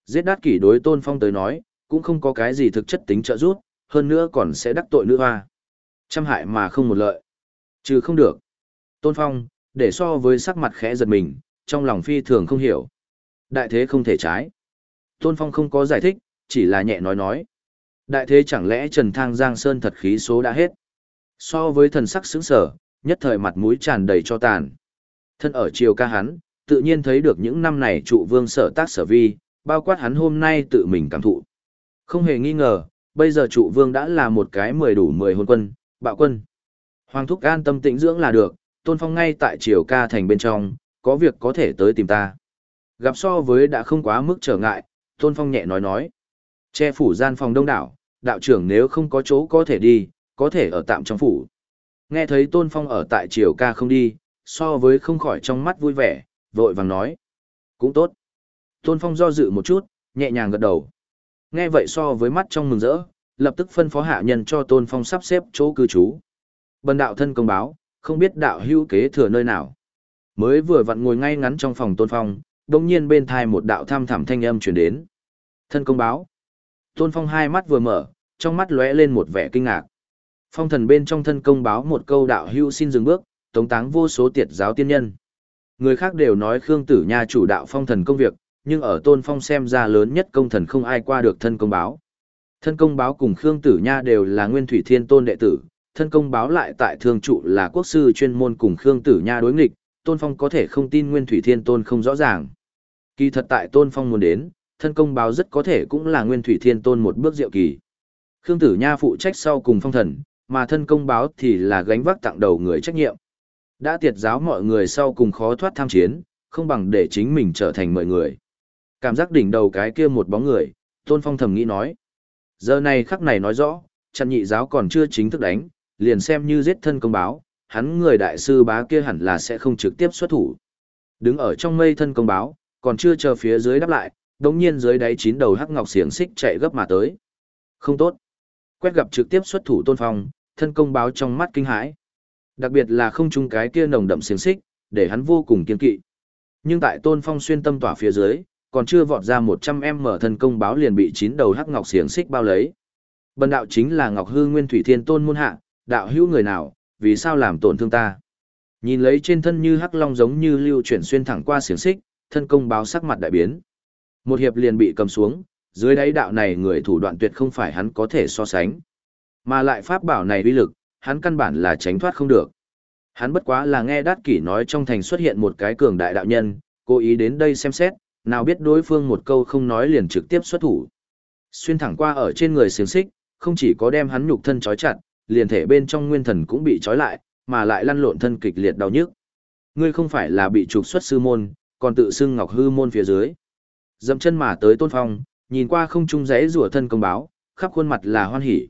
S1: Giết đát kỷ đối tôn phong tới nói, cũng không có cái gì thực chất tính trợ giúp, hơn nữa còn sẽ đắc tội nữ hoa. Trăm hại mà không một lợi. Trừ không được. Tôn phong, để so với sắc mặt khẽ giật mình, trong lòng phi thường không hiểu. Đại thế không thể trái. Tôn phong không có giải thích, chỉ là nhẹ nói nói. Đại thế chẳng lẽ Trần Thang Giang Sơn thật khí số đã hết. So với thần sắc sững sở, nhất thời mặt mũi tràn đầy cho tàn. Thân ở chiều ca hắn, tự nhiên thấy được những năm này trụ vương sở tác sở vi, bao quát hắn hôm nay tự mình cảm thụ. Không hề nghi ngờ, bây giờ trụ vương đã là một cái mười đủ mười hôn quân, bạo quân. Hoàng thúc an tâm tĩnh dưỡng là được, tôn phong ngay tại triều ca thành bên trong, có việc có thể tới tìm ta. Gặp so với đã không quá mức trở ngại, tôn phong nhẹ nói nói. Che phủ gian phòng đông đảo, đạo trưởng nếu không có chỗ có thể đi, có thể ở tạm trong phủ. Nghe thấy tôn phong ở tại triều ca không đi, so với không khỏi trong mắt vui vẻ, vội vàng nói. Cũng tốt. Tôn phong do dự một chút, nhẹ nhàng gật đầu. Nghe vậy so với mắt trong mừng rỡ, lập tức phân phó hạ nhân cho tôn phong sắp xếp chỗ cư trú. Bần đạo thân công báo, không biết đạo hữu kế thừa nơi nào. Mới vừa vặn ngồi ngay ngắn trong phòng tôn phong, đồng nhiên bên thai một đạo tham thảm thanh âm chuyển đến. Thân công báo. Tôn phong hai mắt vừa mở, trong mắt lóe lên một vẻ kinh ngạc. Phong thần bên trong thân công báo một câu đạo hưu xin dừng bước, tống táng vô số tiệt giáo tiên nhân. Người khác đều nói Khương Tử Nha chủ đạo phong thần công việc, nhưng ở Tôn Phong xem ra lớn nhất công thần không ai qua được thân công báo. Thân công báo cùng Khương Tử Nha đều là Nguyên Thủy Thiên Tôn đệ tử, thân công báo lại tại thương trụ là quốc sư chuyên môn cùng Khương Tử Nha đối nghịch, Tôn Phong có thể không tin Nguyên Thủy Thiên Tôn không rõ ràng. Kỳ thật tại Tôn Phong muốn đến, thân công báo rất có thể cũng là Nguyên Thủy Thiên Tôn một bước diệu kỳ. Khương Tử Nha phụ trách sau cùng phong thần, mà thân công báo thì là gánh vác tặng đầu người trách nhiệm. Đã tiệt giáo mọi người sau cùng khó thoát tham chiến, không bằng để chính mình trở thành mọi người. Cảm giác đỉnh đầu cái kia một bóng người, Tôn Phong thầm nghĩ nói. Giờ này khắc này nói rõ, chặn nhị giáo còn chưa chính thức đánh, liền xem như giết thân công báo, hắn người đại sư bá kia hẳn là sẽ không trực tiếp xuất thủ. Đứng ở trong mây thân công báo, còn chưa chờ phía dưới đáp lại, đống nhiên dưới đáy chín đầu hắc ngọc xiềng xích chạy gấp mà tới. Không tốt. Quét gặp trực tiếp xuất thủ tôn phong, thân công báo trong mắt kinh hãi. Đặc biệt là không chung cái kia nồng đậm xiềng xích, để hắn vô cùng kiên kỵ. Nhưng tại tôn phong xuyên tâm tỏa phía dưới, còn chưa vọt ra 100 em mở thân công báo liền bị chín đầu hắc ngọc xiềng xích bao lấy. Bần đạo chính là Ngọc Hư Nguyên Thủy Thiên Tôn môn hạ, đạo hữu người nào, vì sao làm tổn thương ta? Nhìn lấy trên thân như hắc long giống như lưu chuyển xuyên thẳng qua xiềng xích, thân công báo sắc mặt đại biến. Một hiệp liền bị cầm xuống, dưới đáy đạo này người thủ đoạn tuyệt không phải hắn có thể so sánh. Mà lại pháp bảo này uy lực, hắn căn bản là tránh thoát không được. Hắn bất quá là nghe đát kỷ nói trong thành xuất hiện một cái cường đại đạo nhân, cố ý đến đây xem xét, nào biết đối phương một câu không nói liền trực tiếp xuất thủ. Xuyên thẳng qua ở trên người xiềng xích, không chỉ có đem hắn nhục thân trói chặt, liền thể bên trong nguyên thần cũng bị trói lại, mà lại lăn lộn thân kịch liệt đau nhức. Ngươi không phải là bị trục xuất sư môn, còn tự xưng ngọc hư môn phía dưới. Dậm chân mà tới tôn phong, nhìn qua không trung rẽ rủa thân công báo, khắp khuôn mặt là hoan hỉ.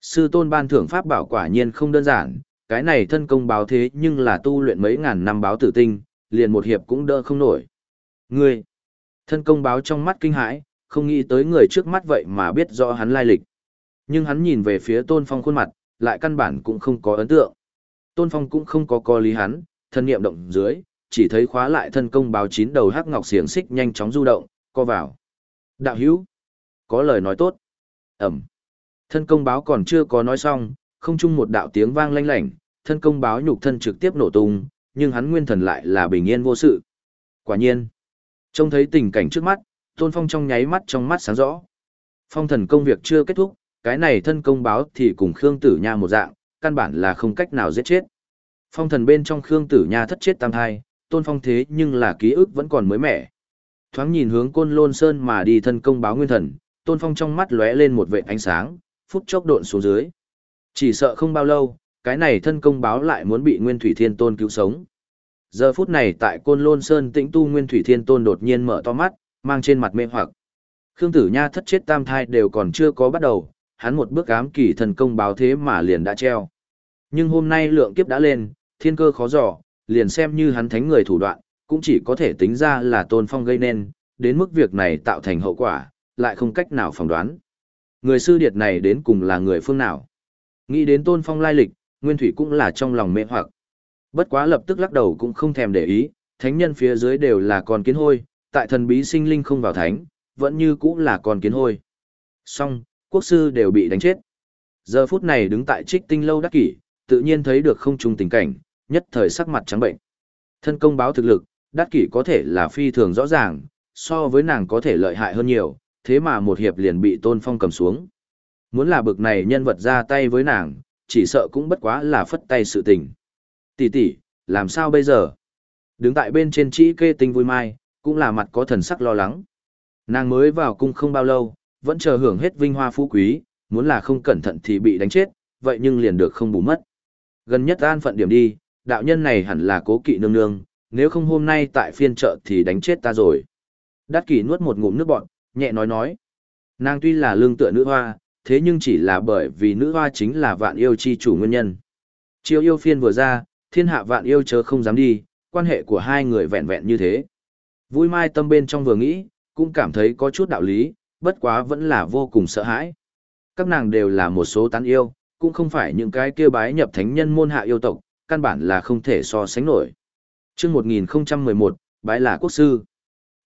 S1: Sư tôn ban thưởng pháp bảo quả nhiên không đơn giản, cái này thân công báo thế nhưng là tu luyện mấy ngàn năm báo tử tinh, liền một hiệp cũng đỡ không nổi. Ngươi, thân công báo trong mắt kinh hãi, không nghĩ tới người trước mắt vậy mà biết rõ hắn lai lịch. Nhưng hắn nhìn về phía tôn phong khuôn mặt, lại căn bản cũng không có ấn tượng. Tôn phong cũng không có co lý hắn, thân niệm động dưới, chỉ thấy khóa lại thân công báo chín đầu hắc ngọc xiềng xích nhanh chóng du động, co vào. Đạo hữu, có lời nói tốt. Ẩm. Thân công báo còn chưa có nói xong, không chung một đạo tiếng vang lanh lảnh, thân công báo nhục thân trực tiếp nổ tung, nhưng hắn nguyên thần lại là bình yên vô sự. Quả nhiên, trông thấy tình cảnh trước mắt, Tôn Phong trong nháy mắt trong mắt sáng rõ. Phong thần công việc chưa kết thúc, cái này thân công báo thì cùng Khương Tử Nha một dạng, căn bản là không cách nào giết chết. Phong thần bên trong Khương Tử Nha thất chết tam thai, Tôn Phong thế nhưng là ký ức vẫn còn mới mẻ. Thoáng nhìn hướng Côn Lôn Sơn mà đi thân công báo nguyên thần, Tôn Phong trong mắt lóe lên một vệt ánh sáng, phút chốc độn xuống dưới. Chỉ sợ không bao lâu, cái này thân công báo lại muốn bị Nguyên Thủy Thiên Tôn cứu sống. Giờ phút này tại Côn Lôn Sơn tĩnh tu Nguyên Thủy Thiên Tôn đột nhiên mở to mắt, mang trên mặt mê hoặc. Khương Tử Nha thất chết tam thai đều còn chưa có bắt đầu, hắn một bước ám kỳ thần công báo thế mà liền đã treo. Nhưng hôm nay lượng kiếp đã lên, thiên cơ khó dò, liền xem như hắn thánh người thủ đoạn, cũng chỉ có thể tính ra là tôn phong gây nên, đến mức việc này tạo thành hậu quả, lại không cách nào phỏng đoán. Người sư điệt này đến cùng là người phương nào? Nghĩ đến tôn phong lai lịch, nguyên thủy cũng là trong lòng mê hoặc. Bất quá lập tức lắc đầu cũng không thèm để ý, thánh nhân phía dưới đều là con kiến hôi, tại thần bí sinh linh không vào thánh, vẫn như cũng là con kiến hôi. Song, quốc sư đều bị đánh chết. Giờ phút này đứng tại trích tinh lâu đắc kỷ, tự nhiên thấy được không trùng tình cảnh, nhất thời sắc mặt trắng bệnh. Thân công báo thực lực, đắt kỷ có thể là phi thường rõ ràng, so với nàng có thể lợi hại hơn nhiều, thế mà một hiệp liền bị tôn phong cầm xuống. Muốn là bực này nhân vật ra tay với nàng, chỉ sợ cũng bất quá là phất tay sự tình. Tỷ tỷ, làm sao bây giờ? Đứng tại bên trên chỉ kê tinh vui mai, cũng là mặt có thần sắc lo lắng. Nàng mới vào cung không bao lâu, vẫn chờ hưởng hết vinh hoa phú quý, muốn là không cẩn thận thì bị đánh chết, vậy nhưng liền được không bù mất. Gần nhất an phận điểm đi, đạo nhân này hẳn là cố kỵ nương nương, nếu không hôm nay tại phiên chợ thì đánh chết ta rồi. Đát kỷ nuốt một ngụm nước bọn, nhẹ nói nói. Nàng tuy là lương tựa nữ hoa, thế nhưng chỉ là bởi vì nữ hoa chính là vạn yêu chi chủ nguyên nhân. Chiêu yêu phiên vừa ra, thiên hạ vạn yêu chớ không dám đi, quan hệ của hai người vẹn vẹn như thế. Vui mai tâm bên trong vừa nghĩ, cũng cảm thấy có chút đạo lý, bất quá vẫn là vô cùng sợ hãi. Các nàng đều là một số tán yêu, cũng không phải những cái kia bái nhập thánh nhân môn hạ yêu tộc, căn bản là không thể so sánh nổi. Trước 1011, bái là quốc sư.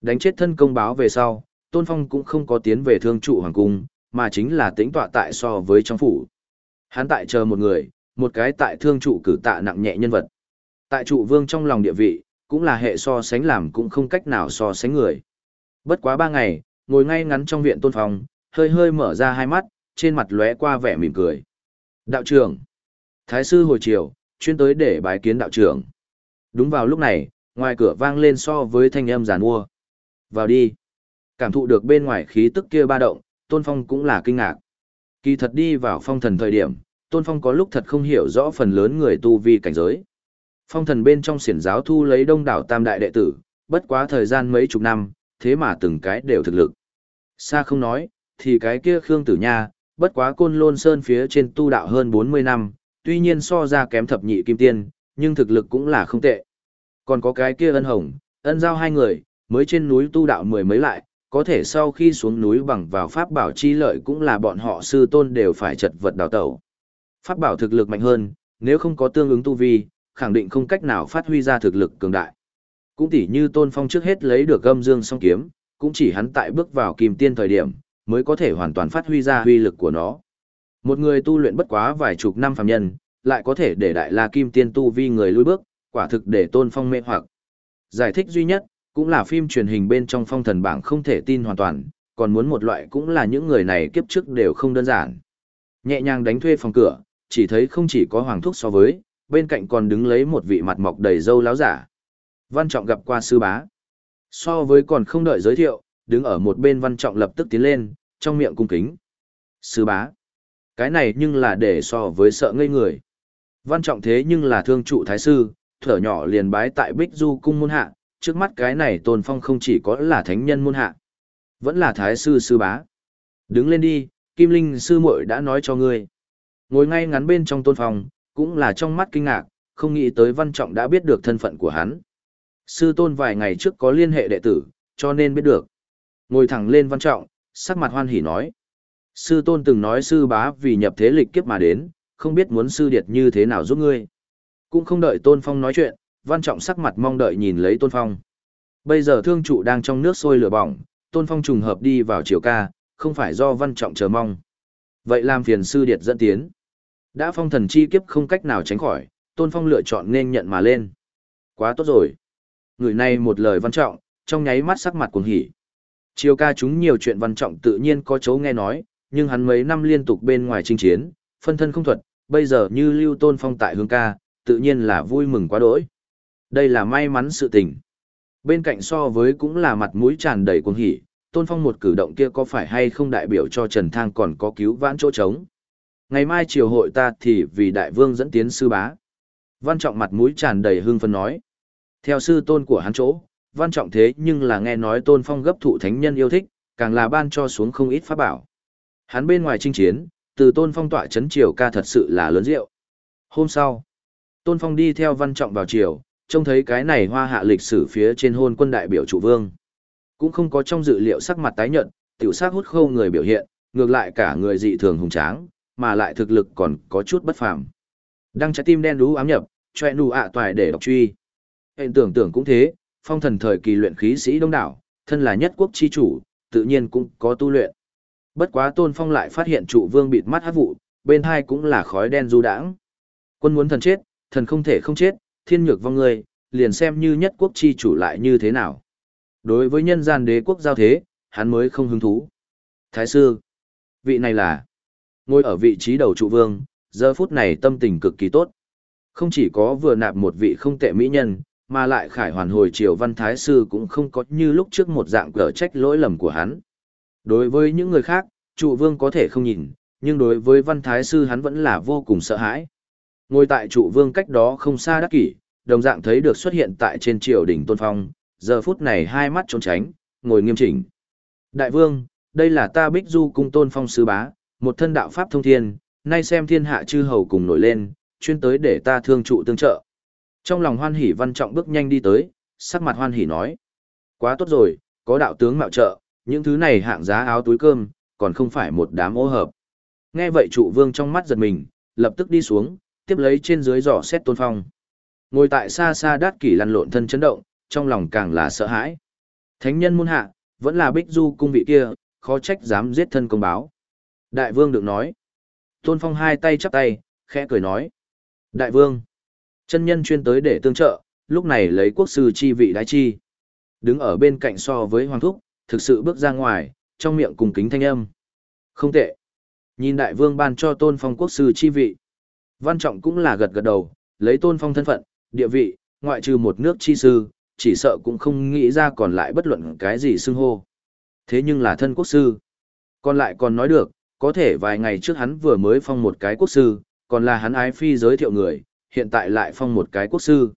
S1: Đánh chết thân công báo về sau, Tôn Phong cũng không có tiến về thương trụ hoàng cung, mà chính là tính tọa tại so với trong phủ. Hắn tại chờ một người, một cái tại thương trụ cử tạ nặng nhẹ nhân vật. Tại trụ vương trong lòng địa vị, cũng là hệ so sánh làm cũng không cách nào so sánh người. Bất quá ba ngày, ngồi ngay ngắn trong viện Tôn Phong, hơi hơi mở ra hai mắt, trên mặt lóe qua vẻ mỉm cười. Đạo trưởng. Thái sư hồi chiều, chuyên tới để bái kiến đạo trưởng. Đúng vào lúc này, ngoài cửa vang lên so với thanh âm giàn mua. Vào đi. Cảm thụ được bên ngoài khí tức kia ba động, Tôn Phong cũng là kinh ngạc. Kỳ thật đi vào phong thần thời điểm, Tôn Phong có lúc thật không hiểu rõ phần lớn người tu vi cảnh giới. Phong thần bên trong xiển giáo thu lấy đông đảo tam đại đệ tử, bất quá thời gian mấy chục năm, thế mà từng cái đều thực lực. Xa không nói, thì cái kia Khương Tử Nha, bất quá côn lôn sơn phía trên tu đạo hơn 40 năm, tuy nhiên so ra kém thập nhị kim tiên, nhưng thực lực cũng là không tệ. Còn có cái kia ân hồng, ân giao hai người, mới trên núi tu đạo mười mấy lại, có thể sau khi xuống núi bằng vào pháp bảo chi lợi cũng là bọn họ sư tôn đều phải chật vật đào tẩu. Pháp bảo thực lực mạnh hơn, nếu không có tương ứng tu vi, khẳng định không cách nào phát huy ra thực lực cường đại. Cũng tỉ như tôn phong trước hết lấy được gâm dương song kiếm, cũng chỉ hắn tại bước vào kim tiên thời điểm, mới có thể hoàn toàn phát huy ra huy lực của nó. Một người tu luyện bất quá vài chục năm phàm nhân, lại có thể để đại la kim tiên tu vi người lùi bước, quả thực để tôn phong mê hoặc. Giải thích duy nhất, cũng là phim truyền hình bên trong phong thần bảng không thể tin hoàn toàn, còn muốn một loại cũng là những người này kiếp trước đều không đơn giản. Nhẹ nhàng đánh thuê phòng cửa, chỉ thấy không chỉ có hoàng thúc so với, bên cạnh còn đứng lấy một vị mặt mọc đầy râu láo giả. Văn Trọng gặp qua sư bá. So với còn không đợi giới thiệu, đứng ở một bên Văn Trọng lập tức tiến lên, trong miệng cung kính. Sư bá. Cái này nhưng là để so với sợ ngây người. Văn Trọng thế nhưng là thương trụ thái sư, thở nhỏ liền bái tại Bích Du cung môn hạ, trước mắt cái này tôn phong không chỉ có là thánh nhân môn hạ, vẫn là thái sư sư bá. Đứng lên đi, Kim Linh sư muội đã nói cho ngươi. Ngồi ngay ngắn bên trong tôn phong, cũng là trong mắt kinh ngạc, không nghĩ tới văn trọng đã biết được thân phận của hắn. Sư tôn vài ngày trước có liên hệ đệ tử, cho nên biết được. Ngồi thẳng lên văn trọng, sắc mặt hoan hỉ nói. Sư tôn từng nói sư bá vì nhập thế lịch kiếp mà đến, không biết muốn sư điệt như thế nào giúp ngươi. Cũng không đợi tôn phong nói chuyện, văn trọng sắc mặt mong đợi nhìn lấy tôn phong. Bây giờ thương trụ đang trong nước sôi lửa bỏng, tôn phong trùng hợp đi vào chiều ca, không phải do văn trọng chờ mong. Vậy làm phiền sư điệt dẫn tiến. Đã phong thần chi kiếp không cách nào tránh khỏi, tôn phong lựa chọn nên nhận mà lên. Quá tốt rồi. Người này một lời văn trọng, trong nháy mắt sắc mặt cuồng hỉ. Chiều ca chúng nhiều chuyện văn trọng tự nhiên có chấu nghe nói, nhưng hắn mấy năm liên tục bên ngoài chinh chiến, phân thân không thuật, bây giờ như lưu tôn phong tại hương ca, tự nhiên là vui mừng quá đỗi. Đây là may mắn sự tình. Bên cạnh so với cũng là mặt mũi tràn đầy cuồng hỉ, Tôn Phong một cử động kia có phải hay không đại biểu cho Trần Thang còn có cứu vãn chỗ trống. Ngày mai chiều hội ta thì vì đại vương dẫn tiến sư bá. Văn Trọng mặt mũi tràn đầy hương phân nói. Theo sư tôn của hắn chỗ, Văn Trọng thế nhưng là nghe nói Tôn Phong gấp thụ thánh nhân yêu thích, càng là ban cho xuống không ít pháp bảo. Hắn bên ngoài chinh chiến, từ Tôn Phong tọa chấn triều ca thật sự là lớn rượu. Hôm sau, Tôn Phong đi theo Văn Trọng vào triều, trông thấy cái này hoa hạ lịch sử phía trên hôn quân đại biểu chủ vương. Cũng không có trong dự liệu sắc mặt tái nhợt, tiểu sắc hút khâu người biểu hiện, ngược lại cả người dị thường hùng tráng, mà lại thực lực còn có chút bất phàm. Đăng trái tim đen đú ám nhập, choe nụ ạ toài để đọc truy. Hẹn tưởng tưởng cũng thế, phong thần thời kỳ luyện khí sĩ đông đảo, thân là nhất quốc chi chủ, tự nhiên cũng có tu luyện. Bất quá tôn phong lại phát hiện trụ vương bịt mắt hát vụ, bên hai cũng là khói đen du đãng. Quân muốn thần chết, thần không thể không chết, thiên nhược vong ngươi, liền xem như nhất quốc chi chủ lại như thế nào. Đối với nhân gian đế quốc giao thế, hắn mới không hứng thú. Thái sư, vị này là, ngồi ở vị trí đầu trụ vương, giờ phút này tâm tình cực kỳ tốt. Không chỉ có vừa nạp một vị không tệ mỹ nhân, mà lại khải hoàn hồi triều văn thái sư cũng không có như lúc trước một dạng cờ trách lỗi lầm của hắn. Đối với những người khác, trụ vương có thể không nhìn, nhưng đối với văn thái sư hắn vẫn là vô cùng sợ hãi. Ngồi tại trụ vương cách đó không xa đắc kỷ, đồng dạng thấy được xuất hiện tại trên triều đỉnh tôn phong, giờ phút này hai mắt trốn tránh, ngồi nghiêm chỉnh. Đại vương, đây là ta bích du cung tôn phong sư bá, một thân đạo pháp thông thiên, nay xem thiên hạ chư hầu cùng nổi lên, chuyên tới để ta thương trụ tương trợ. Trong lòng hoan hỉ văn trọng bước nhanh đi tới, sắc mặt hoan hỉ nói. Quá tốt rồi, có đạo tướng mạo trợ, những thứ này hạng giá áo túi cơm, còn không phải một đám ô hợp. Nghe vậy trụ vương trong mắt giật mình, lập tức đi xuống, tiếp lấy trên dưới giỏ xét tôn phong. Ngồi tại xa xa đát kỷ lăn lộn thân chấn động, trong lòng càng là sợ hãi. Thánh nhân muôn hạ, vẫn là bích du cung vị kia, khó trách dám giết thân công báo. Đại vương được nói. Tôn phong hai tay chắp tay, khẽ cười nói. Đại vương, chân nhân chuyên tới để tương trợ, lúc này lấy quốc sư chi vị đái chi. Đứng ở bên cạnh so với hoàng thúc, thực sự bước ra ngoài, trong miệng cùng kính thanh âm. Không tệ. Nhìn đại vương ban cho tôn phong quốc sư chi vị. Văn trọng cũng là gật gật đầu, lấy tôn phong thân phận, địa vị, ngoại trừ một nước chi sư, chỉ sợ cũng không nghĩ ra còn lại bất luận cái gì xưng hô. Thế nhưng là thân quốc sư. Còn lại còn nói được, có thể vài ngày trước hắn vừa mới phong một cái quốc sư, còn là hắn ái phi giới thiệu người, hiện tại lại phong một cái quốc sư.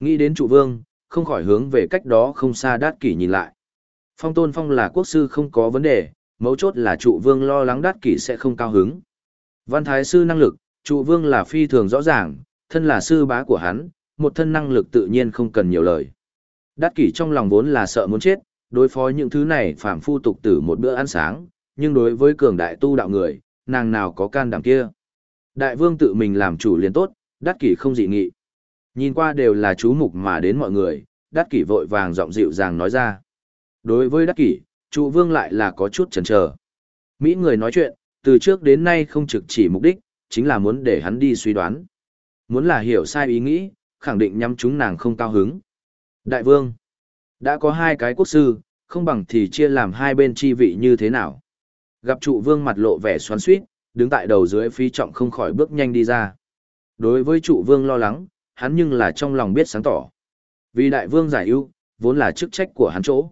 S1: Nghĩ đến trụ vương, không khỏi hướng về cách đó không xa đát kỷ nhìn lại. Phong tôn phong là quốc sư không có vấn đề, mấu chốt là trụ vương lo lắng đát kỷ sẽ không cao hứng. Văn thái sư năng lực, trụ vương là phi thường rõ ràng, thân là sư bá của hắn, một thân năng lực tự nhiên không cần nhiều lời. Đát kỷ trong lòng vốn là sợ muốn chết, đối phó những thứ này phạm phu tục tử một bữa ăn sáng, nhưng đối với cường đại tu đạo người, nàng nào có can đảm kia. Đại vương tự mình làm chủ liền tốt, đát kỷ không dị nghị. Nhìn qua đều là chú mục mà đến mọi người, đát kỷ vội vàng giọng dịu dàng nói ra. Đối với đắc kỷ, trụ vương lại là có chút chần chờ. Mỹ người nói chuyện, từ trước đến nay không trực chỉ mục đích, chính là muốn để hắn đi suy đoán. Muốn là hiểu sai ý nghĩ, khẳng định nhắm chúng nàng không cao hứng. Đại vương, đã có hai cái quốc sư, không bằng thì chia làm hai bên chi vị như thế nào. Gặp trụ vương mặt lộ vẻ xoắn suýt, đứng tại đầu dưới phi trọng không khỏi bước nhanh đi ra. Đối với trụ vương lo lắng, hắn nhưng là trong lòng biết sáng tỏ. Vì đại vương giải ưu, vốn là chức trách của hắn chỗ.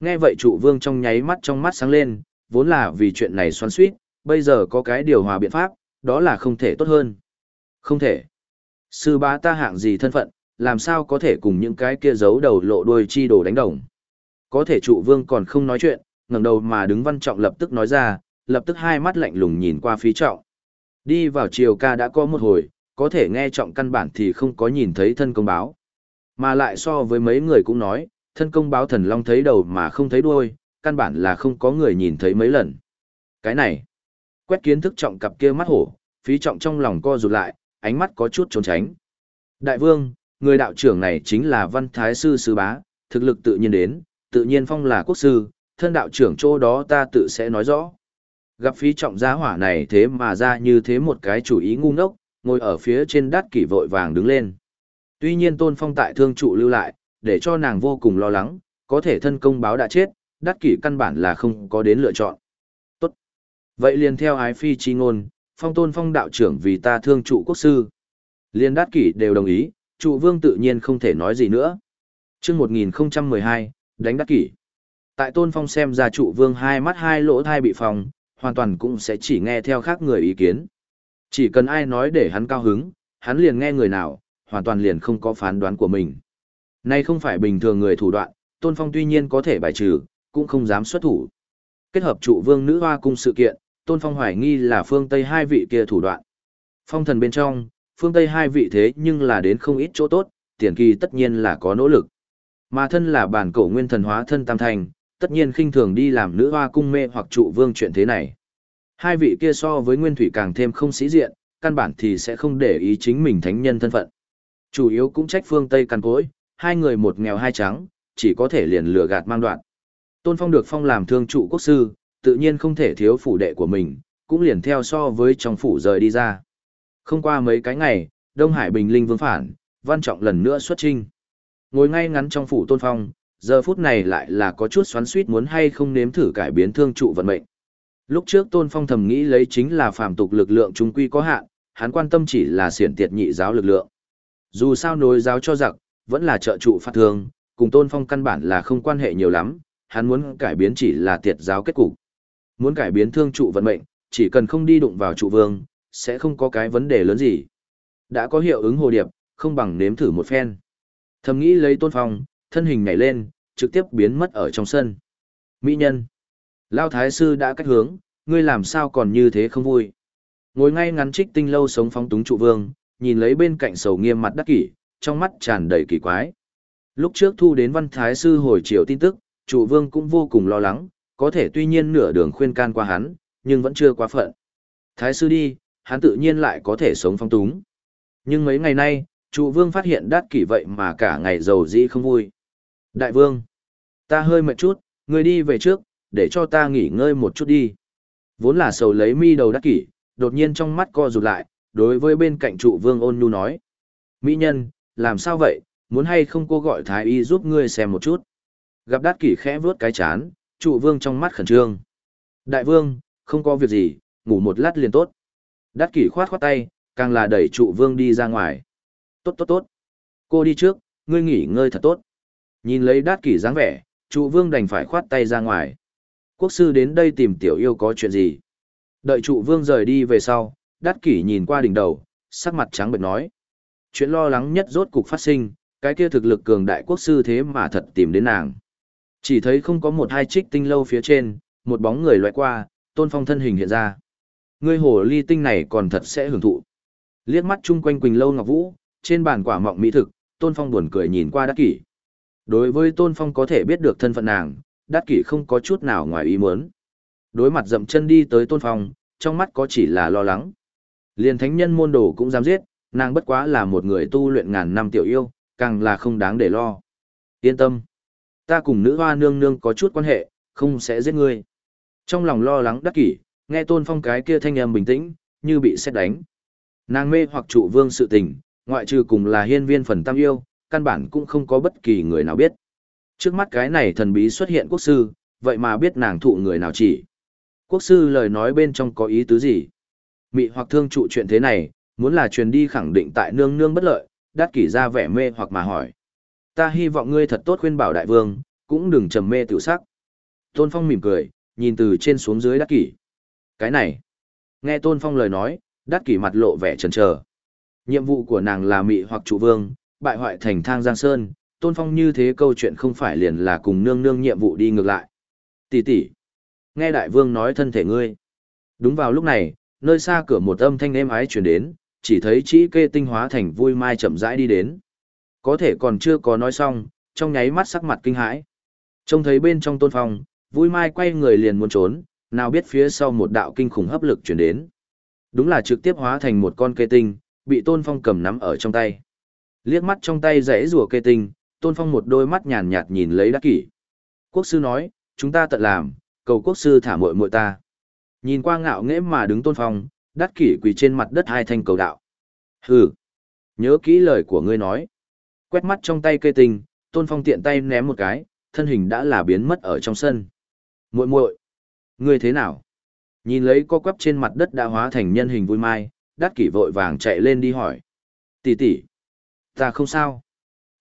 S1: Nghe vậy trụ vương trong nháy mắt trong mắt sáng lên, vốn là vì chuyện này xoắn suýt, bây giờ có cái điều hòa biện pháp, đó là không thể tốt hơn. Không thể. Sư bá ta hạng gì thân phận, làm sao có thể cùng những cái kia giấu đầu lộ đuôi chi đồ đánh đồng. Có thể trụ vương còn không nói chuyện, ngẩng đầu mà đứng văn trọng lập tức nói ra, lập tức hai mắt lạnh lùng nhìn qua phí trọng. Đi vào chiều ca đã có một hồi, có thể nghe trọng căn bản thì không có nhìn thấy thân công báo. Mà lại so với mấy người cũng nói, thân công báo thần long thấy đầu mà không thấy đuôi, căn bản là không có người nhìn thấy mấy lần. Cái này, quét kiến thức trọng cặp kia mắt hổ, phí trọng trong lòng co rụt lại, ánh mắt có chút trốn tránh. Đại vương, người đạo trưởng này chính là văn thái sư sư bá, thực lực tự nhiên đến, tự nhiên phong là quốc sư, thân đạo trưởng chỗ đó ta tự sẽ nói rõ. Gặp phí trọng giá hỏa này thế mà ra như thế một cái chủ ý ngu ngốc, ngồi ở phía trên đát kỷ vội vàng đứng lên. Tuy nhiên tôn phong tại thương trụ lưu lại, để cho nàng vô cùng lo lắng, có thể thân công báo đã chết, đắc kỷ căn bản là không có đến lựa chọn. Tốt. Vậy liền theo ái phi chi ngôn, phong tôn phong đạo trưởng vì ta thương trụ quốc sư. Liên đắc kỷ đều đồng ý, trụ vương tự nhiên không thể nói gì nữa. chương 1012, đánh đắc kỷ. Tại tôn phong xem ra trụ vương hai mắt hai lỗ thai bị phòng, hoàn toàn cũng sẽ chỉ nghe theo khác người ý kiến. Chỉ cần ai nói để hắn cao hứng, hắn liền nghe người nào, hoàn toàn liền không có phán đoán của mình. Nay không phải bình thường người thủ đoạn, Tôn Phong tuy nhiên có thể bài trừ, cũng không dám xuất thủ. Kết hợp trụ vương nữ hoa cung sự kiện, Tôn Phong hoài nghi là phương Tây hai vị kia thủ đoạn. Phong thần bên trong, phương Tây hai vị thế nhưng là đến không ít chỗ tốt, tiền kỳ tất nhiên là có nỗ lực. Mà thân là bản cổ nguyên thần hóa thân tam thành, tất nhiên khinh thường đi làm nữ hoa cung mê hoặc trụ vương chuyện thế này. Hai vị kia so với nguyên thủy càng thêm không sĩ diện, căn bản thì sẽ không để ý chính mình thánh nhân thân phận. Chủ yếu cũng trách phương Tây căn cối, hai người một nghèo hai trắng, chỉ có thể liền lừa gạt mang đoạn. Tôn Phong được phong làm thương trụ quốc sư, tự nhiên không thể thiếu phủ đệ của mình, cũng liền theo so với trong phủ rời đi ra. Không qua mấy cái ngày, Đông Hải Bình Linh vương phản, văn trọng lần nữa xuất trinh. Ngồi ngay ngắn trong phủ Tôn Phong, giờ phút này lại là có chút xoắn suýt muốn hay không nếm thử cải biến thương trụ vận mệnh. Lúc trước Tôn Phong thầm nghĩ lấy chính là phàm tục lực lượng trung quy có hạn, hắn quan tâm chỉ là xiển tiệt nhị giáo lực lượng. Dù sao nối giáo cho giặc, vẫn là trợ trụ phát thương, cùng tôn phong căn bản là không quan hệ nhiều lắm, hắn muốn cải biến chỉ là tiệt giáo kết cục. Muốn cải biến thương trụ vận mệnh, chỉ cần không đi đụng vào trụ vương, sẽ không có cái vấn đề lớn gì. Đã có hiệu ứng hồ điệp, không bằng nếm thử một phen. Thầm nghĩ lấy tôn phong, thân hình nhảy lên, trực tiếp biến mất ở trong sân. Mỹ nhân. Lao Thái Sư đã cách hướng, ngươi làm sao còn như thế không vui. Ngồi ngay ngắn trích tinh lâu sống phóng túng trụ vương, nhìn lấy bên cạnh sầu nghiêm mặt đắc kỷ, trong mắt tràn đầy kỳ quái. Lúc trước thu đến văn thái sư hồi chiều tin tức, trụ vương cũng vô cùng lo lắng, có thể tuy nhiên nửa đường khuyên can qua hắn, nhưng vẫn chưa quá phận. Thái sư đi, hắn tự nhiên lại có thể sống phong túng. Nhưng mấy ngày nay, trụ vương phát hiện đát kỷ vậy mà cả ngày giàu dĩ không vui. Đại vương, ta hơi mệt chút, người đi về trước, để cho ta nghỉ ngơi một chút đi. Vốn là sầu lấy mi đầu đắc kỷ, đột nhiên trong mắt co rụt lại, đối với bên cạnh trụ vương ôn nhu nói. Mỹ nhân, làm sao vậy, muốn hay không cô gọi thái y giúp ngươi xem một chút. Gặp đát kỷ khẽ vướt cái chán, trụ vương trong mắt khẩn trương. Đại vương, không có việc gì, ngủ một lát liền tốt. Đát kỷ khoát khoát tay, càng là đẩy trụ vương đi ra ngoài. Tốt tốt tốt. Cô đi trước, ngươi nghỉ ngơi thật tốt. Nhìn lấy đát kỷ dáng vẻ, trụ vương đành phải khoát tay ra ngoài. Quốc sư đến đây tìm tiểu yêu có chuyện gì? Đợi trụ vương rời đi về sau, đát kỷ nhìn qua đỉnh đầu, sắc mặt trắng bệch nói. Chuyện lo lắng nhất rốt cục phát sinh, cái kia thực lực cường đại quốc sư thế mà thật tìm đến nàng. Chỉ thấy không có một hai trích tinh lâu phía trên, một bóng người loại qua, tôn phong thân hình hiện ra. Ngươi hồ ly tinh này còn thật sẽ hưởng thụ. Liếc mắt chung quanh Quỳnh Lâu Ngọc Vũ, trên bàn quả mọng mỹ thực, tôn phong buồn cười nhìn qua đắc kỷ. Đối với tôn phong có thể biết được thân phận nàng, đắc kỷ không có chút nào ngoài ý muốn. Đối mặt dậm chân đi tới tôn phong, trong mắt có chỉ là lo lắng. Liền thánh nhân môn đồ cũng dám giết, nàng bất quá là một người tu luyện ngàn năm tiểu yêu, càng là không đáng để lo. Yên tâm. Ta cùng nữ hoa nương nương có chút quan hệ, không sẽ giết ngươi. Trong lòng lo lắng đắc kỷ, nghe tôn phong cái kia thanh âm bình tĩnh, như bị xét đánh. Nàng mê hoặc trụ vương sự tình, ngoại trừ cùng là hiên viên phần tam yêu, căn bản cũng không có bất kỳ người nào biết. Trước mắt cái này thần bí xuất hiện quốc sư, vậy mà biết nàng thụ người nào chỉ. Quốc sư lời nói bên trong có ý tứ gì? Mị hoặc thương trụ chuyện thế này, muốn là truyền đi khẳng định tại nương nương bất lợi, đát kỷ ra vẻ mê hoặc mà hỏi. Ta hy vọng ngươi thật tốt khuyên bảo đại vương, cũng đừng trầm mê tiểu sắc. Tôn Phong mỉm cười, nhìn từ trên xuống dưới đát kỷ. Cái này. Nghe Tôn Phong lời nói, đát kỷ mặt lộ vẻ chần chờ. Nhiệm vụ của nàng là mị hoặc trụ vương, bại hoại thành thang giang sơn. Tôn Phong như thế câu chuyện không phải liền là cùng nương nương nhiệm vụ đi ngược lại. Tỷ tỷ. Nghe đại vương nói thân thể ngươi. Đúng vào lúc này, nơi xa cửa một âm thanh êm ái truyền đến, chỉ thấy chỉ kê tinh hóa thành vui mai chậm rãi đi đến. Có thể còn chưa có nói xong, trong nháy mắt sắc mặt kinh hãi. Trông thấy bên trong tôn phong, vui mai quay người liền muốn trốn, nào biết phía sau một đạo kinh khủng hấp lực chuyển đến. Đúng là trực tiếp hóa thành một con kê tinh, bị tôn phong cầm nắm ở trong tay. Liếc mắt trong tay rẽ rùa kê tinh, tôn phong một đôi mắt nhàn nhạt nhìn lấy đắc kỷ. Quốc sư nói, chúng ta tận làm, cầu quốc sư thả muội muội ta. Nhìn qua ngạo nghễ mà đứng tôn phong, đắt kỷ quỳ trên mặt đất hai thanh cầu đạo. Hừ, nhớ kỹ lời của ngươi nói. Quét mắt trong tay cây tinh, tôn phong tiện tay ném một cái, thân hình đã là biến mất ở trong sân. muội muội ngươi thế nào? Nhìn lấy co quắp trên mặt đất đã hóa thành nhân hình vui mai, đắt kỷ vội vàng chạy lên đi hỏi. Tỷ tỷ, ta không sao.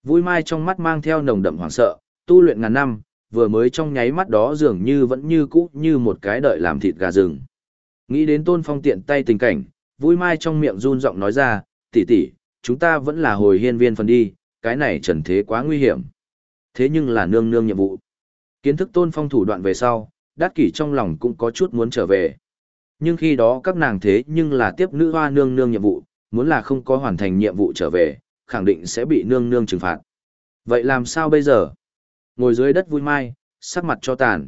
S1: Vui mai trong mắt mang theo nồng đậm hoảng sợ, tu luyện ngàn năm, vừa mới trong nháy mắt đó dường như vẫn như cũ như một cái đợi làm thịt gà rừng. Nghĩ đến tôn phong tiện tay tình cảnh, vui mai trong miệng run giọng nói ra, tỷ tỷ, chúng ta vẫn là hồi hiên viên phần đi, cái này trần thế quá nguy hiểm. Thế nhưng là nương nương nhiệm vụ. Kiến thức tôn phong thủ đoạn về sau, đát kỷ trong lòng cũng có chút muốn trở về. Nhưng khi đó các nàng thế nhưng là tiếp nữ hoa nương nương nhiệm vụ, muốn là không có hoàn thành nhiệm vụ trở về, khẳng định sẽ bị nương nương trừng phạt. Vậy làm sao bây giờ? Ngồi dưới đất vui mai, sắc mặt cho tàn.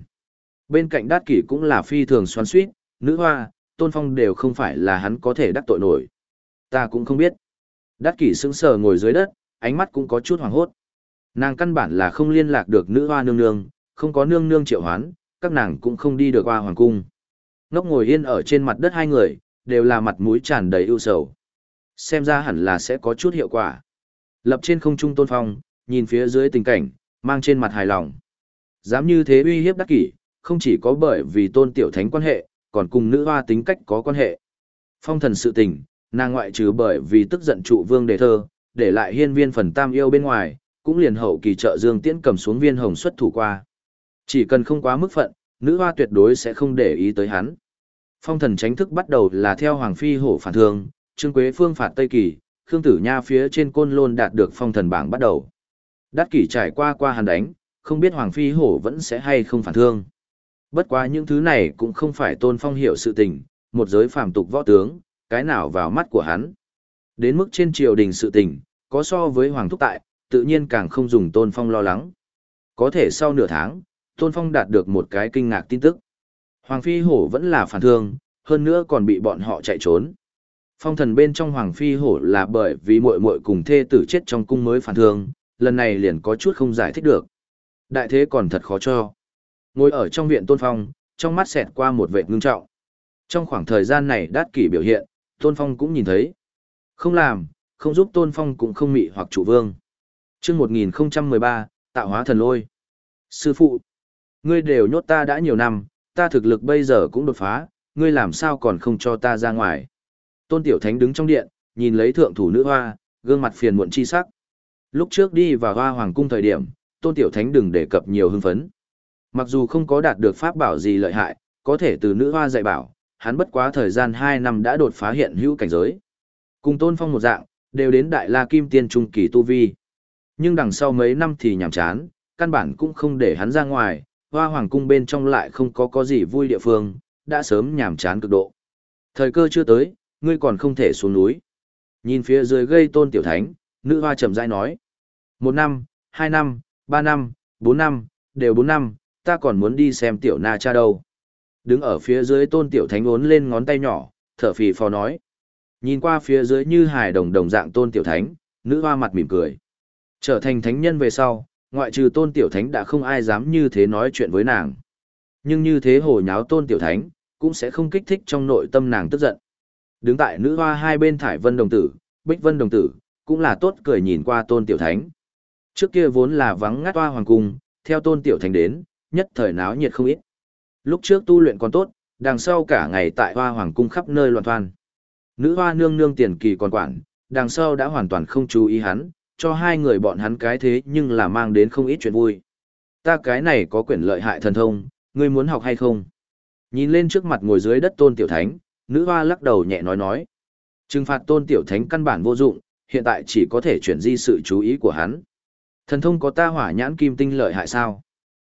S1: Bên cạnh đát kỷ cũng là phi thường xoắn suýt, nữ hoa, tôn phong đều không phải là hắn có thể đắc tội nổi. Ta cũng không biết. Đát kỷ sững sờ ngồi dưới đất, ánh mắt cũng có chút hoảng hốt. Nàng căn bản là không liên lạc được nữ hoa nương nương, không có nương nương triệu hoán, các nàng cũng không đi được qua hoàng cung. Ngốc ngồi yên ở trên mặt đất hai người, đều là mặt mũi tràn đầy ưu sầu. Xem ra hẳn là sẽ có chút hiệu quả. Lập trên không trung tôn phong, nhìn phía dưới tình cảnh, mang trên mặt hài lòng. Dám như thế uy hiếp đắc kỷ, không chỉ có bởi vì tôn tiểu thánh quan hệ, còn cùng nữ hoa tính cách có quan hệ. Phong thần sự tình, nàng ngoại trừ bởi vì tức giận trụ vương đề thơ, để lại hiên viên phần tam yêu bên ngoài, cũng liền hậu kỳ trợ Dương Tiễn cầm xuống viên hồng xuất thủ qua. Chỉ cần không quá mức phận, nữ hoa tuyệt đối sẽ không để ý tới hắn. Phong thần tránh thức bắt đầu là theo Hoàng Phi hổ phản thương, Trương Quế Phương phạt Tây Kỳ, Khương Tử Nha phía trên côn lôn đạt được phong thần bảng bắt đầu. Đát kỷ trải qua qua hàn đánh, không biết Hoàng Phi hổ vẫn sẽ hay không phản thương. Bất quá những thứ này cũng không phải tôn phong hiểu sự tình, một giới phàm tục võ tướng, cái nào vào mắt của hắn. Đến mức trên triều đình sự tình, có so với Hoàng Thúc Tại, tự nhiên càng không dùng tôn phong lo lắng. Có thể sau nửa tháng, tôn phong đạt được một cái kinh ngạc tin tức. Hoàng Phi Hổ vẫn là phản thương, hơn nữa còn bị bọn họ chạy trốn. Phong thần bên trong Hoàng Phi Hổ là bởi vì muội muội cùng thê tử chết trong cung mới phản thương, lần này liền có chút không giải thích được. Đại thế còn thật khó cho. Ngồi ở trong viện Tôn Phong, trong mắt xẹt qua một vệt ngưng trọng. Trong khoảng thời gian này đát kỷ biểu hiện, Tôn Phong cũng nhìn thấy. Không làm, không giúp Tôn Phong cũng không mị hoặc chủ vương. chương 1013, tạo hóa thần lôi. Sư phụ, ngươi đều nhốt ta đã nhiều năm, ta thực lực bây giờ cũng đột phá, ngươi làm sao còn không cho ta ra ngoài. Tôn Tiểu Thánh đứng trong điện, nhìn lấy thượng thủ nữ hoa, gương mặt phiền muộn chi sắc. Lúc trước đi vào hoa hoàng cung thời điểm, Tôn Tiểu Thánh đừng đề cập nhiều hưng phấn. Mặc dù không có đạt được pháp bảo gì lợi hại, có thể từ nữ hoa dạy bảo, hắn bất quá thời gian 2 năm đã đột phá hiện hữu cảnh giới. Cùng Tôn Phong một dạng, đều đến Đại La Kim Tiên Trung Kỳ Tu Vi. Nhưng đằng sau mấy năm thì nhàm chán, căn bản cũng không để hắn ra ngoài, hoa hoàng cung bên trong lại không có có gì vui địa phương, đã sớm nhàm chán cực độ. Thời cơ chưa tới, ngươi còn không thể xuống núi. Nhìn phía dưới gây tôn tiểu thánh, nữ hoa chậm rãi nói. Một năm, hai năm, ba năm, bốn năm, đều bốn năm, ta còn muốn đi xem tiểu na cha đâu. Đứng ở phía dưới tôn tiểu thánh ốn lên ngón tay nhỏ, thở phì phò nói. Nhìn qua phía dưới như hài đồng đồng dạng tôn tiểu thánh, nữ hoa mặt mỉm cười. Trở thành thánh nhân về sau, ngoại trừ tôn tiểu thánh đã không ai dám như thế nói chuyện với nàng. Nhưng như thế hồ nháo tôn tiểu thánh, cũng sẽ không kích thích trong nội tâm nàng tức giận. Đứng tại nữ hoa hai bên thải vân đồng tử, bích vân đồng tử, cũng là tốt cười nhìn qua tôn tiểu thánh. Trước kia vốn là vắng ngắt hoa hoàng cung, theo tôn tiểu thánh đến, nhất thời náo nhiệt không ít. Lúc trước tu luyện còn tốt, đằng sau cả ngày tại hoa hoàng cung khắp nơi loạn thoan. Nữ hoa nương nương tiền kỳ còn quản, đằng sau đã hoàn toàn không chú ý hắn, cho hai người bọn hắn cái thế nhưng là mang đến không ít chuyện vui. Ta cái này có quyền lợi hại thần thông, ngươi muốn học hay không? Nhìn lên trước mặt ngồi dưới đất tôn tiểu thánh, nữ hoa lắc đầu nhẹ nói nói. Trừng phạt tôn tiểu thánh căn bản vô dụng, hiện tại chỉ có thể chuyển di sự chú ý của hắn. Thần thông có ta hỏa nhãn kim tinh lợi hại sao?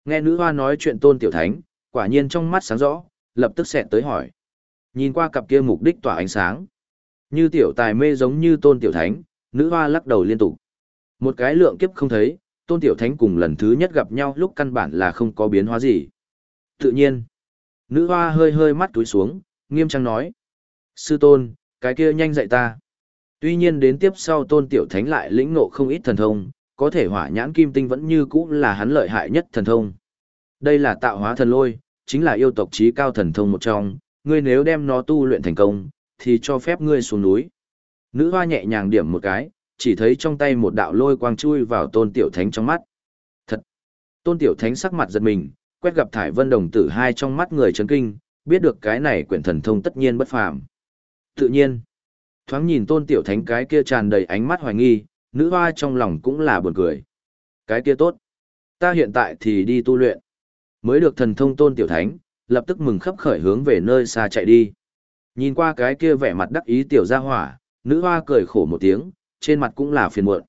S1: Nghe nữ hoa nói chuyện tôn tiểu thánh, quả nhiên trong mắt sáng rõ, lập tức xẹt tới hỏi. Nhìn qua cặp kia mục đích tỏa ánh sáng. Như tiểu tài mê giống như tôn tiểu thánh, nữ hoa lắc đầu liên tục. Một cái lượng kiếp không thấy, tôn tiểu thánh cùng lần thứ nhất gặp nhau lúc căn bản là không có biến hóa gì. Tự nhiên, nữ hoa hơi hơi mắt túi xuống, nghiêm trang nói. Sư tôn, cái kia nhanh dạy ta. Tuy nhiên đến tiếp sau tôn tiểu thánh lại lĩnh ngộ không ít thần thông, có thể hỏa nhãn kim tinh vẫn như cũ là hắn lợi hại nhất thần thông. Đây là tạo hóa thần lôi, chính là yêu tộc trí cao thần thông một trong, ngươi nếu đem nó tu luyện thành công, thì cho phép ngươi xuống núi. Nữ hoa nhẹ nhàng điểm một cái, chỉ thấy trong tay một đạo lôi quang chui vào tôn tiểu thánh trong mắt. Thật! Tôn tiểu thánh sắc mặt giật mình, quét gặp thải vân đồng tử hai trong mắt người chấn kinh, biết được cái này quyển thần thông tất nhiên bất phàm. Tự nhiên, thoáng nhìn tôn tiểu thánh cái kia tràn đầy ánh mắt hoài nghi, nữ hoa trong lòng cũng là buồn cười. Cái kia tốt. Ta hiện tại thì đi tu luyện. Mới được thần thông tôn tiểu thánh, lập tức mừng khấp khởi hướng về nơi xa chạy đi. Nhìn qua cái kia vẻ mặt đắc ý tiểu gia hỏa, nữ hoa cười khổ một tiếng, trên mặt cũng là phiền muộn.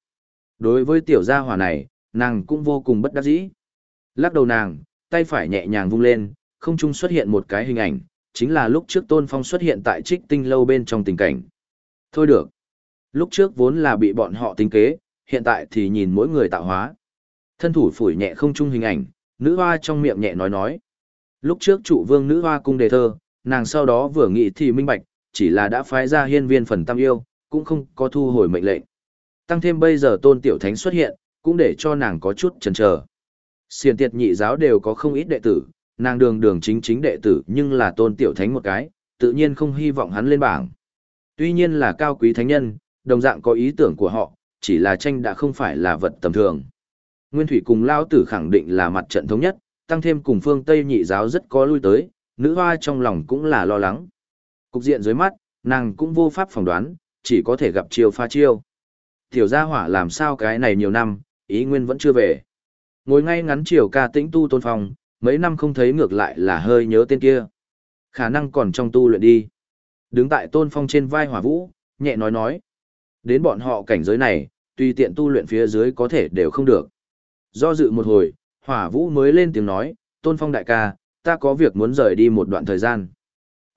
S1: Đối với tiểu gia hỏa này, nàng cũng vô cùng bất đắc dĩ. Lắc đầu nàng, tay phải nhẹ nhàng vung lên, không trung xuất hiện một cái hình ảnh, chính là lúc trước Tôn Phong xuất hiện tại trích tinh lâu bên trong tình cảnh. Thôi được. Lúc trước vốn là bị bọn họ tính kế, hiện tại thì nhìn mỗi người tạo hóa. Thân thủ phủi nhẹ không trung hình ảnh, nữ hoa trong miệng nhẹ nói nói. Lúc trước trụ vương nữ hoa cung đề thơ, nàng sau đó vừa nghĩ thì minh bạch, chỉ là đã phái ra hiên viên phần tam yêu, cũng không có thu hồi mệnh lệnh. Tăng thêm bây giờ tôn tiểu thánh xuất hiện, cũng để cho nàng có chút chần chờ. Xiền tiệt nhị giáo đều có không ít đệ tử, nàng đường đường chính chính đệ tử nhưng là tôn tiểu thánh một cái, tự nhiên không hy vọng hắn lên bảng. Tuy nhiên là cao quý thánh nhân, đồng dạng có ý tưởng của họ, chỉ là tranh đã không phải là vật tầm thường. Nguyên Thủy cùng Lao Tử khẳng định là mặt trận thống nhất, tăng thêm cùng phương Tây nhị giáo rất có lui tới, nữ hoa trong lòng cũng là lo lắng. Cục diện dưới mắt, nàng cũng vô pháp phỏng đoán, chỉ có thể gặp chiêu pha chiêu. Tiểu gia hỏa làm sao cái này nhiều năm, ý nguyên vẫn chưa về. Ngồi ngay ngắn chiều ca tĩnh tu tôn phong, mấy năm không thấy ngược lại là hơi nhớ tên kia. Khả năng còn trong tu luyện đi. Đứng tại tôn phong trên vai hỏa vũ, nhẹ nói nói. Đến bọn họ cảnh giới này, tùy tiện tu luyện phía dưới có thể đều không được. Do dự một hồi, hỏa vũ mới lên tiếng nói, tôn phong đại ca, ta có việc muốn rời đi một đoạn thời gian.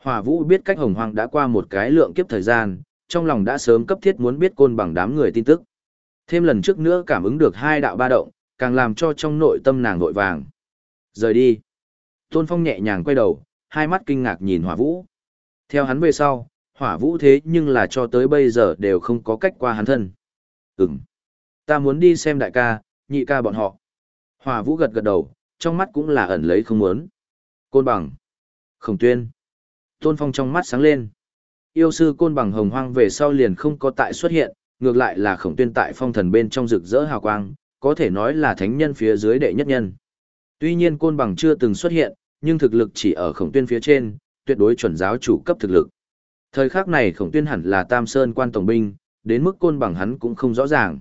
S1: Hỏa vũ biết cách hồng hoang đã qua một cái lượng kiếp thời gian, trong lòng đã sớm cấp thiết muốn biết côn bằng đám người tin tức. Thêm lần trước nữa cảm ứng được hai đạo ba động, càng làm cho trong nội tâm nàng vội vàng. Rời đi. Tôn Phong nhẹ nhàng quay đầu, hai mắt kinh ngạc nhìn hỏa vũ. Theo hắn về sau, hỏa vũ thế nhưng là cho tới bây giờ đều không có cách qua hắn thân. Ừm. Ta muốn đi xem đại ca, nhị ca bọn họ. Hỏa vũ gật gật đầu, trong mắt cũng là ẩn lấy không muốn. Côn bằng. Khổng tuyên. Tôn Phong trong mắt sáng lên. Yêu sư côn bằng hồng hoang về sau liền không có tại xuất hiện, ngược lại là khổng tuyên tại phong thần bên trong rực rỡ hào quang, có thể nói là thánh nhân phía dưới đệ nhất nhân. Tuy nhiên côn bằng chưa từng xuất hiện, nhưng thực lực chỉ ở khổng tuyên phía trên, tuyệt đối chuẩn giáo chủ cấp thực lực. Thời khắc này khổng tuyên hẳn là tam sơn quan tổng binh, đến mức côn bằng hắn cũng không rõ ràng.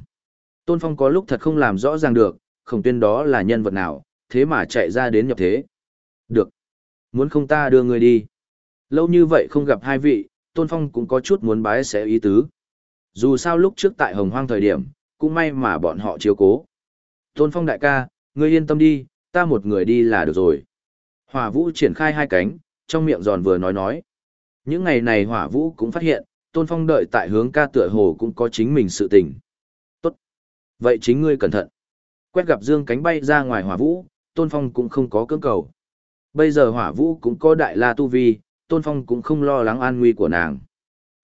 S1: Tôn Phong có lúc thật không làm rõ ràng được, khổng tuyên đó là nhân vật nào, thế mà chạy ra đến nhập thế. Được. Muốn không ta đưa người đi. Lâu như vậy không gặp hai vị, Tôn Phong cũng có chút muốn bái sẽ ý tứ. Dù sao lúc trước tại hồng hoang thời điểm, cũng may mà bọn họ chiếu cố. Tôn Phong đại ca, ngươi yên tâm đi, ta một người đi là được rồi. Hỏa Vũ triển khai hai cánh, trong miệng giòn vừa nói nói. Những ngày này Hỏa Vũ cũng phát hiện, Tôn Phong đợi tại hướng ca tựa hồ cũng có chính mình sự tình. Tốt. Vậy chính ngươi cẩn thận. Quét gặp dương cánh bay ra ngoài Hỏa Vũ, Tôn Phong cũng không có cưỡng cầu. Bây giờ Hỏa Vũ cũng có đại la tu vi, Tôn Phong cũng không lo lắng an nguy của nàng.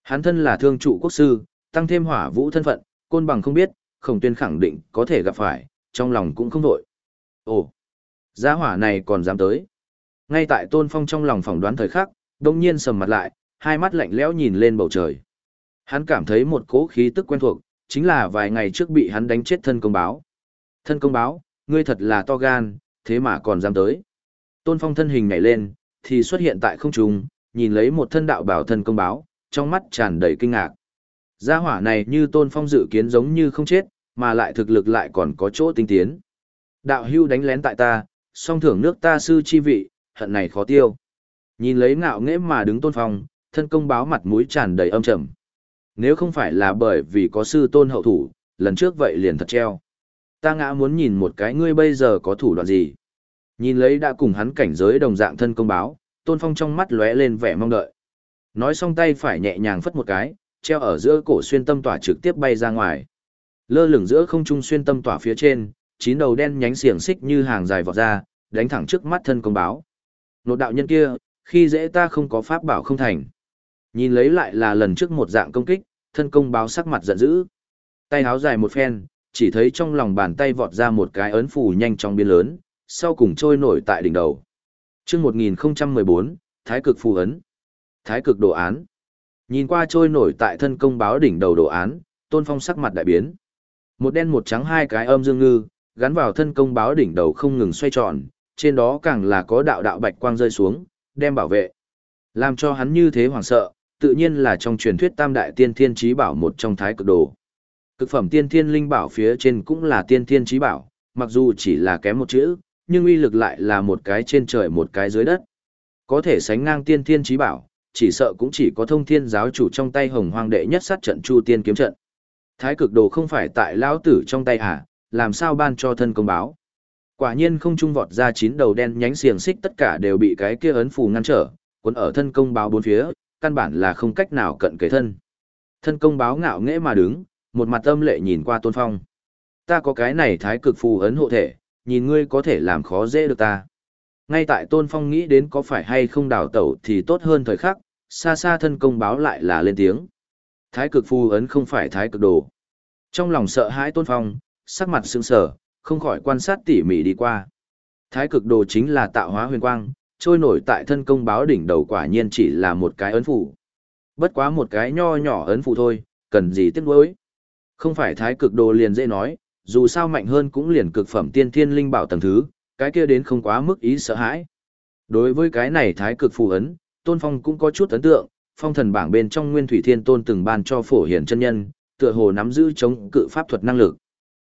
S1: Hắn thân là thương trụ quốc sư, tăng thêm Hỏa Vũ thân phận, côn bằng không biết, khổng tuyên khẳng định có thể gặp phải, trong lòng cũng không vội. Ồ, giá hỏa này còn dám tới. Ngay tại Tôn Phong trong lòng phỏng đoán thời khắc, đông nhiên sầm mặt lại, hai mắt lạnh lẽo nhìn lên bầu trời. Hắn cảm thấy một cỗ khí tức quen thuộc, chính là vài ngày trước bị hắn đánh chết thân công báo. Thân công báo, ngươi thật là to gan, thế mà còn dám tới. Tôn Phong thân hình nhảy lên, thì xuất hiện tại không trung, nhìn lấy một thân đạo bảo thân công báo, trong mắt tràn đầy kinh ngạc. Gia hỏa này như Tôn Phong dự kiến giống như không chết, mà lại thực lực lại còn có chỗ tinh tiến. Đạo hưu đánh lén tại ta, song thưởng nước ta sư chi vị, hận này khó tiêu. Nhìn lấy ngạo nghễ mà đứng tôn phong, thân công báo mặt mũi tràn đầy âm trầm. Nếu không phải là bởi vì có sư tôn hậu thủ, lần trước vậy liền thật treo. Ta ngã muốn nhìn một cái ngươi bây giờ có thủ đoạn gì. Nhìn lấy đã cùng hắn cảnh giới đồng dạng thân công báo, tôn phong trong mắt lóe lên vẻ mong đợi. Nói xong tay phải nhẹ nhàng phất một cái, treo ở giữa cổ xuyên tâm tỏa trực tiếp bay ra ngoài. Lơ lửng giữa không trung xuyên tâm tỏa phía trên, chín đầu đen nhánh xiềng xích như hàng dài vọt ra, đánh thẳng trước mắt thân công báo. Nột đạo nhân kia, khi dễ ta không có pháp bảo không thành. Nhìn lấy lại là lần trước một dạng công kích, thân công báo sắc mặt giận dữ. Tay háo dài một phen, chỉ thấy trong lòng bàn tay vọt ra một cái ấn phù nhanh trong biên lớn, sau cùng trôi nổi tại đỉnh đầu. chương 1014, Thái cực phù ấn. Thái cực đồ án. Nhìn qua trôi nổi tại thân công báo đỉnh đầu đồ án, tôn phong sắc mặt đại biến. Một đen một trắng hai cái âm dương ngư, gắn vào thân công báo đỉnh đầu không ngừng xoay tròn, trên đó càng là có đạo đạo bạch quang rơi xuống, đem bảo vệ. Làm cho hắn như thế hoảng sợ, tự nhiên là trong truyền thuyết tam đại tiên thiên trí bảo một trong thái cực đồ. Cực phẩm tiên thiên linh bảo phía trên cũng là tiên thiên trí bảo, mặc dù chỉ là kém một chữ, nhưng uy lực lại là một cái trên trời một cái dưới đất. Có thể sánh ngang tiên thiên trí bảo, chỉ sợ cũng chỉ có thông thiên giáo chủ trong tay hồng hoang đệ nhất sát trận chu tiên kiếm trận. Thái cực đồ không phải tại lão tử trong tay à, làm sao ban cho thân công báo. Quả nhiên không trung vọt ra chín đầu đen nhánh xiềng xích tất cả đều bị cái kia ấn phù ngăn trở, cuốn ở thân công báo bốn phía, căn bản là không cách nào cận kế thân. Thân công báo ngạo nghễ mà đứng, một mặt âm lệ nhìn qua tôn phong. Ta có cái này thái cực phù ấn hộ thể, nhìn ngươi có thể làm khó dễ được ta. Ngay tại tôn phong nghĩ đến có phải hay không đào tẩu thì tốt hơn thời khắc, xa xa thân công báo lại là lên tiếng. Thái cực phù ấn không phải thái cực đồ. Trong lòng sợ hãi tôn phong, sắc mặt sững sờ, không khỏi quan sát tỉ mỉ đi qua. Thái cực đồ chính là tạo hóa huyền quang, trôi nổi tại thân công báo đỉnh đầu quả nhiên chỉ là một cái ấn phủ. Bất quá một cái nho nhỏ ấn phủ thôi, cần gì tiếc nuối. Không phải thái cực đồ liền dễ nói, dù sao mạnh hơn cũng liền cực phẩm tiên thiên linh bảo tầng thứ, cái kia đến không quá mức ý sợ hãi. Đối với cái này thái cực phù ấn, Tôn Phong cũng có chút ấn tượng, phong thần bảng bên trong Nguyên Thủy Thiên Tôn từng ban cho phổ hiển chân nhân, tựa hồ nắm giữ chống cự pháp thuật năng lực.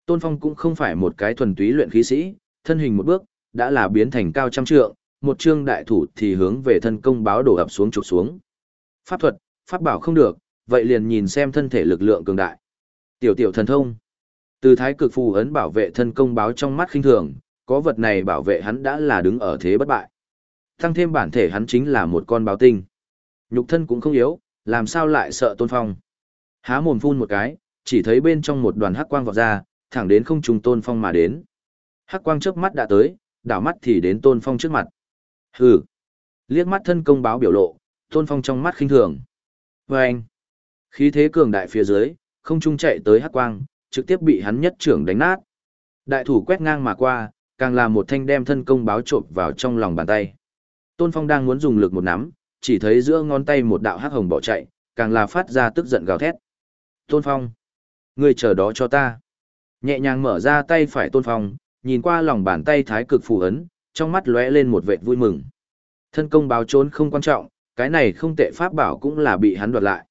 S1: Tôn Phong cũng không phải một cái thuần túy luyện khí sĩ, thân hình một bước, đã là biến thành cao trăm trượng, một trương đại thủ thì hướng về thân công báo đổ ập xuống chụp xuống. Pháp thuật, pháp bảo không được, vậy liền nhìn xem thân thể lực lượng cường đại. Tiểu tiểu thần thông. Từ thái cực phù ấn bảo vệ thân công báo trong mắt khinh thường, có vật này bảo vệ hắn đã là đứng ở thế bất bại. Thăng thêm bản thể hắn chính là một con báo tinh. Nhục thân cũng không yếu, làm sao lại sợ tôn phong. Há mồm phun một cái, chỉ thấy bên trong một đoàn hắc quang vọt ra, thẳng đến không trùng tôn phong mà đến. Hắc quang trước mắt đã tới, đảo mắt thì đến tôn phong trước mặt. Hừ. Liếc mắt thân công báo biểu lộ, tôn phong trong mắt khinh thường. Và anh. Khí thế cường đại phía dưới, không trung chạy tới hắc quang, trực tiếp bị hắn nhất trưởng đánh nát. Đại thủ quét ngang mà qua, càng là một thanh đem thân công báo trộm vào trong lòng bàn tay. Tôn Phong đang muốn dùng lực một nắm, chỉ thấy giữa ngón tay một đạo hắc hồng bỏ chạy, càng là phát ra tức giận gào thét. Tôn Phong, ngươi chờ đó cho ta. Nhẹ nhàng mở ra tay phải Tôn Phong, nhìn qua lòng bàn tay thái cực phù ấn, trong mắt lóe lên một vệt vui mừng. Thân công báo trốn không quan trọng, cái này không tệ pháp bảo cũng là bị hắn đoạt lại.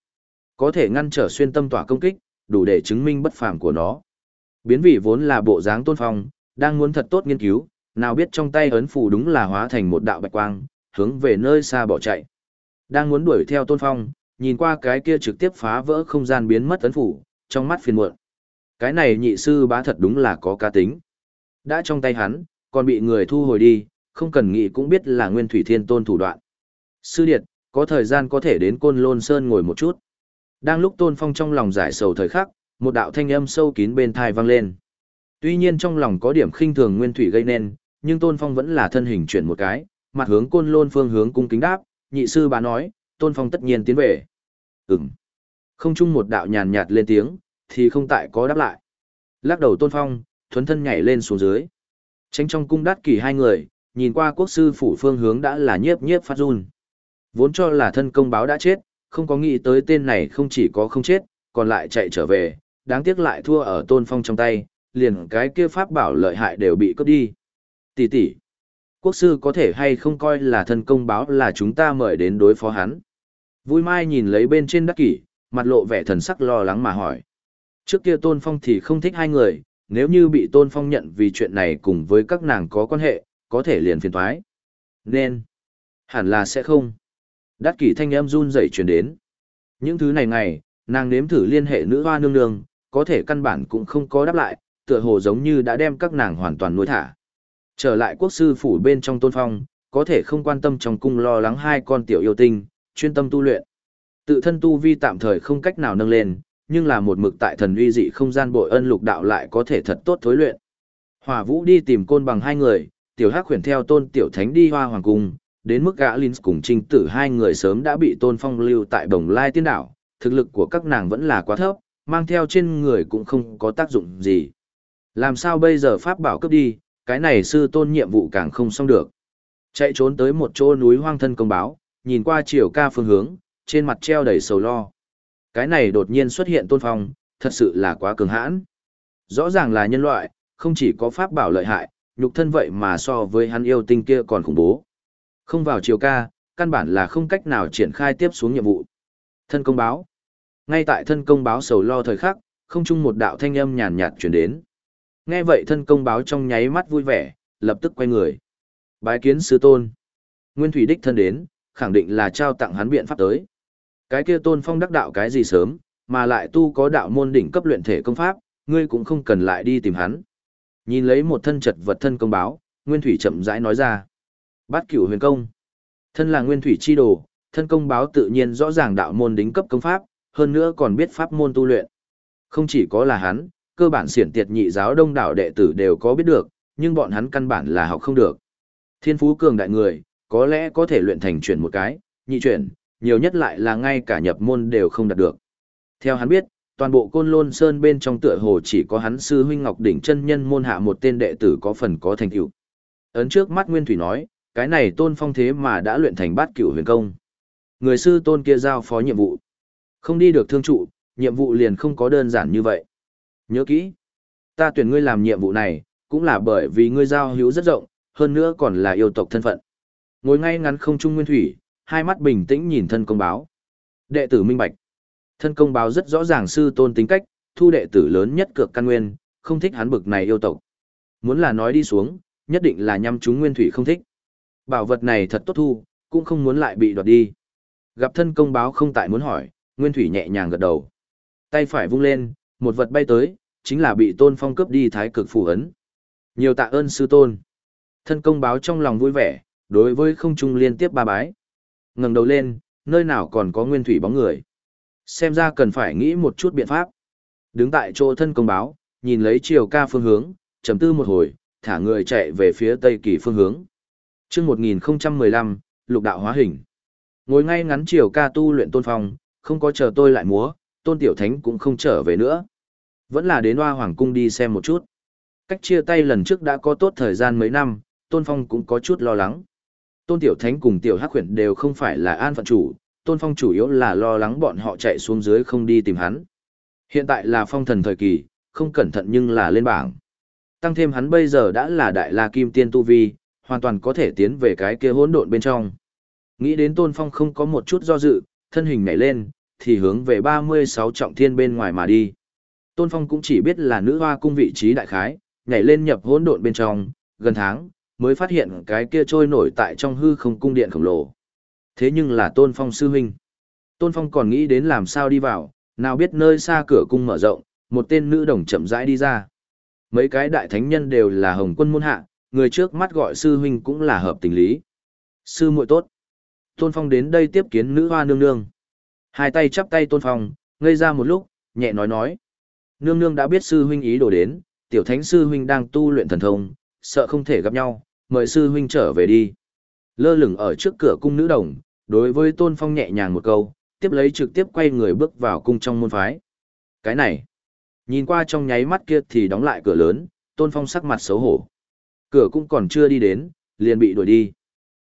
S1: Có thể ngăn trở xuyên tâm tỏa công kích, đủ để chứng minh bất phàm của nó. Biến vị vốn là bộ dáng Tôn Phong, đang muốn thật tốt nghiên cứu, nào biết trong tay ấn phù đúng là hóa thành một đạo bạch quang, hướng về nơi xa bỏ chạy. Đang muốn đuổi theo Tôn Phong, nhìn qua cái kia trực tiếp phá vỡ không gian biến mất ấn phủ, trong mắt phiền muộn. Cái này nhị sư bá thật đúng là có cá tính. Đã trong tay hắn, còn bị người thu hồi đi, không cần nghĩ cũng biết là Nguyên Thủy Thiên Tôn thủ đoạn. Sư Điệt, có thời gian có thể đến Côn Lôn Sơn ngồi một chút. Đang lúc Tôn Phong trong lòng giải sầu thời khắc, một đạo thanh âm sâu kín bên thai vang lên. Tuy nhiên trong lòng có điểm khinh thường Nguyên Thủy gây nên, nhưng Tôn Phong vẫn là thân hình chuyển một cái, mặt hướng Côn Lôn phương hướng cung kính đáp, nhị sư bá nói, Tôn Phong tất nhiên tiến về. Ừm. Không chung một đạo nhàn nhạt lên tiếng, thì không tại có đáp lại. Lắc đầu Tôn Phong, thuấn thân nhảy lên xuống dưới. Tránh trong cung đắt kỳ hai người, nhìn qua quốc sư phủ phương hướng đã là nhiếp nhiếp phát run. Vốn cho là thân công báo đã chết, không có nghĩ tới tên này không chỉ có không chết, còn lại chạy trở về, đáng tiếc lại thua ở tôn phong trong tay, liền cái kia pháp bảo lợi hại đều bị cướp đi. Tỷ tỷ, quốc sư có thể hay không coi là thân công báo là chúng ta mời đến đối phó hắn. Vui mai nhìn lấy bên trên đắc kỷ, mặt lộ vẻ thần sắc lo lắng mà hỏi. Trước kia tôn phong thì không thích hai người, nếu như bị tôn phong nhận vì chuyện này cùng với các nàng có quan hệ, có thể liền phiền thoái. Nên, hẳn là sẽ không. Đắt kỷ thanh âm run rẩy truyền đến. Những thứ này ngày, nàng nếm thử liên hệ nữ hoa nương nương, có thể căn bản cũng không có đáp lại, tựa hồ giống như đã đem các nàng hoàn toàn nuôi thả. Trở lại quốc sư phủ bên trong tôn phong, có thể không quan tâm trong cung lo lắng hai con tiểu yêu tinh, chuyên tâm tu luyện. Tự thân tu vi tạm thời không cách nào nâng lên, nhưng là một mực tại thần uy dị không gian bội ân lục đạo lại có thể thật tốt thối luyện. Hỏa Vũ đi tìm côn bằng hai người, tiểu hắc khuyển theo tôn tiểu thánh đi hoa hoàng cung, đến mức gã Linh cùng trinh tử hai người sớm đã bị tôn phong lưu tại đồng lai tiên đảo, thực lực của các nàng vẫn là quá thấp, mang theo trên người cũng không có tác dụng gì. Làm sao bây giờ pháp bảo cấp đi, cái này sư tôn nhiệm vụ càng không xong được. Chạy trốn tới một chỗ núi hoang thân công báo, nhìn qua chiều ca phương hướng, trên mặt treo đầy sầu lo. Cái này đột nhiên xuất hiện tôn phong, thật sự là quá cường hãn. Rõ ràng là nhân loại, không chỉ có pháp bảo lợi hại, nhục thân vậy mà so với hắn yêu tinh kia còn khủng bố. Không vào chiều ca, căn bản là không cách nào triển khai tiếp xuống nhiệm vụ. Thân công báo. Ngay tại thân công báo sầu lo thời khắc, không chung một đạo thanh âm nhàn nhạt chuyển đến. Nghe vậy thân công báo trong nháy mắt vui vẻ, lập tức quay người. Bái kiến sư tôn. Nguyên thủy đích thân đến, khẳng định là trao tặng hắn biện pháp tới. Cái kia tôn phong đắc đạo cái gì sớm, mà lại tu có đạo môn đỉnh cấp luyện thể công pháp, ngươi cũng không cần lại đi tìm hắn. Nhìn lấy một thân chật vật thân công báo, Nguyên Thủy chậm rãi nói ra. Bát cửu huyền công. Thân là Nguyên Thủy chi đồ, thân công báo tự nhiên rõ ràng đạo môn đính cấp công pháp, hơn nữa còn biết pháp môn tu luyện. Không chỉ có là hắn, cơ bản xiển tiệt nhị giáo đông đảo đệ tử đều có biết được, nhưng bọn hắn căn bản là học không được. Thiên phú cường đại người, có lẽ có thể luyện thành chuyển một cái, nhị chuyển, nhiều nhất lại là ngay cả nhập môn đều không đạt được. Theo hắn biết, toàn bộ côn lôn sơn bên trong tựa hồ chỉ có hắn sư huynh ngọc đỉnh chân nhân môn hạ một tên đệ tử có phần có thành tựu. Ấn trước mắt nguyên thủy nói cái này tôn phong thế mà đã luyện thành bát cửu huyền công. Người sư tôn kia giao phó nhiệm vụ. Không đi được thương trụ nhiệm vụ liền không có đơn giản như vậy. Nhớ kỹ ta tuyển ngươi làm nhiệm vụ này cũng là bởi vì ngươi giao hữu rất rộng hơn nữa còn là yêu tộc thân phận. Ngồi ngay ngắn không trung nguyên thủy hai mắt bình tĩnh nhìn thân công báo Đệ tử minh bạch. Thân công báo rất rõ ràng sư tôn tính cách, thu đệ tử lớn nhất cược căn nguyên, không thích hắn bực này yêu tộc. Muốn là nói đi xuống, nhất định là nhằm chúng nguyên thủy không thích. Bảo vật này thật tốt thu, cũng không muốn lại bị đoạt đi. Gặp thân công báo không tại muốn hỏi, nguyên thủy nhẹ nhàng gật đầu. Tay phải vung lên, một vật bay tới, chính là bị tôn phong cướp đi thái cực phù ấn. Nhiều tạ ơn sư tôn. Thân công báo trong lòng vui vẻ, đối với không trung liên tiếp ba bái ngẩng đầu lên, nơi nào còn có nguyên thủy bóng người. Xem ra cần phải nghĩ một chút biện pháp. Đứng tại chỗ thân công báo, nhìn lấy chiều ca phương hướng, chấm tư một hồi, thả người chạy về phía tây kỳ phương hướng. chương 1015, lục đạo hóa hình. Ngồi ngay ngắn chiều ca tu luyện tôn phong, không có chờ tôi lại múa, tôn tiểu thánh cũng không trở về nữa. Vẫn là đến hoa hoàng cung đi xem một chút. Cách chia tay lần trước đã có tốt thời gian mấy năm, tôn phong cũng có chút lo lắng. Tôn tiểu thánh cùng tiểu hắc Huyền đều không phải là an phận chủ, tôn phong chủ yếu là lo lắng bọn họ chạy xuống dưới không đi tìm hắn. Hiện tại là phong thần thời kỳ, không cẩn thận nhưng là lên bảng. Tăng thêm hắn bây giờ đã là đại la kim tiên tu vi, hoàn toàn có thể tiến về cái kia hỗn độn bên trong. Nghĩ đến tôn phong không có một chút do dự, thân hình nhảy lên, thì hướng về 36 trọng thiên bên ngoài mà đi. Tôn Phong cũng chỉ biết là nữ hoa cung vị trí đại khái, nhảy lên nhập hỗn độn bên trong, gần tháng, mới phát hiện cái kia trôi nổi tại trong hư không cung điện khổng lồ. Thế nhưng là Tôn Phong sư huynh. Tôn Phong còn nghĩ đến làm sao đi vào, nào biết nơi xa cửa cung mở rộng, một tên nữ đồng chậm rãi đi ra. Mấy cái đại thánh nhân đều là hồng quân môn hạ, người trước mắt gọi sư huynh cũng là hợp tình lý. Sư muội tốt. Tôn Phong đến đây tiếp kiến nữ hoa nương nương. Hai tay chắp tay Tôn Phong, ngây ra một lúc, nhẹ nói nói. Nương nương đã biết sư huynh ý đồ đến, tiểu thánh sư huynh đang tu luyện thần thông, sợ không thể gặp nhau, mời sư huynh trở về đi. Lơ lửng ở trước cửa cung nữ đồng, đối với Tôn Phong nhẹ nhàng một câu, tiếp lấy trực tiếp quay người bước vào cung trong môn phái. Cái này, nhìn qua trong nháy mắt kia thì đóng lại cửa lớn, Tôn Phong sắc mặt xấu hổ. Cửa cung còn chưa đi đến, liền bị đuổi đi.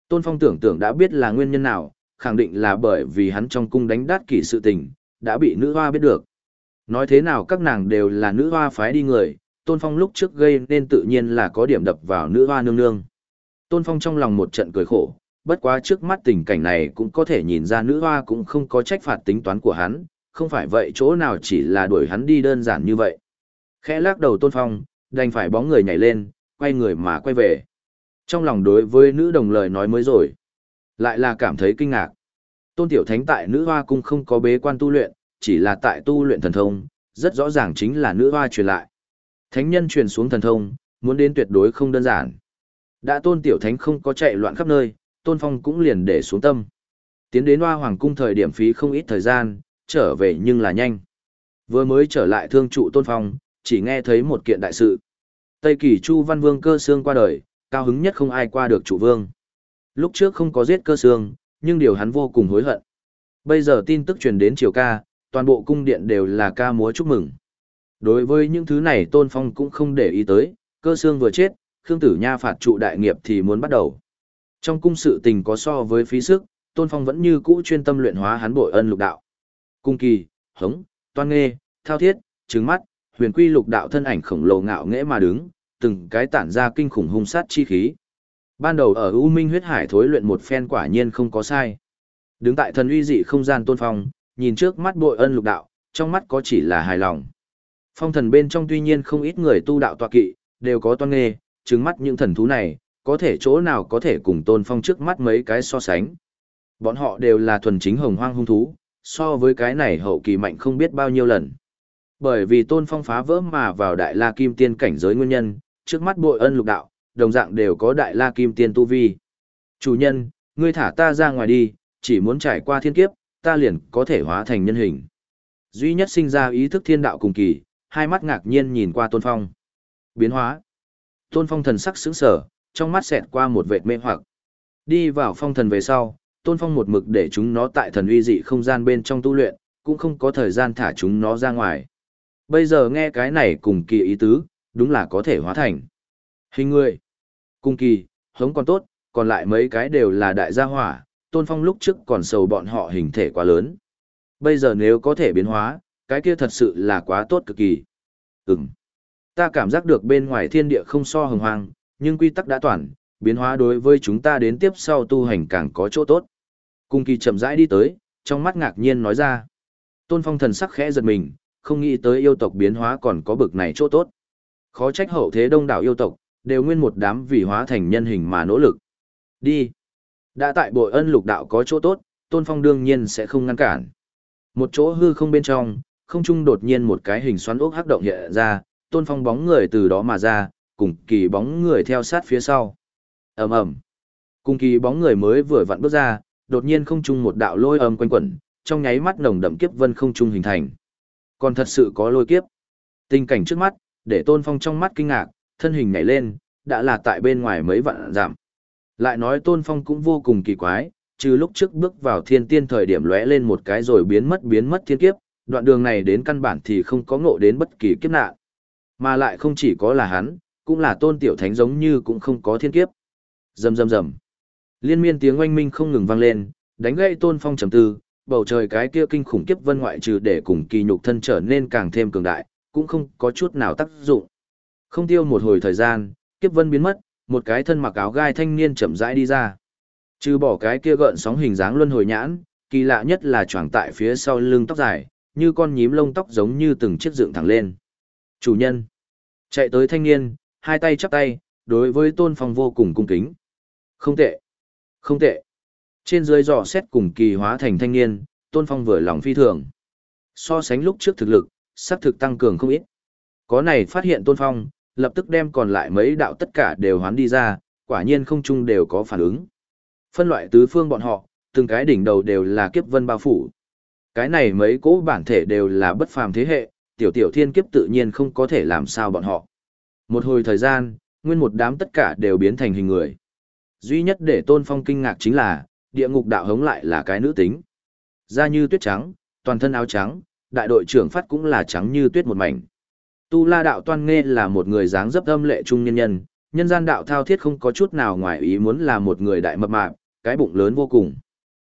S1: Tôn Phong tưởng tưởng đã biết là nguyên nhân nào, khẳng định là bởi vì hắn trong cung đánh đát kỷ sự tình, đã bị nữ hoa biết được. Nói thế nào các nàng đều là nữ hoa phái đi người, Tôn Phong lúc trước gây nên tự nhiên là có điểm đập vào nữ hoa nương nương. Tôn Phong trong lòng một trận cười khổ, bất quá trước mắt tình cảnh này cũng có thể nhìn ra nữ hoa cũng không có trách phạt tính toán của hắn, không phải vậy chỗ nào chỉ là đuổi hắn đi đơn giản như vậy. Khẽ lắc đầu Tôn Phong, đành phải bóng người nhảy lên, quay người mà quay về. Trong lòng đối với nữ đồng lời nói mới rồi, lại là cảm thấy kinh ngạc. Tôn Tiểu Thánh tại nữ hoa cung không có bế quan tu luyện, chỉ là tại tu luyện thần thông, rất rõ ràng chính là nữ hoa truyền lại. Thánh nhân truyền xuống thần thông, muốn đến tuyệt đối không đơn giản. Đã tôn tiểu thánh không có chạy loạn khắp nơi, tôn phong cũng liền để xuống tâm. Tiến đến hoa hoàng cung thời điểm phí không ít thời gian, trở về nhưng là nhanh. Vừa mới trở lại thương trụ tôn phong, chỉ nghe thấy một kiện đại sự. Tây kỳ chu văn vương cơ xương qua đời, cao hứng nhất không ai qua được chủ vương. Lúc trước không có giết cơ xương, nhưng điều hắn vô cùng hối hận. Bây giờ tin tức truyền đến triều ca, toàn bộ cung điện đều là ca múa chúc mừng. Đối với những thứ này Tôn Phong cũng không để ý tới, cơ xương vừa chết, Khương Tử Nha phạt trụ đại nghiệp thì muốn bắt đầu. Trong cung sự tình có so với phí sức, Tôn Phong vẫn như cũ chuyên tâm luyện hóa hắn bội ân lục đạo. Cung kỳ, hống, toan nghê, thao thiết, trứng mắt, huyền quy lục đạo thân ảnh khổng lồ ngạo nghễ mà đứng, từng cái tản ra kinh khủng hung sát chi khí. Ban đầu ở U Minh huyết hải thối luyện một phen quả nhiên không có sai. Đứng tại thần uy dị không gian Tôn Phong, nhìn trước mắt bội ân lục đạo, trong mắt có chỉ là hài lòng. Phong thần bên trong tuy nhiên không ít người tu đạo tọa kỵ, đều có toan nghề, trứng mắt những thần thú này, có thể chỗ nào có thể cùng tôn phong trước mắt mấy cái so sánh. Bọn họ đều là thuần chính hồng hoang hung thú, so với cái này hậu kỳ mạnh không biết bao nhiêu lần. Bởi vì tôn phong phá vỡ mà vào đại la kim tiên cảnh giới nguyên nhân, trước mắt bội ân lục đạo, đồng dạng đều có đại la kim tiên tu vi. Chủ nhân, ngươi thả ta ra ngoài đi, chỉ muốn trải qua thiên kiếp, ta liền có thể hóa thành nhân hình. Duy nhất sinh ra ý thức thiên đạo cùng kỳ, hai mắt ngạc nhiên nhìn qua Tôn Phong. Biến hóa. Tôn Phong thần sắc sững sờ, trong mắt xẹt qua một vệt mê hoặc. Đi vào phong thần về sau, Tôn Phong một mực để chúng nó tại thần uy dị không gian bên trong tu luyện, cũng không có thời gian thả chúng nó ra ngoài. Bây giờ nghe cái này cùng kỳ ý tứ, đúng là có thể hóa thành. Hình người. Cùng kỳ, hống còn tốt, còn lại mấy cái đều là đại gia hỏa, Tôn Phong lúc trước còn sầu bọn họ hình thể quá lớn. Bây giờ nếu có thể biến hóa, cái kia thật sự là quá tốt cực kỳ. Ừm. Ta cảm giác được bên ngoài thiên địa không so hồng hoang, nhưng quy tắc đã toàn, biến hóa đối với chúng ta đến tiếp sau tu hành càng có chỗ tốt. Cung kỳ chậm rãi đi tới, trong mắt ngạc nhiên nói ra. Tôn Phong thần sắc khẽ giật mình, không nghĩ tới yêu tộc biến hóa còn có bực này chỗ tốt. Khó trách hậu thế đông đảo yêu tộc, đều nguyên một đám vì hóa thành nhân hình mà nỗ lực. Đi. Đã tại bội ân lục đạo có chỗ tốt, Tôn Phong đương nhiên sẽ không ngăn cản. Một chỗ hư không bên trong, không trung đột nhiên một cái hình xoắn ốc hắc động hiện ra, Tôn Phong bóng người từ đó mà ra, cùng kỳ bóng người theo sát phía sau. ầm ầm Cùng kỳ bóng người mới vừa vặn bước ra, đột nhiên không trung một đạo lôi âm quanh quẩn, trong nháy mắt nồng đậm kiếp vân không trung hình thành. Còn thật sự có lôi kiếp. Tình cảnh trước mắt, để Tôn Phong trong mắt kinh ngạc, thân hình nhảy lên, đã là tại bên ngoài mấy vạn giảm. Lại nói Tôn Phong cũng vô cùng kỳ quái, trừ lúc trước bước vào thiên tiên thời điểm lóe lên một cái rồi biến mất biến mất thiên kiếp, đoạn đường này đến căn bản thì không có ngộ đến bất kỳ kiếp nạn. Mà lại không chỉ có là hắn, cũng là tôn tiểu thánh giống như cũng không có thiên kiếp. Rầm rầm rầm. Liên miên tiếng oanh minh không ngừng vang lên, đánh gãy tôn phong trầm tư, bầu trời cái kia kinh khủng kiếp vân ngoại trừ để cùng kỳ nhục thân trở nên càng thêm cường đại, cũng không có chút nào tác dụng. Không tiêu một hồi thời gian, kiếp vân biến mất, một cái thân mặc áo gai thanh niên chậm rãi đi ra. Trừ bỏ cái kia gợn sóng hình dáng luân hồi nhãn, kỳ lạ nhất là choàng tại phía sau lưng tóc dài, như con nhím lông tóc giống như từng chiếc dựng thẳng lên. Chủ nhân. Chạy tới thanh niên, hai tay chắp tay, đối với tôn phong vô cùng cung kính. Không tệ. Không tệ. Trên dưới dò xét cùng kỳ hóa thành thanh niên, tôn phong vừa lòng phi thường. So sánh lúc trước thực lực, sắc thực tăng cường không ít. Có này phát hiện tôn phong, lập tức đem còn lại mấy đạo tất cả đều hoán đi ra, quả nhiên không chung đều có phản ứng. Phân loại tứ phương bọn họ, từng cái đỉnh đầu đều là kiếp vân bao phủ. Cái này mấy cỗ bản thể đều là bất phàm thế hệ, tiểu tiểu thiên kiếp tự nhiên không có thể làm sao bọn họ. Một hồi thời gian, nguyên một đám tất cả đều biến thành hình người. Duy nhất để tôn phong kinh ngạc chính là, địa ngục đạo hống lại là cái nữ tính. Da như tuyết trắng, toàn thân áo trắng, đại đội trưởng phát cũng là trắng như tuyết một mảnh. Tu la đạo toan nghe là một người dáng dấp âm lệ trung nhân nhân, nhân gian đạo thao thiết không có chút nào ngoài ý muốn là một người đại mập mạp, cái bụng lớn vô cùng.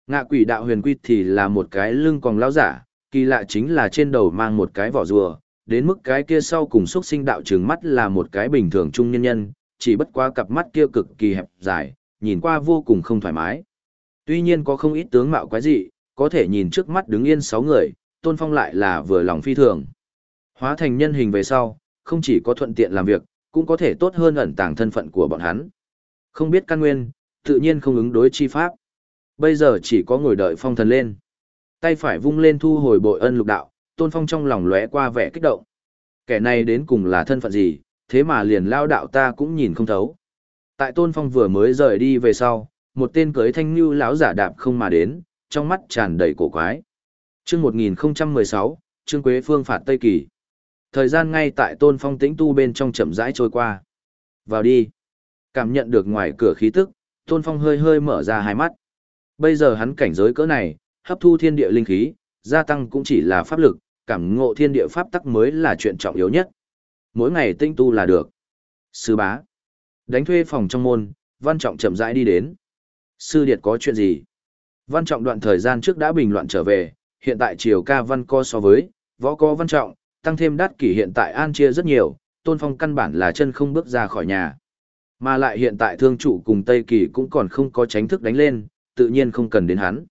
S1: Ngạ quỷ đạo huyền quy thì là một cái lưng còn lao giả, kỳ lạ chính là trên đầu mang một cái vỏ rùa, đến mức cái kia sau cùng xuất sinh đạo trừng mắt là một cái bình thường trung nhân nhân, chỉ bất qua cặp mắt kia cực kỳ hẹp dài, nhìn qua vô cùng không thoải mái. Tuy nhiên có không ít tướng mạo quái dị, có thể nhìn trước mắt đứng yên sáu người, tôn phong lại là vừa lòng phi thường. Hóa thành nhân hình về sau, không chỉ có thuận tiện làm việc, cũng có thể tốt hơn ẩn tàng thân phận của bọn hắn. Không biết căn nguyên, tự nhiên không ứng đối chi pháp. Bây giờ chỉ có ngồi đợi phong thần lên. Tay phải vung lên thu hồi bội ân lục đạo, tôn phong trong lòng lóe qua vẻ kích động. Kẻ này đến cùng là thân phận gì, thế mà liền lao đạo ta cũng nhìn không thấu. Tại tôn phong vừa mới rời đi về sau, một tên cưới thanh như lão giả đạp không mà đến, trong mắt tràn đầy cổ quái. Chương 1016, Trương Quế Phương phạt Tây Kỳ. Thời gian ngay tại tôn phong tĩnh tu bên trong chậm rãi trôi qua. Vào đi. Cảm nhận được ngoài cửa khí tức, tôn phong hơi hơi mở ra hai mắt. Bây giờ hắn cảnh giới cỡ này, hấp thu thiên địa linh khí, gia tăng cũng chỉ là pháp lực, cảm ngộ thiên địa pháp tắc mới là chuyện trọng yếu nhất. Mỗi ngày tinh tu là được. Sư bá. Đánh thuê phòng trong môn, Văn Trọng chậm rãi đi đến. Sư Điệt có chuyện gì? Văn Trọng đoạn thời gian trước đã bình loạn trở về, hiện tại chiều ca văn co so với, võ co Văn Trọng, tăng thêm đắt kỷ hiện tại an chia rất nhiều, tôn phong căn bản là chân không bước ra khỏi nhà. Mà lại hiện tại thương chủ cùng Tây Kỳ cũng còn không có tránh thức đánh lên, tự nhiên không cần đến hắn.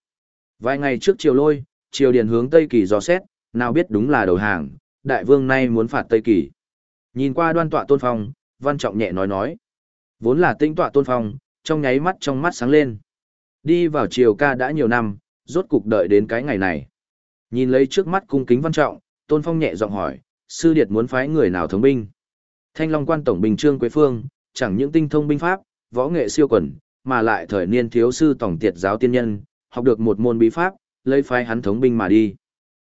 S1: Vài ngày trước chiều lôi, triều điền hướng Tây Kỳ dò xét, nào biết đúng là đầu hàng, đại vương nay muốn phạt Tây Kỳ. Nhìn qua đoan tọa tôn phong, văn trọng nhẹ nói nói. Vốn là tinh tọa tôn phong, trong nháy mắt trong mắt sáng lên. Đi vào triều ca đã nhiều năm, rốt cục đợi đến cái ngày này. Nhìn lấy trước mắt cung kính văn trọng, tôn phong nhẹ giọng hỏi, sư điệt muốn phái người nào thống binh. Thanh Long quan tổng bình trương Quế Phương, chẳng những tinh thông binh pháp, võ nghệ siêu quần, mà lại thời niên thiếu sư tổng tiệt giáo tiên nhân, học được một môn bí pháp, lấy phái hắn thống binh mà đi.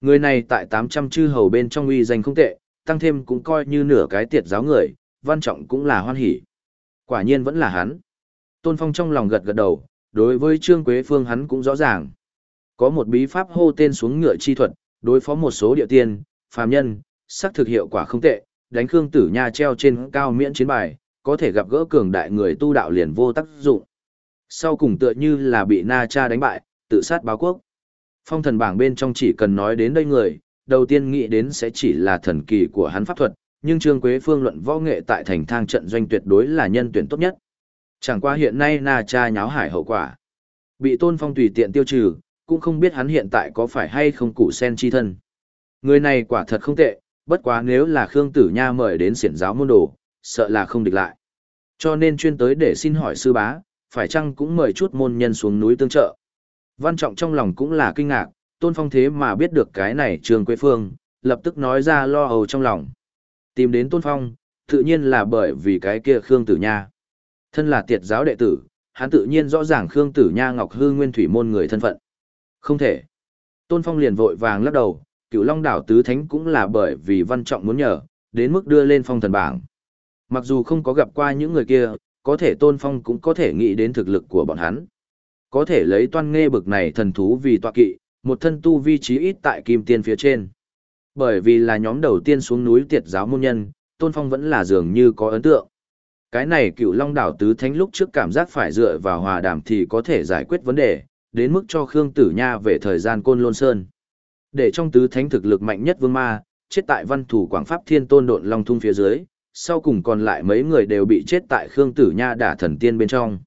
S1: Người này tại 800 chư hầu bên trong uy danh không tệ, tăng thêm cũng coi như nửa cái tiệt giáo người, văn trọng cũng là hoan hỉ. Quả nhiên vẫn là hắn. Tôn Phong trong lòng gật gật đầu, đối với Trương Quế Phương hắn cũng rõ ràng. Có một bí pháp hô tên xuống ngựa chi thuật, đối phó một số địa tiên, phàm nhân, sắc thực hiệu quả không tệ, đánh Khương Tử Nha treo trên cao miễn chiến bài, có thể gặp gỡ cường đại người tu đạo liền vô tác dụng. Sau cùng tựa như là bị Na Cha đánh bại, tự sát báo quốc. Phong thần bảng bên trong chỉ cần nói đến đây người, đầu tiên nghĩ đến sẽ chỉ là thần kỳ của hắn pháp thuật, nhưng Trương Quế Phương luận võ nghệ tại thành thang trận doanh tuyệt đối là nhân tuyển tốt nhất. Chẳng qua hiện nay Na Cha nháo hải hậu quả. Bị Tôn Phong tùy tiện tiêu trừ, cũng không biết hắn hiện tại có phải hay không củ sen chi thân. Người này quả thật không tệ, bất quá nếu là Khương Tử Nha mời đến xiển giáo môn đồ, sợ là không địch lại. Cho nên chuyên tới để xin hỏi sư bá, phải chăng cũng mời chút môn nhân xuống núi tương trợ. Văn Trọng trong lòng cũng là kinh ngạc, Tôn Phong thế mà biết được cái này Trường Quế Phương, lập tức nói ra lo âu trong lòng. Tìm đến Tôn Phong, tự nhiên là bởi vì cái kia Khương Tử Nha. Thân là tiệt giáo đệ tử, hắn tự nhiên rõ ràng Khương Tử Nha Ngọc Hư Nguyên Thủy môn người thân phận. Không thể. Tôn Phong liền vội vàng lắc đầu, cựu long đảo tứ thánh cũng là bởi vì văn trọng muốn nhờ, đến mức đưa lên phong thần bảng. Mặc dù không có gặp qua những người kia, có thể Tôn Phong cũng có thể nghĩ đến thực lực của bọn hắn. Có thể lấy toan nghe bực này thần thú vì tọa kỵ, một thân tu vi trí ít tại kim tiên phía trên. Bởi vì là nhóm đầu tiên xuống núi tiệt giáo môn nhân, Tôn Phong vẫn là dường như có ấn tượng. Cái này cựu long đảo tứ thánh lúc trước cảm giác phải dựa vào hòa đàm thì có thể giải quyết vấn đề, đến mức cho Khương Tử Nha về thời gian côn lôn sơn. Để trong tứ thánh thực lực mạnh nhất vương ma, chết tại văn thủ quảng pháp thiên tôn độn long thung phía dưới, sau cùng còn lại mấy người đều bị chết tại Khương Tử Nha đả thần tiên bên trong.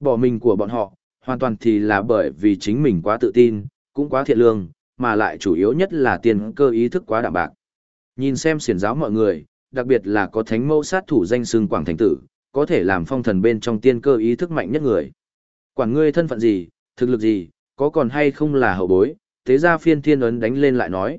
S1: Bỏ mình của bọn họ, hoàn toàn thì là bởi vì chính mình quá tự tin, cũng quá thiện lương, mà lại chủ yếu nhất là tiền cơ ý thức quá đạm bạc. Nhìn xem xiển giáo mọi người, đặc biệt là có thánh mẫu sát thủ danh xưng Quảng Thành Tử, có thể làm phong thần bên trong tiên cơ ý thức mạnh nhất người. Quản ngươi thân phận gì, thực lực gì, có còn hay không là hậu bối, thế ra phiên thiên ấn đánh lên lại nói.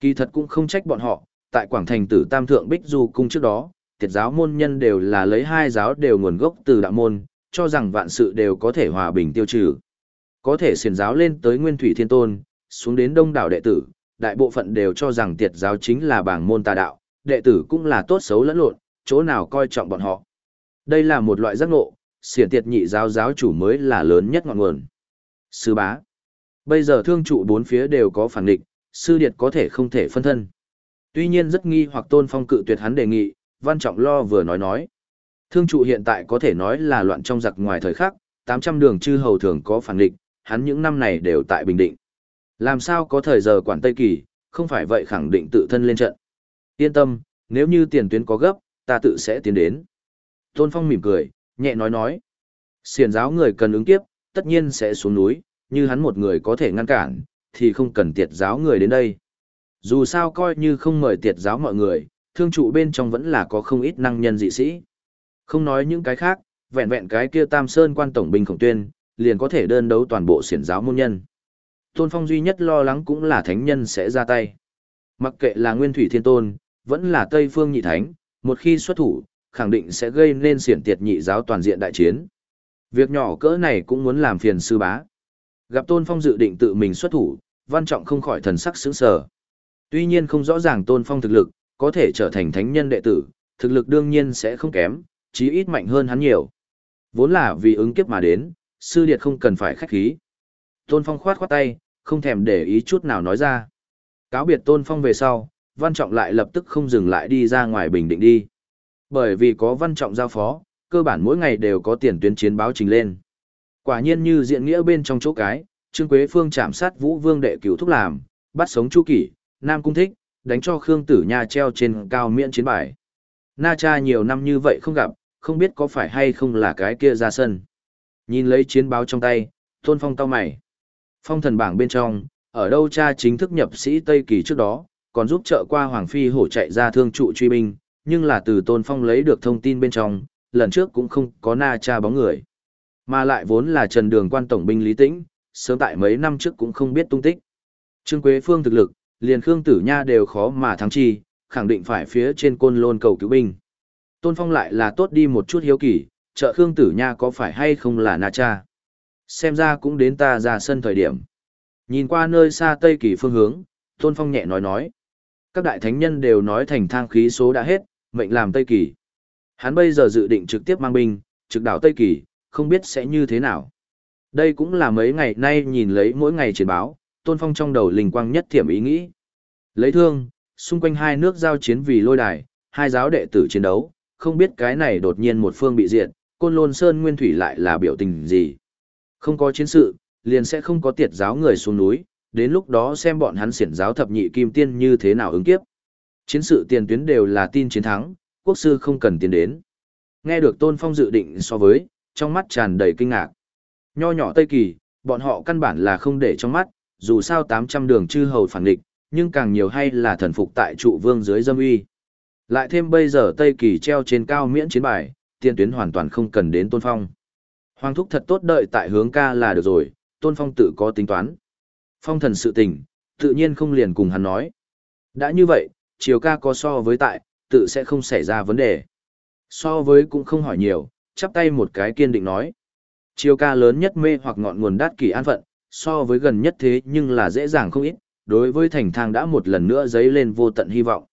S1: Kỳ thật cũng không trách bọn họ, tại Quảng Thành Tử Tam Thượng Bích Du Cung trước đó, tiệt giáo môn nhân đều là lấy hai giáo đều nguồn gốc từ đạo môn, cho rằng vạn sự đều có thể hòa bình tiêu trừ. Có thể xiển giáo lên tới Nguyên Thủy Thiên Tôn, xuống đến đông đảo đệ tử, đại bộ phận đều cho rằng tiệt giáo chính là bảng môn tà đạo, đệ tử cũng là tốt xấu lẫn lộn, chỗ nào coi trọng bọn họ. Đây là một loại giác ngộ, xiển tiệt nhị giáo giáo chủ mới là lớn nhất ngọn nguồn. Sư bá. Bây giờ thương trụ bốn phía đều có phản địch, sư điệt có thể không thể phân thân. Tuy nhiên rất nghi hoặc tôn phong cự tuyệt hắn đề nghị, văn trọng lo vừa nói nói. Thương trụ hiện tại có thể nói là loạn trong giặc ngoài thời khắc, 800 đường chư hầu thường có phản định hắn những năm này đều tại Bình Định. Làm sao có thời giờ quản Tây Kỳ, không phải vậy khẳng định tự thân lên trận. Yên tâm, nếu như tiền tuyến có gấp, ta tự sẽ tiến đến. Tôn Phong mỉm cười, nhẹ nói nói. Xiền giáo người cần ứng kiếp, tất nhiên sẽ xuống núi, như hắn một người có thể ngăn cản, thì không cần tiệt giáo người đến đây. Dù sao coi như không mời tiệt giáo mọi người, thương trụ bên trong vẫn là có không ít năng nhân dị sĩ. Không nói những cái khác, vẹn vẹn cái kia Tam Sơn quan tổng binh khổng tuyên, liền có thể đơn đấu toàn bộ xiển giáo môn nhân. Tôn Phong duy nhất lo lắng cũng là thánh nhân sẽ ra tay. Mặc kệ là Nguyên Thủy Thiên Tôn, vẫn là Tây Phương Nhị Thánh, một khi xuất thủ, khẳng định sẽ gây nên xiển tiệt nhị giáo toàn diện đại chiến. Việc nhỏ cỡ này cũng muốn làm phiền sư bá. Gặp Tôn Phong dự định tự mình xuất thủ, Văn Trọng không khỏi thần sắc sững sờ. Tuy nhiên không rõ ràng Tôn Phong thực lực, có thể trở thành thánh nhân đệ tử, thực lực đương nhiên sẽ không kém, chí ít mạnh hơn hắn nhiều. Vốn là vì ứng kiếp mà đến, sư điệt không cần phải khách khí. Tôn Phong khoát khoát tay, không thèm để ý chút nào nói ra. Cáo biệt Tôn Phong về sau, Văn Trọng lại lập tức không dừng lại đi ra ngoài Bình Định đi. Bởi vì có Văn Trọng giao phó, cơ bản mỗi ngày đều có tiền tuyến chiến báo trình lên. Quả nhiên như diện nghĩa bên trong chỗ cái, Trương Quế Phương chạm sát Vũ Vương đệ cửu thúc làm, bắt sống Chu Kỷ, Nam Cung Thích, đánh cho Khương Tử Nha treo trên cao miễn chiến bài. Na cha nhiều năm như vậy không gặp, không biết có phải hay không là cái kia ra sân. Nhìn lấy chiến báo trong tay, Tôn Phong cao mày. Phong thần bảng bên trong, ở đâu cha chính thức nhập sĩ Tây Kỳ trước đó, còn giúp trợ qua Hoàng Phi hổ chạy ra thương trụ truy binh, nhưng là từ Tôn Phong lấy được thông tin bên trong, lần trước cũng không có na cha bóng người. Mà lại vốn là trần đường quan tổng binh Lý Tĩnh, sớm tại mấy năm trước cũng không biết tung tích. Trương Quế Phương thực lực, liền Khương Tử Nha đều khó mà thắng chi, khẳng định phải phía trên côn lôn cầu cứu binh. Tôn Phong lại là tốt đi một chút hiếu kỳ, trợ Khương Tử Nha có phải hay không là na cha. Xem ra cũng đến ta ra sân thời điểm. Nhìn qua nơi xa Tây Kỳ phương hướng, Tôn Phong nhẹ nói nói. Các đại thánh nhân đều nói thành thang khí số đã hết, mệnh làm Tây Kỳ. Hắn bây giờ dự định trực tiếp mang binh, trực đảo Tây Kỳ, không biết sẽ như thế nào. Đây cũng là mấy ngày nay nhìn lấy mỗi ngày chiến báo, Tôn Phong trong đầu linh quang nhất thiểm ý nghĩ. Lấy thương, xung quanh hai nước giao chiến vì lôi đài, hai giáo đệ tử chiến đấu, không biết cái này đột nhiên một phương bị diệt, Côn Lôn Sơn Nguyên Thủy lại là biểu tình gì. Không có chiến sự, liền sẽ không có tiệt giáo người xuống núi, đến lúc đó xem bọn hắn xiển giáo thập nhị kim tiên như thế nào ứng kiếp. Chiến sự tiền tuyến đều là tin chiến thắng, quốc sư không cần tiến đến. Nghe được Tôn Phong dự định so với, trong mắt tràn đầy kinh ngạc. Nho nhỏ Tây Kỳ, bọn họ căn bản là không để trong mắt, dù sao 800 đường chư hầu phản địch, nhưng càng nhiều hay là thần phục tại trụ vương dưới dâm uy. Lại thêm bây giờ Tây Kỳ treo trên cao miễn chiến bài, tiên tuyến hoàn toàn không cần đến Tôn Phong. Hoàng thúc thật tốt đợi tại hướng ca là được rồi, Tôn Phong tự có tính toán. Phong thần sự tình, tự nhiên không liền cùng hắn nói. Đã như vậy, chiều ca có so với tại, tự sẽ không xảy ra vấn đề. So với cũng không hỏi nhiều, chắp tay một cái kiên định nói. Chiều ca lớn nhất mê hoặc ngọn nguồn đát kỳ an phận, so với gần nhất thế nhưng là dễ dàng không ít, đối với thành thang đã một lần nữa dấy lên vô tận hy vọng.